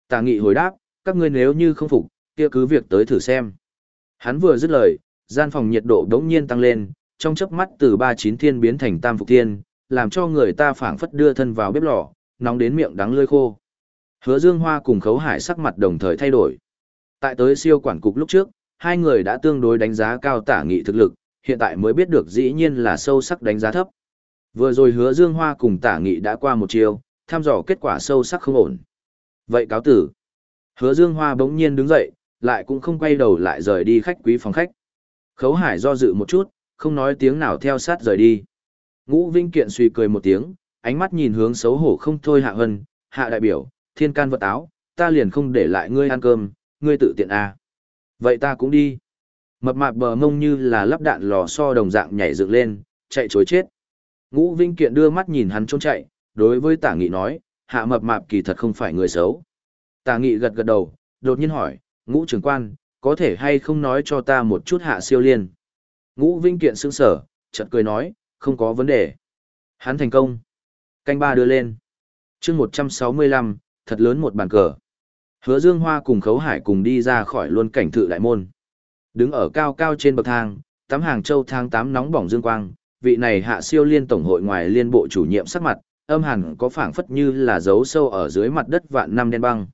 Tà nghị hồi đáp, các ngươi nếu như không phục, kia cứ việc tới thử xem. Hắn vừa dứt lời, gian phòng nhiệt độ đống nhiên tăng lên, trong chớp mắt từ ba chín thiên biến thành tam phục thiên, làm cho người ta phảng phất đưa thân vào bếp lò, nóng đến miệng đắng lưỡi khô. Hứa Dương Hoa cùng Khấu Hải sắc mặt đồng thời thay đổi. Tại tới siêu quản cục lúc trước, hai người đã tương đối đánh giá cao tả nghị thực lực, hiện tại mới biết được dĩ nhiên là sâu sắc đánh giá thấp. Vừa rồi Hứa Dương Hoa cùng tả nghị đã qua một chiều, thăm dò kết quả sâu sắc không ổn. Vậy cáo tử. Hứa Dương Hoa bỗng nhiên đứng dậy, lại cũng không quay đầu lại rời đi khách quý phòng khách. Khấu Hải do dự một chút, không nói tiếng nào theo sát rời đi. Ngũ Vinh Kiện suy cười một tiếng, ánh mắt nhìn hướng xấu hổ không thôi hạ hân, hạ đại biểu, thiên can vật áo, ta liền không để lại ngươi ăn cơm, ngươi tự tiện à. Vậy ta cũng đi. Mập mạp bờ mông như là lắp đạn lò so đồng dạng nhảy dựng lên, chạy chối chết. Ngũ Vinh Kiện đưa mắt nhìn hắn trốn chạy, đối với tả nghị nói, hạ mập mạp kỳ thật không phải người xấu. Tả nghị gật gật đầu, đột nhiên hỏi, ngũ trưởng quan, có thể hay không nói cho ta một chút hạ siêu liên. Ngũ Vinh Kiện sững sở, chợt cười nói, không có vấn đề. Hắn thành công. Canh ba đưa lên. chương 165, thật lớn một bàn cờ. Hứa Dương Hoa cùng Khấu Hải cùng đi ra khỏi luôn cảnh thự đại môn. Đứng ở cao cao trên bậc thang, tắm hàng châu thang tám nóng bỏng dương quang, vị này hạ siêu liên tổng hội ngoài liên bộ chủ nhiệm sắc mặt, âm hẳn có phảng phất như là dấu sâu ở dưới mặt đất vạn năm đen băng.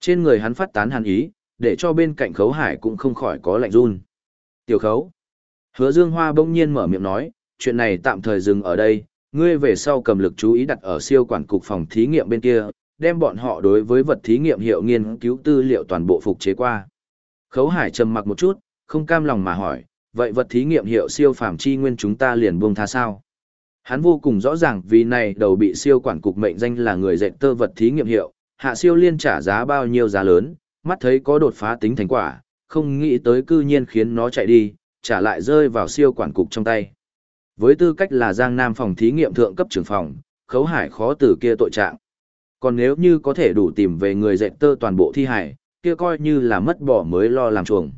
Trên người hắn phát tán hàn ý, để cho bên cạnh khấu hải cũng không khỏi có lạnh run. Tiểu khấu. Hứa Dương Hoa bỗng nhiên mở miệng nói, chuyện này tạm thời dừng ở đây, ngươi về sau cầm lực chú ý đặt ở siêu quản cục phòng thí nghiệm bên kia, đem bọn họ đối với vật thí nghiệm hiệu nghiên cứu tư liệu toàn bộ phục chế qua. Khấu Hải trầm mặc một chút, không cam lòng mà hỏi, vậy vật thí nghiệm hiệu siêu phàm chi nguyên chúng ta liền buông tha sao? Hắn vô cùng rõ ràng vì này đầu bị siêu quản cục mệnh danh là người dạy tơ vật thí nghiệm hiệu, hạ siêu liên trả giá bao nhiêu giá lớn, mắt thấy có đột phá tính thành quả, không nghĩ tới cư nhiên khiến nó chạy đi, trả lại rơi vào siêu quản cục trong tay. Với tư cách là Giang Nam phòng thí nghiệm thượng cấp trưởng phòng, Khấu Hải khó từ kia tội trạng. Còn nếu như có thể đủ tìm về người dạy tơ toàn bộ thi hải, kia coi như là mất bỏ mới lo làm chuồng.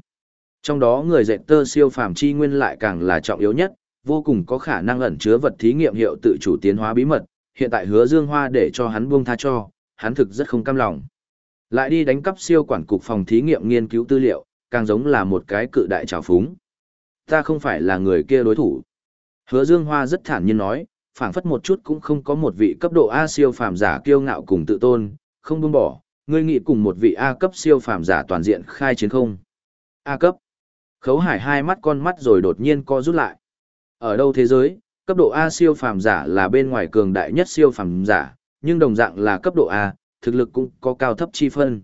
Trong đó người dệt tơ siêu phàm chi nguyên lại càng là trọng yếu nhất, vô cùng có khả năng ẩn chứa vật thí nghiệm hiệu tự chủ tiến hóa bí mật, hiện tại hứa Dương Hoa để cho hắn buông tha cho, hắn thực rất không cam lòng. Lại đi đánh cắp siêu quản cục phòng thí nghiệm nghiên cứu tư liệu, càng giống là một cái cự đại trào phúng. Ta không phải là người kia đối thủ. Hứa Dương Hoa rất thản nhiên nói, phảng phất một chút cũng không có một vị cấp độ A siêu phàm giả kiêu ngạo cùng tự tôn, không buông bỏ, ngươi nghĩ cùng một vị A cấp siêu phàm giả toàn diện khai chiến không? A cấp. Khấu Hải hai mắt con mắt rồi đột nhiên co rút lại. Ở đâu thế giới, cấp độ A siêu phàm giả là bên ngoài cường đại nhất siêu phàm giả, nhưng đồng dạng là cấp độ A, thực lực cũng có cao thấp chi phân.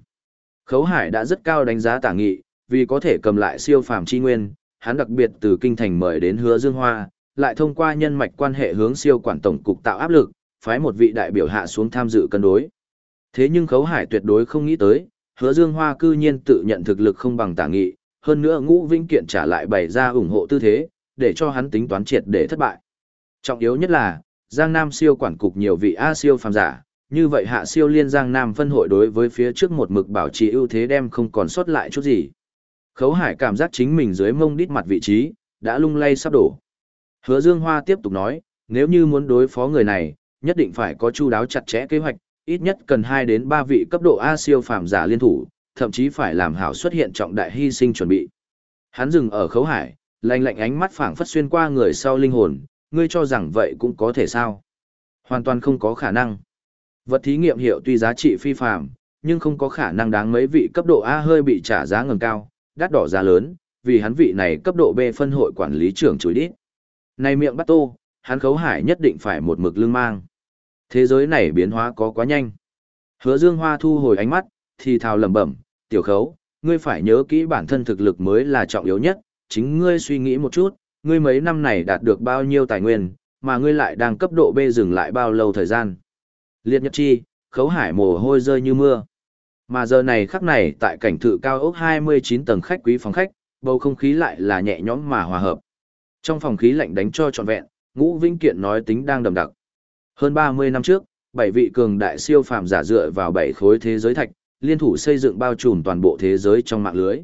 Khấu Hải đã rất cao đánh giá tả nghị, vì có thể cầm lại siêu phàm chi nguyên, hắn đặc biệt từ kinh thành mời đến Hứa Dương Hoa, lại thông qua nhân mạch quan hệ hướng siêu quản tổng cục tạo áp lực, phái một vị đại biểu hạ xuống tham dự cân đối. Thế nhưng Khấu Hải tuyệt đối không nghĩ tới, Hứa Dương Hoa cư nhiên tự nhận thực lực không bằng Tả Nghị, hơn nữa Ngũ Vĩnh Kiện trả lại bày ra ủng hộ tư thế, để cho hắn tính toán triệt để thất bại. Trọng yếu nhất là, Giang Nam siêu quản cục nhiều vị A siêu phàm giả, như vậy hạ siêu liên Giang Nam phân hội đối với phía trước một mực bảo trì ưu thế đem không còn sót lại chút gì. Khấu Hải cảm giác chính mình dưới mông đít mặt vị trí, đã lung lay sắp đổ. Hứa Dương Hoa tiếp tục nói, nếu như muốn đối phó người này, nhất định phải có chu đáo chặt chẽ kế hoạch, ít nhất cần 2 đến 3 vị cấp độ A siêu phàm giả liên thủ, thậm chí phải làm hảo xuất hiện trọng đại hy sinh chuẩn bị. Hắn dừng ở khấu hải, lạnh lạnh ánh mắt phảng phất xuyên qua người sau linh hồn, ngươi cho rằng vậy cũng có thể sao? Hoàn toàn không có khả năng. Vật thí nghiệm hiệu tuy giá trị phi phàm, nhưng không có khả năng đáng mấy vị cấp độ A hơi bị trả giá ngầm cao, đắt đỏ giá lớn, vì hắn vị này cấp độ B phân hội quản lý trưởng chối đít. Này miệng bắt tô, hắn khấu hải nhất định phải một mực lưng mang. Thế giới này biến hóa có quá nhanh. Hứa Dương Hoa thu hồi ánh mắt, thì thào lẩm bẩm, tiểu khấu, ngươi phải nhớ kỹ bản thân thực lực mới là trọng yếu nhất, chính ngươi suy nghĩ một chút, ngươi mấy năm này đạt được bao nhiêu tài nguyên, mà ngươi lại đang cấp độ B dừng lại bao lâu thời gian. Liệt nhật chi, khấu hải mồ hôi rơi như mưa. Mà giờ này khắc này tại cảnh thự cao ốc 29 tầng khách quý phòng khách, bầu không khí lại là nhẹ nhõm mà hòa hợp. Trong phòng khí lạnh đánh cho trọn vẹn, Ngũ Vinh Kiện nói tính đang đậm đặc. Hơn 30 năm trước, bảy vị cường đại siêu phàm giả dựa vào bảy khối thế giới thạch, liên thủ xây dựng bao trùm toàn bộ thế giới trong mạng lưới.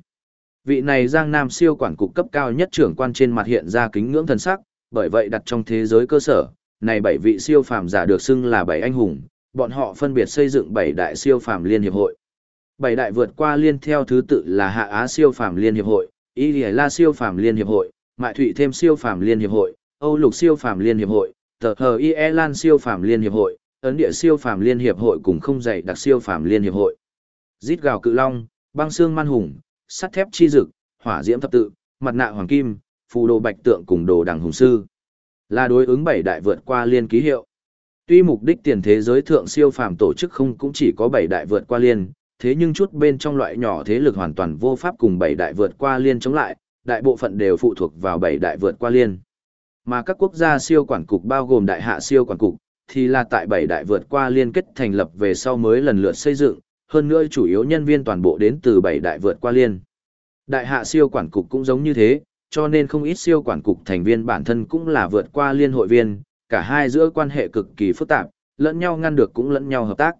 Vị này Giang Nam siêu quản cục cấp cao nhất trưởng quan trên mặt hiện ra kính ngưỡng thần sắc, bởi vậy đặt trong thế giới cơ sở, này bảy vị siêu phàm giả được xưng là bảy anh hùng, bọn họ phân biệt xây dựng bảy đại siêu phàm liên hiệp hội. Bảy đại vượt qua liên theo thứ tự là Hạ Á siêu phàm liên hiệp hội, Y La siêu phàm liên hiệp hội, Mại Thụy thêm siêu phàm liên hiệp hội, Âu Lục siêu phàm liên hiệp hội, Tờ Hờ Y E Lan siêu phàm liên hiệp hội, Ấn Địa siêu phàm liên hiệp hội cùng không dạy đặc siêu phàm liên hiệp hội. Rít gào cự long, băng xương man hùng, sắt thép chi dực, hỏa diễm thập tự, mặt nạ hoàng kim, phù đồ bạch tượng cùng đồ đằng hùng sư. Là đối ứng bảy đại vượt qua liên ký hiệu. Tuy mục đích tiền thế giới thượng siêu phàm tổ chức không cũng chỉ có bảy đại vượt qua liên, thế nhưng chút bên trong loại nhỏ thế lực hoàn toàn vô pháp cùng bảy đại vượt qua liên chống lại, đại bộ phận đều phụ thuộc vào bảy đại vượt qua liên. Mà các quốc gia siêu quản cục bao gồm đại hạ siêu quản cục, thì là tại bảy đại vượt qua liên kết thành lập về sau mới lần lượt xây dựng, hơn nữa chủ yếu nhân viên toàn bộ đến từ bảy đại vượt qua liên. Đại hạ siêu quản cục cũng giống như thế, cho nên không ít siêu quản cục thành viên bản thân cũng là vượt qua liên hội viên, cả hai giữa quan hệ cực kỳ phức tạp, lẫn nhau ngăn được cũng lẫn nhau hợp tác.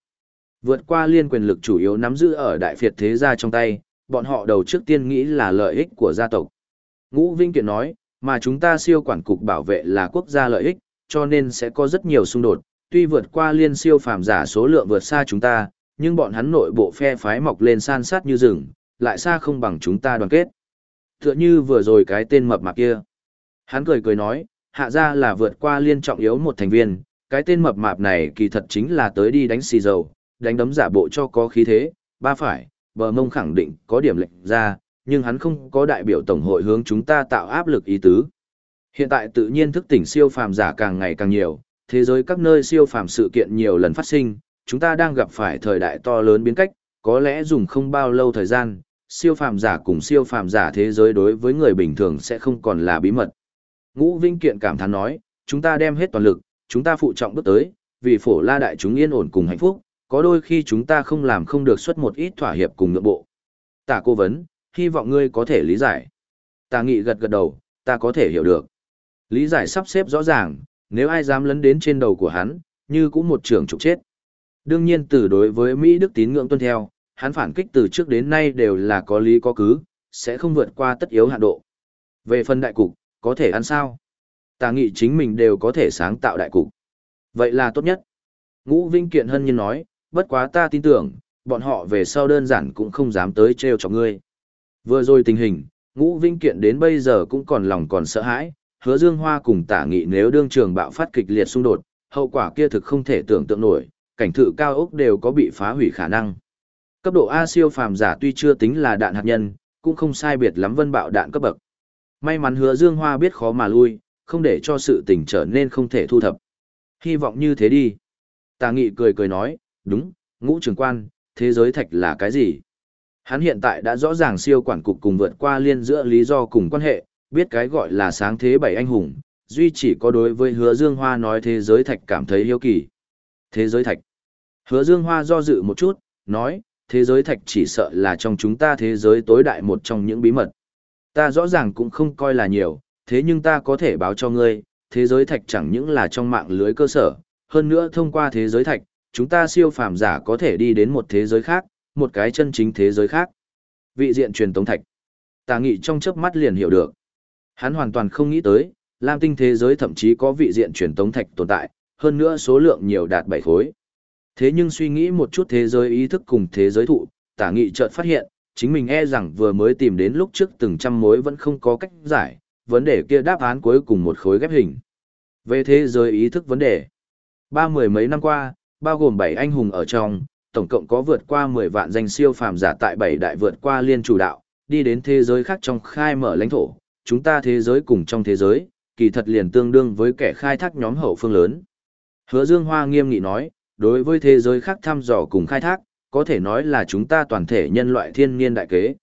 Vượt qua liên quyền lực chủ yếu nắm giữ ở đại phiệt thế gia trong tay, bọn họ đầu trước tiên nghĩ là lợi ích của gia tộc. Ngũ Vinh Kiện nói, mà chúng ta siêu quản cục bảo vệ là quốc gia lợi ích, cho nên sẽ có rất nhiều xung đột, tuy vượt qua liên siêu phàm giả số lượng vượt xa chúng ta, nhưng bọn hắn nội bộ phe phái mọc lên san sát như rừng, lại xa không bằng chúng ta đoàn kết. Tựa như vừa rồi cái tên mập mạp kia. Hắn cười cười nói, hạ ra là vượt qua liên trọng yếu một thành viên, cái tên mập mạp này kỳ thật chính là tới đi đánh xì dầu, đánh đấm giả bộ cho có khí thế, ba phải, bờ mông khẳng định có điểm lệnh ra, nhưng hắn không có đại biểu tổng hội hướng chúng ta tạo áp lực ý tứ. Hiện tại tự nhiên thức tỉnh siêu phàm giả càng ngày càng nhiều, thế giới các nơi siêu phàm sự kiện nhiều lần phát sinh, chúng ta đang gặp phải thời đại to lớn biến cách, có lẽ dùng không bao lâu thời gian, siêu phàm giả cùng siêu phàm giả thế giới đối với người bình thường sẽ không còn là bí mật. Ngũ Vinh Kiện cảm thán nói, chúng ta đem hết toàn lực, chúng ta phụ trọng bước tới, vì phổ la đại chúng yên ổn cùng hạnh phúc, có đôi khi chúng ta không làm không được xuất một ít thỏa hiệp cùng ngưỡng bộ. Tả cô vấn, hy vọng ngươi có thể lý giải. Tả nghị gật gật đầu, ta có thể hiểu được. Lý giải sắp xếp rõ ràng, nếu ai dám lấn đến trên đầu của hắn, như cũng một trường trục chết. Đương nhiên từ đối với Mỹ Đức tín ngưỡng tuân theo, hắn phản kích từ trước đến nay đều là có lý có cứ, sẽ không vượt qua tất yếu hạn độ. Về phần đại cục, có thể ăn sao? Tà nghị chính mình đều có thể sáng tạo đại cục. Vậy là tốt nhất. Ngũ Vinh Kiện Hân Nhân nói, bất quá ta tin tưởng, bọn họ về sau đơn giản cũng không dám tới trêu cho ngươi. Vừa rồi tình hình, Ngũ Vinh Kiện đến bây giờ cũng còn lòng còn sợ hãi, hứa dương hoa cùng tả nghị nếu đương trường bạo phát kịch liệt xung đột, hậu quả kia thực không thể tưởng tượng nổi, cảnh thự cao ốc đều có bị phá hủy khả năng. Cấp độ A siêu phàm giả tuy chưa tính là đạn hạt nhân, cũng không sai biệt lắm vân bạo đạn cấp bậc. May mắn hứa Dương Hoa biết khó mà lui, không để cho sự tình trở nên không thể thu thập. Hy vọng như thế đi. Tà Nghị cười cười nói, đúng, ngũ trường quan, thế giới thạch là cái gì? Hắn hiện tại đã rõ ràng siêu quản cục cùng vượt qua liên giữa lý do cùng quan hệ, biết cái gọi là sáng thế bảy anh hùng, duy chỉ có đối với hứa Dương Hoa nói thế giới thạch cảm thấy hiếu kỳ. Thế giới thạch. Hứa Dương Hoa do dự một chút, nói, thế giới thạch chỉ sợ là trong chúng ta thế giới tối đại một trong những bí mật. Ta rõ ràng cũng không coi là nhiều, thế nhưng ta có thể báo cho ngươi, thế giới thạch chẳng những là trong mạng lưới cơ sở, hơn nữa thông qua thế giới thạch, chúng ta siêu phàm giả có thể đi đến một thế giới khác, một cái chân chính thế giới khác. Vị diện truyền tống thạch. Tà nghị trong chớp mắt liền hiểu được. Hắn hoàn toàn không nghĩ tới, Lam tinh thế giới thậm chí có vị diện truyền tống thạch tồn tại, hơn nữa số lượng nhiều đạt bảy khối. Thế nhưng suy nghĩ một chút thế giới ý thức cùng thế giới thụ, tả nghị chợt phát hiện, chính mình e rằng vừa mới tìm đến lúc trước từng trăm mối vẫn không có cách giải, vấn đề kia đáp án cuối cùng một khối ghép hình. Về thế giới ý thức vấn đề, ba mười mấy năm qua, bao gồm bảy anh hùng ở trong, tổng cộng có vượt qua mười vạn danh siêu phàm giả tại bảy đại vượt qua liên chủ đạo, đi đến thế giới khác trong khai mở lãnh thổ, chúng ta thế giới cùng trong thế giới, kỳ thật liền tương đương với kẻ khai thác nhóm hậu phương lớn. Hứa Dương Hoa nghiêm nghị nói, đối với thế giới khác thăm dò cùng khai thác, có thể nói là chúng ta toàn thể nhân loại thiên niên đại kế.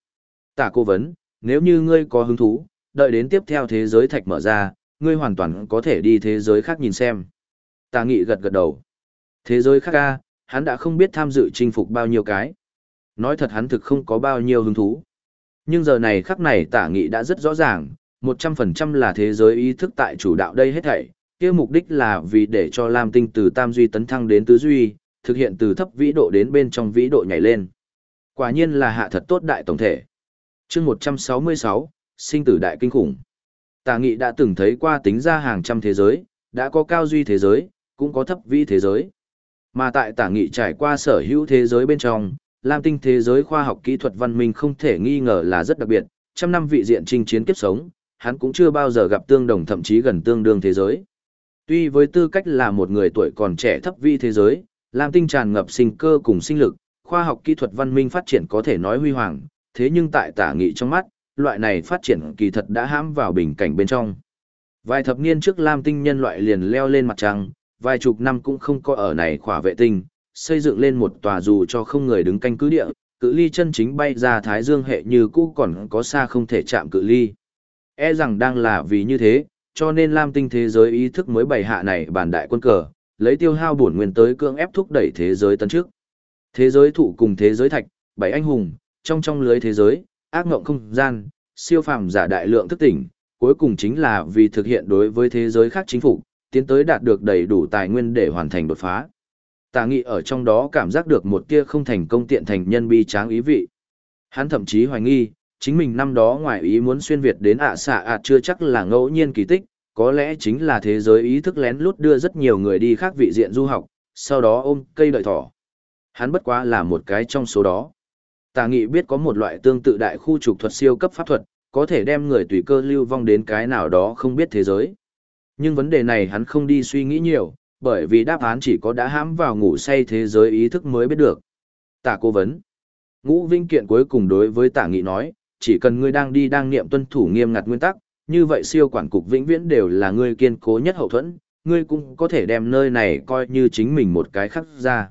Tả cô vấn, nếu như ngươi có hứng thú, đợi đến tiếp theo thế giới thạch mở ra, ngươi hoàn toàn có thể đi thế giới khác nhìn xem. Tả nghị gật gật đầu. Thế giới khác ca, hắn đã không biết tham dự chinh phục bao nhiêu cái. nói thật hắn thực không có bao nhiêu hứng thú. Nhưng giờ này khắc này tả nghị đã rất rõ ràng, 100% là thế giới ý thức tại chủ đạo đây hết thảy, kia mục đích là vì để cho Lam Tinh từ tam duy tấn thăng đến tứ duy, thực hiện từ thấp vĩ độ đến bên trong vĩ độ nhảy lên. Quả nhiên là hạ thật tốt đại tổng thể. chương 166, sinh tử đại kinh khủng. Tà nghị đã từng thấy qua tính ra hàng trăm thế giới, đã có cao duy thế giới, cũng có thấp vĩ thế giới. Mà tại tả nghị trải qua sở hữu thế giới bên trong, Lam tinh thế giới khoa học kỹ thuật văn minh không thể nghi ngờ là rất đặc biệt, trăm năm vị diện chinh chiến kiếp sống, hắn cũng chưa bao giờ gặp tương đồng thậm chí gần tương đương thế giới. Tuy với tư cách là một người tuổi còn trẻ thấp vi thế giới, Lam tinh tràn ngập sinh cơ cùng sinh lực, khoa học kỹ thuật văn minh phát triển có thể nói huy hoàng, thế nhưng tại tả nghị trong mắt, loại này phát triển kỳ thật đã hãm vào bình cảnh bên trong. Vài thập niên trước Lam tinh nhân loại liền leo lên mặt trăng, vài chục năm cũng không có ở này khỏa vệ tinh, xây dựng lên một tòa dù cho không người đứng canh cứ địa, cự ly chân chính bay ra Thái Dương hệ như cũ còn có xa không thể chạm cự ly. E rằng đang là vì như thế, cho nên Lam tinh thế giới ý thức mới bày hạ này bản đại quân cờ, lấy tiêu hao bổn nguyên tới cưỡng ép thúc đẩy thế giới tấn trước. Thế giới thụ cùng thế giới thạch, bảy anh hùng, trong trong lưới thế giới, ác ngộng không gian, siêu phàm giả đại lượng thức tỉnh, cuối cùng chính là vì thực hiện đối với thế giới khác chính phủ, tiến tới đạt được đầy đủ tài nguyên để hoàn thành đột phá. Tà nghị ở trong đó cảm giác được một tia không thành công tiện thành nhân bi tráng ý vị. Hắn thậm chí hoài nghi, chính mình năm đó ngoài ý muốn xuyên Việt đến ạ à xạ ạt à chưa chắc là ngẫu nhiên kỳ tích, có lẽ chính là thế giới ý thức lén lút đưa rất nhiều người đi khác vị diện du học, sau đó ôm cây đợi thỏ. Hắn bất quá là một cái trong số đó. Tà nghị biết có một loại tương tự đại khu trục thuật siêu cấp pháp thuật, có thể đem người tùy cơ lưu vong đến cái nào đó không biết thế giới. Nhưng vấn đề này hắn không đi suy nghĩ nhiều, bởi vì đáp án chỉ có đã hãm vào ngủ say thế giới ý thức mới biết được. Tả cố vấn. Ngũ Vinh Kiện cuối cùng đối với tả nghị nói, chỉ cần ngươi đang đi đang niệm tuân thủ nghiêm ngặt nguyên tắc, như vậy siêu quản cục vĩnh viễn đều là ngươi kiên cố nhất hậu thuẫn, ngươi cũng có thể đem nơi này coi như chính mình một cái khắc ra.